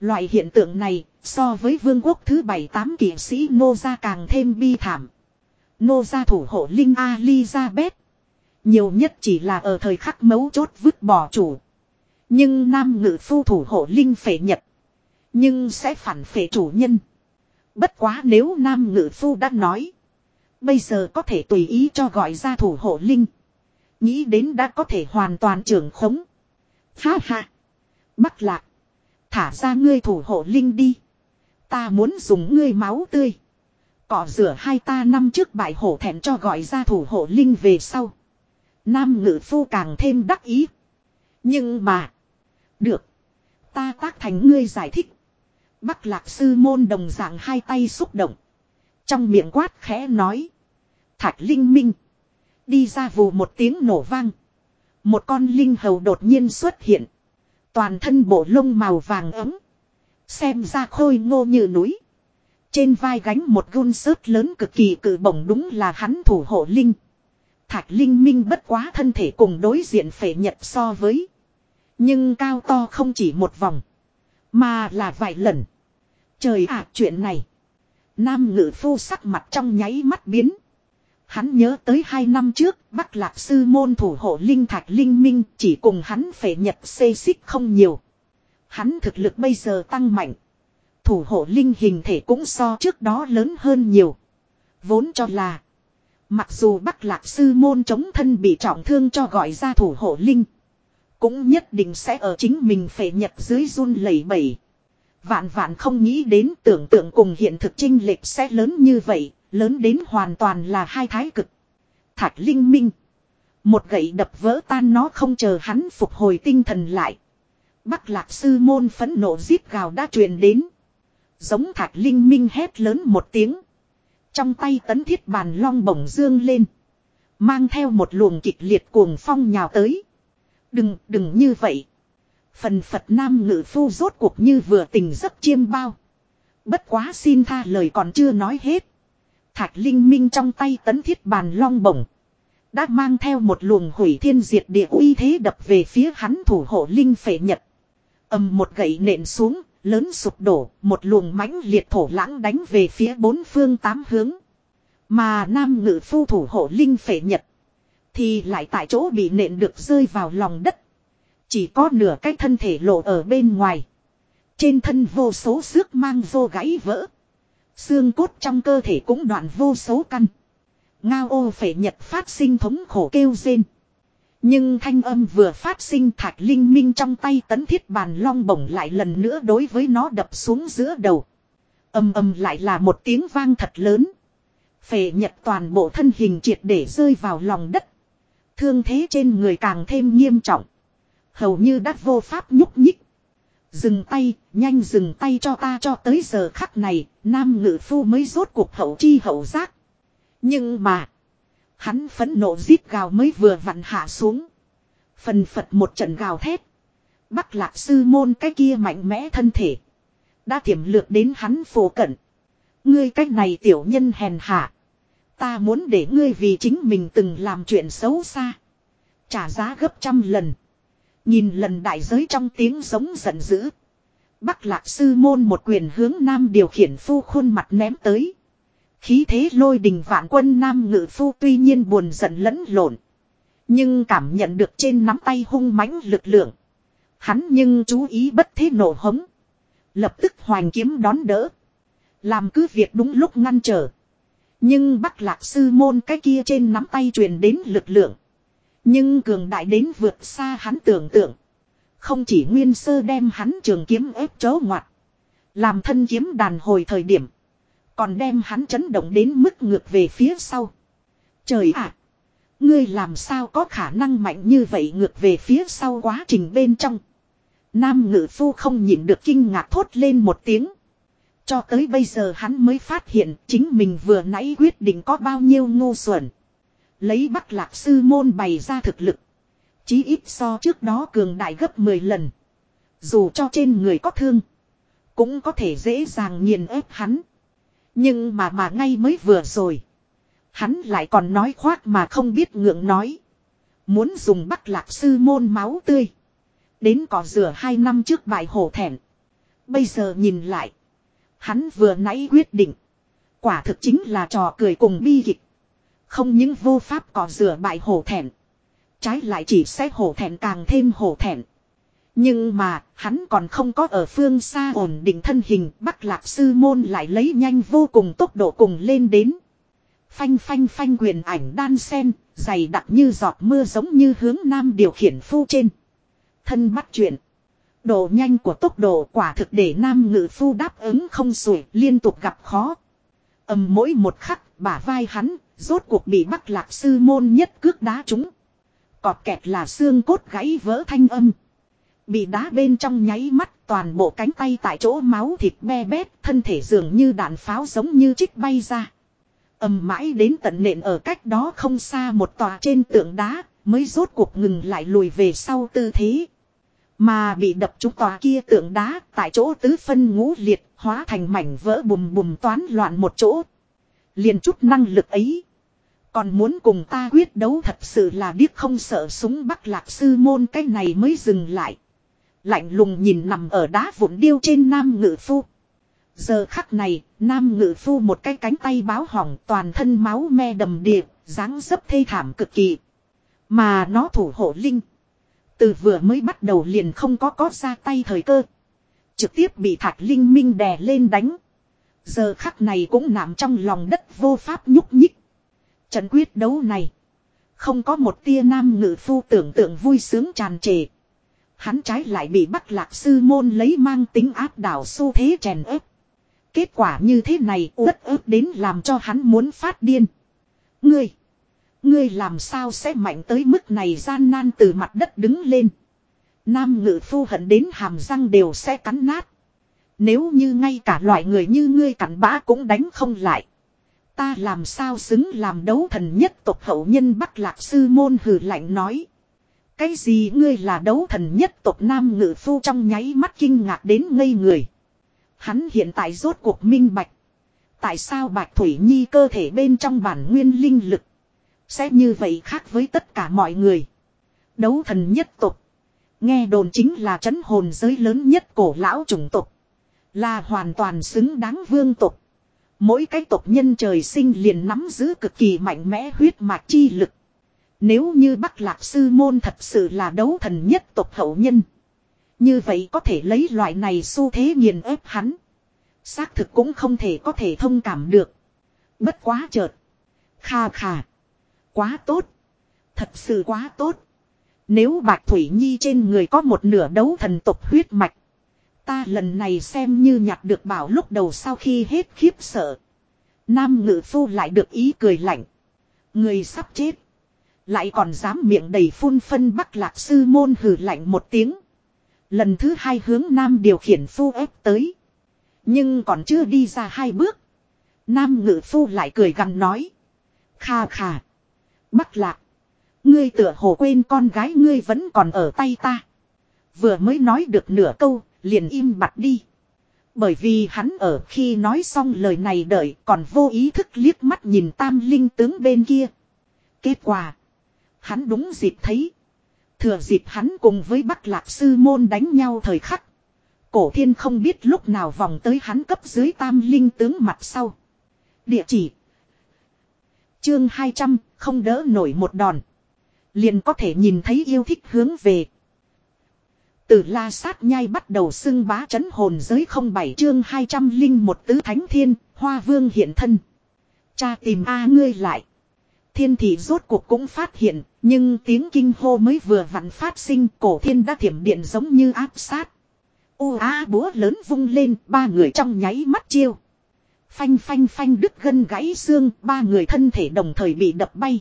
Loại hiện tượng này so với vương quốc thứ bảy tám kỷ sĩ Nô gia càng thêm bi thảm. Nô gia thủ hộ linh Alizabeth. Nhiều nhất chỉ là ở thời khắc mấu chốt vứt bỏ chủ. Nhưng nam ngự phu thủ hộ linh phệ nhập, Nhưng sẽ phản phệ chủ nhân. Bất quá nếu nam ngự phu đã nói. Bây giờ có thể tùy ý cho gọi ra thủ hộ linh. Nghĩ đến đã có thể hoàn toàn trưởng khống. Ha ha. Bắc lạc. Thả ra ngươi thủ hộ linh đi. Ta muốn dùng ngươi máu tươi. Cỏ rửa hai ta năm trước bại hổ thẹn cho gọi ra thủ hộ linh về sau. Nam ngự phu càng thêm đắc ý. Nhưng mà. Được. Ta tác thành ngươi giải thích. Bắc lạc sư môn đồng dạng hai tay xúc động. Trong miệng quát khẽ nói. Thạch linh minh. Đi ra vù một tiếng nổ vang. Một con linh hầu đột nhiên xuất hiện. Toàn thân bộ lông màu vàng ấm. Xem ra khôi ngô như núi. Trên vai gánh một gun sớt lớn cực kỳ cự bổng đúng là hắn thủ hộ linh. Thạch linh minh bất quá thân thể cùng đối diện phệ nhật so với. Nhưng cao to không chỉ một vòng. Mà là vài lần. Trời ạ, chuyện này. Nam ngự phu sắc mặt trong nháy mắt biến. Hắn nhớ tới hai năm trước, Bắc Lạc Sư môn thủ hộ Linh Thạch Linh Minh chỉ cùng hắn phệ nhật xê xích không nhiều. Hắn thực lực bây giờ tăng mạnh. Thủ hộ Linh hình thể cũng so trước đó lớn hơn nhiều. Vốn cho là, mặc dù Bắc Lạc Sư môn chống thân bị trọng thương cho gọi ra thủ hộ Linh. Cũng nhất định sẽ ở chính mình phệ nhật dưới run lẩy bẩy. Vạn vạn không nghĩ đến tưởng tượng cùng hiện thực trinh lệch sẽ lớn như vậy, lớn đến hoàn toàn là hai thái cực. Thạch linh minh. Một gậy đập vỡ tan nó không chờ hắn phục hồi tinh thần lại. Bắc lạc sư môn phẫn nộ giết gào đã truyền đến. Giống thạch linh minh hét lớn một tiếng. Trong tay tấn thiết bàn long bổng dương lên. Mang theo một luồng kịch liệt cuồng phong nhào tới. Đừng, đừng như vậy. Phần Phật Nam ngự phu rốt cuộc như vừa tình giấc chiêm bao. Bất quá xin tha lời còn chưa nói hết. Thạch Linh Minh trong tay tấn thiết bàn long bổng. Đã mang theo một luồng hủy thiên diệt địa uy thế đập về phía hắn thủ hộ Linh phệ nhật. ầm một gậy nện xuống, lớn sụp đổ, một luồng mãnh liệt thổ lãng đánh về phía bốn phương tám hướng. Mà nam ngự phu thủ hộ Linh phệ nhật. Thì lại tại chỗ bị nện được rơi vào lòng đất. Chỉ có nửa cái thân thể lộ ở bên ngoài. Trên thân vô số xước mang vô gãy vỡ. Xương cốt trong cơ thể cũng đoạn vô số căn. Ngao ô phệ nhật phát sinh thống khổ kêu rên. Nhưng thanh âm vừa phát sinh thạch linh minh trong tay tấn thiết bàn long bổng lại lần nữa đối với nó đập xuống giữa đầu. Âm âm lại là một tiếng vang thật lớn. Phệ nhật toàn bộ thân hình triệt để rơi vào lòng đất. Thương thế trên người càng thêm nghiêm trọng. Hầu như đã vô pháp nhúc nhích. Dừng tay, nhanh dừng tay cho ta cho tới giờ khắc này, nam ngự phu mới rốt cuộc hậu chi hậu giác. Nhưng mà, hắn phẫn nộ giết gào mới vừa vặn hạ xuống. Phần phật một trận gào thét. Bắc lạc sư môn cái kia mạnh mẽ thân thể. Đã tiềm lược đến hắn phổ cận. Ngươi cách này tiểu nhân hèn hạ. Ta muốn để ngươi vì chính mình từng làm chuyện xấu xa. Trả giá gấp trăm lần. Nhìn lần đại giới trong tiếng giống giận dữ. Bắc lạc sư môn một quyền hướng nam điều khiển phu khuôn mặt ném tới. Khí thế lôi đình vạn quân nam ngự phu tuy nhiên buồn giận lẫn lộn. Nhưng cảm nhận được trên nắm tay hung mãnh lực lượng. Hắn nhưng chú ý bất thế nổ hống. Lập tức hoành kiếm đón đỡ. Làm cứ việc đúng lúc ngăn trở. Nhưng bắc lạc sư môn cái kia trên nắm tay truyền đến lực lượng. Nhưng cường đại đến vượt xa hắn tưởng tượng. Không chỉ nguyên sơ đem hắn trường kiếm ép chó ngoặt. Làm thân kiếm đàn hồi thời điểm. Còn đem hắn chấn động đến mức ngược về phía sau. Trời ạ! ngươi làm sao có khả năng mạnh như vậy ngược về phía sau quá trình bên trong. Nam ngự phu không nhịn được kinh ngạc thốt lên một tiếng. Cho tới bây giờ hắn mới phát hiện chính mình vừa nãy quyết định có bao nhiêu ngu xuẩn. Lấy bắc lạc sư môn bày ra thực lực. Chí ít so trước đó cường đại gấp 10 lần. Dù cho trên người có thương. Cũng có thể dễ dàng nghiền ép hắn. Nhưng mà mà ngay mới vừa rồi. Hắn lại còn nói khoác mà không biết ngượng nói. Muốn dùng bắc lạc sư môn máu tươi. Đến cỏ rửa hai năm trước bài hổ thẹn. Bây giờ nhìn lại. Hắn vừa nãy quyết định. Quả thực chính là trò cười cùng bi kịch. Không những vô pháp có rửa bại hổ thẹn. Trái lại chỉ sẽ hổ thẹn càng thêm hổ thẹn. Nhưng mà, hắn còn không có ở phương xa ổn định thân hình, Bắc Lạc Sư Môn lại lấy nhanh vô cùng tốc độ cùng lên đến. Phanh phanh phanh quyền ảnh đan sen, dày đặc như giọt mưa giống như hướng nam điều khiển phu trên. Thân bắt chuyện. Độ nhanh của tốc độ quả thực để nam ngự phu đáp ứng không sủi liên tục gặp khó. ầm mỗi một khắc, bả vai hắn, rốt cuộc bị bắc lạc sư môn nhất cước đá trúng. cọp kẹt là xương cốt gãy vỡ thanh âm. Bị đá bên trong nháy mắt toàn bộ cánh tay tại chỗ máu thịt be bét, thân thể dường như đạn pháo giống như trích bay ra. ầm mãi đến tận nện ở cách đó không xa một tòa trên tượng đá, mới rốt cuộc ngừng lại lùi về sau tư thế. Mà bị đập trúng tòa kia tượng đá, tại chỗ tứ phân ngũ liệt, hóa thành mảnh vỡ bùm bùm toán loạn một chỗ. Liền chút năng lực ấy. Còn muốn cùng ta quyết đấu thật sự là điếc không sợ súng bắc lạc sư môn cái này mới dừng lại. Lạnh lùng nhìn nằm ở đá vụn điêu trên nam ngự phu. Giờ khắc này, nam ngự phu một cái cánh tay báo hỏng toàn thân máu me đầm đìa, dáng dấp thê thảm cực kỳ. Mà nó thủ hộ linh. Từ vừa mới bắt đầu liền không có có ra tay thời cơ. Trực tiếp bị thạch linh minh đè lên đánh. Giờ khắc này cũng nằm trong lòng đất vô pháp nhúc nhích. Trận quyết đấu này. Không có một tia nam ngự phu tưởng tượng vui sướng tràn trề. Hắn trái lại bị bắt lạc sư môn lấy mang tính áp đảo xu thế chèn ép. Kết quả như thế này uất ức đến làm cho hắn muốn phát điên. Ngươi. Ngươi làm sao sẽ mạnh tới mức này gian nan từ mặt đất đứng lên. Nam ngự phu hận đến hàm răng đều sẽ cắn nát. Nếu như ngay cả loại người như ngươi cặn bã cũng đánh không lại. Ta làm sao xứng làm đấu thần nhất tộc hậu nhân Bắc Lạc Sư Môn hừ lạnh nói. Cái gì ngươi là đấu thần nhất tộc Nam Ngự Phu trong nháy mắt kinh ngạc đến ngây người. Hắn hiện tại rốt cuộc minh bạch. Tại sao Bạch Thủy Nhi cơ thể bên trong bản nguyên linh lực. Sẽ như vậy khác với tất cả mọi người. Đấu thần nhất tộc. Nghe đồn chính là chấn hồn giới lớn nhất cổ lão chủng tộc. Là hoàn toàn xứng đáng vương tộc. Mỗi cái tộc nhân trời sinh liền nắm giữ cực kỳ mạnh mẽ huyết mạch chi lực. Nếu như Bắc Lạc Sư Môn thật sự là đấu thần nhất tộc hậu nhân. Như vậy có thể lấy loại này xu thế nghiền ép hắn. Xác thực cũng không thể có thể thông cảm được. Bất quá chợt. Kha kha. Quá tốt. Thật sự quá tốt. Nếu Bạch Thủy Nhi trên người có một nửa đấu thần tộc huyết mạch. Ta lần này xem như nhặt được bảo lúc đầu sau khi hết khiếp sợ. Nam ngự phu lại được ý cười lạnh. Người sắp chết. Lại còn dám miệng đầy phun phân bắc lạc sư môn hừ lạnh một tiếng. Lần thứ hai hướng nam điều khiển phu ép tới. Nhưng còn chưa đi ra hai bước. Nam ngự phu lại cười gằn nói. Kha kha. Bắc lạc. Ngươi tựa hồ quên con gái ngươi vẫn còn ở tay ta. Vừa mới nói được nửa câu, liền im bặt đi. Bởi vì hắn ở khi nói xong lời này đợi còn vô ý thức liếc mắt nhìn tam linh tướng bên kia. Kết quả. Hắn đúng dịp thấy. Thừa dịp hắn cùng với Bắc Lạc Sư Môn đánh nhau thời khắc. Cổ thiên không biết lúc nào vòng tới hắn cấp dưới tam linh tướng mặt sau. Địa chỉ. Chương 200, không đỡ nổi một đòn. Liền có thể nhìn thấy yêu thích hướng về. Từ la sát nhai bắt đầu xưng bá chấn hồn giới không bảy chương 200 linh một tứ thánh thiên, hoa vương hiện thân. Cha tìm A ngươi lại. Thiên thị rốt cuộc cũng phát hiện, nhưng tiếng kinh hô mới vừa vặn phát sinh cổ thiên đã thiểm điện giống như áp sát. U a búa lớn vung lên, ba người trong nháy mắt chiêu. Phanh phanh phanh đứt gân gãy xương, ba người thân thể đồng thời bị đập bay.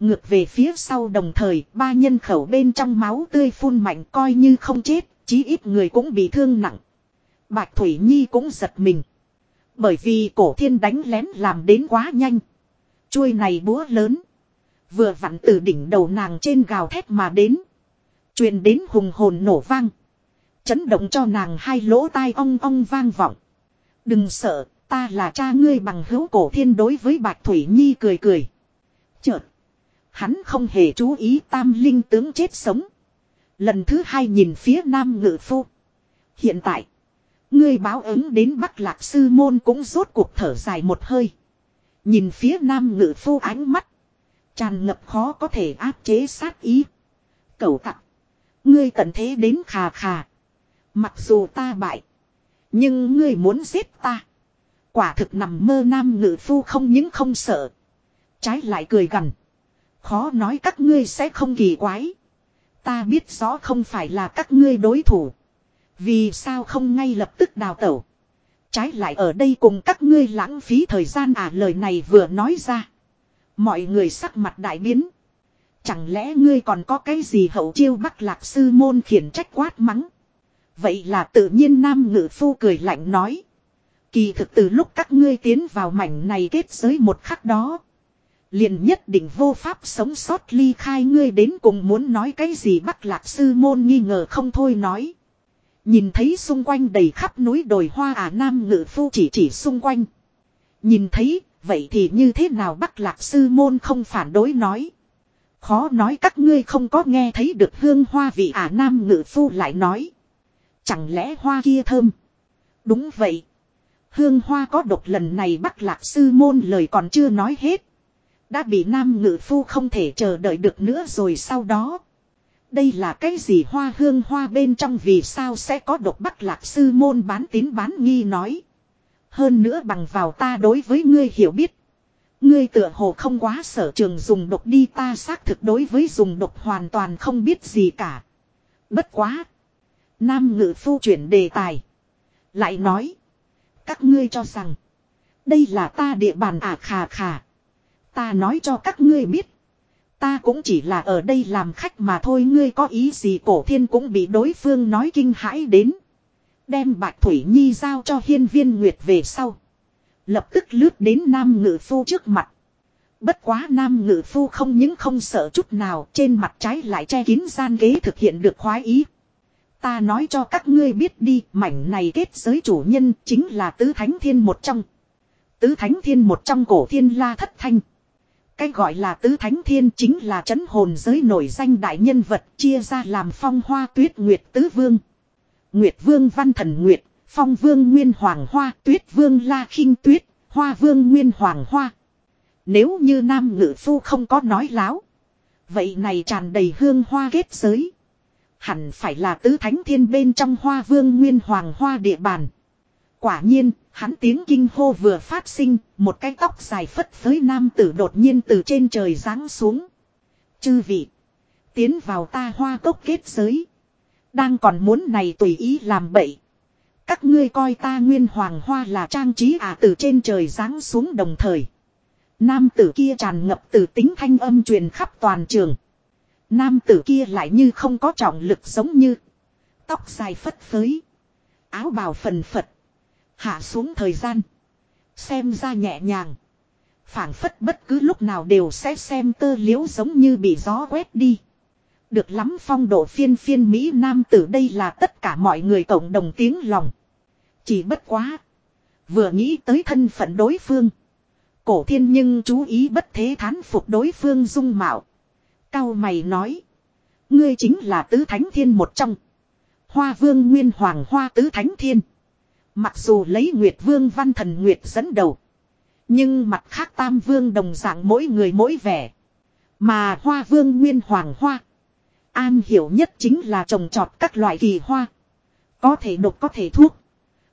Ngược về phía sau đồng thời, ba nhân khẩu bên trong máu tươi phun mạnh coi như không chết, chí ít người cũng bị thương nặng. Bạch Thủy Nhi cũng giật mình. Bởi vì cổ thiên đánh lén làm đến quá nhanh. Chuôi này búa lớn. Vừa vặn từ đỉnh đầu nàng trên gào thét mà đến. truyền đến hùng hồn nổ vang. Chấn động cho nàng hai lỗ tai ong ong vang vọng. Đừng sợ, ta là cha ngươi bằng hữu cổ thiên đối với Bạch Thủy Nhi cười cười. Chợt. Hắn không hề chú ý tam linh tướng chết sống. Lần thứ hai nhìn phía nam ngự phu. Hiện tại. Ngươi báo ứng đến Bắc Lạc Sư Môn cũng rốt cuộc thở dài một hơi. Nhìn phía nam ngự phu ánh mắt. Tràn ngập khó có thể áp chế sát ý. Cầu tặng. Ngươi tận thế đến khà khà. Mặc dù ta bại. Nhưng ngươi muốn giết ta. Quả thực nằm mơ nam ngự phu không những không sợ. Trái lại cười gần. Khó nói các ngươi sẽ không kỳ quái. Ta biết rõ không phải là các ngươi đối thủ. Vì sao không ngay lập tức đào tẩu. Trái lại ở đây cùng các ngươi lãng phí thời gian à lời này vừa nói ra. Mọi người sắc mặt đại biến. Chẳng lẽ ngươi còn có cái gì hậu chiêu bắc lạc sư môn khiển trách quát mắng. Vậy là tự nhiên nam ngự phu cười lạnh nói. Kỳ thực từ lúc các ngươi tiến vào mảnh này kết giới một khắc đó. Liền nhất định vô pháp sống sót ly khai ngươi đến cùng muốn nói cái gì bắt lạc sư môn nghi ngờ không thôi nói. Nhìn thấy xung quanh đầy khắp núi đồi hoa à nam ngự phu chỉ chỉ xung quanh. Nhìn thấy, vậy thì như thế nào bắt lạc sư môn không phản đối nói. Khó nói các ngươi không có nghe thấy được hương hoa vị à nam ngự phu lại nói. Chẳng lẽ hoa kia thơm? Đúng vậy. Hương hoa có độc lần này bắt lạc sư môn lời còn chưa nói hết. Đã bị nam ngự phu không thể chờ đợi được nữa rồi sau đó. Đây là cái gì hoa hương hoa bên trong vì sao sẽ có độc bắc lạc sư môn bán tín bán nghi nói. Hơn nữa bằng vào ta đối với ngươi hiểu biết. Ngươi tựa hồ không quá sở trường dùng độc đi ta xác thực đối với dùng độc hoàn toàn không biết gì cả. Bất quá. Nam ngự phu chuyển đề tài. Lại nói. Các ngươi cho rằng. Đây là ta địa bàn à khà khà. Ta nói cho các ngươi biết. Ta cũng chỉ là ở đây làm khách mà thôi, ngươi có ý gì cổ thiên cũng bị đối phương nói kinh hãi đến. Đem bạch thủy nhi giao cho hiên viên nguyệt về sau. Lập tức lướt đến nam ngự phu trước mặt. Bất quá nam ngự phu không những không sợ chút nào, trên mặt trái lại che kín gian ghế thực hiện được khoái ý. Ta nói cho các ngươi biết đi, mảnh này kết giới chủ nhân chính là tứ thánh thiên một trong. Tứ thánh thiên một trong cổ thiên la thất thanh. Cái gọi là tứ thánh thiên chính là chấn hồn giới nổi danh đại nhân vật chia ra làm phong hoa tuyết nguyệt tứ vương. Nguyệt vương văn thần nguyệt, phong vương nguyên hoàng hoa, tuyết vương la khinh tuyết, hoa vương nguyên hoàng hoa. Nếu như nam ngự phu không có nói láo. Vậy này tràn đầy hương hoa kết giới. Hẳn phải là tứ thánh thiên bên trong hoa vương nguyên hoàng hoa địa bàn. Quả nhiên, hắn tiếng kinh hô vừa phát sinh, một cái tóc dài phất phới nam tử đột nhiên từ trên trời giáng xuống. Chư vị, tiến vào ta hoa cốc kết giới. Đang còn muốn này tùy ý làm bậy. Các ngươi coi ta nguyên hoàng hoa là trang trí à từ trên trời giáng xuống đồng thời. Nam tử kia tràn ngập từ tính thanh âm truyền khắp toàn trường. Nam tử kia lại như không có trọng lực giống như. Tóc dài phất phới. Áo bào phần phật. Hạ xuống thời gian. Xem ra nhẹ nhàng. phảng phất bất cứ lúc nào đều sẽ xem tơ liễu giống như bị gió quét đi. Được lắm phong độ phiên phiên Mỹ Nam tử đây là tất cả mọi người cộng đồng tiếng lòng. Chỉ bất quá. Vừa nghĩ tới thân phận đối phương. Cổ thiên nhưng chú ý bất thế thán phục đối phương dung mạo. Cao mày nói. Ngươi chính là tứ thánh thiên một trong. Hoa vương nguyên hoàng hoa tứ thánh thiên. Mặc dù lấy Nguyệt vương văn thần Nguyệt dẫn đầu. Nhưng mặt khác tam vương đồng dạng mỗi người mỗi vẻ. Mà hoa vương nguyên hoàng hoa. An hiểu nhất chính là trồng trọt các loại kỳ hoa. Có thể độc có thể thuốc.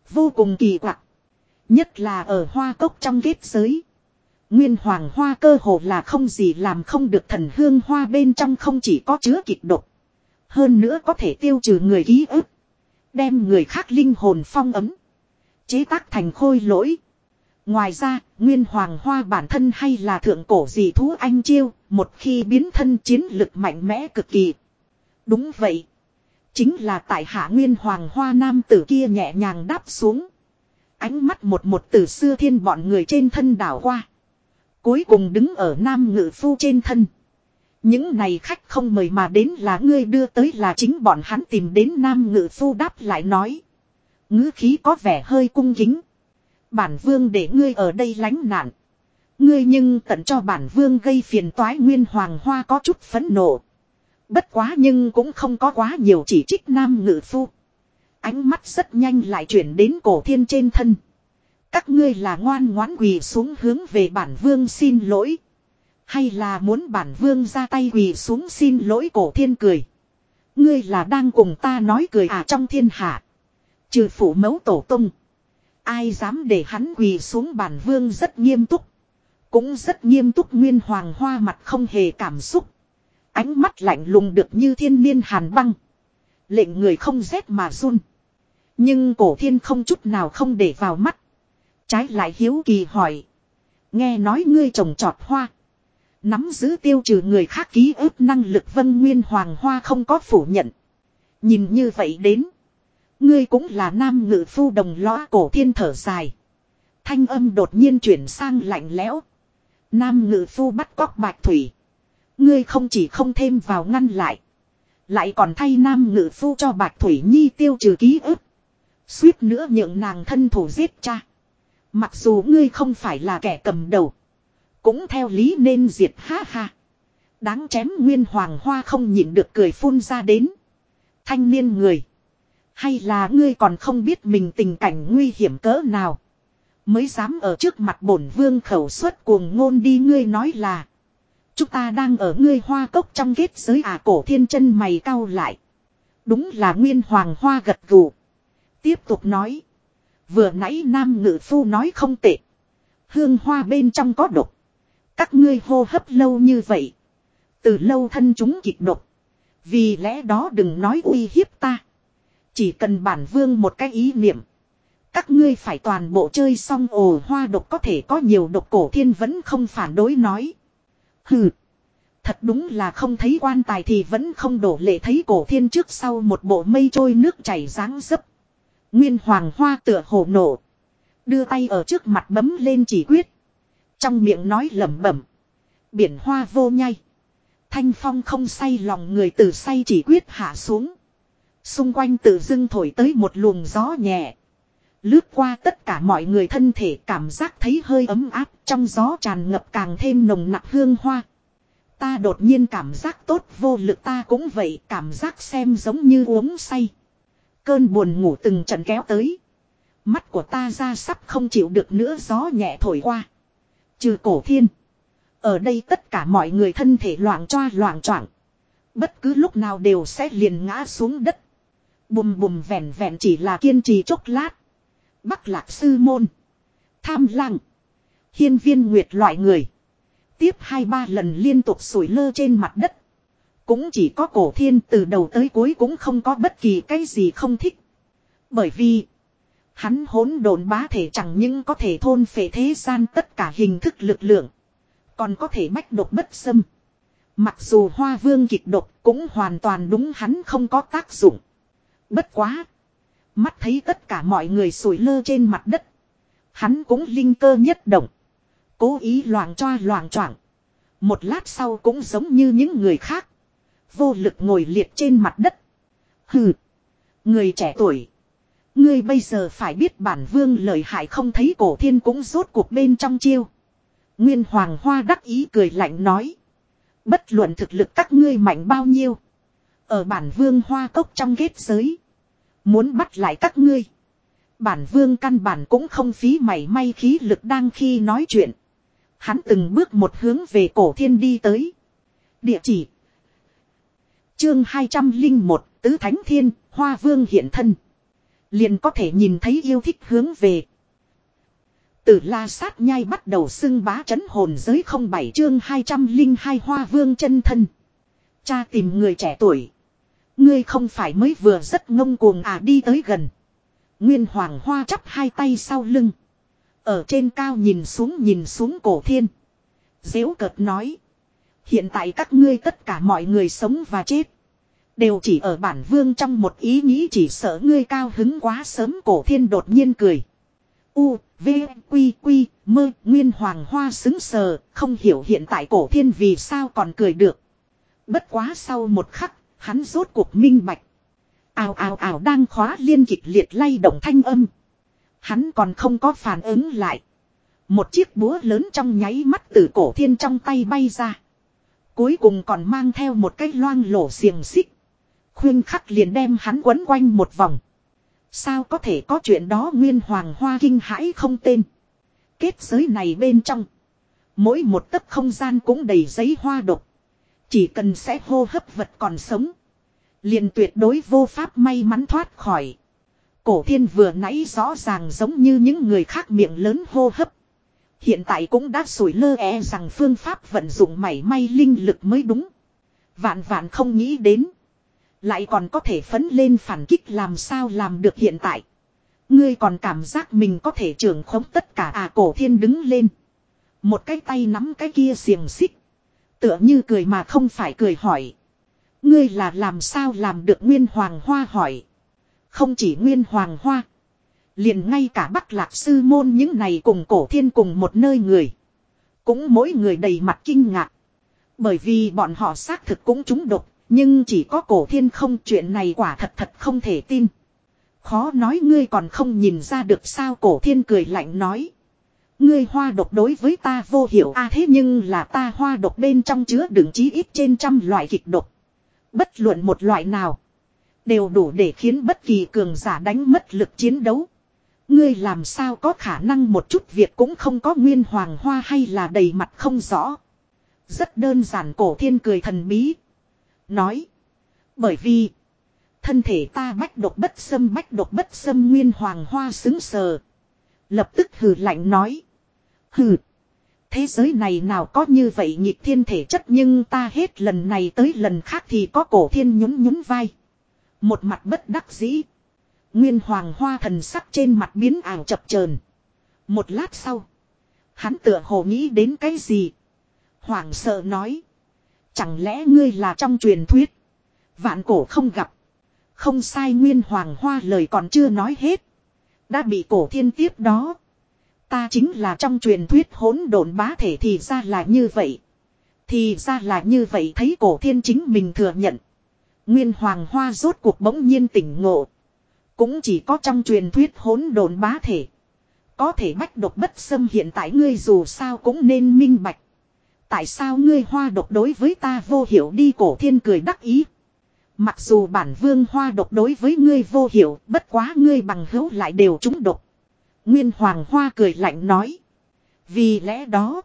Vô cùng kỳ quặc. Nhất là ở hoa cốc trong kết giới. Nguyên hoàng hoa cơ hồ là không gì làm không được thần hương hoa bên trong không chỉ có chứa kịch độc. Hơn nữa có thể tiêu trừ người ký ức. Đem người khác linh hồn phong ấm. Chế tác thành khôi lỗi. Ngoài ra, nguyên hoàng hoa bản thân hay là thượng cổ dị thú anh chiêu, một khi biến thân chiến lực mạnh mẽ cực kỳ. Đúng vậy. Chính là tại hạ nguyên hoàng hoa nam tử kia nhẹ nhàng đáp xuống. Ánh mắt một một từ xưa thiên bọn người trên thân đảo qua. Cuối cùng đứng ở nam ngự phu trên thân. Những này khách không mời mà đến là ngươi đưa tới là chính bọn hắn tìm đến nam ngự phu đáp lại nói ngữ khí có vẻ hơi cung kính. Bản vương để ngươi ở đây lánh nạn. Ngươi nhưng tận cho bản vương gây phiền toái nguyên hoàng hoa có chút phấn nộ. Bất quá nhưng cũng không có quá nhiều chỉ trích nam ngự phu. Ánh mắt rất nhanh lại chuyển đến cổ thiên trên thân. Các ngươi là ngoan ngoãn quỳ xuống hướng về bản vương xin lỗi. Hay là muốn bản vương ra tay quỳ xuống xin lỗi cổ thiên cười. Ngươi là đang cùng ta nói cười à trong thiên hạ. Trừ phủ mẫu tổ tung. Ai dám để hắn quỳ xuống bản vương rất nghiêm túc. Cũng rất nghiêm túc nguyên hoàng hoa mặt không hề cảm xúc. Ánh mắt lạnh lùng được như thiên niên hàn băng. Lệnh người không rét mà run. Nhưng cổ thiên không chút nào không để vào mắt. Trái lại hiếu kỳ hỏi. Nghe nói ngươi trồng trọt hoa. Nắm giữ tiêu trừ người khác ký ức năng lực vân nguyên hoàng hoa không có phủ nhận. Nhìn như vậy đến. Ngươi cũng là nam ngự phu đồng lõa cổ thiên thở dài. Thanh âm đột nhiên chuyển sang lạnh lẽo. Nam ngự phu bắt cóc bạch thủy. Ngươi không chỉ không thêm vào ngăn lại. Lại còn thay nam ngự phu cho bạch thủy nhi tiêu trừ ký ức. Suýt nữa nhượng nàng thân thủ giết cha. Mặc dù ngươi không phải là kẻ cầm đầu. Cũng theo lý nên diệt ha ha. Đáng chém nguyên hoàng hoa không nhịn được cười phun ra đến. Thanh niên người. Hay là ngươi còn không biết mình tình cảnh nguy hiểm cỡ nào. Mới dám ở trước mặt bổn vương khẩu suất cuồng ngôn đi ngươi nói là. Chúng ta đang ở ngươi hoa cốc trong kết giới à cổ thiên chân mày cau lại. Đúng là nguyên hoàng hoa gật gù. Tiếp tục nói. Vừa nãy nam ngự phu nói không tệ. Hương hoa bên trong có độc. Các ngươi hô hấp lâu như vậy. Từ lâu thân chúng kịch độc. Vì lẽ đó đừng nói uy hiếp ta. Chỉ cần bản vương một cái ý niệm. Các ngươi phải toàn bộ chơi xong ồ hoa độc có thể có nhiều độc cổ thiên vẫn không phản đối nói. Hừ. Thật đúng là không thấy quan tài thì vẫn không đổ lệ thấy cổ thiên trước sau một bộ mây trôi nước chảy ráng dấp. Nguyên hoàng hoa tựa hồ nổ. Đưa tay ở trước mặt bấm lên chỉ quyết. Trong miệng nói lẩm bẩm. Biển hoa vô nhai. Thanh phong không say lòng người từ say chỉ quyết hạ xuống. Xung quanh tự dưng thổi tới một luồng gió nhẹ. Lướt qua tất cả mọi người thân thể cảm giác thấy hơi ấm áp, trong gió tràn ngập càng thêm nồng nặc hương hoa. Ta đột nhiên cảm giác tốt, vô lực ta cũng vậy, cảm giác xem giống như uống say. Cơn buồn ngủ từng trận kéo tới. Mắt của ta ra sắp không chịu được nữa, gió nhẹ thổi qua. Trừ cổ thiên. Ở đây tất cả mọi người thân thể loạn choa loạn choạng. Bất cứ lúc nào đều sẽ liền ngã xuống đất. Bùm bùm vẹn vẹn chỉ là kiên trì chốc lát. Bắc lạc sư môn. Tham lăng. Hiên viên nguyệt loại người. Tiếp hai ba lần liên tục sủi lơ trên mặt đất. Cũng chỉ có cổ thiên từ đầu tới cuối cũng không có bất kỳ cái gì không thích. Bởi vì. Hắn hỗn độn bá thể chẳng những có thể thôn phệ thế gian tất cả hình thức lực lượng. Còn có thể bách độc bất xâm. Mặc dù hoa vương kịch độc cũng hoàn toàn đúng hắn không có tác dụng. Bất quá. Mắt thấy tất cả mọi người sủi lơ trên mặt đất. Hắn cũng linh cơ nhất động. Cố ý loạn choa loạn choảng. Một lát sau cũng giống như những người khác. Vô lực ngồi liệt trên mặt đất. Hừ. Người trẻ tuổi. Ngươi bây giờ phải biết bản vương lời hại không thấy cổ thiên cũng rốt cuộc bên trong chiêu. Nguyên Hoàng Hoa đắc ý cười lạnh nói. Bất luận thực lực các ngươi mạnh bao nhiêu. Ở bản vương hoa cốc trong kết giới. Muốn bắt lại các ngươi. Bản vương căn bản cũng không phí mảy may khí lực đang khi nói chuyện. Hắn từng bước một hướng về cổ thiên đi tới. Địa chỉ. Chương 201, Tứ Thánh Thiên, Hoa Vương hiện thân. Liền có thể nhìn thấy yêu thích hướng về. Từ la sát nhai bắt đầu xưng bá chấn hồn giới không bảy chương 202 Hoa Vương chân thân. Cha tìm người trẻ tuổi. Ngươi không phải mới vừa rất ngông cuồng à đi tới gần. Nguyên Hoàng Hoa chắp hai tay sau lưng. Ở trên cao nhìn xuống nhìn xuống cổ thiên. Dễu cợt nói. Hiện tại các ngươi tất cả mọi người sống và chết. Đều chỉ ở bản vương trong một ý nghĩ chỉ sợ ngươi cao hứng quá sớm cổ thiên đột nhiên cười. U, V, Quy, Quy, mơ, Nguyên Hoàng Hoa xứng sờ, không hiểu hiện tại cổ thiên vì sao còn cười được. Bất quá sau một khắc, hắn rốt cuộc minh bạch. Ào ào ào đang khóa liên kịch liệt lay động thanh âm. Hắn còn không có phản ứng lại. Một chiếc búa lớn trong nháy mắt từ cổ thiên trong tay bay ra. Cuối cùng còn mang theo một cái loang lổ xiềng xích. Khuyên khắc liền đem hắn quấn quanh một vòng. Sao có thể có chuyện đó nguyên hoàng hoa kinh hãi không tên. Kết giới này bên trong. Mỗi một tấc không gian cũng đầy giấy hoa độc. Chỉ cần sẽ hô hấp vật còn sống. Liền tuyệt đối vô pháp may mắn thoát khỏi. Cổ thiên vừa nãy rõ ràng giống như những người khác miệng lớn hô hấp. Hiện tại cũng đã sủi lơ e rằng phương pháp vận dụng mảy may linh lực mới đúng. Vạn vạn không nghĩ đến. Lại còn có thể phấn lên phản kích làm sao làm được hiện tại. Ngươi còn cảm giác mình có thể trưởng khống tất cả à cổ thiên đứng lên. Một cái tay nắm cái kia xiềng xích. Tựa như cười mà không phải cười hỏi. Ngươi là làm sao làm được Nguyên Hoàng Hoa hỏi. Không chỉ Nguyên Hoàng Hoa. Liền ngay cả Bắc Lạc Sư Môn những này cùng cổ thiên cùng một nơi người. Cũng mỗi người đầy mặt kinh ngạc. Bởi vì bọn họ xác thực cũng trúng độc. Nhưng chỉ có cổ thiên không, chuyện này quả thật thật không thể tin. Khó nói ngươi còn không nhìn ra được sao cổ thiên cười lạnh nói. Ngươi hoa độc đối với ta vô hiệu a, thế nhưng là ta hoa độc bên trong chứa đựng chí ít trên trăm loại kịch độc. Bất luận một loại nào. Đều đủ để khiến bất kỳ cường giả đánh mất lực chiến đấu. Ngươi làm sao có khả năng một chút việc cũng không có nguyên hoàng hoa hay là đầy mặt không rõ. Rất đơn giản cổ thiên cười thần bí. Nói. Bởi vì. Thân thể ta bách độc bất xâm, bách độc bất xâm nguyên hoàng hoa xứng sờ. Lập tức hừ lạnh nói. Hừ. Thế giới này nào có như vậy nhịp thiên thể chất nhưng ta hết lần này tới lần khác thì có cổ thiên nhún nhún vai. Một mặt bất đắc dĩ. Nguyên hoàng hoa thần sắc trên mặt biến ảo chập chờn. Một lát sau. Hắn tựa hồ nghĩ đến cái gì. Hoàng sợ nói. Chẳng lẽ ngươi là trong truyền thuyết. Vạn cổ không gặp. Không sai, nguyên hoàng hoa lời còn chưa nói hết. Đã bị cổ thiên tiếp đó. Ta chính là trong truyền thuyết hỗn độn bá thể thì ra là như vậy. Thì ra là như vậy thấy cổ thiên chính mình thừa nhận. Nguyên hoàng hoa rốt cuộc bỗng nhiên tỉnh ngộ. Cũng chỉ có trong truyền thuyết hỗn độn bá thể. Có thể bách độc bất xâm hiện tại ngươi dù sao cũng nên minh bạch. Tại sao ngươi hoa độc đối với ta vô hiểu đi cổ thiên cười đắc ý. Mặc dù bản vương hoa độc đối với ngươi vô hiểu, bất quá ngươi bằng hữu lại đều trúng độc. Nguyên Hoàng Hoa cười lạnh nói. Vì lẽ đó,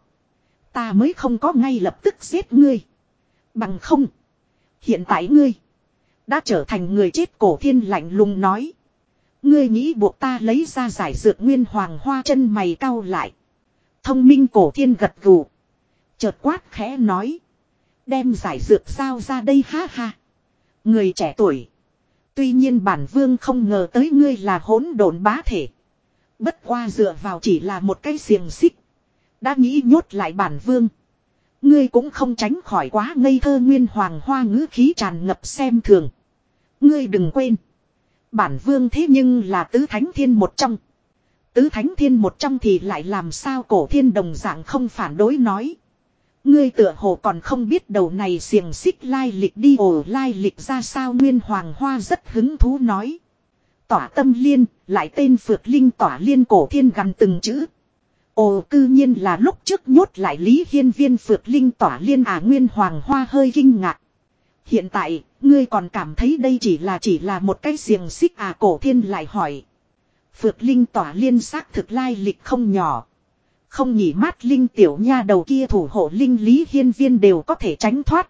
ta mới không có ngay lập tức giết ngươi. Bằng không, hiện tại ngươi đã trở thành người chết cổ thiên lạnh lùng nói. Ngươi nghĩ buộc ta lấy ra giải dược Nguyên Hoàng Hoa chân mày cau lại. Thông minh cổ thiên gật gù. Chợt quát khẽ nói. Đem giải dược sao ra đây ha ha. Người trẻ tuổi. Tuy nhiên bản vương không ngờ tới ngươi là hỗn độn bá thể. Bất qua dựa vào chỉ là một cái xiềng xích. Đã nghĩ nhốt lại bản vương. Ngươi cũng không tránh khỏi quá ngây thơ nguyên hoàng hoa ngữ khí tràn ngập xem thường. Ngươi đừng quên. Bản vương thế nhưng là tứ thánh thiên một trong. Tứ thánh thiên một trong thì lại làm sao cổ thiên đồng dạng không phản đối nói. Ngươi tựa hồ còn không biết đầu này xiềng xích lai lịch đi ổ lai lịch ra sao Nguyên Hoàng Hoa rất hứng thú nói. Tỏa tâm liên, lại tên phược linh tỏa liên cổ thiên gần từng chữ. Ồ cư nhiên là lúc trước nhốt lại Lý Hiên Viên phược linh tỏa liên à Nguyên Hoàng Hoa hơi kinh ngạc. Hiện tại, ngươi còn cảm thấy đây chỉ là chỉ là một cái xiềng xích à cổ thiên lại hỏi. Phược Linh tỏa liên xác thực lai lịch không nhỏ. Không nhỉ mát Linh tiểu nha đầu kia thủ hộ Linh Lý Hiên Viên đều có thể tránh thoát.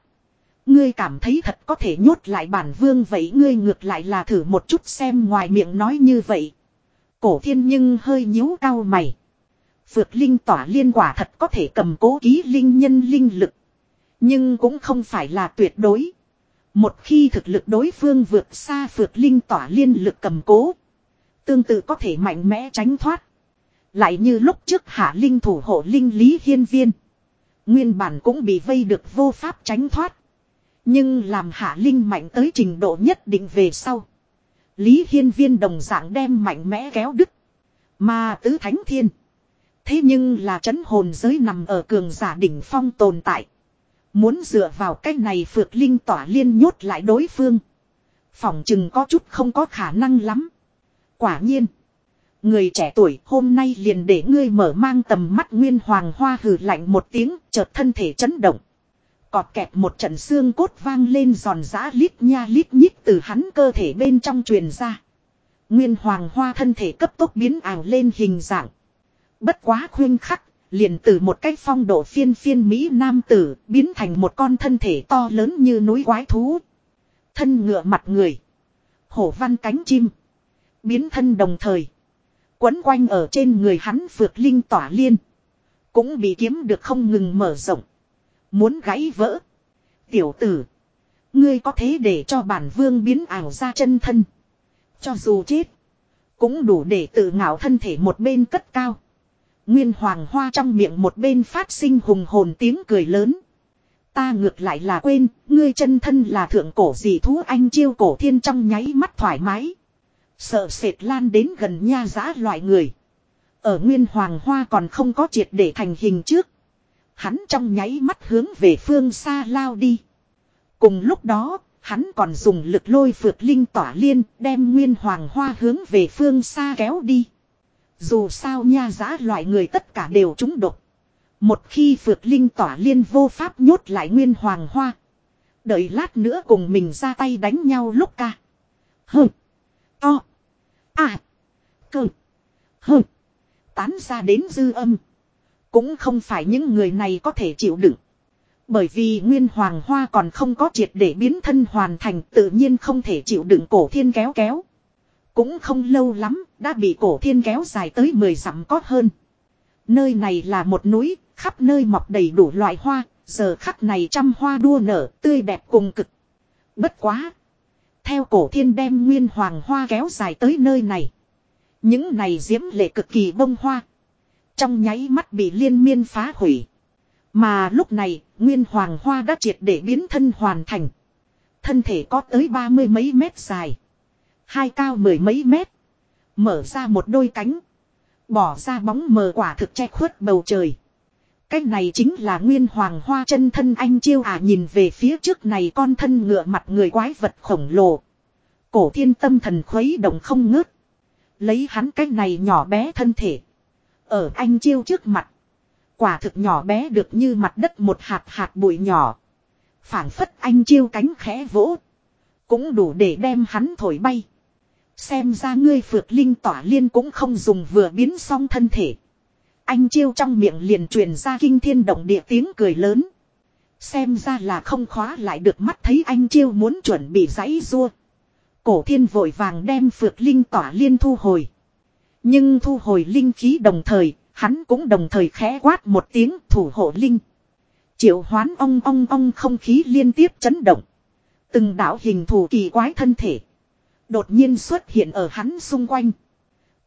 Ngươi cảm thấy thật có thể nhốt lại bản vương vậy ngươi ngược lại là thử một chút xem ngoài miệng nói như vậy. Cổ thiên nhưng hơi nhíu cao mày. Phược Linh tỏa liên quả thật có thể cầm cố ký linh nhân linh lực. Nhưng cũng không phải là tuyệt đối. Một khi thực lực đối phương vượt xa Phược Linh tỏa liên lực cầm cố. Tương tự có thể mạnh mẽ tránh thoát. Lại như lúc trước hạ linh thủ hộ linh lý hiên viên. Nguyên bản cũng bị vây được vô pháp tránh thoát. Nhưng làm hạ linh mạnh tới trình độ nhất định về sau. Lý hiên viên đồng dạng đem mạnh mẽ kéo đứt. Mà tứ thánh thiên. Thế nhưng là chấn hồn giới nằm ở cường giả đỉnh phong tồn tại. Muốn dựa vào cách này phược linh tỏa liên nhốt lại đối phương. Phỏng chừng có chút không có khả năng lắm. Quả nhiên. Người trẻ tuổi hôm nay liền để ngươi mở mang tầm mắt nguyên hoàng hoa hừ lạnh một tiếng, chợt thân thể chấn động. Cọt kẹp một trận xương cốt vang lên giòn giã lít nha lít nhít từ hắn cơ thể bên trong truyền ra. Nguyên hoàng hoa thân thể cấp tốc biến ảo lên hình dạng. Bất quá khuyên khắc, liền từ một cái phong độ phiên phiên Mỹ Nam tử biến thành một con thân thể to lớn như núi quái thú. Thân ngựa mặt người. Hổ văn cánh chim. Biến thân đồng thời. Quấn quanh ở trên người hắn phược linh tỏa liên. Cũng bị kiếm được không ngừng mở rộng. Muốn gãy vỡ. Tiểu tử. Ngươi có thế để cho bản vương biến ảo ra chân thân. Cho dù chết. Cũng đủ để tự ngạo thân thể một bên cất cao. Nguyên hoàng hoa trong miệng một bên phát sinh hùng hồn tiếng cười lớn. Ta ngược lại là quên, ngươi chân thân là thượng cổ dị thú anh chiêu cổ thiên trong nháy mắt thoải mái. Sợ sệt lan đến gần nha giã loại người. Ở nguyên hoàng hoa còn không có triệt để thành hình trước. Hắn trong nháy mắt hướng về phương xa lao đi. Cùng lúc đó, hắn còn dùng lực lôi phượt linh tỏa liên đem nguyên hoàng hoa hướng về phương xa kéo đi. Dù sao nha giá loại người tất cả đều trúng độc. Một khi phượt linh tỏa liên vô pháp nhốt lại nguyên hoàng hoa. Đợi lát nữa cùng mình ra tay đánh nhau lúc ca. Hừ. To. À. Cơ. Hừ. Tán ra đến dư âm. Cũng không phải những người này có thể chịu đựng. Bởi vì nguyên hoàng hoa còn không có triệt để biến thân hoàn thành tự nhiên không thể chịu đựng cổ thiên kéo kéo. Cũng không lâu lắm, đã bị cổ thiên kéo dài tới 10 dặm có hơn. Nơi này là một núi, khắp nơi mọc đầy đủ loại hoa, giờ khắc này trăm hoa đua nở, tươi đẹp cùng cực. Bất quá. Theo cổ thiên đem nguyên hoàng hoa kéo dài tới nơi này. Những này diễm lệ cực kỳ bông hoa. Trong nháy mắt bị liên miên phá hủy. Mà lúc này, nguyên hoàng hoa đã triệt để biến thân hoàn thành. Thân thể có tới ba mươi mấy mét dài. Hai cao mười mấy mét. Mở ra một đôi cánh. Bỏ ra bóng mờ quả thực che khuất bầu trời. Cái này chính là nguyên hoàng hoa chân thân anh chiêu à nhìn về phía trước này con thân ngựa mặt người quái vật khổng lồ. Cổ thiên tâm thần khuấy động không ngớt. Lấy hắn cái này nhỏ bé thân thể. Ở anh chiêu trước mặt. Quả thực nhỏ bé được như mặt đất một hạt hạt bụi nhỏ. phảng phất anh chiêu cánh khẽ vỗ. Cũng đủ để đem hắn thổi bay. Xem ra ngươi phược linh tỏa liên cũng không dùng vừa biến xong thân thể. Anh chiêu trong miệng liền truyền ra kinh thiên động địa tiếng cười lớn. Xem ra là không khóa lại được mắt thấy anh chiêu muốn chuẩn bị giãy rua. Cổ thiên vội vàng đem phược linh tỏa liên thu hồi. Nhưng thu hồi linh khí đồng thời, hắn cũng đồng thời khẽ quát một tiếng thủ hộ linh. Triệu hoán ong ong ong không khí liên tiếp chấn động. Từng đạo hình thù kỳ quái thân thể. Đột nhiên xuất hiện ở hắn xung quanh.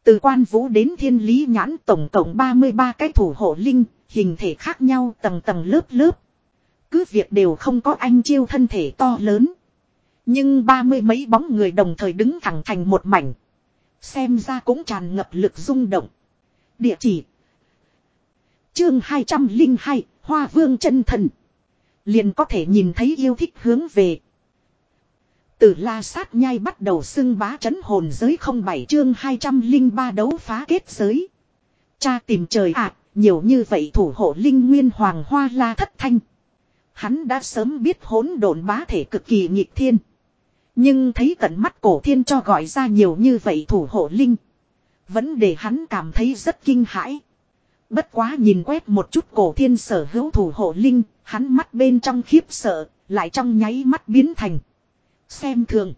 Từ quan vũ đến thiên lý nhãn tổng cộng 33 cái thủ hộ linh, hình thể khác nhau tầng tầng lớp lớp. Cứ việc đều không có anh chiêu thân thể to lớn. Nhưng ba mươi mấy bóng người đồng thời đứng thẳng thành một mảnh. Xem ra cũng tràn ngập lực rung động. Địa chỉ. Chương 202, Hoa Vương chân thần. Liền có thể nhìn thấy yêu thích hướng về. Từ la sát nhai bắt đầu xưng bá chấn hồn giới không bảy chương 203 đấu phá kết giới. Cha tìm trời ạ, nhiều như vậy thủ hộ linh nguyên hoàng hoa la thất thanh. Hắn đã sớm biết hỗn độn bá thể cực kỳ nghịch thiên. Nhưng thấy tận mắt cổ thiên cho gọi ra nhiều như vậy thủ hộ linh. Vẫn để hắn cảm thấy rất kinh hãi. Bất quá nhìn quét một chút cổ thiên sở hữu thủ hộ linh, hắn mắt bên trong khiếp sợ, lại trong nháy mắt biến thành. Xem thường.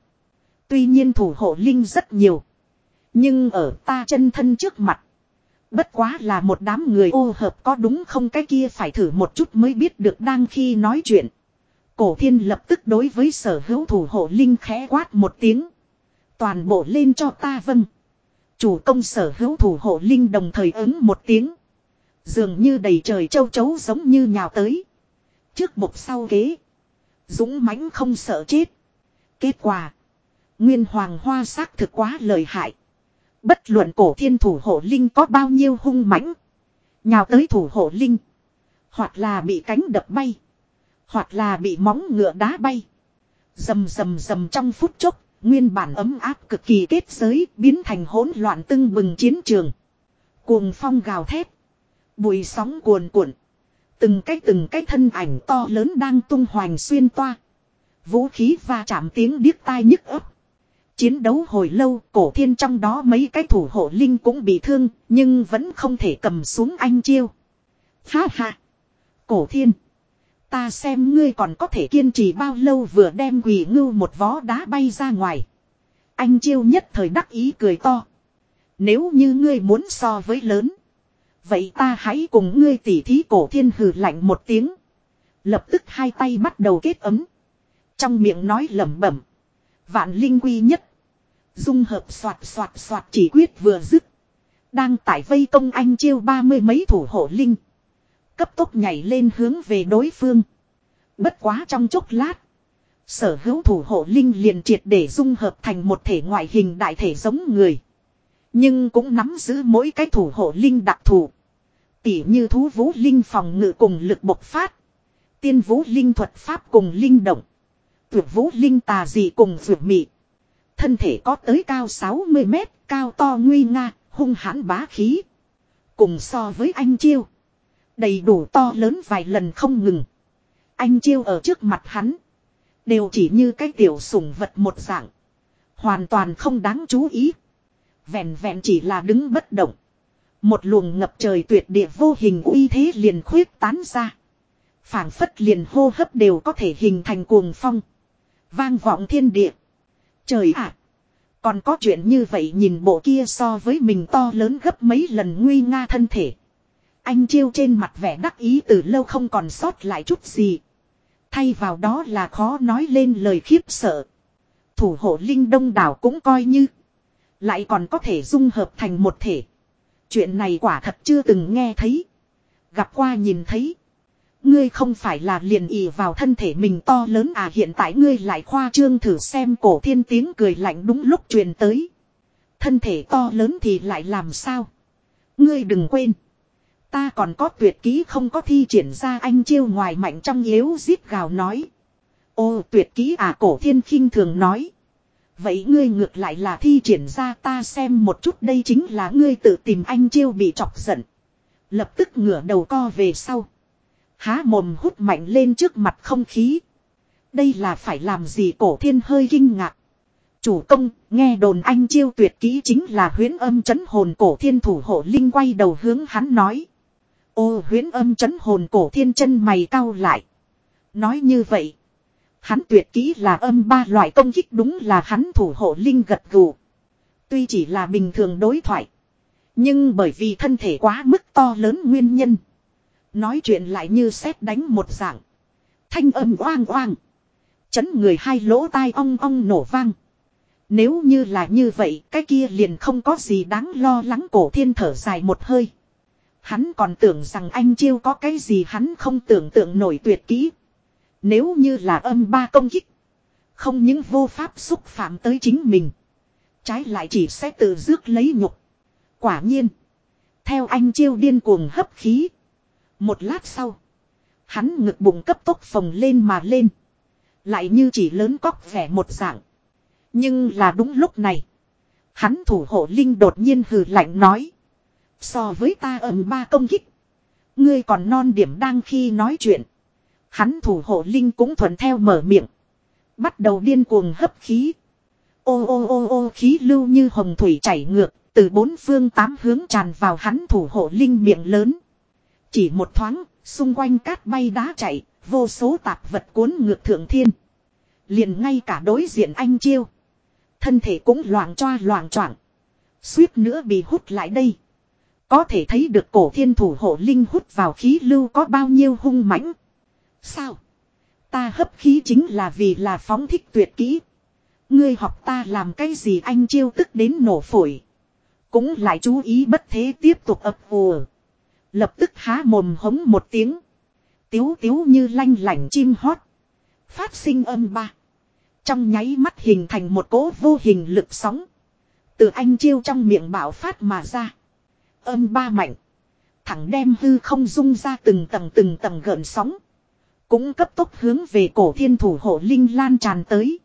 Tuy nhiên thủ hộ linh rất nhiều. Nhưng ở ta chân thân trước mặt. Bất quá là một đám người ô hợp có đúng không cái kia phải thử một chút mới biết được đang khi nói chuyện. Cổ thiên lập tức đối với sở hữu thủ hộ linh khẽ quát một tiếng. Toàn bộ lên cho ta vâng. Chủ công sở hữu thủ hộ linh đồng thời ứng một tiếng. Dường như đầy trời châu chấu giống như nhào tới. Trước bục sau ghế. Dũng mãnh không sợ chết. Kết quả. Nguyên hoàng hoa xác thực quá lời hại. Bất luận cổ thiên thủ hộ linh có bao nhiêu hung mãnh. Nhào tới thủ hộ linh. Hoặc là bị cánh đập bay. Hoặc là bị móng ngựa đá bay. Dầm dầm dầm trong phút chốc. Nguyên bản ấm áp cực kỳ kết giới biến thành hỗn loạn tưng bừng chiến trường. Cuồng phong gào thét. Bụi sóng cuồn cuộn. Từng cái từng cái thân ảnh to lớn đang tung hoành xuyên toa. Vũ khí va chạm tiếng điếc tai nhức ấp. Chiến đấu hồi lâu, cổ thiên trong đó mấy cái thủ hộ linh cũng bị thương, nhưng vẫn không thể cầm xuống anh chiêu. Ha ha! Cổ thiên! Ta xem ngươi còn có thể kiên trì bao lâu vừa đem quỷ ngưu một vó đá bay ra ngoài. Anh chiêu nhất thời đắc ý cười to. Nếu như ngươi muốn so với lớn. Vậy ta hãy cùng ngươi tỉ thí cổ thiên hừ lạnh một tiếng. Lập tức hai tay bắt đầu kết ấm. Trong miệng nói lẩm bẩm. Vạn linh quy nhất. Dung hợp soạt soạt soạt chỉ quyết vừa dứt. Đang tải vây công anh chiêu ba mươi mấy thủ hộ linh. Cấp tốc nhảy lên hướng về đối phương. Bất quá trong chốc lát. Sở hữu thủ hộ linh liền triệt để dung hợp thành một thể ngoại hình đại thể giống người. Nhưng cũng nắm giữ mỗi cái thủ hộ linh đặc thù. Tỉ như thú vũ linh phòng ngự cùng lực bộc phát. Tiên vũ linh thuật pháp cùng linh động. Tuyệt vũ linh tà dị cùng vượt mị. Thân thể có tới cao 60 mét, cao to nguy nga, hung hãn bá khí. Cùng so với anh chiêu. Đầy đủ to lớn vài lần không ngừng. Anh chiêu ở trước mặt hắn. Đều chỉ như cái tiểu sủng vật một dạng. Hoàn toàn không đáng chú ý. Vẹn vẹn chỉ là đứng bất động. Một luồng ngập trời tuyệt địa vô hình uy thế liền khuyết tán ra. phảng phất liền hô hấp đều có thể hình thành cuồng phong. Vang vọng thiên địa. Trời ạ! còn có chuyện như vậy nhìn bộ kia so với mình to lớn gấp mấy lần nguy nga thân thể. Anh chiêu trên mặt vẻ đắc ý từ lâu không còn sót lại chút gì. Thay vào đó là khó nói lên lời khiếp sợ. Thủ hộ linh đông đảo cũng coi như. Lại còn có thể dung hợp thành một thể. Chuyện này quả thật chưa từng nghe thấy. Gặp qua nhìn thấy. Ngươi không phải là liền ỉ vào thân thể mình to lớn à hiện tại ngươi lại khoa trương thử xem cổ thiên tiếng cười lạnh đúng lúc truyền tới. Thân thể to lớn thì lại làm sao? Ngươi đừng quên. Ta còn có tuyệt ký không có thi triển ra anh chiêu ngoài mạnh trong yếu giết gào nói. Ô tuyệt ký à cổ thiên khinh thường nói. Vậy ngươi ngược lại là thi triển ra ta xem một chút đây chính là ngươi tự tìm anh chiêu bị chọc giận. Lập tức ngửa đầu co về sau. Há mồm hút mạnh lên trước mặt không khí. Đây là phải làm gì cổ thiên hơi kinh ngạc. Chủ công, nghe đồn anh chiêu tuyệt kỹ chính là huyến âm chấn hồn cổ thiên thủ hộ linh quay đầu hướng hắn nói. Ô huyến âm chấn hồn cổ thiên chân mày cau lại. Nói như vậy. Hắn tuyệt kỹ là âm ba loại công kích đúng là hắn thủ hộ linh gật gù. Tuy chỉ là bình thường đối thoại. Nhưng bởi vì thân thể quá mức to lớn nguyên nhân. Nói chuyện lại như xét đánh một dạng. Thanh âm oang oang. Chấn người hai lỗ tai ong ong nổ vang. Nếu như là như vậy, cái kia liền không có gì đáng lo lắng cổ thiên thở dài một hơi. Hắn còn tưởng rằng anh chiêu có cái gì hắn không tưởng tượng nổi tuyệt kỹ. Nếu như là âm ba công kích. Không những vô pháp xúc phạm tới chính mình. Trái lại chỉ sẽ tự rước lấy nhục. Quả nhiên. Theo anh chiêu điên cuồng hấp khí. Một lát sau. Hắn ngực bụng cấp tốc phồng lên mà lên. Lại như chỉ lớn cóc vẻ một dạng. Nhưng là đúng lúc này. Hắn thủ hộ linh đột nhiên hừ lạnh nói. So với ta ầm ba công kích. Ngươi còn non điểm đang khi nói chuyện. Hắn thủ hộ linh cũng thuận theo mở miệng. Bắt đầu điên cuồng hấp khí. Ô ô ô ô khí lưu như hồng thủy chảy ngược, từ bốn phương tám hướng tràn vào hắn thủ hộ linh miệng lớn. Chỉ một thoáng, xung quanh cát bay đá chạy, vô số tạp vật cuốn ngược thượng thiên. Liền ngay cả đối diện anh chiêu. Thân thể cũng loạn choa loạn choạng Suýt nữa bị hút lại đây. Có thể thấy được cổ thiên thủ hộ linh hút vào khí lưu có bao nhiêu hung mãnh. Sao? Ta hấp khí chính là vì là phóng thích tuyệt kỹ. Ngươi học ta làm cái gì anh chiêu tức đến nổ phổi. Cũng lại chú ý bất thế tiếp tục ập ùa. Lập tức há mồm hống một tiếng. Tiếu tiếu như lanh lảnh chim hót. Phát sinh âm ba. Trong nháy mắt hình thành một cỗ vô hình lực sóng. Từ anh chiêu trong miệng bảo phát mà ra. Âm ba mạnh. Thẳng đem hư không dung ra từng tầng từng tầng gợn sóng. Cũng cấp tốc hướng về cổ thiên thủ hộ linh lan tràn tới.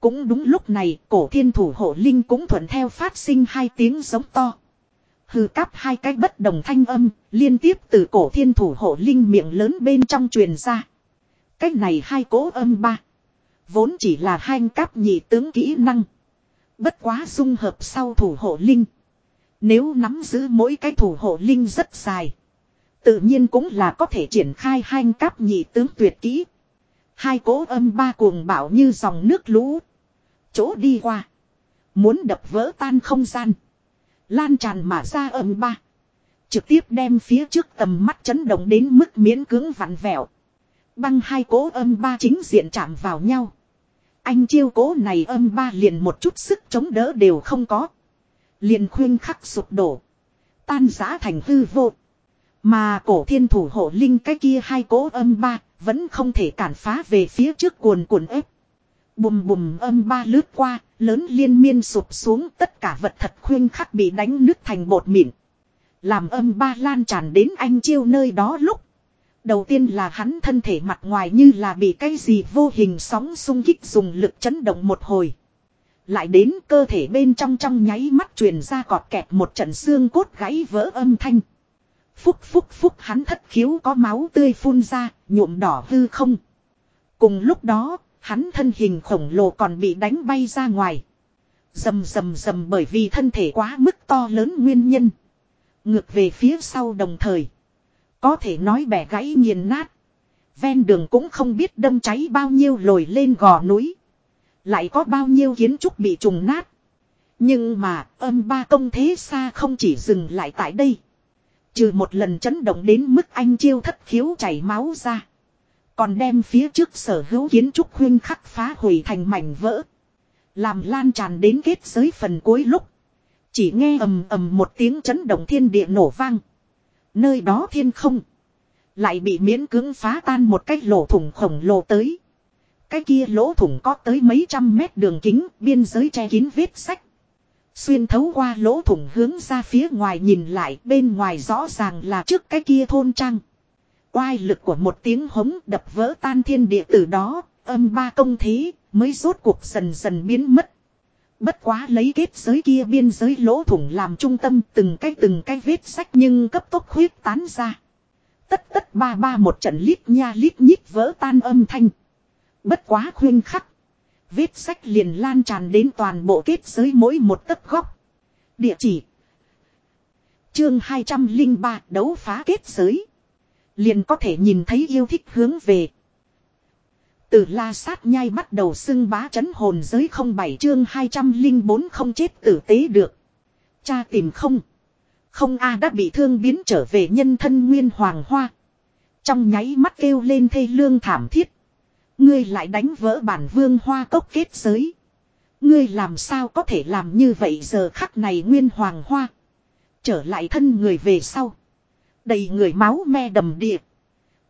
Cũng đúng lúc này, cổ thiên thủ hộ linh cũng thuận theo phát sinh hai tiếng giống to. Hư cắp hai cái bất đồng thanh âm, liên tiếp từ cổ thiên thủ hộ linh miệng lớn bên trong truyền ra. Cách này hai cố âm ba. Vốn chỉ là hai cáp nhị tướng kỹ năng. Bất quá dung hợp sau thủ hộ linh. Nếu nắm giữ mỗi cái thủ hộ linh rất dài. Tự nhiên cũng là có thể triển khai hai cáp nhị tướng tuyệt kỹ. Hai cố âm ba cuồng bảo như dòng nước lũ. Chỗ đi qua. Muốn đập vỡ tan không gian. Lan tràn mà ra âm ba. Trực tiếp đem phía trước tầm mắt chấn động đến mức miễn cưỡng vặn vẹo. Băng hai cố âm ba chính diện chạm vào nhau. Anh chiêu cố này âm ba liền một chút sức chống đỡ đều không có. Liền khuyên khắc sụp đổ. Tan giã thành hư vô. Mà cổ thiên thủ hộ linh cái kia hai cố âm ba vẫn không thể cản phá về phía trước cuồn cuộn ép. Bùm bùm âm ba lướt qua, lớn liên miên sụp xuống tất cả vật thật khuyên khắc bị đánh nứt thành bột mịn. Làm âm ba lan tràn đến anh chiêu nơi đó lúc. Đầu tiên là hắn thân thể mặt ngoài như là bị cái gì vô hình sóng xung kích dùng lực chấn động một hồi. Lại đến cơ thể bên trong trong nháy mắt truyền ra cọt kẹt một trận xương cốt gãy vỡ âm thanh. Phúc phúc phúc hắn thất khiếu có máu tươi phun ra, nhuộm đỏ hư không. Cùng lúc đó, hắn thân hình khổng lồ còn bị đánh bay ra ngoài. Dầm dầm dầm bởi vì thân thể quá mức to lớn nguyên nhân. Ngược về phía sau đồng thời. Có thể nói bẻ gãy nghiền nát. Ven đường cũng không biết đâm cháy bao nhiêu lồi lên gò núi. Lại có bao nhiêu kiến trúc bị trùng nát. Nhưng mà, âm ba công thế xa không chỉ dừng lại tại đây. Trừ một lần chấn động đến mức anh chiêu thất khiếu chảy máu ra. Còn đem phía trước sở hữu kiến trúc huyên khắc phá hủy thành mảnh vỡ. Làm lan tràn đến kết giới phần cuối lúc. Chỉ nghe ầm ầm một tiếng chấn động thiên địa nổ vang. Nơi đó thiên không. Lại bị miễn cưỡng phá tan một cái lỗ thủng khổng lồ tới. Cái kia lỗ thủng có tới mấy trăm mét đường kính, biên giới che kín vết sách. Xuyên thấu qua lỗ thủng hướng ra phía ngoài nhìn lại, bên ngoài rõ ràng là trước cái kia thôn trang. Oai lực của một tiếng hống đập vỡ tan thiên địa từ đó, âm ba công thế, mới rốt cuộc dần dần biến mất. Bất quá lấy kết giới kia biên giới lỗ thủng làm trung tâm từng cái từng cái vết sách nhưng cấp tốc khuyết tán ra. Tất tất ba ba một trận lít nha lít nhít vỡ tan âm thanh. Bất quá khuyên khắc. Vết sách liền lan tràn đến toàn bộ kết giới mỗi một tấc góc. Địa chỉ. Chương 203 đấu phá kết giới. Liền có thể nhìn thấy yêu thích hướng về. Từ la sát nhai bắt đầu xưng bá chấn hồn giới không bảy chương 204 không chết tử tế được. Cha tìm không. Không A đã bị thương biến trở về nhân thân nguyên hoàng hoa. Trong nháy mắt kêu lên thê lương thảm thiết. Ngươi lại đánh vỡ bản vương hoa cốc kết giới. Ngươi làm sao có thể làm như vậy giờ khắc này nguyên hoàng hoa. Trở lại thân người về sau. Đầy người máu me đầm điệp.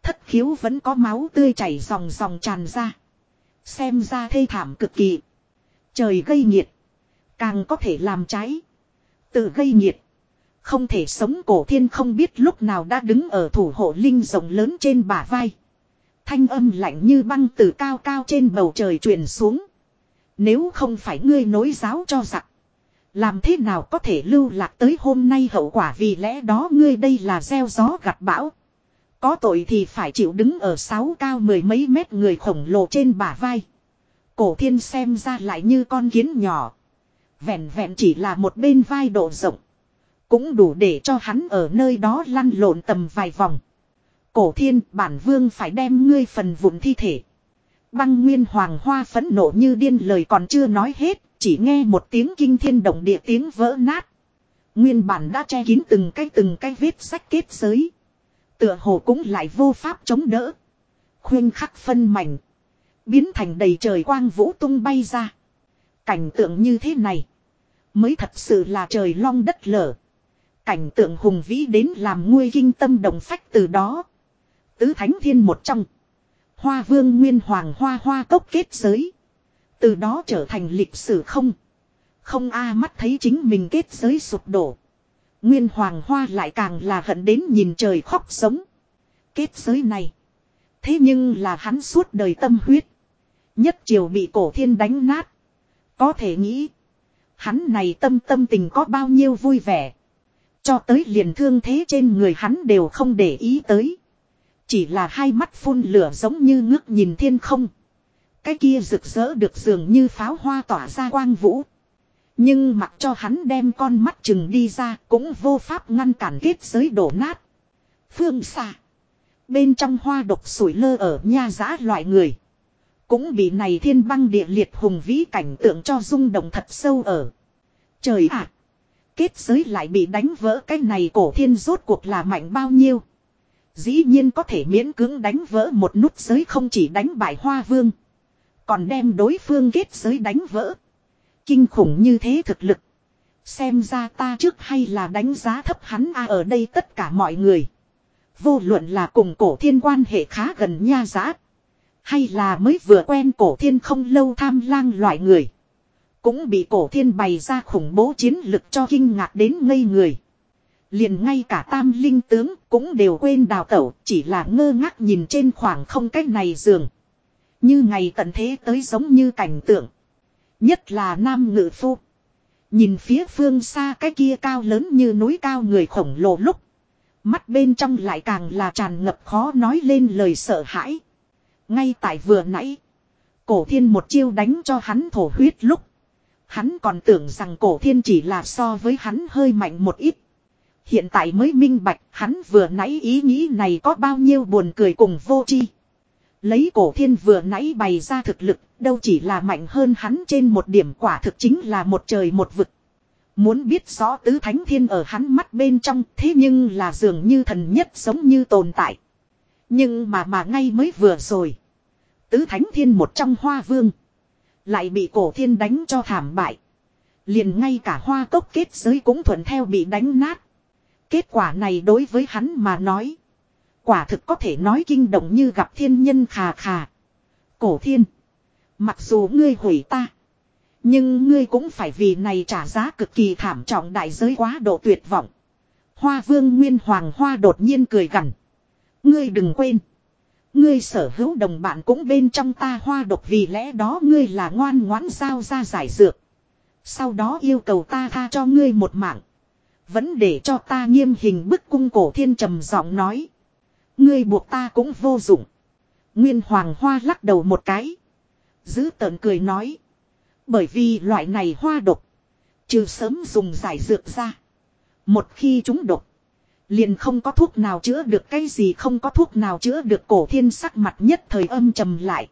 Thất khiếu vẫn có máu tươi chảy dòng dòng tràn ra. Xem ra thê thảm cực kỳ. Trời gây nhiệt. Càng có thể làm cháy. Tự gây nhiệt. Không thể sống cổ thiên không biết lúc nào đã đứng ở thủ hộ linh rộng lớn trên bả vai. Thanh âm lạnh như băng từ cao cao trên bầu trời truyền xuống. Nếu không phải ngươi nối giáo cho giặc. Làm thế nào có thể lưu lạc tới hôm nay hậu quả vì lẽ đó ngươi đây là gieo gió gặt bão. Có tội thì phải chịu đứng ở sáu cao mười mấy mét người khổng lồ trên bả vai. Cổ thiên xem ra lại như con kiến nhỏ. Vẹn vẹn chỉ là một bên vai độ rộng. Cũng đủ để cho hắn ở nơi đó lăn lộn tầm vài vòng. Cổ thiên, bản vương phải đem ngươi phần vụn thi thể. Băng nguyên hoàng hoa phẫn nộ như điên lời còn chưa nói hết. Chỉ nghe một tiếng kinh thiên động địa tiếng vỡ nát. Nguyên bản đã che kín từng cái từng cái vết sách kết giới. Tựa hồ cũng lại vô pháp chống đỡ. Khuyên khắc phân mảnh. Biến thành đầy trời quang vũ tung bay ra. Cảnh tượng như thế này. Mới thật sự là trời long đất lở. Cảnh tượng hùng vĩ đến làm nguôi kinh tâm động phách từ đó. Tứ thánh thiên một trong. Hoa vương nguyên hoàng hoa hoa cốc kết giới. Từ đó trở thành lịch sử không. Không a mắt thấy chính mình kết giới sụp đổ. Nguyên hoàng hoa lại càng là hận đến nhìn trời khóc sống. Kết giới này. Thế nhưng là hắn suốt đời tâm huyết. Nhất triều bị cổ thiên đánh nát. Có thể nghĩ. Hắn này tâm tâm tình có bao nhiêu vui vẻ. Cho tới liền thương thế trên người hắn đều không để ý tới. Chỉ là hai mắt phun lửa giống như ngước nhìn thiên không. Cái kia rực rỡ được dường như pháo hoa tỏa ra quang vũ. Nhưng mặc cho hắn đem con mắt chừng đi ra cũng vô pháp ngăn cản kết giới đổ nát. Phương xa. Bên trong hoa độc sủi lơ ở nha giã loại người. Cũng bị này thiên băng địa liệt hùng vĩ cảnh tượng cho rung động thật sâu ở. Trời ạ! kết giới lại bị đánh vỡ cái này cổ thiên rốt cuộc là mạnh bao nhiêu. Dĩ nhiên có thể miễn cưỡng đánh vỡ một nút giới không chỉ đánh bại hoa vương. Còn đem đối phương kết giới đánh vỡ. Kinh khủng như thế thực lực. Xem ra ta trước hay là đánh giá thấp hắn a ở đây tất cả mọi người. Vô luận là cùng cổ thiên quan hệ khá gần nha giá. Hay là mới vừa quen cổ thiên không lâu tham lang loại người. Cũng bị cổ thiên bày ra khủng bố chiến lực cho kinh ngạc đến ngây người. Liền ngay cả tam linh tướng cũng đều quên đào tẩu, chỉ là ngơ ngác nhìn trên khoảng không cách này giường. Như ngày tận thế tới giống như cảnh tượng. Nhất là nam ngự phu. Nhìn phía phương xa cái kia cao lớn như núi cao người khổng lồ lúc. Mắt bên trong lại càng là tràn ngập khó nói lên lời sợ hãi. Ngay tại vừa nãy. Cổ thiên một chiêu đánh cho hắn thổ huyết lúc. Hắn còn tưởng rằng cổ thiên chỉ là so với hắn hơi mạnh một ít. Hiện tại mới minh bạch hắn vừa nãy ý nghĩ này có bao nhiêu buồn cười cùng vô chi. Lấy cổ thiên vừa nãy bày ra thực lực, đâu chỉ là mạnh hơn hắn trên một điểm quả thực chính là một trời một vực. Muốn biết rõ tứ thánh thiên ở hắn mắt bên trong thế nhưng là dường như thần nhất sống như tồn tại. Nhưng mà mà ngay mới vừa rồi. Tứ thánh thiên một trong hoa vương. Lại bị cổ thiên đánh cho thảm bại. Liền ngay cả hoa cốc kết giới cũng thuận theo bị đánh nát. Kết quả này đối với hắn mà nói. Quả thực có thể nói kinh động như gặp thiên nhân khà khà. Cổ thiên. Mặc dù ngươi hủy ta. Nhưng ngươi cũng phải vì này trả giá cực kỳ thảm trọng đại giới quá độ tuyệt vọng. Hoa vương nguyên hoàng hoa đột nhiên cười gằn. Ngươi đừng quên. Ngươi sở hữu đồng bạn cũng bên trong ta hoa độc vì lẽ đó ngươi là ngoan ngoãn giao ra giải dược. Sau đó yêu cầu ta tha cho ngươi một mạng. Vẫn để cho ta nghiêm hình bức cung cổ thiên trầm giọng nói. Ngươi buộc ta cũng vô dụng. Nguyên hoàng hoa lắc đầu một cái. Giữ tợn cười nói. Bởi vì loại này hoa độc. Trừ sớm dùng giải dược ra. Một khi chúng độc. Liền không có thuốc nào chữa được cái gì, không có thuốc nào chữa được cổ thiên sắc mặt nhất thời âm trầm lại.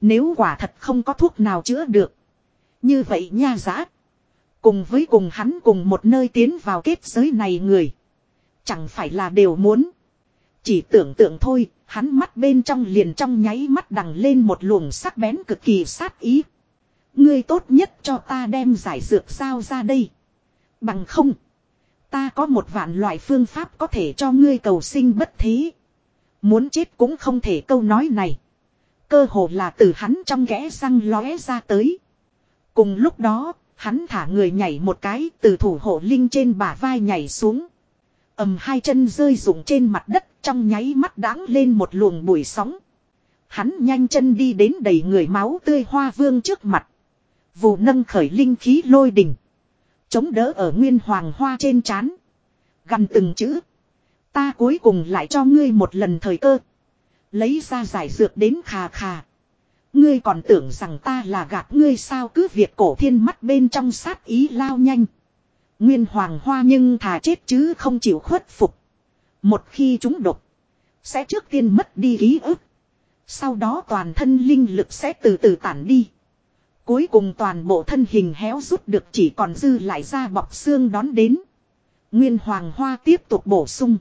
Nếu quả thật không có thuốc nào chữa được. Như vậy nha giá. Cùng với cùng hắn cùng một nơi tiến vào kết giới này người. Chẳng phải là đều muốn. Chỉ tưởng tượng thôi, hắn mắt bên trong liền trong nháy mắt đằng lên một luồng sắc bén cực kỳ sát ý. Ngươi tốt nhất cho ta đem giải dược sao ra đây. Bằng không. Ta có một vạn loại phương pháp có thể cho ngươi cầu sinh bất thế. Muốn chết cũng không thể câu nói này. Cơ hồ là từ hắn trong ghẽ răng lóe ra tới. Cùng lúc đó, hắn thả người nhảy một cái, từ thủ hộ linh trên bả vai nhảy xuống. ầm, hai chân rơi rụng trên mặt đất, trong nháy mắt đáng lên một luồng bụi sóng. Hắn nhanh chân đi đến đầy người máu tươi hoa vương trước mặt. Vụ nâng khởi linh khí lôi đỉnh. Chống đỡ ở nguyên hoàng hoa trên chán. Gần từng chữ. Ta cuối cùng lại cho ngươi một lần thời cơ. Lấy ra giải dược đến khà khà. Ngươi còn tưởng rằng ta là gạt ngươi sao cứ việc cổ thiên mắt bên trong sát ý lao nhanh. Nguyên hoàng hoa nhưng thà chết chứ không chịu khuất phục. Một khi chúng độc. Sẽ trước tiên mất đi ký ức. Sau đó toàn thân linh lực sẽ từ từ tản đi. Cuối cùng toàn bộ thân hình héo rút được chỉ còn dư lại ra bọc xương đón đến. Nguyên hoàng hoa tiếp tục bổ sung.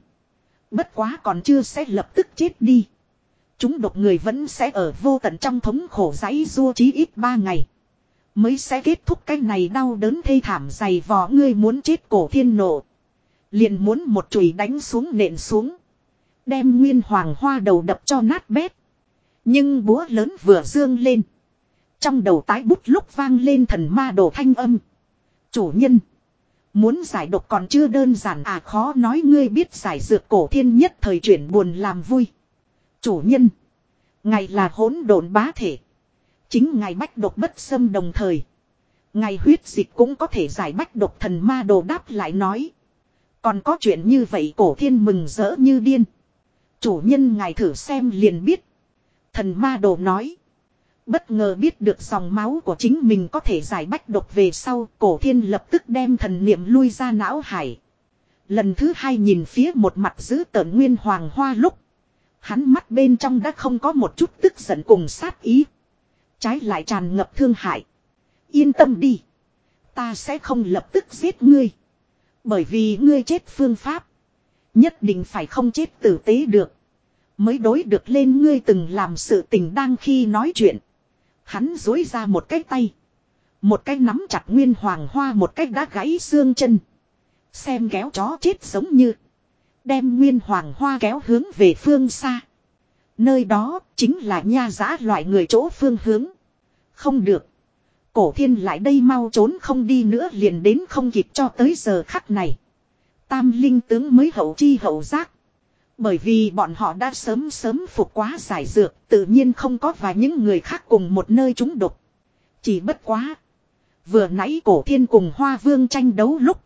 Bất quá còn chưa sẽ lập tức chết đi. Chúng độc người vẫn sẽ ở vô tận trong thống khổ giấy rua chí ít ba ngày. Mới sẽ kết thúc cái này đau đớn thê thảm dày vò ngươi muốn chết cổ thiên nộ. Liền muốn một chùy đánh xuống nện xuống. Đem nguyên hoàng hoa đầu đập cho nát bét. Nhưng búa lớn vừa dương lên. Trong đầu tái bút lúc vang lên thần ma đồ thanh âm. Chủ nhân. Muốn giải độc còn chưa đơn giản à khó nói ngươi biết giải dược cổ thiên nhất thời chuyển buồn làm vui. Chủ nhân. Ngài là hỗn độn bá thể. Chính ngài bách độc bất xâm đồng thời. Ngài huyết dịch cũng có thể giải bách độc thần ma đồ đáp lại nói. Còn có chuyện như vậy cổ thiên mừng rỡ như điên. Chủ nhân ngài thử xem liền biết. Thần ma đồ nói. Bất ngờ biết được dòng máu của chính mình có thể giải bách độc về sau, cổ thiên lập tức đem thần niệm lui ra não hải. Lần thứ hai nhìn phía một mặt giữ tợn nguyên hoàng hoa lúc. Hắn mắt bên trong đã không có một chút tức giận cùng sát ý. Trái lại tràn ngập thương hại. Yên tâm đi. Ta sẽ không lập tức giết ngươi. Bởi vì ngươi chết phương pháp. Nhất định phải không chết tử tế được. Mới đối được lên ngươi từng làm sự tình đang khi nói chuyện. Hắn dối ra một cái tay. Một cái nắm chặt nguyên hoàng hoa, một cái đã gãy xương chân. Xem kéo chó chết giống như. Đem nguyên hoàng hoa kéo hướng về phương xa. Nơi đó chính là nha giã loại người chỗ phương hướng. Không được. Cổ thiên lại đây mau trốn không đi nữa liền đến không kịp cho tới giờ khắc này. Tam linh tướng mới hậu chi hậu giác. Bởi vì bọn họ đã sớm sớm phục quá giải dược, tự nhiên không có vài những người khác cùng một nơi chúng độc. Chỉ bất quá. Vừa nãy cổ thiên cùng hoa vương tranh đấu lúc.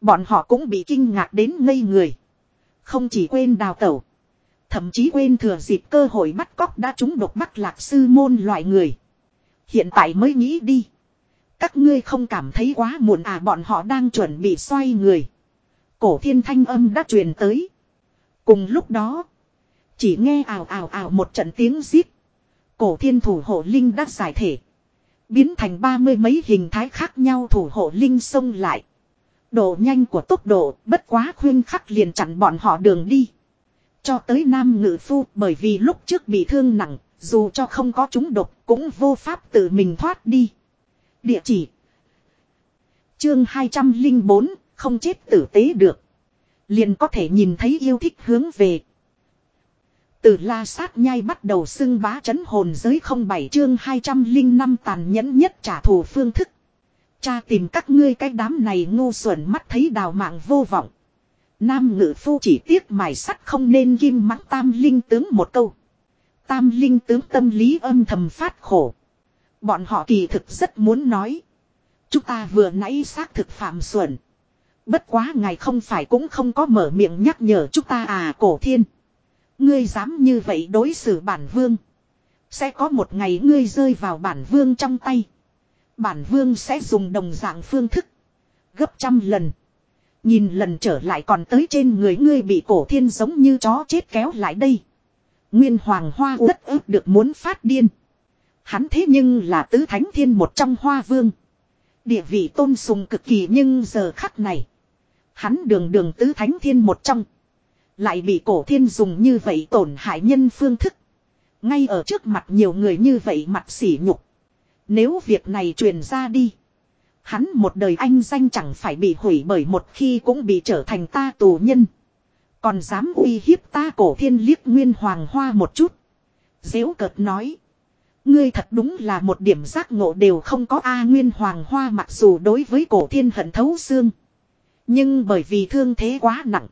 Bọn họ cũng bị kinh ngạc đến ngây người. Không chỉ quên đào tẩu. Thậm chí quên thừa dịp cơ hội bắt cóc đã trúng độc bắt lạc sư môn loại người. Hiện tại mới nghĩ đi. Các ngươi không cảm thấy quá muộn à bọn họ đang chuẩn bị xoay người. Cổ thiên thanh âm đã truyền tới. Cùng lúc đó, chỉ nghe ào ào ào một trận tiếng giết. Cổ thiên thủ hộ linh đã giải thể. Biến thành ba mươi mấy hình thái khác nhau thủ hộ linh xông lại. Độ nhanh của tốc độ bất quá khuyên khắc liền chặn bọn họ đường đi. Cho tới nam ngự phu bởi vì lúc trước bị thương nặng, dù cho không có chúng độc cũng vô pháp tự mình thoát đi. Địa chỉ Chương 204, không chết tử tế được. Liền có thể nhìn thấy yêu thích hướng về. Từ la sát nhai bắt đầu xưng bá chấn hồn giới không bảy chương 205 tàn nhẫn nhất trả thù phương thức. Cha tìm các ngươi cái đám này ngu xuẩn mắt thấy đào mạng vô vọng. Nam ngự phu chỉ tiếc mài sắt không nên ghim mắng tam linh tướng một câu. Tam linh tướng tâm lý âm thầm phát khổ. Bọn họ kỳ thực rất muốn nói. Chúng ta vừa nãy xác thực phạm xuẩn. Bất quá ngài không phải cũng không có mở miệng nhắc nhở chúng ta à cổ thiên. Ngươi dám như vậy đối xử bản vương. Sẽ có một ngày ngươi rơi vào bản vương trong tay. Bản vương sẽ dùng đồng dạng phương thức. Gấp trăm lần. Nhìn lần trở lại còn tới trên người ngươi bị cổ thiên giống như chó chết kéo lại đây. Nguyên hoàng hoa rất ức được muốn phát điên. Hắn thế nhưng là tứ thánh thiên một trong hoa vương. Địa vị tôn sùng cực kỳ nhưng giờ khắc này. Hắn đường đường tứ thánh thiên một trong. Lại bị cổ thiên dùng như vậy tổn hại nhân phương thức. Ngay ở trước mặt nhiều người như vậy mặt sỉ nhục. Nếu việc này truyền ra đi. Hắn một đời anh danh chẳng phải bị hủy bởi một khi cũng bị trở thành ta tù nhân. Còn dám uy hiếp ta cổ thiên liếc nguyên hoàng hoa một chút. Dễu cợt nói. Ngươi thật đúng là một điểm giác ngộ đều không có A nguyên hoàng hoa mặc dù đối với cổ thiên hận thấu xương. Nhưng bởi vì thương thế quá nặng.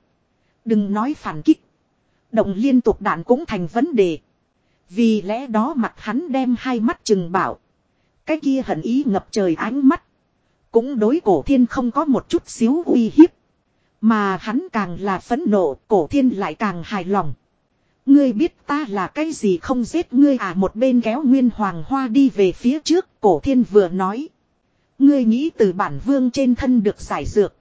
Đừng nói phản kích. Động liên tục đạn cũng thành vấn đề. Vì lẽ đó mặt hắn đem hai mắt chừng bảo. Cái kia hận ý ngập trời ánh mắt. Cũng đối cổ thiên không có một chút xíu uy hiếp. Mà hắn càng là phẫn nộ, cổ thiên lại càng hài lòng. Ngươi biết ta là cái gì không giết ngươi à một bên kéo nguyên hoàng hoa đi về phía trước, cổ thiên vừa nói. Ngươi nghĩ từ bản vương trên thân được giải dược.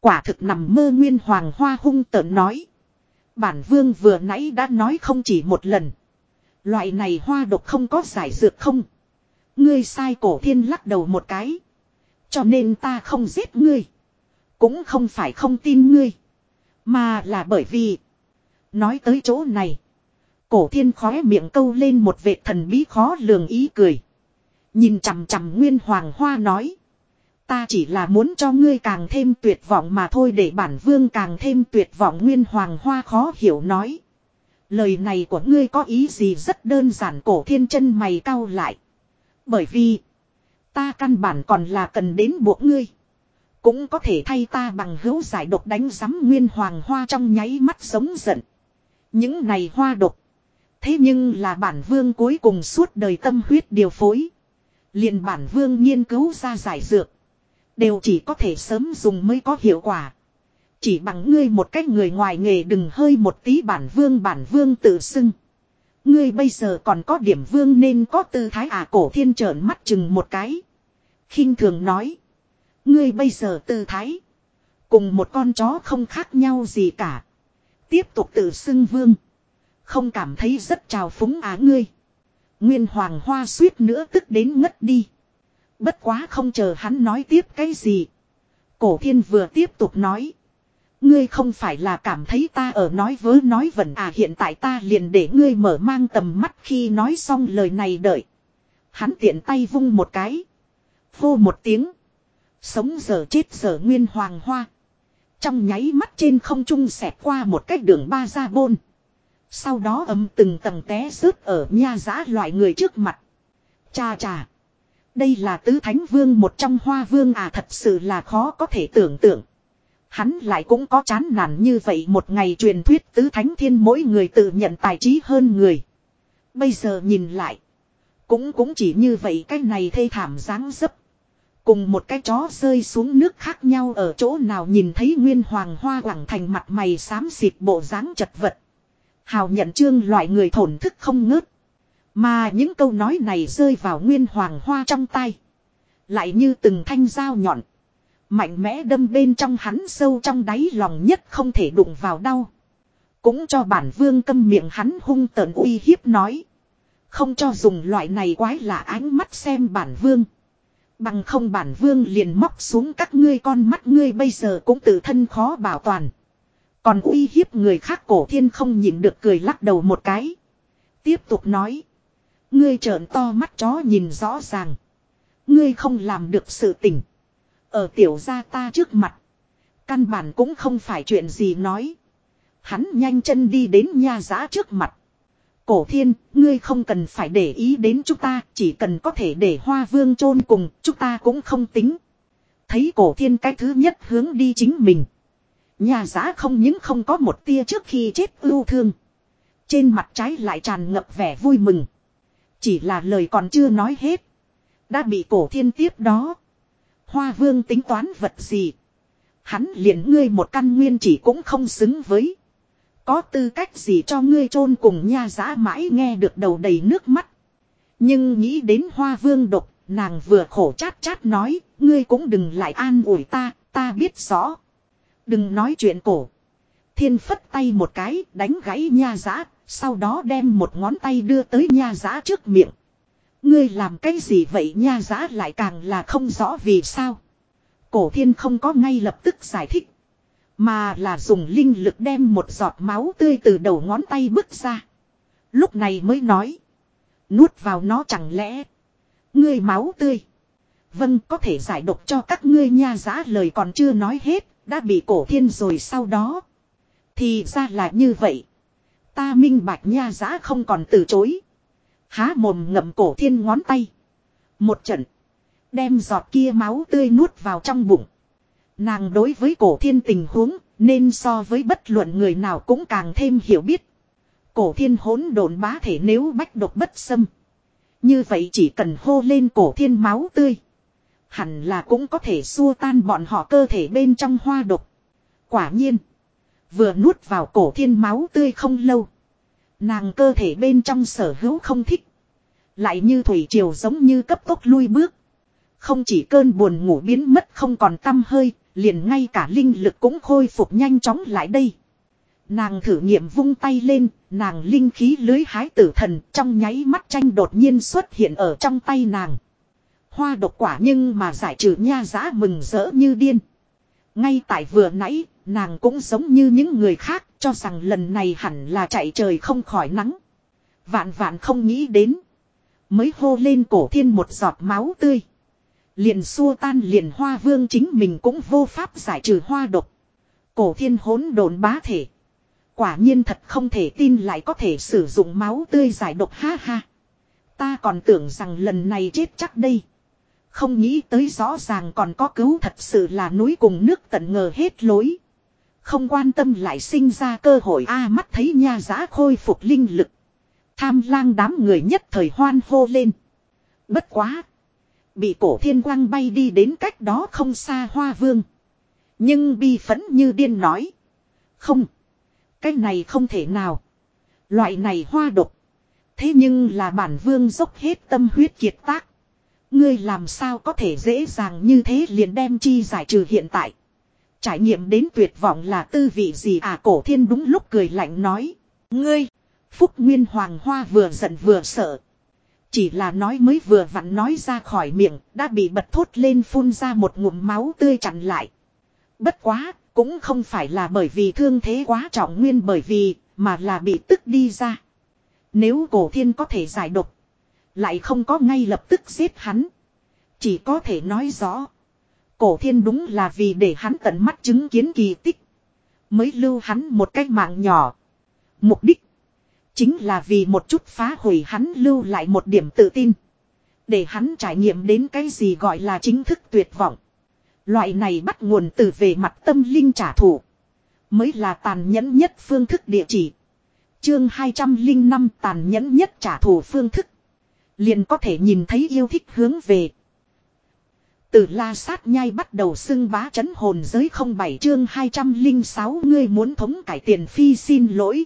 Quả thực nằm mơ nguyên hoàng hoa hung tợn nói. Bản vương vừa nãy đã nói không chỉ một lần. Loại này hoa độc không có giải dược không. Ngươi sai cổ thiên lắc đầu một cái. Cho nên ta không giết ngươi. Cũng không phải không tin ngươi. Mà là bởi vì. Nói tới chỗ này. Cổ thiên khóe miệng câu lên một vệt thần bí khó lường ý cười. Nhìn chằm chằm nguyên hoàng hoa nói. Ta chỉ là muốn cho ngươi càng thêm tuyệt vọng mà thôi để bản vương càng thêm tuyệt vọng nguyên hoàng hoa khó hiểu nói. Lời này của ngươi có ý gì rất đơn giản, cổ thiên chân mày cau lại. Bởi vì, ta căn bản còn là cần đến buộc ngươi. Cũng có thể thay ta bằng hữu giải độc đánh giám nguyên hoàng hoa trong nháy mắt sống giận. Những này hoa độc. Thế nhưng là bản vương cuối cùng suốt đời tâm huyết điều phối. liền bản vương nghiên cứu ra giải dược. Đều chỉ có thể sớm dùng mới có hiệu quả. Chỉ bằng ngươi một cách người ngoài nghề đừng hơi một tí bản vương bản vương tự xưng. Ngươi bây giờ còn có điểm vương nên có tư thái à cổ thiên trợn mắt chừng một cái. khinh thường nói. Ngươi bây giờ tư thái. Cùng một con chó không khác nhau gì cả. Tiếp tục tự xưng vương. Không cảm thấy rất trào phúng á ngươi. Nguyên hoàng hoa suýt nữa tức đến ngất đi. Bất quá không chờ hắn nói tiếp cái gì. Cổ thiên vừa tiếp tục nói. Ngươi không phải là cảm thấy ta ở nói vớ nói vẩn à hiện tại ta liền để ngươi mở mang tầm mắt khi nói xong lời này đợi. Hắn tiện tay vung một cái. vô một tiếng. Sống giờ chết giờ nguyên hoàng hoa. Trong nháy mắt trên không trung xẹt qua một cách đường ba ra bôn. Sau đó âm từng tầng té rớt ở nha giã loại người trước mặt. Cha cha. Đây là tứ thánh vương, một trong hoa vương à thật sự là khó có thể tưởng tượng. Hắn lại cũng có chán nản như vậy một ngày truyền thuyết tứ thánh thiên mỗi người tự nhận tài trí hơn người. Bây giờ nhìn lại. Cũng cũng chỉ như vậy cái này thê thảm dáng dấp. Cùng một cái chó rơi xuống nước khác nhau ở chỗ nào nhìn thấy nguyên hoàng hoa quảng thành mặt mày xám xịt bộ dáng chật vật. Hào nhận trương loại người thổn thức không ngớt. Mà những câu nói này rơi vào nguyên hoàng hoa trong tay. Lại như từng thanh dao nhọn. Mạnh mẽ đâm bên trong hắn sâu trong đáy lòng nhất không thể đụng vào đau. Cũng cho bản vương câm miệng hắn hung tợn uy hiếp nói. Không cho dùng loại này quái lạ ánh mắt xem bản vương. Bằng không bản vương liền móc xuống các ngươi con mắt ngươi bây giờ cũng tự thân khó bảo toàn. Còn uy hiếp người khác cổ thiên không nhịn được cười lắc đầu một cái. Tiếp tục nói. Ngươi trợn to mắt chó nhìn rõ ràng. Ngươi không làm được sự tỉnh. Ở tiểu gia ta trước mặt. Căn bản cũng không phải chuyện gì nói. Hắn nhanh chân đi đến nha giá trước mặt. Cổ thiên, ngươi không cần phải để ý đến chúng ta, chỉ cần có thể để hoa vương chôn cùng, chúng ta cũng không tính. Thấy cổ thiên cái thứ nhất hướng đi chính mình. Nhà giá không những không có một tia trước khi chết ưu thương. Trên mặt trái lại tràn ngập vẻ vui mừng. Chỉ là lời còn chưa nói hết. Đã bị cổ thiên tiếp đó. Hoa vương tính toán vật gì. Hắn liền ngươi một căn nguyên chỉ cũng không xứng với. Có tư cách gì cho ngươi chôn cùng nha giã mãi nghe được đầu đầy nước mắt. Nhưng nghĩ đến hoa vương độc, nàng vừa khổ chát chát nói, ngươi cũng đừng lại an ủi ta, ta biết rõ. Đừng nói chuyện cổ. Thiên phất tay một cái, đánh gãy nha giã, sau đó đem một ngón tay đưa tới nha giã trước miệng. Ngươi làm cái gì vậy nha giã lại càng là không rõ vì sao. Cổ thiên không có ngay lập tức giải thích. Mà là dùng linh lực đem một giọt máu tươi từ đầu ngón tay bước ra. Lúc này mới nói. Nuốt vào nó chẳng lẽ. Ngươi máu tươi. Vâng có thể giải độc cho các ngươi nha giã lời còn chưa nói hết. Đã bị cổ thiên rồi sau đó. Thì ra là như vậy. Ta minh bạch nha giã không còn từ chối. Há mồm ngậm cổ thiên ngón tay. Một trận. Đem giọt kia máu tươi nuốt vào trong bụng. Nàng đối với cổ thiên tình huống. Nên so với bất luận người nào cũng càng thêm hiểu biết. Cổ thiên hỗn độn bá thể nếu bách độc bất xâm. Như vậy chỉ cần hô lên cổ thiên máu tươi. Hẳn là cũng có thể xua tan bọn họ cơ thể bên trong hoa độc. Quả nhiên. Vừa nuốt vào cổ thiên máu tươi không lâu. Nàng cơ thể bên trong sở hữu không thích. Lại như thủy triều giống như cấp tốc lui bước. Không chỉ cơn buồn ngủ biến mất không còn tâm hơi, liền ngay cả linh lực cũng khôi phục nhanh chóng lại đây. Nàng thử nghiệm vung tay lên, nàng linh khí lưới hái tử thần trong nháy mắt tranh đột nhiên xuất hiện ở trong tay nàng. Hoa độc quả nhưng mà giải trừ nha giã mừng rỡ như điên. Ngay tại vừa nãy, nàng cũng giống như những người khác cho rằng lần này hẳn là chạy trời không khỏi nắng. Vạn vạn không nghĩ đến. Mới hô lên cổ thiên một giọt máu tươi. Liền xua tan liền hoa vương chính mình cũng vô pháp giải trừ hoa độc. Cổ thiên hỗn độn bá thể. Quả nhiên thật không thể tin lại có thể sử dụng máu tươi giải độc ha ha. Ta còn tưởng rằng lần này chết chắc đây. Không nghĩ tới rõ ràng còn có cứu thật sự là núi cùng nước tận ngờ hết lối. Không quan tâm lại sinh ra cơ hội a mắt thấy nha giá khôi phục linh lực. Tham lang đám người nhất thời hoan hô lên. Bất quá. Bị cổ thiên quang bay đi đến cách đó không xa hoa vương. Nhưng bi phấn như điên nói. Không. Cái này không thể nào. Loại này hoa độc. Thế nhưng là bản vương dốc hết tâm huyết kiệt tác. Ngươi làm sao có thể dễ dàng như thế liền đem chi giải trừ hiện tại. Trải nghiệm đến tuyệt vọng là tư vị gì à cổ thiên đúng lúc cười lạnh nói. Ngươi, Phúc Nguyên Hoàng Hoa vừa giận vừa sợ. Chỉ là nói mới vừa vặn nói ra khỏi miệng, đã bị bật thốt lên phun ra một ngụm máu tươi chặn lại. Bất quá, cũng không phải là bởi vì thương thế quá trọng nguyên bởi vì, mà là bị tức đi ra. Nếu cổ thiên có thể giải độc, lại không có ngay lập tức giết hắn. Chỉ có thể nói rõ. Cổ thiên đúng là vì để hắn tận mắt chứng kiến kỳ tích. Mới lưu hắn một cách mạng nhỏ. Mục đích. Chính là vì một chút phá hủy hắn lưu lại một điểm tự tin. Để hắn trải nghiệm đến cái gì gọi là chính thức tuyệt vọng. Loại này bắt nguồn từ về mặt tâm linh trả thù. Mới là tàn nhẫn nhất phương thức địa chỉ. Chương 205 tàn nhẫn nhất trả thù phương thức. Liền có thể nhìn thấy yêu thích hướng về. Từ la sát nhai bắt đầu xưng bá chấn hồn giới không bảy chương 206 ngươi muốn thống cải tiền phi xin lỗi.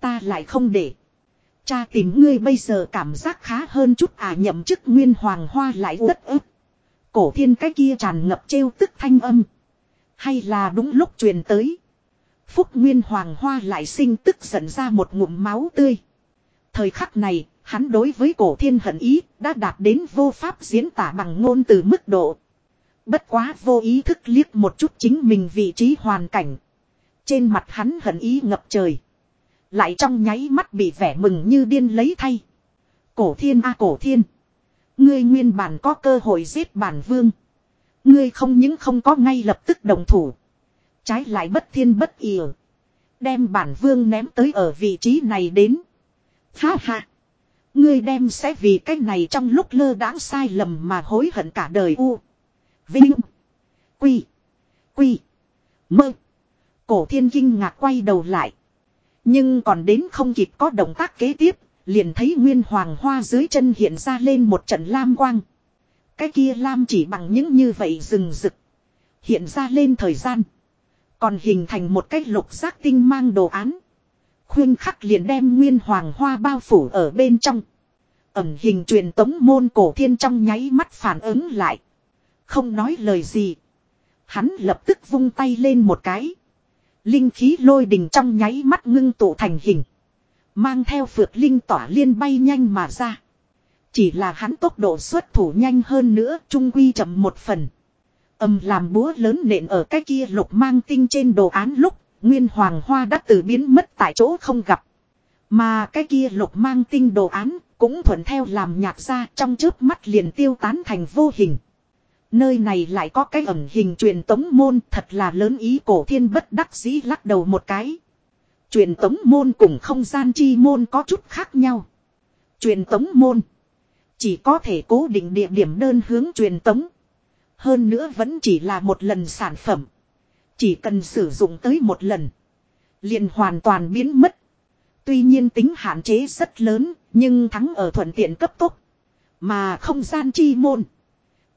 Ta lại không để. Cha tìm ngươi bây giờ cảm giác khá hơn chút à nhậm chức nguyên hoàng hoa lại rất ức. Cổ thiên cái kia tràn ngập trêu tức thanh âm. Hay là đúng lúc truyền tới. Phúc Nguyên Hoàng Hoa lại sinh tức giận ra một ngụm máu tươi. Thời khắc này, hắn đối với cổ thiên hận ý đã đạt đến vô pháp diễn tả bằng ngôn từ mức độ. Bất quá vô ý thức liếc một chút chính mình vị trí hoàn cảnh. Trên mặt hắn hận ý ngập trời. Lại trong nháy mắt bị vẻ mừng như điên lấy thay. Cổ thiên a cổ thiên. Ngươi nguyên bản có cơ hội giết bản vương. Ngươi không những không có ngay lập tức đồng thủ. Trái lại bất thiên bất ỉa. Đem bản vương ném tới ở vị trí này đến. Ha ha. Ngươi đem sẽ vì cái này trong lúc lơ đãng sai lầm mà hối hận cả đời u. Vinh. Quy. Quy. Mơ. Cổ thiên kinh ngạc quay đầu lại. Nhưng còn đến không kịp có động tác kế tiếp, liền thấy nguyên hoàng hoa dưới chân hiện ra lên một trận lam quang. Cái kia lam chỉ bằng những như vậy rừng rực. Hiện ra lên thời gian. Còn hình thành một cái lục giác tinh mang đồ án. Khuyên khắc liền đem nguyên hoàng hoa bao phủ ở bên trong. Ẩm hình truyền tống môn cổ thiên trong nháy mắt phản ứng lại. Không nói lời gì. Hắn lập tức vung tay lên một cái. Linh khí lôi đình trong nháy mắt ngưng tụ thành hình. Mang theo phượt linh tỏa liên bay nhanh mà ra. Chỉ là hắn tốc độ xuất thủ nhanh hơn nữa, trung quy chậm một phần. Âm làm búa lớn nện ở cái kia lục mang tinh trên đồ án lúc Nguyên Hoàng Hoa đã từ biến mất tại chỗ không gặp. Mà cái kia lục mang tinh đồ án cũng thuận theo làm nhạc ra trong chớp mắt liền tiêu tán thành vô hình. Nơi này lại có cái ẩn hình truyền tống môn thật là lớn ý cổ thiên bất đắc dĩ lắc đầu một cái. Truyền tống môn cùng không gian chi môn có chút khác nhau. Truyền tống môn chỉ có thể cố định địa điểm đơn hướng truyền tống. Hơn nữa vẫn chỉ là một lần sản phẩm. Chỉ cần sử dụng tới một lần. liền hoàn toàn biến mất. Tuy nhiên tính hạn chế rất lớn, nhưng thắng ở thuận tiện cấp tốc. Mà không gian chi môn.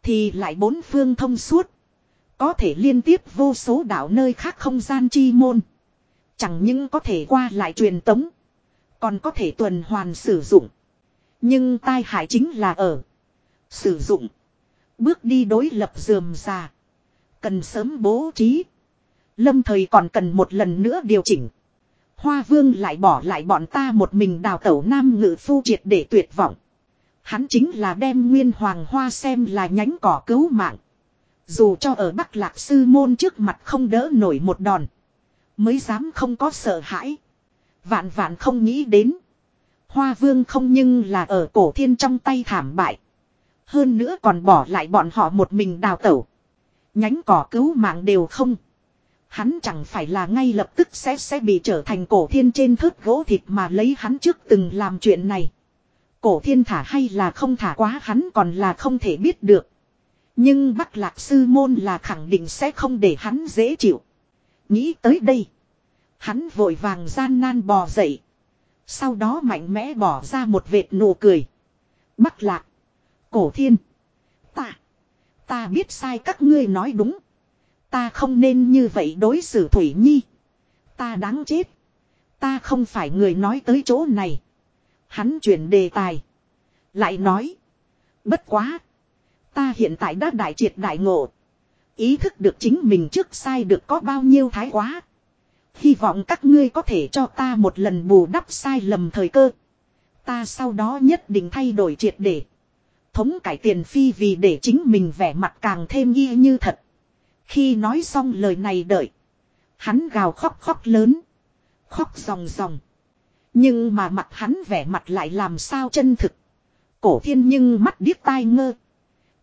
Thì lại bốn phương thông suốt. Có thể liên tiếp vô số đảo nơi khác không gian chi môn. Chẳng những có thể qua lại truyền tống. Còn có thể tuần hoàn sử dụng. Nhưng tai hại chính là ở. Sử dụng. Bước đi đối lập dườm già. Cần sớm bố trí. Lâm thời còn cần một lần nữa điều chỉnh. Hoa vương lại bỏ lại bọn ta một mình đào tẩu nam ngự phu triệt để tuyệt vọng. Hắn chính là đem nguyên hoàng hoa xem là nhánh cỏ cứu mạng. Dù cho ở Bắc Lạc Sư Môn trước mặt không đỡ nổi một đòn. Mới dám không có sợ hãi. Vạn vạn không nghĩ đến. Hoa vương không nhưng là ở cổ thiên trong tay thảm bại. Hơn nữa còn bỏ lại bọn họ một mình đào tẩu. Nhánh cỏ cứu mạng đều không. Hắn chẳng phải là ngay lập tức sẽ sẽ bị trở thành cổ thiên trên thớt gỗ thịt mà lấy hắn trước từng làm chuyện này. Cổ thiên thả hay là không thả quá hắn còn là không thể biết được. Nhưng Bắc Lạc Sư Môn là khẳng định sẽ không để hắn dễ chịu. Nghĩ tới đây. Hắn vội vàng gian nan bò dậy. Sau đó mạnh mẽ bỏ ra một vệt nụ cười. Bắc Lạc. Cổ thiên. Ta. Ta biết sai các ngươi nói đúng. Ta không nên như vậy đối xử Thủy Nhi. Ta đáng chết. Ta không phải người nói tới chỗ này. Hắn chuyển đề tài. Lại nói. Bất quá. Ta hiện tại đã đại triệt đại ngộ. Ý thức được chính mình trước sai được có bao nhiêu thái quá. Hy vọng các ngươi có thể cho ta một lần bù đắp sai lầm thời cơ. Ta sau đó nhất định thay đổi triệt để. Thống cải tiền phi vì để chính mình vẻ mặt càng thêm y như thật. Khi nói xong lời này đợi. Hắn gào khóc khóc lớn. Khóc ròng ròng. Nhưng mà mặt hắn vẻ mặt lại làm sao chân thực. Cổ thiên nhưng mắt điếc tai ngơ.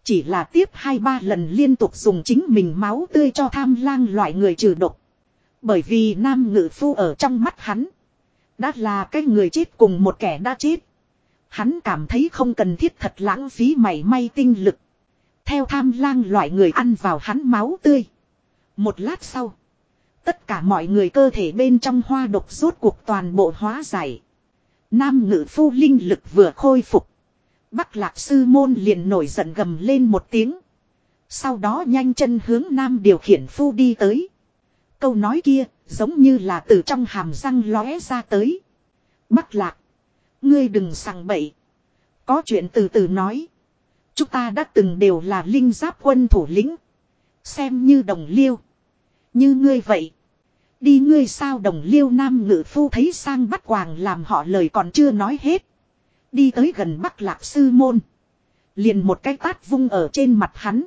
Chỉ là tiếp hai ba lần liên tục dùng chính mình máu tươi cho tham lang loại người trừ độc. Bởi vì nam ngự phu ở trong mắt hắn. Đã là cái người chết cùng một kẻ đã chết. Hắn cảm thấy không cần thiết thật lãng phí mảy may tinh lực. Theo tham lang loại người ăn vào hắn máu tươi. Một lát sau. Tất cả mọi người cơ thể bên trong hoa độc rốt cuộc toàn bộ hóa giải. Nam ngự phu linh lực vừa khôi phục. Bắc lạc sư môn liền nổi giận gầm lên một tiếng. Sau đó nhanh chân hướng nam điều khiển phu đi tới. Câu nói kia giống như là từ trong hàm răng lóe ra tới. Bắc lạc. Ngươi đừng sằng bậy. Có chuyện từ từ nói. Chúng ta đã từng đều là linh giáp quân thủ lĩnh. Xem như đồng liêu. Như ngươi vậy. Đi ngươi sao đồng liêu nam ngự phu thấy sang bắt quàng làm họ lời còn chưa nói hết. Đi tới gần bắc lạc sư môn. Liền một cái tát vung ở trên mặt hắn.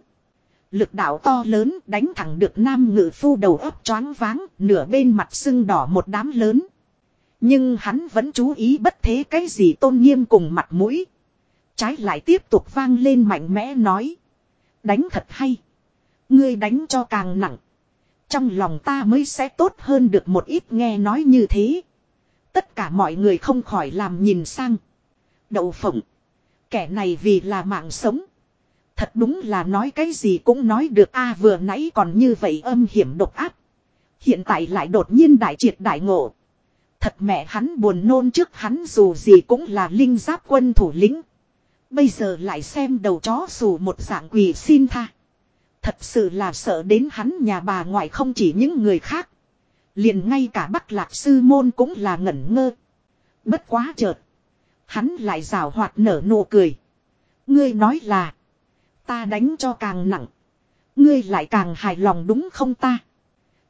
Lực đạo to lớn đánh thẳng được nam ngự phu đầu ấp choáng váng, nửa bên mặt sưng đỏ một đám lớn. Nhưng hắn vẫn chú ý bất thế cái gì tôn nghiêm cùng mặt mũi. Trái lại tiếp tục vang lên mạnh mẽ nói. Đánh thật hay. Ngươi đánh cho càng nặng. Trong lòng ta mới sẽ tốt hơn được một ít nghe nói như thế. Tất cả mọi người không khỏi làm nhìn sang. Đậu phộng. Kẻ này vì là mạng sống. Thật đúng là nói cái gì cũng nói được a à, vừa nãy còn như vậy âm hiểm độc áp. Hiện tại lại đột nhiên đại triệt đại ngộ. Thật mẹ hắn buồn nôn trước hắn dù gì cũng là linh giáp quân thủ lĩnh. Bây giờ lại xem đầu chó dù một dạng quỳ xin tha. Thật sự là sợ đến hắn nhà bà ngoại không chỉ những người khác. Liền ngay cả bắc lạc sư môn cũng là ngẩn ngơ. Bất quá chợt. Hắn lại rào hoạt nở nụ cười. Ngươi nói là. Ta đánh cho càng nặng. Ngươi lại càng hài lòng đúng không ta?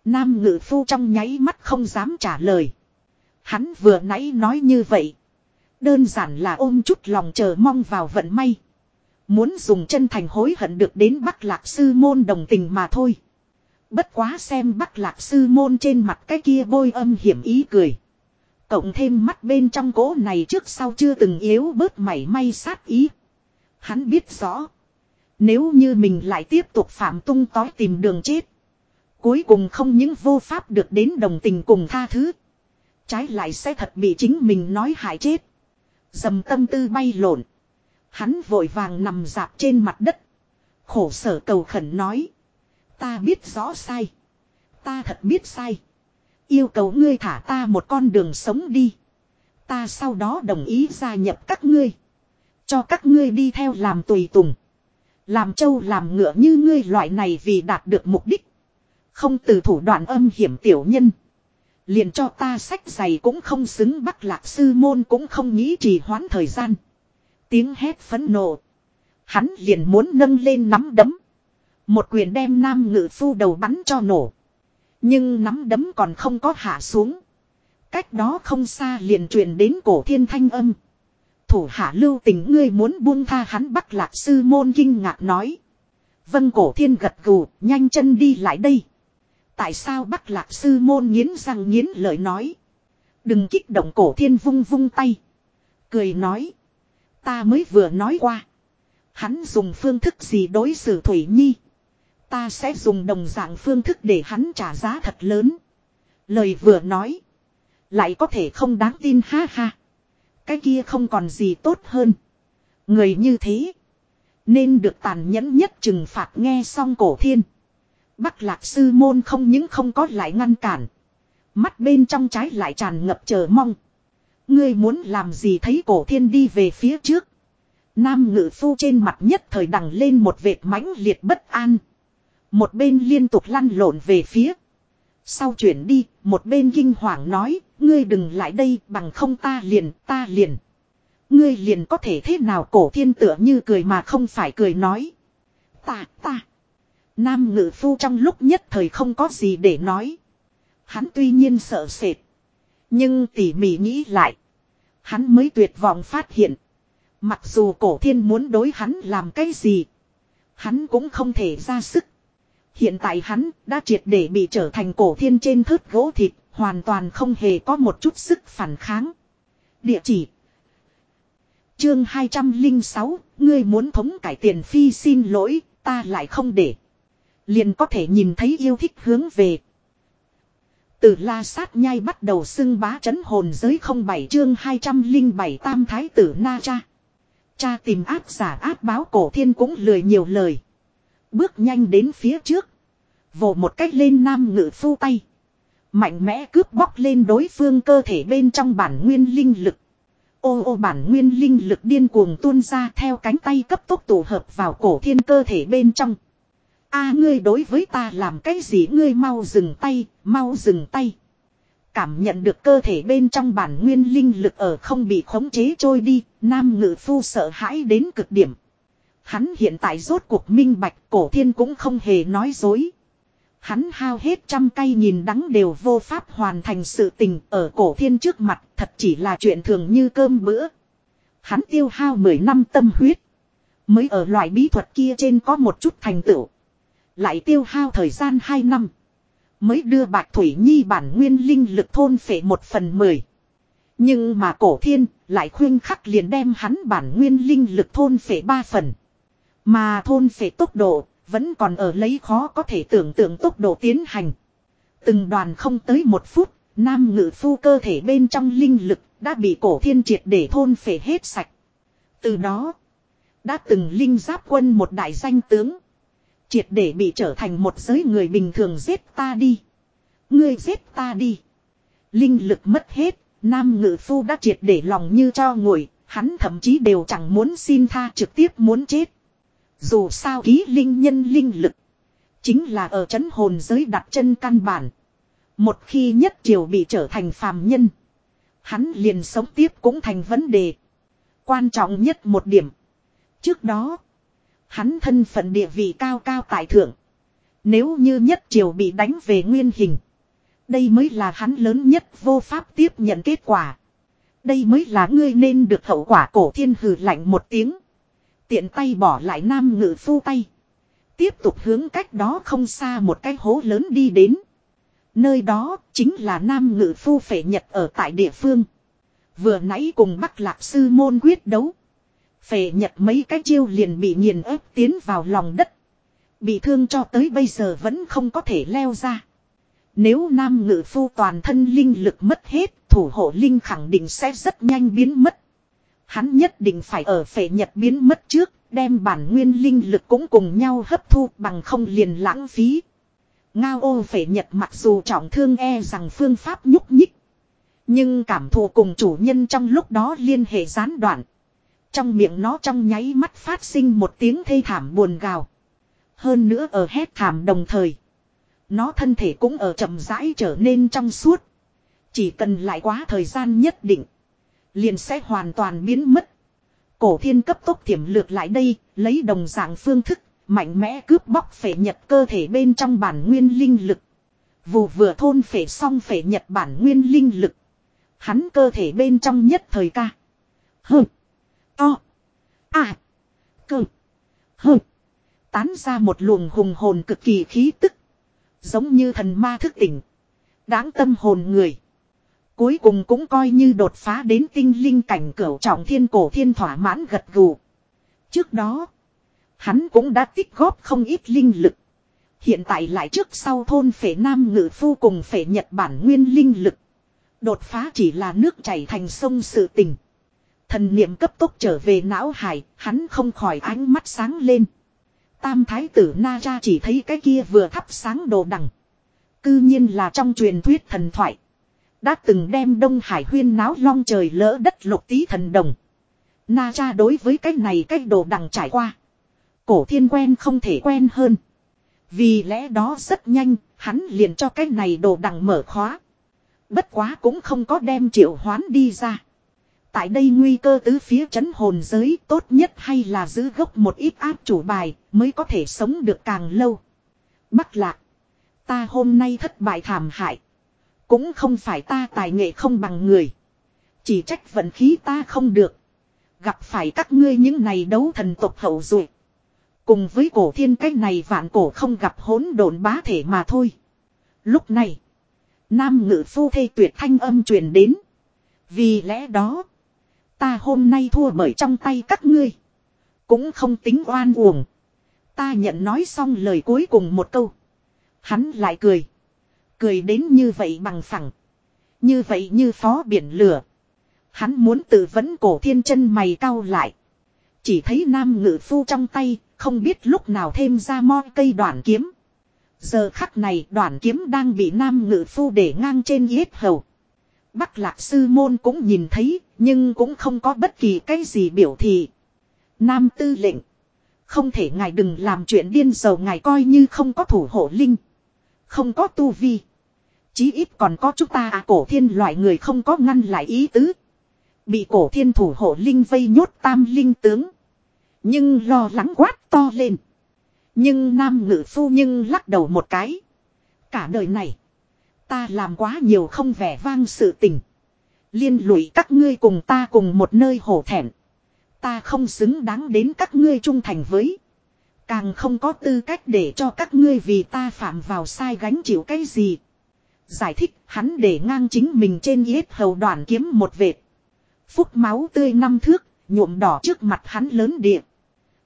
Nam ngự phu trong nháy mắt không dám trả lời. Hắn vừa nãy nói như vậy. Đơn giản là ôm chút lòng chờ mong vào vận may. Muốn dùng chân thành hối hận được đến Bắc Lạc Sư Môn đồng tình mà thôi. Bất quá xem Bắc Lạc Sư Môn trên mặt cái kia bôi âm hiểm ý cười. Cộng thêm mắt bên trong cỗ này trước sau chưa từng yếu bớt mảy may sát ý. Hắn biết rõ. Nếu như mình lại tiếp tục phạm tung tói tìm đường chết. Cuối cùng không những vô pháp được đến đồng tình cùng tha thứ. Trái lại sẽ thật bị chính mình nói hại chết. Dầm tâm tư bay lộn. Hắn vội vàng nằm dạp trên mặt đất. Khổ sở cầu khẩn nói. Ta biết rõ sai. Ta thật biết sai. Yêu cầu ngươi thả ta một con đường sống đi. Ta sau đó đồng ý gia nhập các ngươi. Cho các ngươi đi theo làm tùy tùng. Làm trâu làm ngựa như ngươi loại này vì đạt được mục đích. Không từ thủ đoạn âm hiểm tiểu nhân. Liền cho ta sách giày cũng không xứng bắt lạc sư môn cũng không nghĩ trì hoãn thời gian. Tiếng hét phấn nộ. Hắn liền muốn nâng lên nắm đấm. Một quyền đem nam ngự phu đầu bắn cho nổ. Nhưng nắm đấm còn không có hạ xuống. Cách đó không xa liền truyền đến cổ thiên thanh âm. Thủ hạ lưu tình ngươi muốn buông tha hắn bắt lạc sư môn kinh ngạc nói. Vân cổ thiên gật gù, nhanh chân đi lại đây. Tại sao bắc lạc sư môn nghiến răng nghiến lời nói. Đừng kích động cổ thiên vung vung tay. Cười nói. Ta mới vừa nói qua. Hắn dùng phương thức gì đối xử Thủy Nhi. Ta sẽ dùng đồng dạng phương thức để hắn trả giá thật lớn. Lời vừa nói. Lại có thể không đáng tin ha ha. Cái kia không còn gì tốt hơn. Người như thế. Nên được tàn nhẫn nhất trừng phạt nghe xong cổ thiên. Bắc lạc sư môn không những không có lại ngăn cản. Mắt bên trong trái lại tràn ngập chờ mong. Ngươi muốn làm gì thấy cổ thiên đi về phía trước. Nam ngự phu trên mặt nhất thời đằng lên một vệt mãnh liệt bất an. Một bên liên tục lăn lộn về phía. Sau chuyển đi, một bên kinh hoàng nói, ngươi đừng lại đây bằng không ta liền, ta liền. Ngươi liền có thể thế nào cổ thiên tựa như cười mà không phải cười nói. Ta, ta. Nam ngự phu trong lúc nhất thời không có gì để nói. Hắn tuy nhiên sợ sệt. Nhưng tỉ mỉ nghĩ lại. Hắn mới tuyệt vọng phát hiện. Mặc dù cổ thiên muốn đối hắn làm cái gì. Hắn cũng không thể ra sức. Hiện tại hắn đã triệt để bị trở thành cổ thiên trên thớt gỗ thịt. Hoàn toàn không hề có một chút sức phản kháng. Địa chỉ. Chương 206. Ngươi muốn thống cải tiền phi xin lỗi. Ta lại không để. Liền có thể nhìn thấy yêu thích hướng về. Từ la sát nhai bắt đầu xưng bá chấn hồn giới không bảy chương 207 tam thái tử na cha. Cha tìm áp giả áp báo cổ thiên cũng lười nhiều lời. Bước nhanh đến phía trước. Vồ một cách lên nam ngự phu tay. Mạnh mẽ cướp bóc lên đối phương cơ thể bên trong bản nguyên linh lực. Ô ô bản nguyên linh lực điên cuồng tuôn ra theo cánh tay cấp tốc tụ hợp vào cổ thiên cơ thể bên trong a ngươi đối với ta làm cái gì ngươi mau dừng tay, mau dừng tay. Cảm nhận được cơ thể bên trong bản nguyên linh lực ở không bị khống chế trôi đi, nam ngự phu sợ hãi đến cực điểm. Hắn hiện tại rốt cuộc minh bạch cổ thiên cũng không hề nói dối. Hắn hao hết trăm cây nhìn đắng đều vô pháp hoàn thành sự tình ở cổ thiên trước mặt thật chỉ là chuyện thường như cơm bữa. Hắn tiêu hao 10 năm tâm huyết. Mới ở loại bí thuật kia trên có một chút thành tựu. Lại tiêu hao thời gian 2 năm. Mới đưa Bạch Thủy Nhi bản nguyên linh lực thôn phệ một phần mười. Nhưng mà cổ thiên lại khuyên khắc liền đem hắn bản nguyên linh lực thôn phệ ba phần. Mà thôn phệ tốc độ vẫn còn ở lấy khó có thể tưởng tượng tốc độ tiến hành. Từng đoàn không tới một phút, nam ngự phu cơ thể bên trong linh lực đã bị cổ thiên triệt để thôn phệ hết sạch. Từ đó, đã từng linh giáp quân một đại danh tướng. Triệt để bị trở thành một giới người bình thường giết ta đi. Ngươi giết ta đi. Linh lực mất hết, nam ngự phu đã triệt để lòng như cho nguội, hắn thậm chí đều chẳng muốn xin tha trực tiếp muốn chết. Dù sao ký linh nhân linh lực. Chính là ở chấn hồn giới đặt chân căn bản. Một khi nhất triều bị trở thành phàm nhân. Hắn liền sống tiếp cũng thành vấn đề. Quan trọng nhất một điểm. Trước đó. Hắn thân phận địa vị cao cao tại thượng. Nếu như nhất triều bị đánh về nguyên hình. Đây mới là hắn lớn nhất vô pháp tiếp nhận kết quả. Đây mới là ngươi nên được hậu quả cổ thiên hừ lạnh một tiếng. Tiện tay bỏ lại nam ngự phu tay. Tiếp tục hướng cách đó không xa một cái hố lớn đi đến. Nơi đó chính là nam ngự phu phệ nhật ở tại địa phương. Vừa nãy cùng bắc lạc sư môn quyết đấu. Phệ nhật mấy cái chiêu liền bị nghiền ép tiến vào lòng đất. Bị thương cho tới bây giờ vẫn không có thể leo ra. Nếu nam ngự phu toàn thân linh lực mất hết, thủ hộ linh khẳng định sẽ rất nhanh biến mất. Hắn nhất định phải ở phệ nhật biến mất trước, đem bản nguyên linh lực cũng cùng nhau hấp thu bằng không liền lãng phí. Ngao ô phệ nhật mặc dù trọng thương e rằng phương pháp nhúc nhích. Nhưng cảm thụ cùng chủ nhân trong lúc đó liên hệ gián đoạn. Trong miệng nó trong nháy mắt phát sinh một tiếng thê thảm buồn gào. Hơn nữa ở hét thảm đồng thời. Nó thân thể cũng ở chậm rãi trở nên trong suốt. Chỉ cần lại quá thời gian nhất định. Liền sẽ hoàn toàn biến mất. Cổ thiên cấp tốc thiểm lược lại đây, lấy đồng dạng phương thức, mạnh mẽ cướp bóc phệ nhật cơ thể bên trong bản nguyên linh lực. Vù vừa thôn phệ xong phệ nhật bản nguyên linh lực. Hắn cơ thể bên trong nhất thời ca. Hừm To. À. Cơ. Hơ. Tán ra một luồng hùng hồn cực kỳ khí tức. Giống như thần ma thức tỉnh. Đáng tâm hồn người. Cuối cùng cũng coi như đột phá đến tinh linh cảnh cửu trọng thiên cổ thiên thỏa mãn gật gù. Trước đó. Hắn cũng đã tích góp không ít linh lực. Hiện tại lại trước sau thôn phể nam ngự phu cùng phể nhật bản nguyên linh lực. Đột phá chỉ là nước chảy thành sông sự tình. Thần niệm cấp tốc trở về não hải, hắn không khỏi ánh mắt sáng lên. Tam thái tử Na Ra chỉ thấy cái kia vừa thắp sáng đồ đằng. Cư nhiên là trong truyền thuyết thần thoại. Đã từng đem Đông Hải huyên náo long trời lỡ đất lục tí thần đồng. Na Ra đối với cái này cái đồ đằng trải qua. Cổ thiên quen không thể quen hơn. Vì lẽ đó rất nhanh, hắn liền cho cái này đồ đằng mở khóa. Bất quá cũng không có đem triệu hoán đi ra. Tại đây nguy cơ tứ phía chấn hồn giới tốt nhất hay là giữ gốc một ít áp chủ bài mới có thể sống được càng lâu. Bắc lạc. Ta hôm nay thất bại thảm hại. Cũng không phải ta tài nghệ không bằng người. Chỉ trách vận khí ta không được. Gặp phải các ngươi những này đấu thần tộc hậu rồi. Cùng với cổ thiên cách này vạn cổ không gặp hỗn độn bá thể mà thôi. Lúc này. Nam ngự phu thê tuyệt thanh âm truyền đến. Vì lẽ đó. Ta hôm nay thua bởi trong tay các ngươi. Cũng không tính oan uổng. Ta nhận nói xong lời cuối cùng một câu. Hắn lại cười. Cười đến như vậy bằng phẳng. Như vậy như phó biển lửa. Hắn muốn tự vấn cổ thiên chân mày cau lại. Chỉ thấy nam ngự phu trong tay, không biết lúc nào thêm ra mo cây đoạn kiếm. Giờ khắc này đoạn kiếm đang bị nam ngự phu để ngang trên yết hầu. Bắc lạc sư môn cũng nhìn thấy, nhưng cũng không có bất kỳ cái gì biểu thị. Nam tư lệnh. Không thể ngài đừng làm chuyện điên dầu ngài coi như không có thủ hộ linh. Không có tu vi. Chí ít còn có chúng ta à cổ thiên loại người không có ngăn lại ý tứ. Bị cổ thiên thủ hộ linh vây nhốt tam linh tướng. Nhưng lo lắng quát to lên. Nhưng nam ngự phu nhưng lắc đầu một cái. Cả đời này. Ta làm quá nhiều không vẻ vang sự tình. Liên lụy các ngươi cùng ta cùng một nơi hổ thẹn. Ta không xứng đáng đến các ngươi trung thành với. Càng không có tư cách để cho các ngươi vì ta phạm vào sai gánh chịu cái gì. Giải thích hắn để ngang chính mình trên yết hầu đoàn kiếm một vệt. Phúc máu tươi năm thước, nhuộm đỏ trước mặt hắn lớn địa.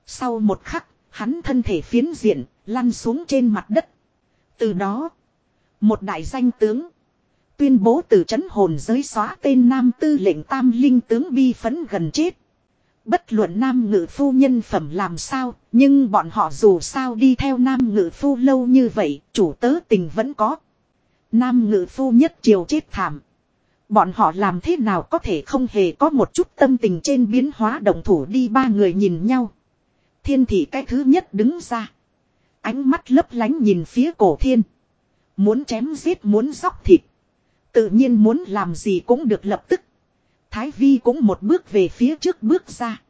Sau một khắc, hắn thân thể phiến diện, lăn xuống trên mặt đất. Từ đó, một đại danh tướng. Tuyên bố từ chấn hồn giới xóa tên nam tư lệnh tam linh tướng bi phấn gần chết. Bất luận nam ngự phu nhân phẩm làm sao, nhưng bọn họ dù sao đi theo nam ngự phu lâu như vậy, chủ tớ tình vẫn có. Nam ngự phu nhất triều chết thảm. Bọn họ làm thế nào có thể không hề có một chút tâm tình trên biến hóa đồng thủ đi ba người nhìn nhau. Thiên thị cái thứ nhất đứng ra. Ánh mắt lấp lánh nhìn phía cổ thiên. Muốn chém giết muốn dóc thịt. Tự nhiên muốn làm gì cũng được lập tức. Thái vi cũng một bước về phía trước bước ra.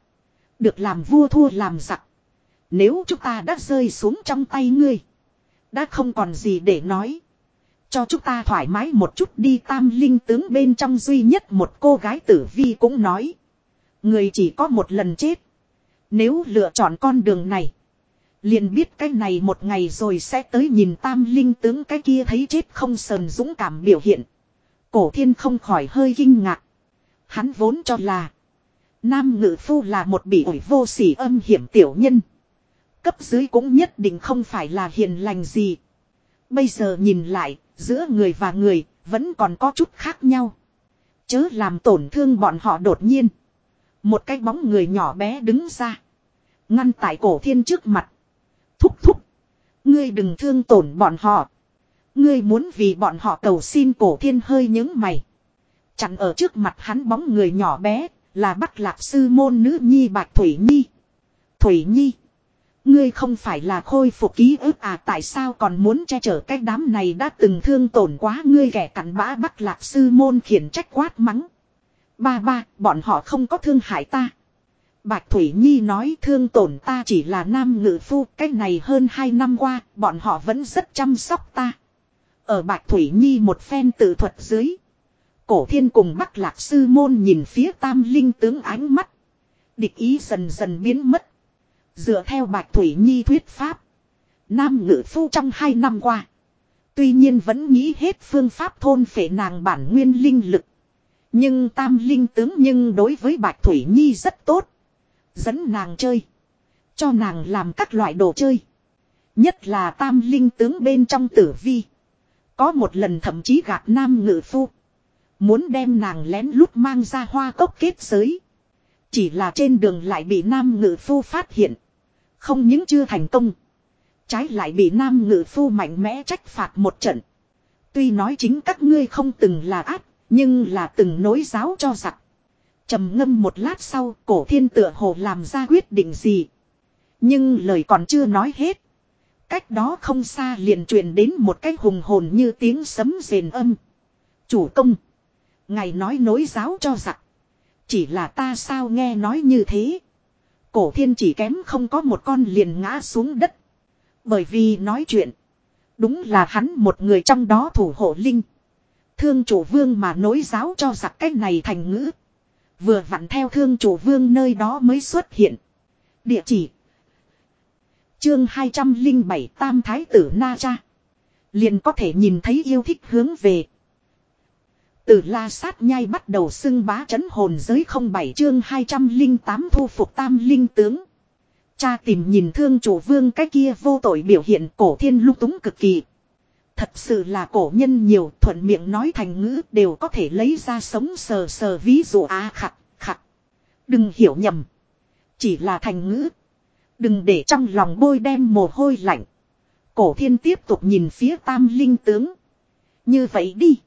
Được làm vua thua làm giặc. Nếu chúng ta đã rơi xuống trong tay ngươi. Đã không còn gì để nói. Cho chúng ta thoải mái một chút đi, tam linh tướng bên trong duy nhất một cô gái tử vi cũng nói. Người chỉ có một lần chết. Nếu lựa chọn con đường này. Liền biết cái này một ngày rồi sẽ tới nhìn tam linh tướng cái kia thấy chết không sờn dũng cảm biểu hiện. Cổ thiên không khỏi hơi kinh ngạc. Hắn vốn cho là. Nam ngự phu là một bị ổi vô sỉ âm hiểm tiểu nhân. Cấp dưới cũng nhất định không phải là hiền lành gì. Bây giờ nhìn lại, giữa người và người, vẫn còn có chút khác nhau. Chớ làm tổn thương bọn họ đột nhiên. Một cái bóng người nhỏ bé đứng ra. Ngăn tại cổ thiên trước mặt. Thúc thúc. Ngươi đừng thương tổn bọn họ. Ngươi muốn vì bọn họ cầu xin cổ thiên hơi những mày. Chặn ở trước mặt hắn bóng người nhỏ bé, Là bắt Lạc Sư môn nữ nhi Bạch Thủy Nhi. Thủy Nhi. Ngươi không phải là khôi phục ký ức à tại sao còn muốn che chở cái đám này đã từng thương tổn quá ngươi kẻ cặn bã bắt Lạc Sư môn khiển trách quát mắng. Ba ba, bọn họ không có thương hại ta. Bạch Thủy Nhi nói thương tổn ta chỉ là nam ngự phu, cách này hơn hai năm qua, bọn họ vẫn rất chăm sóc ta. Ở Bạch Thủy Nhi một phen tự thuật dưới. Cổ thiên cùng Bắc Lạc Sư Môn nhìn phía tam linh tướng ánh mắt. Địch ý dần dần biến mất. Dựa theo Bạch Thủy Nhi thuyết pháp. Nam ngự phu trong hai năm qua. Tuy nhiên vẫn nghĩ hết phương pháp thôn phệ nàng bản nguyên linh lực. Nhưng tam linh tướng nhưng đối với Bạch Thủy Nhi rất tốt. Dẫn nàng chơi. Cho nàng làm các loại đồ chơi. Nhất là tam linh tướng bên trong tử vi. Có một lần thậm chí gạt nam ngự phu. Muốn đem nàng lén lút mang ra hoa cốc kết giới. Chỉ là trên đường lại bị nam ngự phu phát hiện. Không những chưa thành công. Trái lại bị nam ngự phu mạnh mẽ trách phạt một trận. Tuy nói chính các ngươi không từng là ác, nhưng là từng nối giáo cho giặc trầm ngâm một lát sau cổ thiên tựa hồ làm ra quyết định gì nhưng lời còn chưa nói hết cách đó không xa liền truyền đến một cái hùng hồn như tiếng sấm rền âm. Chủ công. Ngài nói nối giáo cho giặc. Chỉ là ta sao nghe nói như thế? Cổ thiên chỉ kém không có một con liền ngã xuống đất. Bởi vì nói chuyện. Đúng là hắn một người trong đó thủ hộ linh. Thương chủ vương mà nối giáo cho giặc cái này thành ngữ. Vừa vặn theo thương chủ vương nơi đó mới xuất hiện. Địa chỉ. Chương 207 Tam Thái tử Na Cha. Liền có thể nhìn thấy yêu thích hướng về. Từ la sát nhai bắt đầu xưng bá chấn hồn giới không bảy chương 208 thu phục tam linh tướng. Cha tìm nhìn thương chủ vương cái kia vô tội biểu hiện cổ thiên lung túng cực kỳ. Thật sự là cổ nhân nhiều thuận miệng nói thành ngữ đều có thể lấy ra sống sờ sờ ví dụ á khặt, khặt. Đừng hiểu nhầm. Chỉ là thành ngữ. Đừng để trong lòng bôi đem mồ hôi lạnh. Cổ thiên tiếp tục nhìn phía tam linh tướng. Như vậy đi.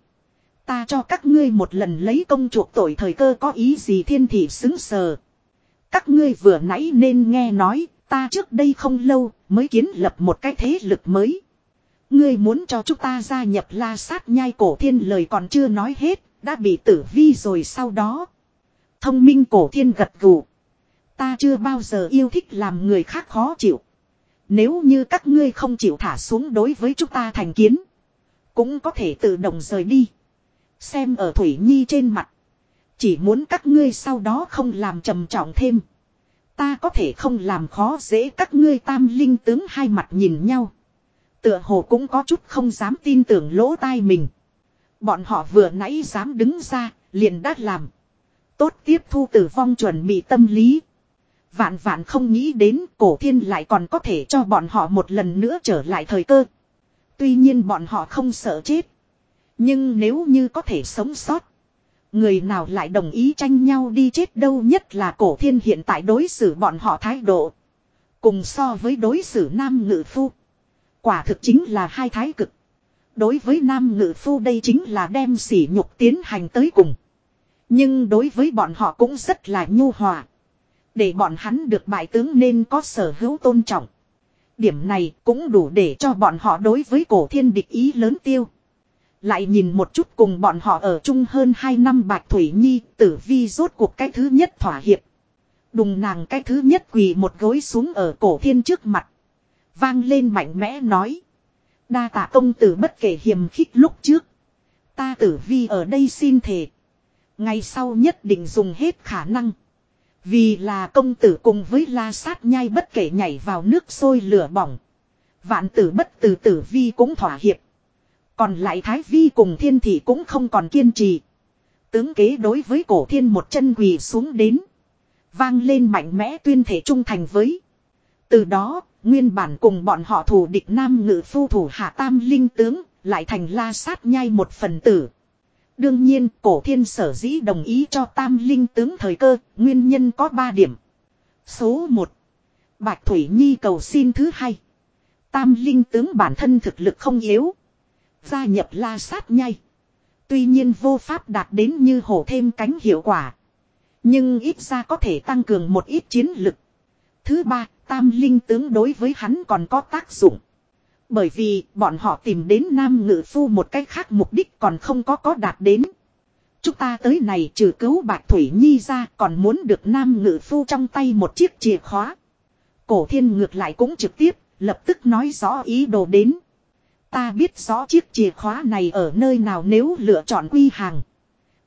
Ta cho các ngươi một lần lấy công chuộc tội thời cơ có ý gì thiên thị xứng sờ. Các ngươi vừa nãy nên nghe nói, ta trước đây không lâu mới kiến lập một cái thế lực mới. Ngươi muốn cho chúng ta gia nhập la sát nhai cổ thiên lời còn chưa nói hết, đã bị tử vi rồi sau đó. Thông minh cổ thiên gật gù. Ta chưa bao giờ yêu thích làm người khác khó chịu. Nếu như các ngươi không chịu thả xuống đối với chúng ta thành kiến. Cũng có thể tự động rời đi. Xem ở Thủy Nhi trên mặt. Chỉ muốn các ngươi sau đó không làm trầm trọng thêm. Ta có thể không làm khó dễ các ngươi tam linh tướng hai mặt nhìn nhau. Tựa hồ cũng có chút không dám tin tưởng lỗ tai mình. Bọn họ vừa nãy dám đứng ra, liền đã làm. Tốt tiếp thu tử vong chuẩn bị tâm lý. Vạn vạn không nghĩ đến cổ thiên lại còn có thể cho bọn họ một lần nữa trở lại thời cơ. Tuy nhiên bọn họ không sợ chết. Nhưng nếu như có thể sống sót. Người nào lại đồng ý tranh nhau đi chết đâu nhất là cổ thiên hiện tại đối xử bọn họ thái độ. Cùng so với đối xử nam ngự phu. Quả thực chính là hai thái cực. Đối với nam ngự phu đây chính là đem sỉ nhục tiến hành tới cùng. Nhưng đối với bọn họ cũng rất là nhu hòa. Để bọn hắn được bại tướng nên có sở hữu tôn trọng. Điểm này cũng đủ để cho bọn họ đối với cổ thiên địch ý lớn tiêu. Lại nhìn một chút cùng bọn họ ở chung hơn 2 năm Bạch Thủy Nhi, tử vi rốt cuộc cái thứ nhất thỏa hiệp. Đùng nàng cái thứ nhất quỳ một gối xuống ở cổ thiên trước mặt. Vang lên mạnh mẽ nói. Đa tạ công tử bất kể hiềm khích lúc trước. Ta tử vi ở đây xin thề. Ngày sau nhất định dùng hết khả năng. Vì là công tử cùng với la sát nhai bất kể nhảy vào nước sôi lửa bỏng. Vạn tử bất tử tử vi cũng thỏa hiệp. Còn lại thái vi cùng thiên thị cũng không còn kiên trì. Tướng kế đối với cổ thiên một chân quỳ xuống đến. Vang lên mạnh mẽ tuyên thể trung thành với. Từ đó, nguyên bản cùng bọn họ thủ địch nam ngự phu thủ hạ tam linh tướng, lại thành la sát nhai một phần tử. Đương nhiên, cổ thiên sở dĩ đồng ý cho tam linh tướng thời cơ, nguyên nhân có ba điểm. Số 1. Bạch Thủy Nhi cầu xin thứ hai. Tam linh tướng bản thân thực lực không yếu. Gia nhập la sát nhai. Tuy nhiên vô pháp đạt đến như hổ thêm cánh hiệu quả. Nhưng ít ra có thể tăng cường một ít chiến lực. Thứ ba, tam linh tướng đối với hắn còn có tác dụng. Bởi vì bọn họ tìm đến Nam Ngự Phu một cách khác mục đích còn không có có đạt đến. Chúng ta tới này trừ cứu Bạch Thủy Nhi ra còn muốn được Nam Ngự Phu trong tay một chiếc chìa khóa. Cổ thiên ngược lại cũng trực tiếp, lập tức nói rõ ý đồ đến. Ta biết rõ chiếc chìa khóa này ở nơi nào nếu lựa chọn quy hàng.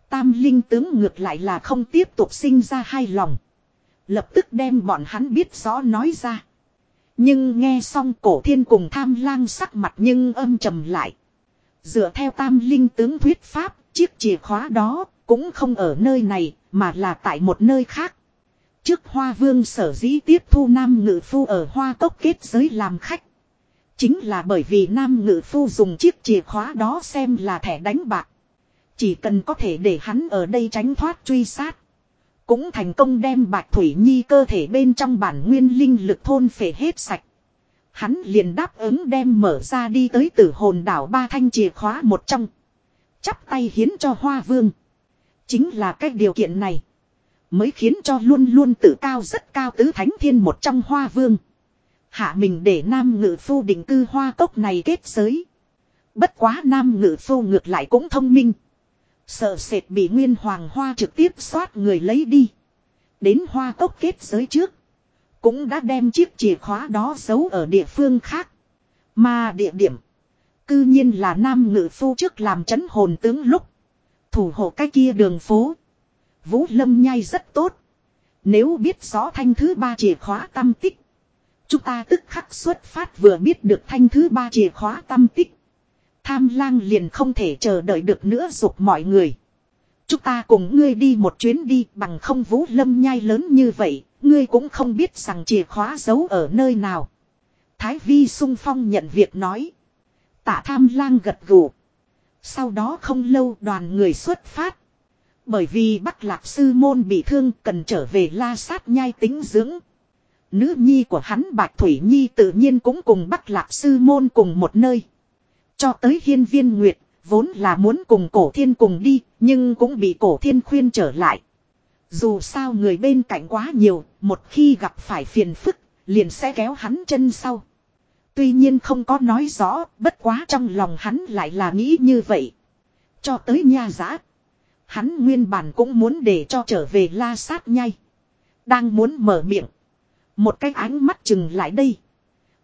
Tam linh tướng ngược lại là không tiếp tục sinh ra hai lòng. Lập tức đem bọn hắn biết rõ nói ra. Nhưng nghe xong cổ thiên cùng tham lang sắc mặt nhưng âm trầm lại. Dựa theo tam linh tướng thuyết pháp, chiếc chìa khóa đó cũng không ở nơi này, mà là tại một nơi khác. Trước hoa vương sở dĩ tiếp thu nam ngự phu ở hoa cốc kết giới làm khách. Chính là bởi vì nam ngự phu dùng chiếc chìa khóa đó xem là thẻ đánh bạc. Chỉ cần có thể để hắn ở đây tránh thoát truy sát. Cũng thành công đem Bạch Thủy Nhi cơ thể bên trong bản nguyên linh lực thôn phệ hết sạch. Hắn liền đáp ứng đem mở ra đi tới tử hồn đảo ba thanh chìa khóa một trong. Chắp tay hiến cho Hoa Vương. Chính là cái điều kiện này. Mới khiến cho luôn luôn tự cao rất cao tứ thánh thiên một trong Hoa Vương. Hạ mình để Nam Ngự Phu định cư hoa cốc này kết giới. Bất quá Nam Ngự Phu ngược lại cũng thông minh. Sợ sệt bị Nguyên Hoàng Hoa trực tiếp xoát người lấy đi. Đến hoa cốc kết giới trước. Cũng đã đem chiếc chìa khóa đó giấu ở địa phương khác. Mà địa điểm. Cư nhiên là Nam Ngự Phu trước làm chấn hồn tướng lúc. Thủ hộ cái kia đường phố. Vũ Lâm nhai rất tốt. Nếu biết rõ thanh thứ ba chìa khóa tâm tích. Chúng ta tức khắc xuất phát vừa biết được thanh thứ ba chìa khóa tâm tích. Tham lang liền không thể chờ đợi được nữa dục mọi người. Chúng ta cùng ngươi đi một chuyến đi bằng không vũ lâm nhai lớn như vậy, ngươi cũng không biết rằng chìa khóa giấu ở nơi nào. Thái vi sung phong nhận việc nói. Tạ tham lang gật gù. Sau đó không lâu đoàn người xuất phát. Bởi vì Bắc Lạc Sư Môn bị thương cần trở về la sát nhai tính dưỡng. Nữ nhi của hắn Bạch Thủy Nhi tự nhiên cũng cùng Bắc Lạc Sư Môn cùng một nơi. Cho tới hiên viên Nguyệt, vốn là muốn cùng cổ thiên cùng đi, nhưng cũng bị cổ thiên khuyên trở lại. Dù sao người bên cạnh quá nhiều, một khi gặp phải phiền phức, liền sẽ kéo hắn chân sau. Tuy nhiên không có nói rõ, bất quá trong lòng hắn lại là nghĩ như vậy. Cho tới nha giã. Hắn nguyên bản cũng muốn để cho trở về la sát nhai. Đang muốn mở miệng. Một cái ánh mắt chừng lại đây.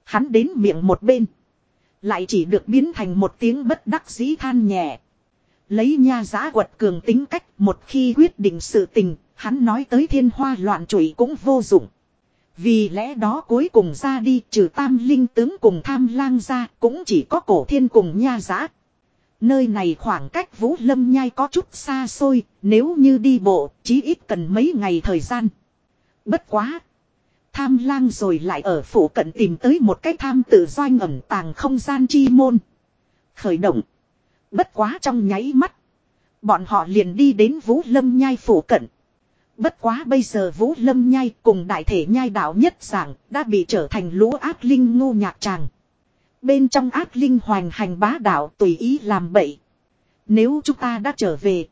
Hắn đến miệng một bên. Lại chỉ được biến thành một tiếng bất đắc dĩ than nhẹ. Lấy nha giá quật cường tính cách một khi quyết định sự tình, hắn nói tới thiên hoa loạn trụy cũng vô dụng. Vì lẽ đó cuối cùng ra đi trừ tam linh tướng cùng tham lang ra cũng chỉ có cổ thiên cùng nha giá. Nơi này khoảng cách vũ lâm nhai có chút xa xôi, nếu như đi bộ, chí ít cần mấy ngày thời gian. Bất quá. Tham lang rồi lại ở phủ cận tìm tới một cái tham tự doanh ẩn tàng không gian chi môn. Khởi động. Bất quá trong nháy mắt. Bọn họ liền đi đến Vũ Lâm Nhai phủ cận. Bất quá bây giờ Vũ Lâm Nhai cùng đại thể nhai đạo nhất giảng đã bị trở thành lũ ác linh ngu nhạc tràng. Bên trong ác linh hoành hành bá đạo tùy ý làm bậy. Nếu chúng ta đã trở về.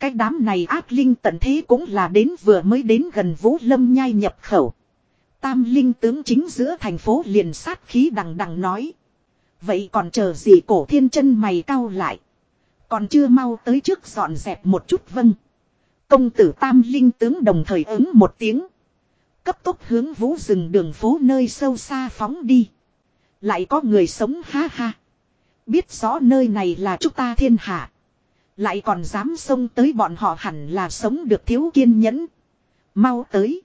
Cái đám này ác linh tận thế cũng là đến vừa mới đến gần Vũ Lâm Nhai nhập khẩu. Tam linh tướng chính giữa thành phố liền sát khí đằng đằng nói. Vậy còn chờ gì cổ thiên chân mày cao lại. Còn chưa mau tới trước dọn dẹp một chút vâng. Công tử tam linh tướng đồng thời ứng một tiếng. Cấp tốc hướng vũ rừng đường phố nơi sâu xa phóng đi. Lại có người sống ha ha. Biết rõ nơi này là chúng ta thiên hạ. Lại còn dám xông tới bọn họ hẳn là sống được thiếu kiên nhẫn. Mau tới.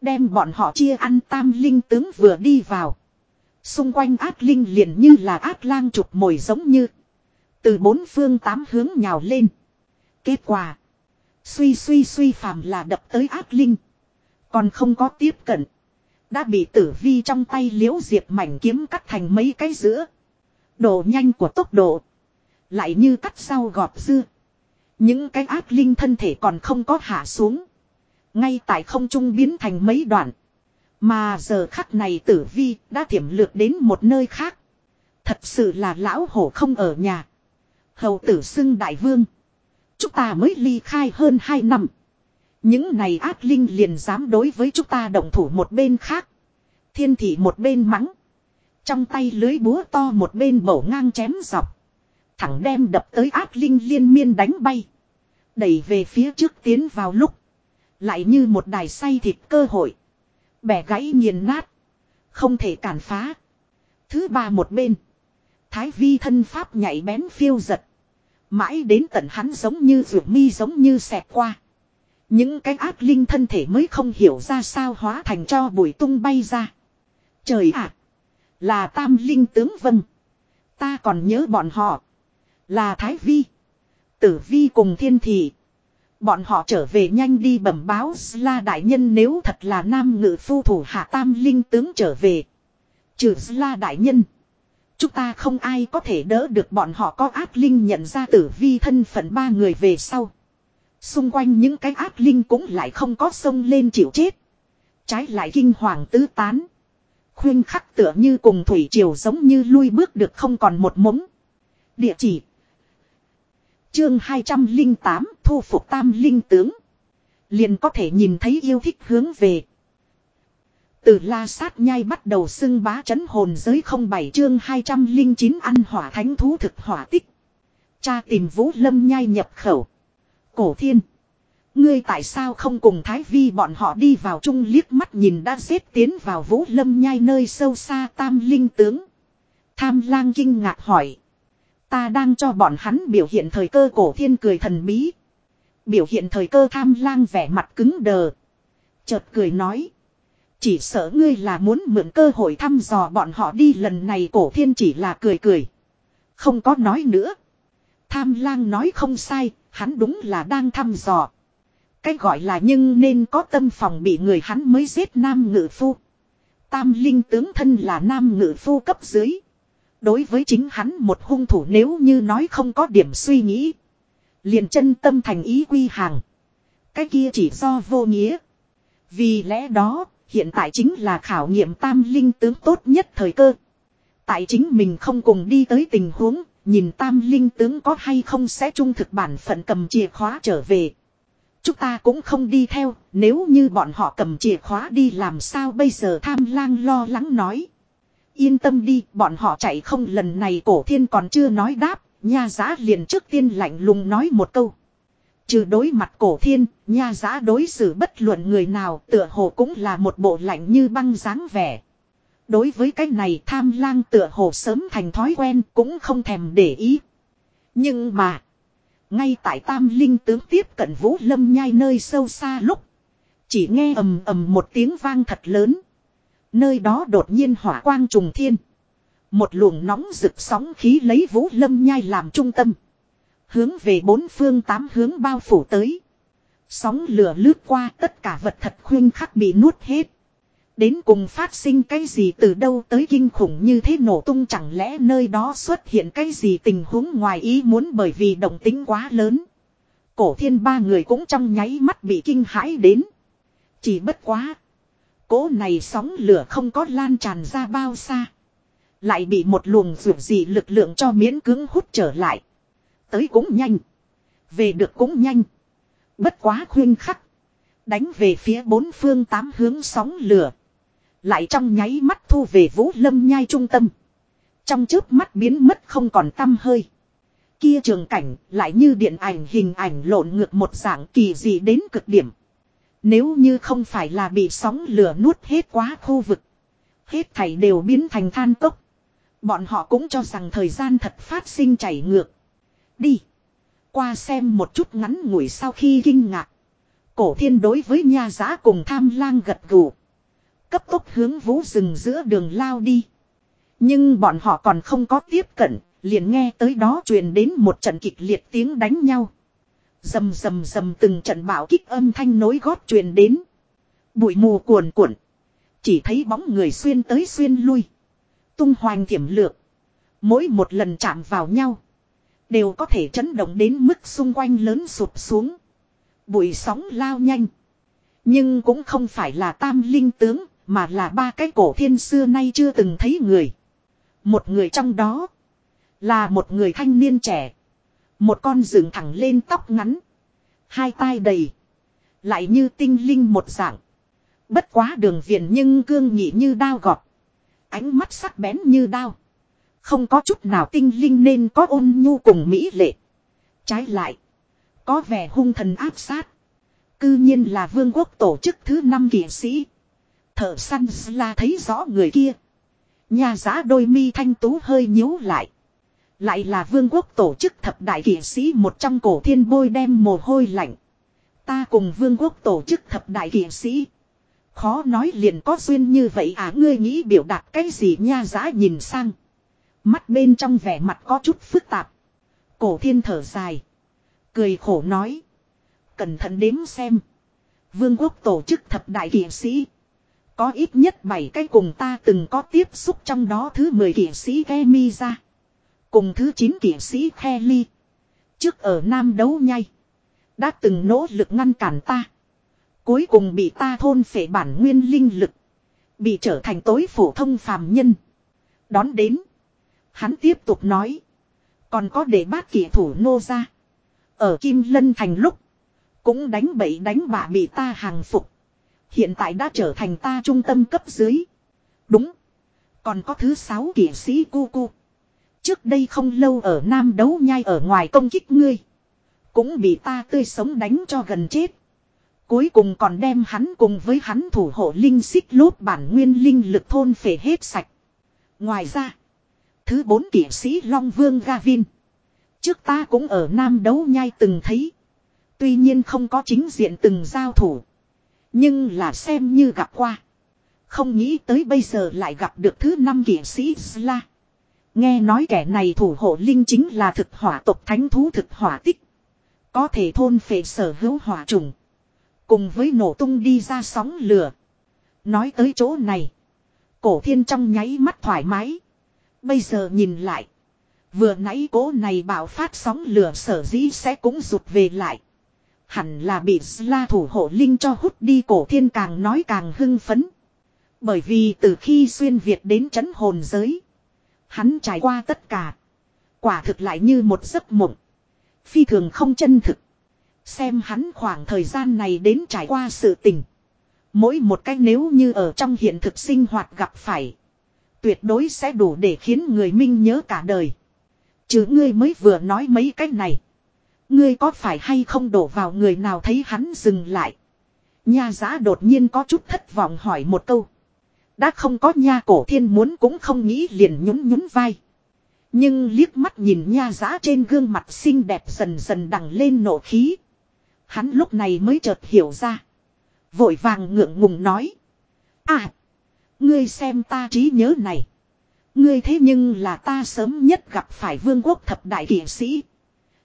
Đem bọn họ chia ăn tam linh tướng vừa đi vào. Xung quanh ác linh liền như là ác lang chụp mồi giống như. Từ bốn phương tám hướng nhào lên. Kết quả. Suy suy suy phàm là đập tới ác linh. Còn không có tiếp cận. Đã bị tử vi trong tay liễu diệp mảnh kiếm cắt thành mấy cái giữa. Độ nhanh của tốc độ. Lại như cắt sau gọt dưa. Những cái ác linh thân thể còn không có hạ xuống. Ngay tại không trung biến thành mấy đoạn. Mà giờ khắc này tử vi đã thiểm lược đến một nơi khác. Thật sự là lão hổ không ở nhà. Hầu tử xưng đại vương. Chúng ta mới ly khai hơn hai năm. Những này ác linh liền dám đối với chúng ta động thủ một bên khác. Thiên thị một bên mắng. Trong tay lưới búa to một bên bổ ngang chém dọc. Thẳng đem đập tới ác linh liên miên đánh bay. Đẩy về phía trước tiến vào lúc. Lại như một đài say thịt cơ hội. Bẻ gãy nghiền nát. Không thể cản phá. Thứ ba một bên. Thái vi thân pháp nhảy bén phiêu giật. Mãi đến tận hắn giống như ruột mi giống như xẹt qua. Những cái ác linh thân thể mới không hiểu ra sao hóa thành cho bụi tung bay ra. Trời ạ! là tam linh tướng vân. Ta còn nhớ bọn họ. Là Thái Vi. Tử Vi cùng thiên thị. Bọn họ trở về nhanh đi bẩm báo La đại nhân nếu thật là nam ngự phu thủ hạ tam linh tướng trở về. Trừ La đại nhân. Chúng ta không ai có thể đỡ được bọn họ có ác linh nhận ra tử vi thân phận ba người về sau. Xung quanh những cái ác linh cũng lại không có sông lên chịu chết. Trái lại kinh hoàng tứ tán. Khuyên khắc tựa như cùng thủy triều giống như lui bước được không còn một mống. Địa chỉ. Chương 208 thu phục tam linh tướng. Liền có thể nhìn thấy yêu thích hướng về. Từ la sát nhai bắt đầu xưng bá chấn hồn giới không bảy chương 209 ăn hỏa thánh thú thực hỏa tích. Cha tìm vũ lâm nhai nhập khẩu. Cổ thiên. Ngươi tại sao không cùng Thái Vi bọn họ đi vào chung liếc mắt nhìn đã xếp tiến vào vũ lâm nhai nơi sâu xa tam linh tướng. Tham lang kinh ngạc hỏi. Ta đang cho bọn hắn biểu hiện thời cơ cổ thiên cười thần bí. Biểu hiện thời cơ tham lang vẻ mặt cứng đờ. Chợt cười nói. Chỉ sợ ngươi là muốn mượn cơ hội thăm dò bọn họ đi lần này cổ thiên chỉ là cười cười. Không có nói nữa. Tham lang nói không sai, hắn đúng là đang thăm dò. Cái gọi là nhưng nên có tâm phòng bị người hắn mới giết nam ngự phu. Tam linh tướng thân là nam ngự phu cấp dưới. Đối với chính hắn một hung thủ nếu như nói không có điểm suy nghĩ. Liền chân tâm thành ý quy hàng. Cái kia chỉ do vô nghĩa. Vì lẽ đó, hiện tại chính là khảo nghiệm tam linh tướng tốt nhất thời cơ. Tại chính mình không cùng đi tới tình huống, nhìn tam linh tướng có hay không sẽ trung thực bản phận cầm chìa khóa trở về. Chúng ta cũng không đi theo, nếu như bọn họ cầm chìa khóa đi làm sao bây giờ tham lang lo lắng nói. Yên tâm đi, bọn họ chạy không lần này cổ thiên còn chưa nói đáp, nha giá liền trước tiên lạnh lùng nói một câu. Trừ đối mặt cổ thiên, nha giá đối xử bất luận người nào tựa hồ cũng là một bộ lạnh như băng dáng vẻ. Đối với cái này tham lang tựa hồ sớm thành thói quen cũng không thèm để ý. Nhưng mà, ngay tại tam linh tướng tiếp cận vũ lâm nhai nơi sâu xa lúc, chỉ nghe ầm ầm một tiếng vang thật lớn. Nơi đó đột nhiên hỏa quang trùng thiên. Một luồng nóng rực sóng khí lấy vũ lâm nhai làm trung tâm. Hướng về bốn phương tám hướng bao phủ tới. Sóng lửa lướt qua tất cả vật thật khuyên khắc bị nuốt hết. Đến cùng phát sinh cái gì từ đâu tới kinh khủng như thế nổ tung chẳng lẽ nơi đó xuất hiện cái gì tình huống ngoài ý muốn bởi vì động tính quá lớn. Cổ thiên ba người cũng trong nháy mắt bị kinh hãi đến. Chỉ bất quá. Cố này sóng lửa không có lan tràn ra bao xa. Lại bị một luồng ruột gì lực lượng cho miễn cứng hút trở lại. Tới cũng nhanh. Về được cũng nhanh. Bất quá khuyên khắc. Đánh về phía bốn phương tám hướng sóng lửa. Lại trong nháy mắt thu về vũ lâm nhai trung tâm. Trong chớp mắt biến mất không còn tâm hơi. Kia trường cảnh lại như điện ảnh hình ảnh lộn ngược một dạng kỳ dị đến cực điểm. Nếu như không phải là bị sóng lửa nuốt hết quá khu vực. Hết thảy đều biến thành than cốc. Bọn họ cũng cho rằng thời gian thật phát sinh chảy ngược. Đi. Qua xem một chút ngắn ngủi sau khi kinh ngạc. Cổ thiên đối với nha giá cùng tham lang gật gù. Cấp tốc hướng vũ rừng giữa đường lao đi. Nhưng bọn họ còn không có tiếp cận, liền nghe tới đó truyền đến một trận kịch liệt tiếng đánh nhau. Dầm dầm dầm từng trận bão kích âm thanh nối gót truyền đến. Bụi mù cuồn cuộn. Chỉ thấy bóng người xuyên tới xuyên lui. Tung hoành thiểm lược. Mỗi một lần chạm vào nhau. Đều có thể chấn động đến mức xung quanh lớn sụp xuống. Bụi sóng lao nhanh. Nhưng cũng không phải là tam linh tướng, mà là ba cái cổ thiên xưa nay chưa từng thấy người. Một người trong đó là một người thanh niên trẻ. Một con rừng thẳng lên tóc ngắn. Hai tai đầy. Lại như tinh linh một dạng. Bất quá đường viền nhưng cương nhị như đao gọt. Ánh mắt sắc bén như đao. Không có chút nào tinh linh nên có ôn nhu cùng mỹ lệ. Trái lại. Có vẻ hung thần áp sát. Cư nhiên là vương quốc tổ chức thứ năm kỷ sĩ. Thợ săn là thấy rõ người kia. Nhà giá đôi mi thanh tú hơi nhíu lại. Lại là vương quốc tổ chức thập đại kỷ sĩ một trong cổ thiên bôi đem mồ hôi lạnh. Ta cùng vương quốc tổ chức thập đại kỷ sĩ. Khó nói liền có duyên như vậy à ngươi nghĩ biểu đạt cái gì nha giã nhìn sang. Mắt bên trong vẻ mặt có chút phức tạp. Cổ thiên thở dài. Cười khổ nói. Cẩn thận đếm xem. Vương quốc tổ chức thập đại kỷ sĩ. Có ít nhất 7 cái cùng ta từng có tiếp xúc trong đó thứ 10 kỷ sĩ Kemi ra. Cùng thứ 9 kỷ sĩ Kelly. Trước ở Nam đấu nhay. Đã từng nỗ lực ngăn cản ta. Cuối cùng bị ta thôn phệ bản nguyên linh lực. Bị trở thành tối phổ thông phàm nhân. Đón đến. Hắn tiếp tục nói. Còn có để bát kỷ thủ nô ra. Ở Kim Lân Thành lúc. Cũng đánh bậy đánh bạ bị ta hàng phục. Hiện tại đã trở thành ta trung tâm cấp dưới. Đúng. Còn có thứ sáu kỷ sĩ cu cu. Trước đây không lâu ở Nam đấu nhai ở ngoài công kích ngươi. Cũng bị ta tươi sống đánh cho gần chết. Cuối cùng còn đem hắn cùng với hắn thủ hộ linh xích lốt bản nguyên linh lực thôn phể hết sạch. Ngoài ra. Thứ bốn kỷ sĩ Long Vương Gavin. Trước ta cũng ở Nam đấu nhai từng thấy. Tuy nhiên không có chính diện từng giao thủ. Nhưng là xem như gặp qua. Không nghĩ tới bây giờ lại gặp được thứ năm kỷ sĩ Sla. Nghe nói kẻ này thủ hộ linh chính là thực hỏa tộc thánh thú thực hỏa tích. Có thể thôn phệ sở hữu hỏa trùng. Cùng với nổ tung đi ra sóng lửa. Nói tới chỗ này. Cổ thiên trong nháy mắt thoải mái. Bây giờ nhìn lại. Vừa nãy cố này bảo phát sóng lửa sở dĩ sẽ cũng rụt về lại. Hẳn là bị la thủ hộ linh cho hút đi cổ thiên càng nói càng hưng phấn. Bởi vì từ khi xuyên Việt đến chấn hồn giới. Hắn trải qua tất cả. Quả thực lại như một giấc mộng. Phi thường không chân thực. Xem hắn khoảng thời gian này đến trải qua sự tình. Mỗi một cách nếu như ở trong hiện thực sinh hoạt gặp phải. Tuyệt đối sẽ đủ để khiến người minh nhớ cả đời. Chứ ngươi mới vừa nói mấy cách này. Ngươi có phải hay không đổ vào người nào thấy hắn dừng lại. Nha giá đột nhiên có chút thất vọng hỏi một câu. Đã không có nha cổ thiên muốn cũng không nghĩ liền nhún nhún vai. Nhưng liếc mắt nhìn nha giã trên gương mặt xinh đẹp dần dần đằng lên nộ khí. Hắn lúc này mới chợt hiểu ra. Vội vàng ngượng ngùng nói. À. Ngươi xem ta trí nhớ này. Ngươi thế nhưng là ta sớm nhất gặp phải vương quốc thập đại kỷ sĩ.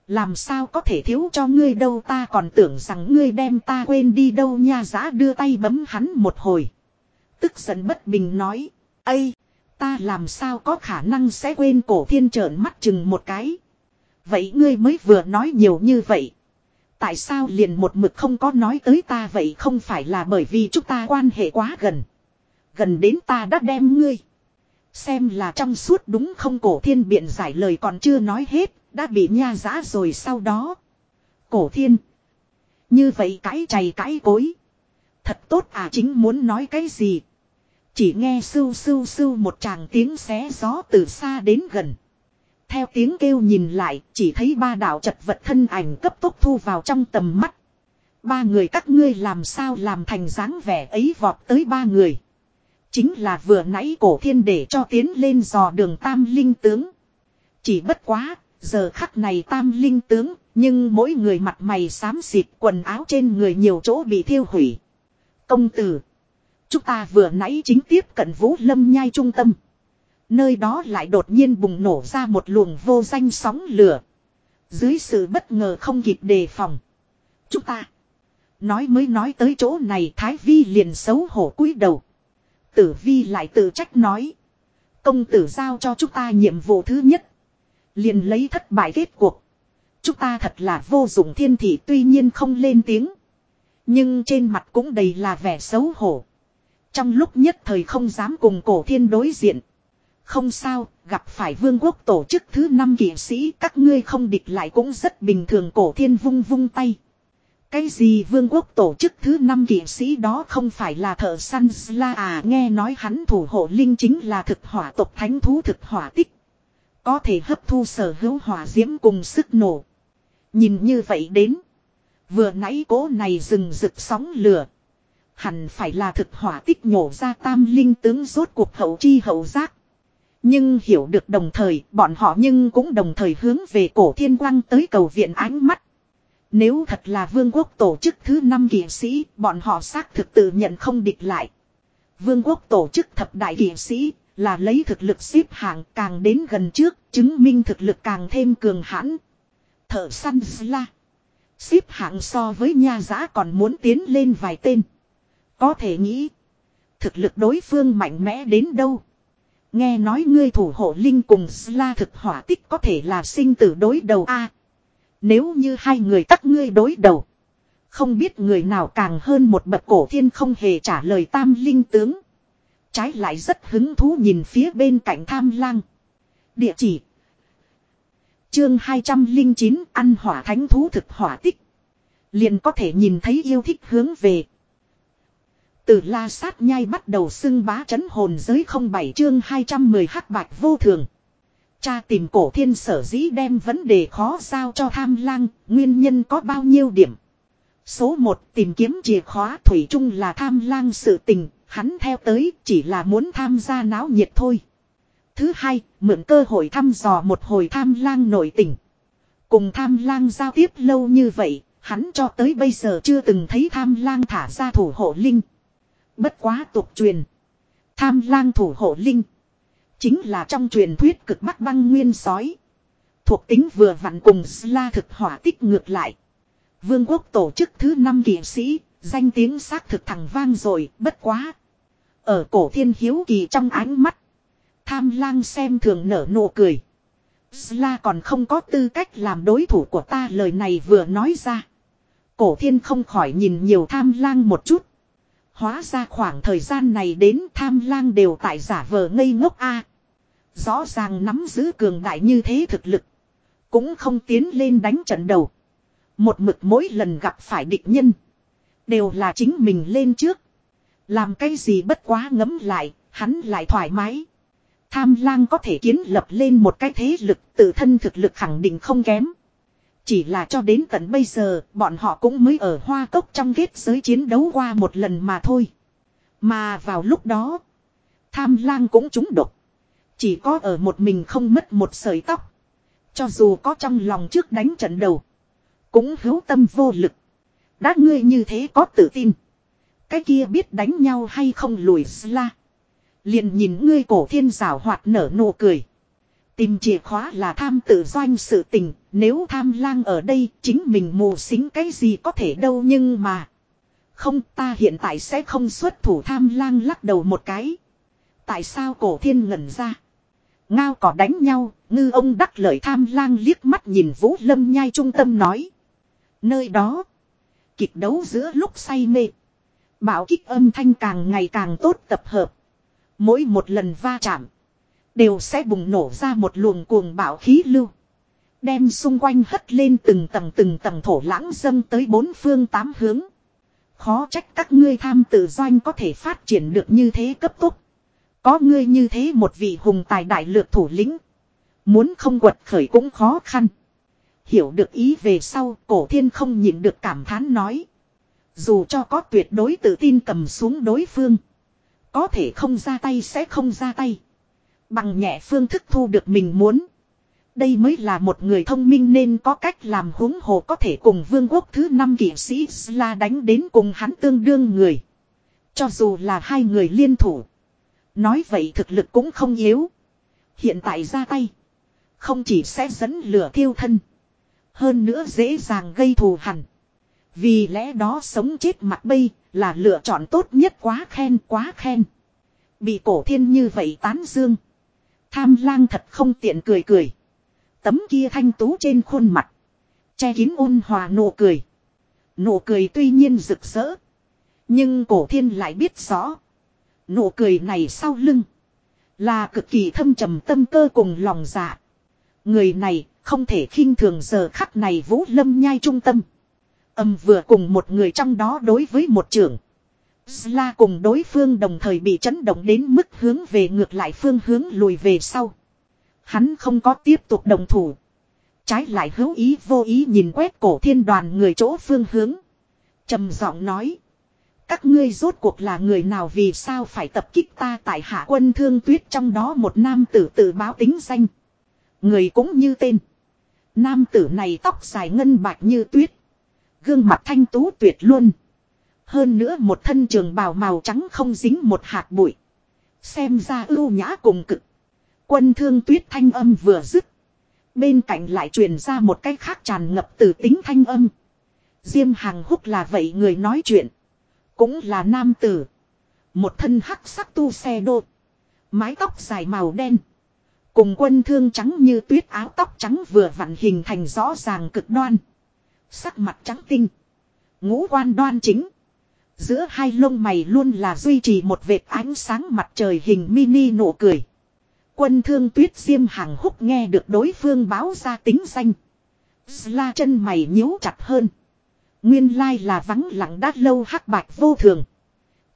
Làm sao có thể thiếu cho ngươi đâu ta còn tưởng rằng ngươi đem ta quên đi đâu nha giã đưa tay bấm hắn một hồi. Tức giận bất bình nói. Ây, ta làm sao có khả năng sẽ quên cổ thiên trợn mắt chừng một cái. Vậy ngươi mới vừa nói nhiều như vậy. Tại sao liền một mực không có nói tới ta vậy không phải là bởi vì chúng ta quan hệ quá gần. Gần đến ta đã đem ngươi. Xem là trong suốt đúng không cổ thiên biện giải lời còn chưa nói hết, đã bị nha giã rồi sau đó. Cổ thiên. Như vậy cãi chày cãi cối. Thật tốt à chính muốn nói cái gì. Chỉ nghe sưu sưu sưu một tràng tiếng xé gió từ xa đến gần. Theo tiếng kêu nhìn lại, chỉ thấy ba đạo chật vật thân ảnh cấp tốc thu vào trong tầm mắt. Ba người các ngươi làm sao làm thành dáng vẻ ấy vọt tới ba người. Chính là vừa nãy cổ thiên để cho tiến lên dò đường tam linh tướng. Chỉ bất quá, giờ khắc này tam linh tướng, nhưng mỗi người mặt mày xám xịt quần áo trên người nhiều chỗ bị thiêu hủy. Công tử. Chúng ta vừa nãy chính tiếp cận vũ lâm nhai trung tâm. Nơi đó lại đột nhiên bùng nổ ra một luồng vô danh sóng lửa. Dưới sự bất ngờ không kịp đề phòng. Chúng ta. Nói mới nói tới chỗ này Thái Vi liền xấu hổ cúi đầu. Tử Vi lại tự trách nói. Công tử giao cho chúng ta nhiệm vụ thứ nhất. Liền lấy thất bại kết cuộc. Chúng ta thật là vô dụng thiên thị tuy nhiên không lên tiếng. Nhưng trên mặt cũng đầy là vẻ xấu hổ. Trong lúc nhất thời không dám cùng cổ thiên đối diện. Không sao, gặp phải vương quốc tổ chức thứ năm kỷ sĩ các ngươi không địch lại cũng rất bình thường cổ thiên vung vung tay. Cái gì vương quốc tổ chức thứ năm kỷ sĩ đó không phải là thợ săn Sla à nghe nói hắn thủ hộ linh chính là thực hỏa tộc thánh thú thực hỏa tích. Có thể hấp thu sở hữu hỏa diễm cùng sức nổ. Nhìn như vậy đến. Vừa nãy cố này rừng rực sóng lửa. Hẳn phải là thực hỏa tích nhổ ra tam linh tướng rốt cuộc hậu chi hậu giác. Nhưng hiểu được đồng thời bọn họ nhưng cũng đồng thời hướng về cổ thiên quang tới cầu viện ánh mắt. Nếu thật là vương quốc tổ chức thứ năm kỷ sĩ, bọn họ xác thực tự nhận không địch lại. Vương quốc tổ chức thập đại kỷ sĩ, là lấy thực lực xếp hạng càng đến gần trước, chứng minh thực lực càng thêm cường hãn. Thợ săn la. Xếp hạng so với nha giá còn muốn tiến lên vài tên. Có thể nghĩ. Thực lực đối phương mạnh mẽ đến đâu. Nghe nói ngươi thủ hộ linh cùng Sla thực hỏa tích có thể là sinh tử đối đầu a Nếu như hai người các ngươi đối đầu. Không biết người nào càng hơn một bậc cổ thiên không hề trả lời tam linh tướng. Trái lại rất hứng thú nhìn phía bên cạnh tham lang. Địa chỉ. Chương 209 ăn hỏa thánh thú thực hỏa tích. Liền có thể nhìn thấy yêu thích hướng về. Từ la sát nhai bắt đầu xưng bá chấn hồn giới không bảy chương 210 hắc bạch vô thường. Cha tìm cổ thiên sở dĩ đem vấn đề khó giao cho tham lang, nguyên nhân có bao nhiêu điểm. Số 1 tìm kiếm chìa khóa thủy chung là tham lang sự tình, hắn theo tới chỉ là muốn tham gia náo nhiệt thôi. Thứ hai, mượn cơ hội thăm dò một hồi tham lang nổi tình. Cùng tham lang giao tiếp lâu như vậy, hắn cho tới bây giờ chưa từng thấy tham lang thả ra thủ hộ linh. Bất quá tục truyền. Tham lang thủ hộ linh. Chính là trong truyền thuyết cực bắc băng nguyên sói. Thuộc tính vừa vặn cùng Sla thực hỏa tích ngược lại. Vương quốc tổ chức thứ năm kỵ sĩ, danh tiếng xác thực thẳng vang rồi, bất quá. Ở cổ thiên hiếu kỳ trong ánh mắt. Tham lang xem thường nở nụ cười. Sla còn không có tư cách làm đối thủ của ta lời này vừa nói ra. Cổ thiên không khỏi nhìn nhiều tham lang một chút. Hóa ra khoảng thời gian này đến tham lang đều tại giả vờ ngây ngốc a. Rõ ràng nắm giữ cường đại như thế thực lực. Cũng không tiến lên đánh trận đầu. Một mực mỗi lần gặp phải địch nhân. Đều là chính mình lên trước. Làm cái gì bất quá ngấm lại, hắn lại thoải mái. Tham lang có thể kiến lập lên một cái thế lực tự thân thực lực khẳng định không kém. Chỉ là cho đến tận bây giờ, bọn họ cũng mới ở hoa cốc trong kết giới chiến đấu qua một lần mà thôi. Mà vào lúc đó, tham lang cũng trúng độc. Chỉ có ở một mình không mất một sợi tóc. Cho dù có trong lòng trước đánh trận đầu, cũng hữu tâm vô lực. Đã ngươi như thế có tự tin. Cái kia biết đánh nhau hay không lùi la. Liền nhìn ngươi cổ thiên rào hoạt nở nụ cười. Tìm chìa khóa là tham tự doanh sự tình, nếu tham lang ở đây chính mình mù xính cái gì có thể đâu nhưng mà. Không ta hiện tại sẽ không xuất thủ tham lang lắc đầu một cái. Tại sao cổ thiên ngẩn ra? Ngao cỏ đánh nhau, ngư ông đắc lợi tham lang liếc mắt nhìn vũ lâm nhai trung tâm nói. Nơi đó, kịch đấu giữa lúc say mê. Bảo kích âm thanh càng ngày càng tốt tập hợp. Mỗi một lần va chạm Đều sẽ bùng nổ ra một luồng cuồng bạo khí lưu. Đem xung quanh hất lên từng tầng từng tầng thổ lãng dâng tới bốn phương tám hướng. Khó trách các ngươi tham tự doanh có thể phát triển được như thế cấp tốc. Có ngươi như thế một vị hùng tài đại lược thủ lĩnh. Muốn không quật khởi cũng khó khăn. Hiểu được ý về sau, cổ thiên không nhịn được cảm thán nói. Dù cho có tuyệt đối tự tin cầm xuống đối phương. Có thể không ra tay sẽ không ra tay. Bằng nhẹ phương thức thu được mình muốn. Đây mới là một người thông minh nên có cách làm huống hồ có thể cùng vương quốc thứ năm kỷ sĩ Sla đánh đến cùng hắn tương đương người. Cho dù là hai người liên thủ. Nói vậy thực lực cũng không yếu. Hiện tại ra tay. Không chỉ sẽ dẫn lửa thiêu thân. Hơn nữa dễ dàng gây thù hằn. Vì lẽ đó sống chết mặt bây là lựa chọn tốt nhất quá khen quá khen. Bị cổ thiên như vậy tán dương. Tham lang thật không tiện cười cười. Tấm kia thanh tú trên khuôn mặt. Che kín ôn hòa nụ cười. Nụ cười tuy nhiên rực rỡ. Nhưng cổ thiên lại biết rõ. Nụ cười này sau lưng. Là cực kỳ thâm trầm tâm cơ cùng lòng dạ. Người này không thể khinh thường giờ khắc này vũ lâm nhai trung tâm. Âm vừa cùng một người trong đó đối với một trưởng. Sla cùng đối phương đồng thời bị chấn động đến mức hướng về ngược lại phương hướng lùi về sau. Hắn không có tiếp tục đồng thủ. Trái lại hữu ý vô ý nhìn quét cổ thiên đoàn người chỗ phương hướng. trầm giọng nói. Các ngươi rốt cuộc là người nào vì sao phải tập kích ta tại hạ quân thương tuyết trong đó một nam tử tự báo tính danh. Người cũng như tên. Nam tử này tóc dài ngân bạch như tuyết. Gương mặt thanh tú tuyệt luôn. Hơn nữa một thân trường bào màu trắng không dính một hạt bụi. Xem ra ưu nhã cùng cực. Quân thương tuyết thanh âm vừa dứt. Bên cạnh lại truyền ra một cái khác tràn ngập từ tính thanh âm. Diêm hàng húc là vậy người nói chuyện. Cũng là nam tử. Một thân hắc sắc tu xe đô. Mái tóc dài màu đen. Cùng quân thương trắng như tuyết áo tóc trắng vừa vặn hình thành rõ ràng cực đoan. Sắc mặt trắng tinh. Ngũ quan đoan chính. Giữa hai lông mày luôn là duy trì một vệt ánh sáng mặt trời hình mini nụ cười. Quân thương tuyết diêm hàng húc nghe được đối phương báo ra tính danh. La chân mày nhíu chặt hơn. Nguyên lai là vắng lặng đã lâu hắc bạch vô thường.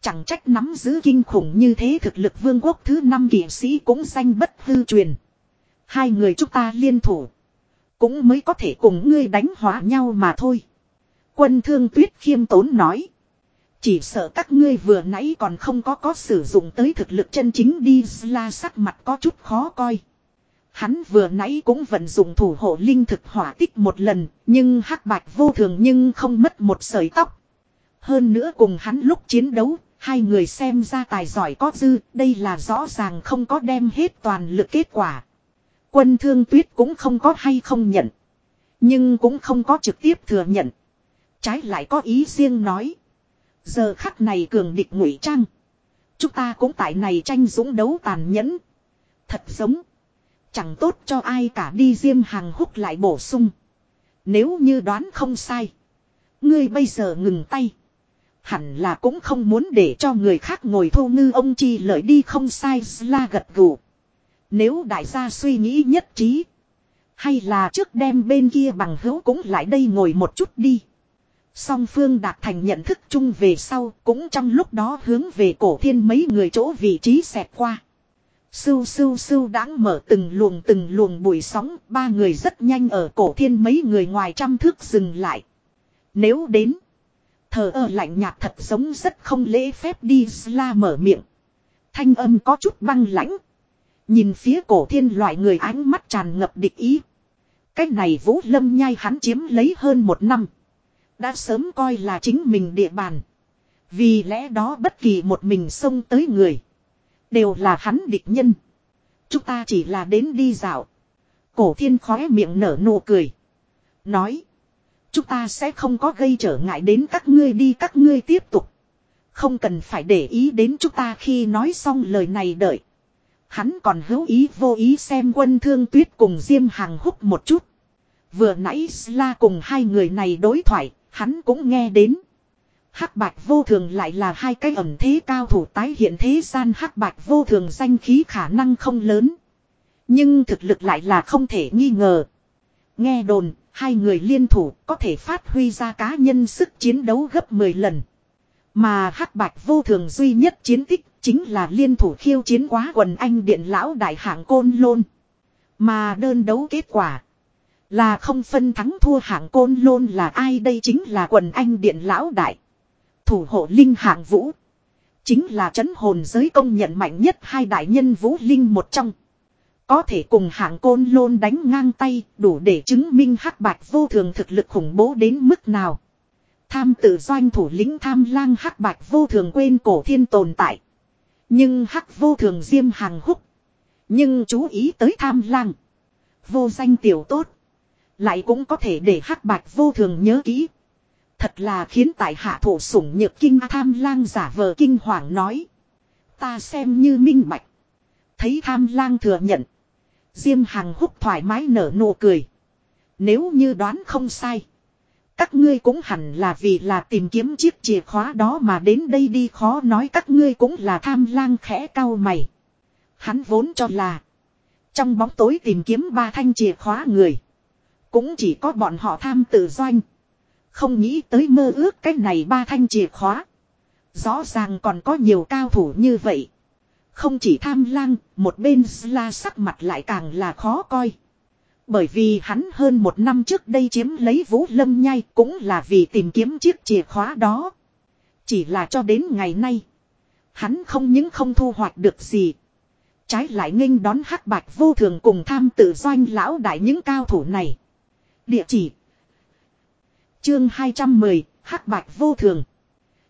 Chẳng trách nắm giữ kinh khủng như thế thực lực vương quốc thứ năm kỷ sĩ cũng danh bất hư truyền. Hai người chúng ta liên thủ. Cũng mới có thể cùng ngươi đánh hóa nhau mà thôi. Quân thương tuyết khiêm tốn nói. Chỉ sợ các ngươi vừa nãy còn không có có sử dụng tới thực lực chân chính đi la sắc mặt có chút khó coi. Hắn vừa nãy cũng vận dụng thủ hộ linh thực hỏa tích một lần, nhưng hắc bạch vô thường nhưng không mất một sợi tóc. Hơn nữa cùng hắn lúc chiến đấu, hai người xem ra tài giỏi có dư, đây là rõ ràng không có đem hết toàn lực kết quả. Quân thương tuyết cũng không có hay không nhận. Nhưng cũng không có trực tiếp thừa nhận. Trái lại có ý riêng nói. Giờ khắc này cường địch ngụy trang. Chúng ta cũng tại này tranh dũng đấu tàn nhẫn. Thật giống. Chẳng tốt cho ai cả đi diêm hàng húc lại bổ sung. Nếu như đoán không sai. Ngươi bây giờ ngừng tay. Hẳn là cũng không muốn để cho người khác ngồi thô ngư ông chi lợi đi không sai, la gật gù. Nếu đại gia suy nghĩ nhất trí. Hay là trước đem bên kia bằng hữu cũng lại đây ngồi một chút đi. Song phương đạt thành nhận thức chung về sau cũng trong lúc đó hướng về cổ thiên mấy người chỗ vị trí xẹt qua. Sưu sưu sưu đáng mở từng luồng từng luồng bụi sóng, ba người rất nhanh ở cổ thiên mấy người ngoài trăm thước dừng lại. Nếu đến, thờ ơ lạnh nhạt thật giống rất không lễ phép đi la mở miệng. Thanh âm có chút băng lãnh. Nhìn phía cổ thiên loại người ánh mắt tràn ngập địch ý. Cách này vũ lâm nhai hắn chiếm lấy hơn một năm. Đã sớm coi là chính mình địa bàn. Vì lẽ đó bất kỳ một mình xông tới người. Đều là hắn địch nhân. Chúng ta chỉ là đến đi dạo. Cổ thiên khóe miệng nở nụ cười. Nói. Chúng ta sẽ không có gây trở ngại đến các ngươi đi các ngươi tiếp tục. Không cần phải để ý đến chúng ta khi nói xong lời này đợi. Hắn còn hữu ý vô ý xem quân thương tuyết cùng Diêm Hàng húc một chút. Vừa nãy Sla cùng hai người này đối thoại, hắn cũng nghe đến. Hắc bạch vô thường lại là hai cái ẩm thế cao thủ tái hiện thế gian hắc bạch vô thường danh khí khả năng không lớn. Nhưng thực lực lại là không thể nghi ngờ. Nghe đồn, hai người liên thủ có thể phát huy ra cá nhân sức chiến đấu gấp 10 lần. Mà hắc bạch vô thường duy nhất chiến tích chính là liên thủ khiêu chiến quá quần anh điện lão đại hạng côn lôn. Mà đơn đấu kết quả là không phân thắng thua hạng côn lôn là ai đây chính là quần anh điện lão đại thủ hộ linh hạng vũ. Chính là chấn hồn giới công nhận mạnh nhất hai đại nhân vũ linh một trong. Có thể cùng hạng côn lôn đánh ngang tay, đủ để chứng minh hắc bạch vô thường thực lực khủng bố đến mức nào. Tham tự doanh thủ lĩnh tham lang hắc bạch vô thường quên cổ thiên tồn tại. Nhưng hắc vô thường diêm hàng húc. Nhưng chú ý tới tham lang. Vô danh tiểu tốt. Lại cũng có thể để hắc bạch vô thường nhớ kỹ. Thật là khiến tại hạ thủ sủng nhược kinh tham lang giả vờ kinh hoàng nói. Ta xem như minh bạch. Thấy tham lang thừa nhận. Diêm hằng húc thoải mái nở nụ cười. Nếu như đoán không sai. Các ngươi cũng hẳn là vì là tìm kiếm chiếc chìa khóa đó mà đến đây đi khó nói các ngươi cũng là tham lang khẽ cao mày. Hắn vốn cho là. Trong bóng tối tìm kiếm ba thanh chìa khóa người. Cũng chỉ có bọn họ tham tự doanh. Không nghĩ tới mơ ước cái này ba thanh chìa khóa. Rõ ràng còn có nhiều cao thủ như vậy. Không chỉ tham lang, một bên la sắc mặt lại càng là khó coi. Bởi vì hắn hơn một năm trước đây chiếm lấy vũ lâm nhai cũng là vì tìm kiếm chiếc chìa khóa đó. Chỉ là cho đến ngày nay. Hắn không những không thu hoạch được gì. Trái lại nghênh đón hắc bạch vô thường cùng tham tự doanh lão đại những cao thủ này. Địa chỉ. Chương 210, hắc bạch vô thường.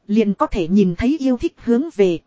Liền có thể nhìn thấy yêu thích hướng về.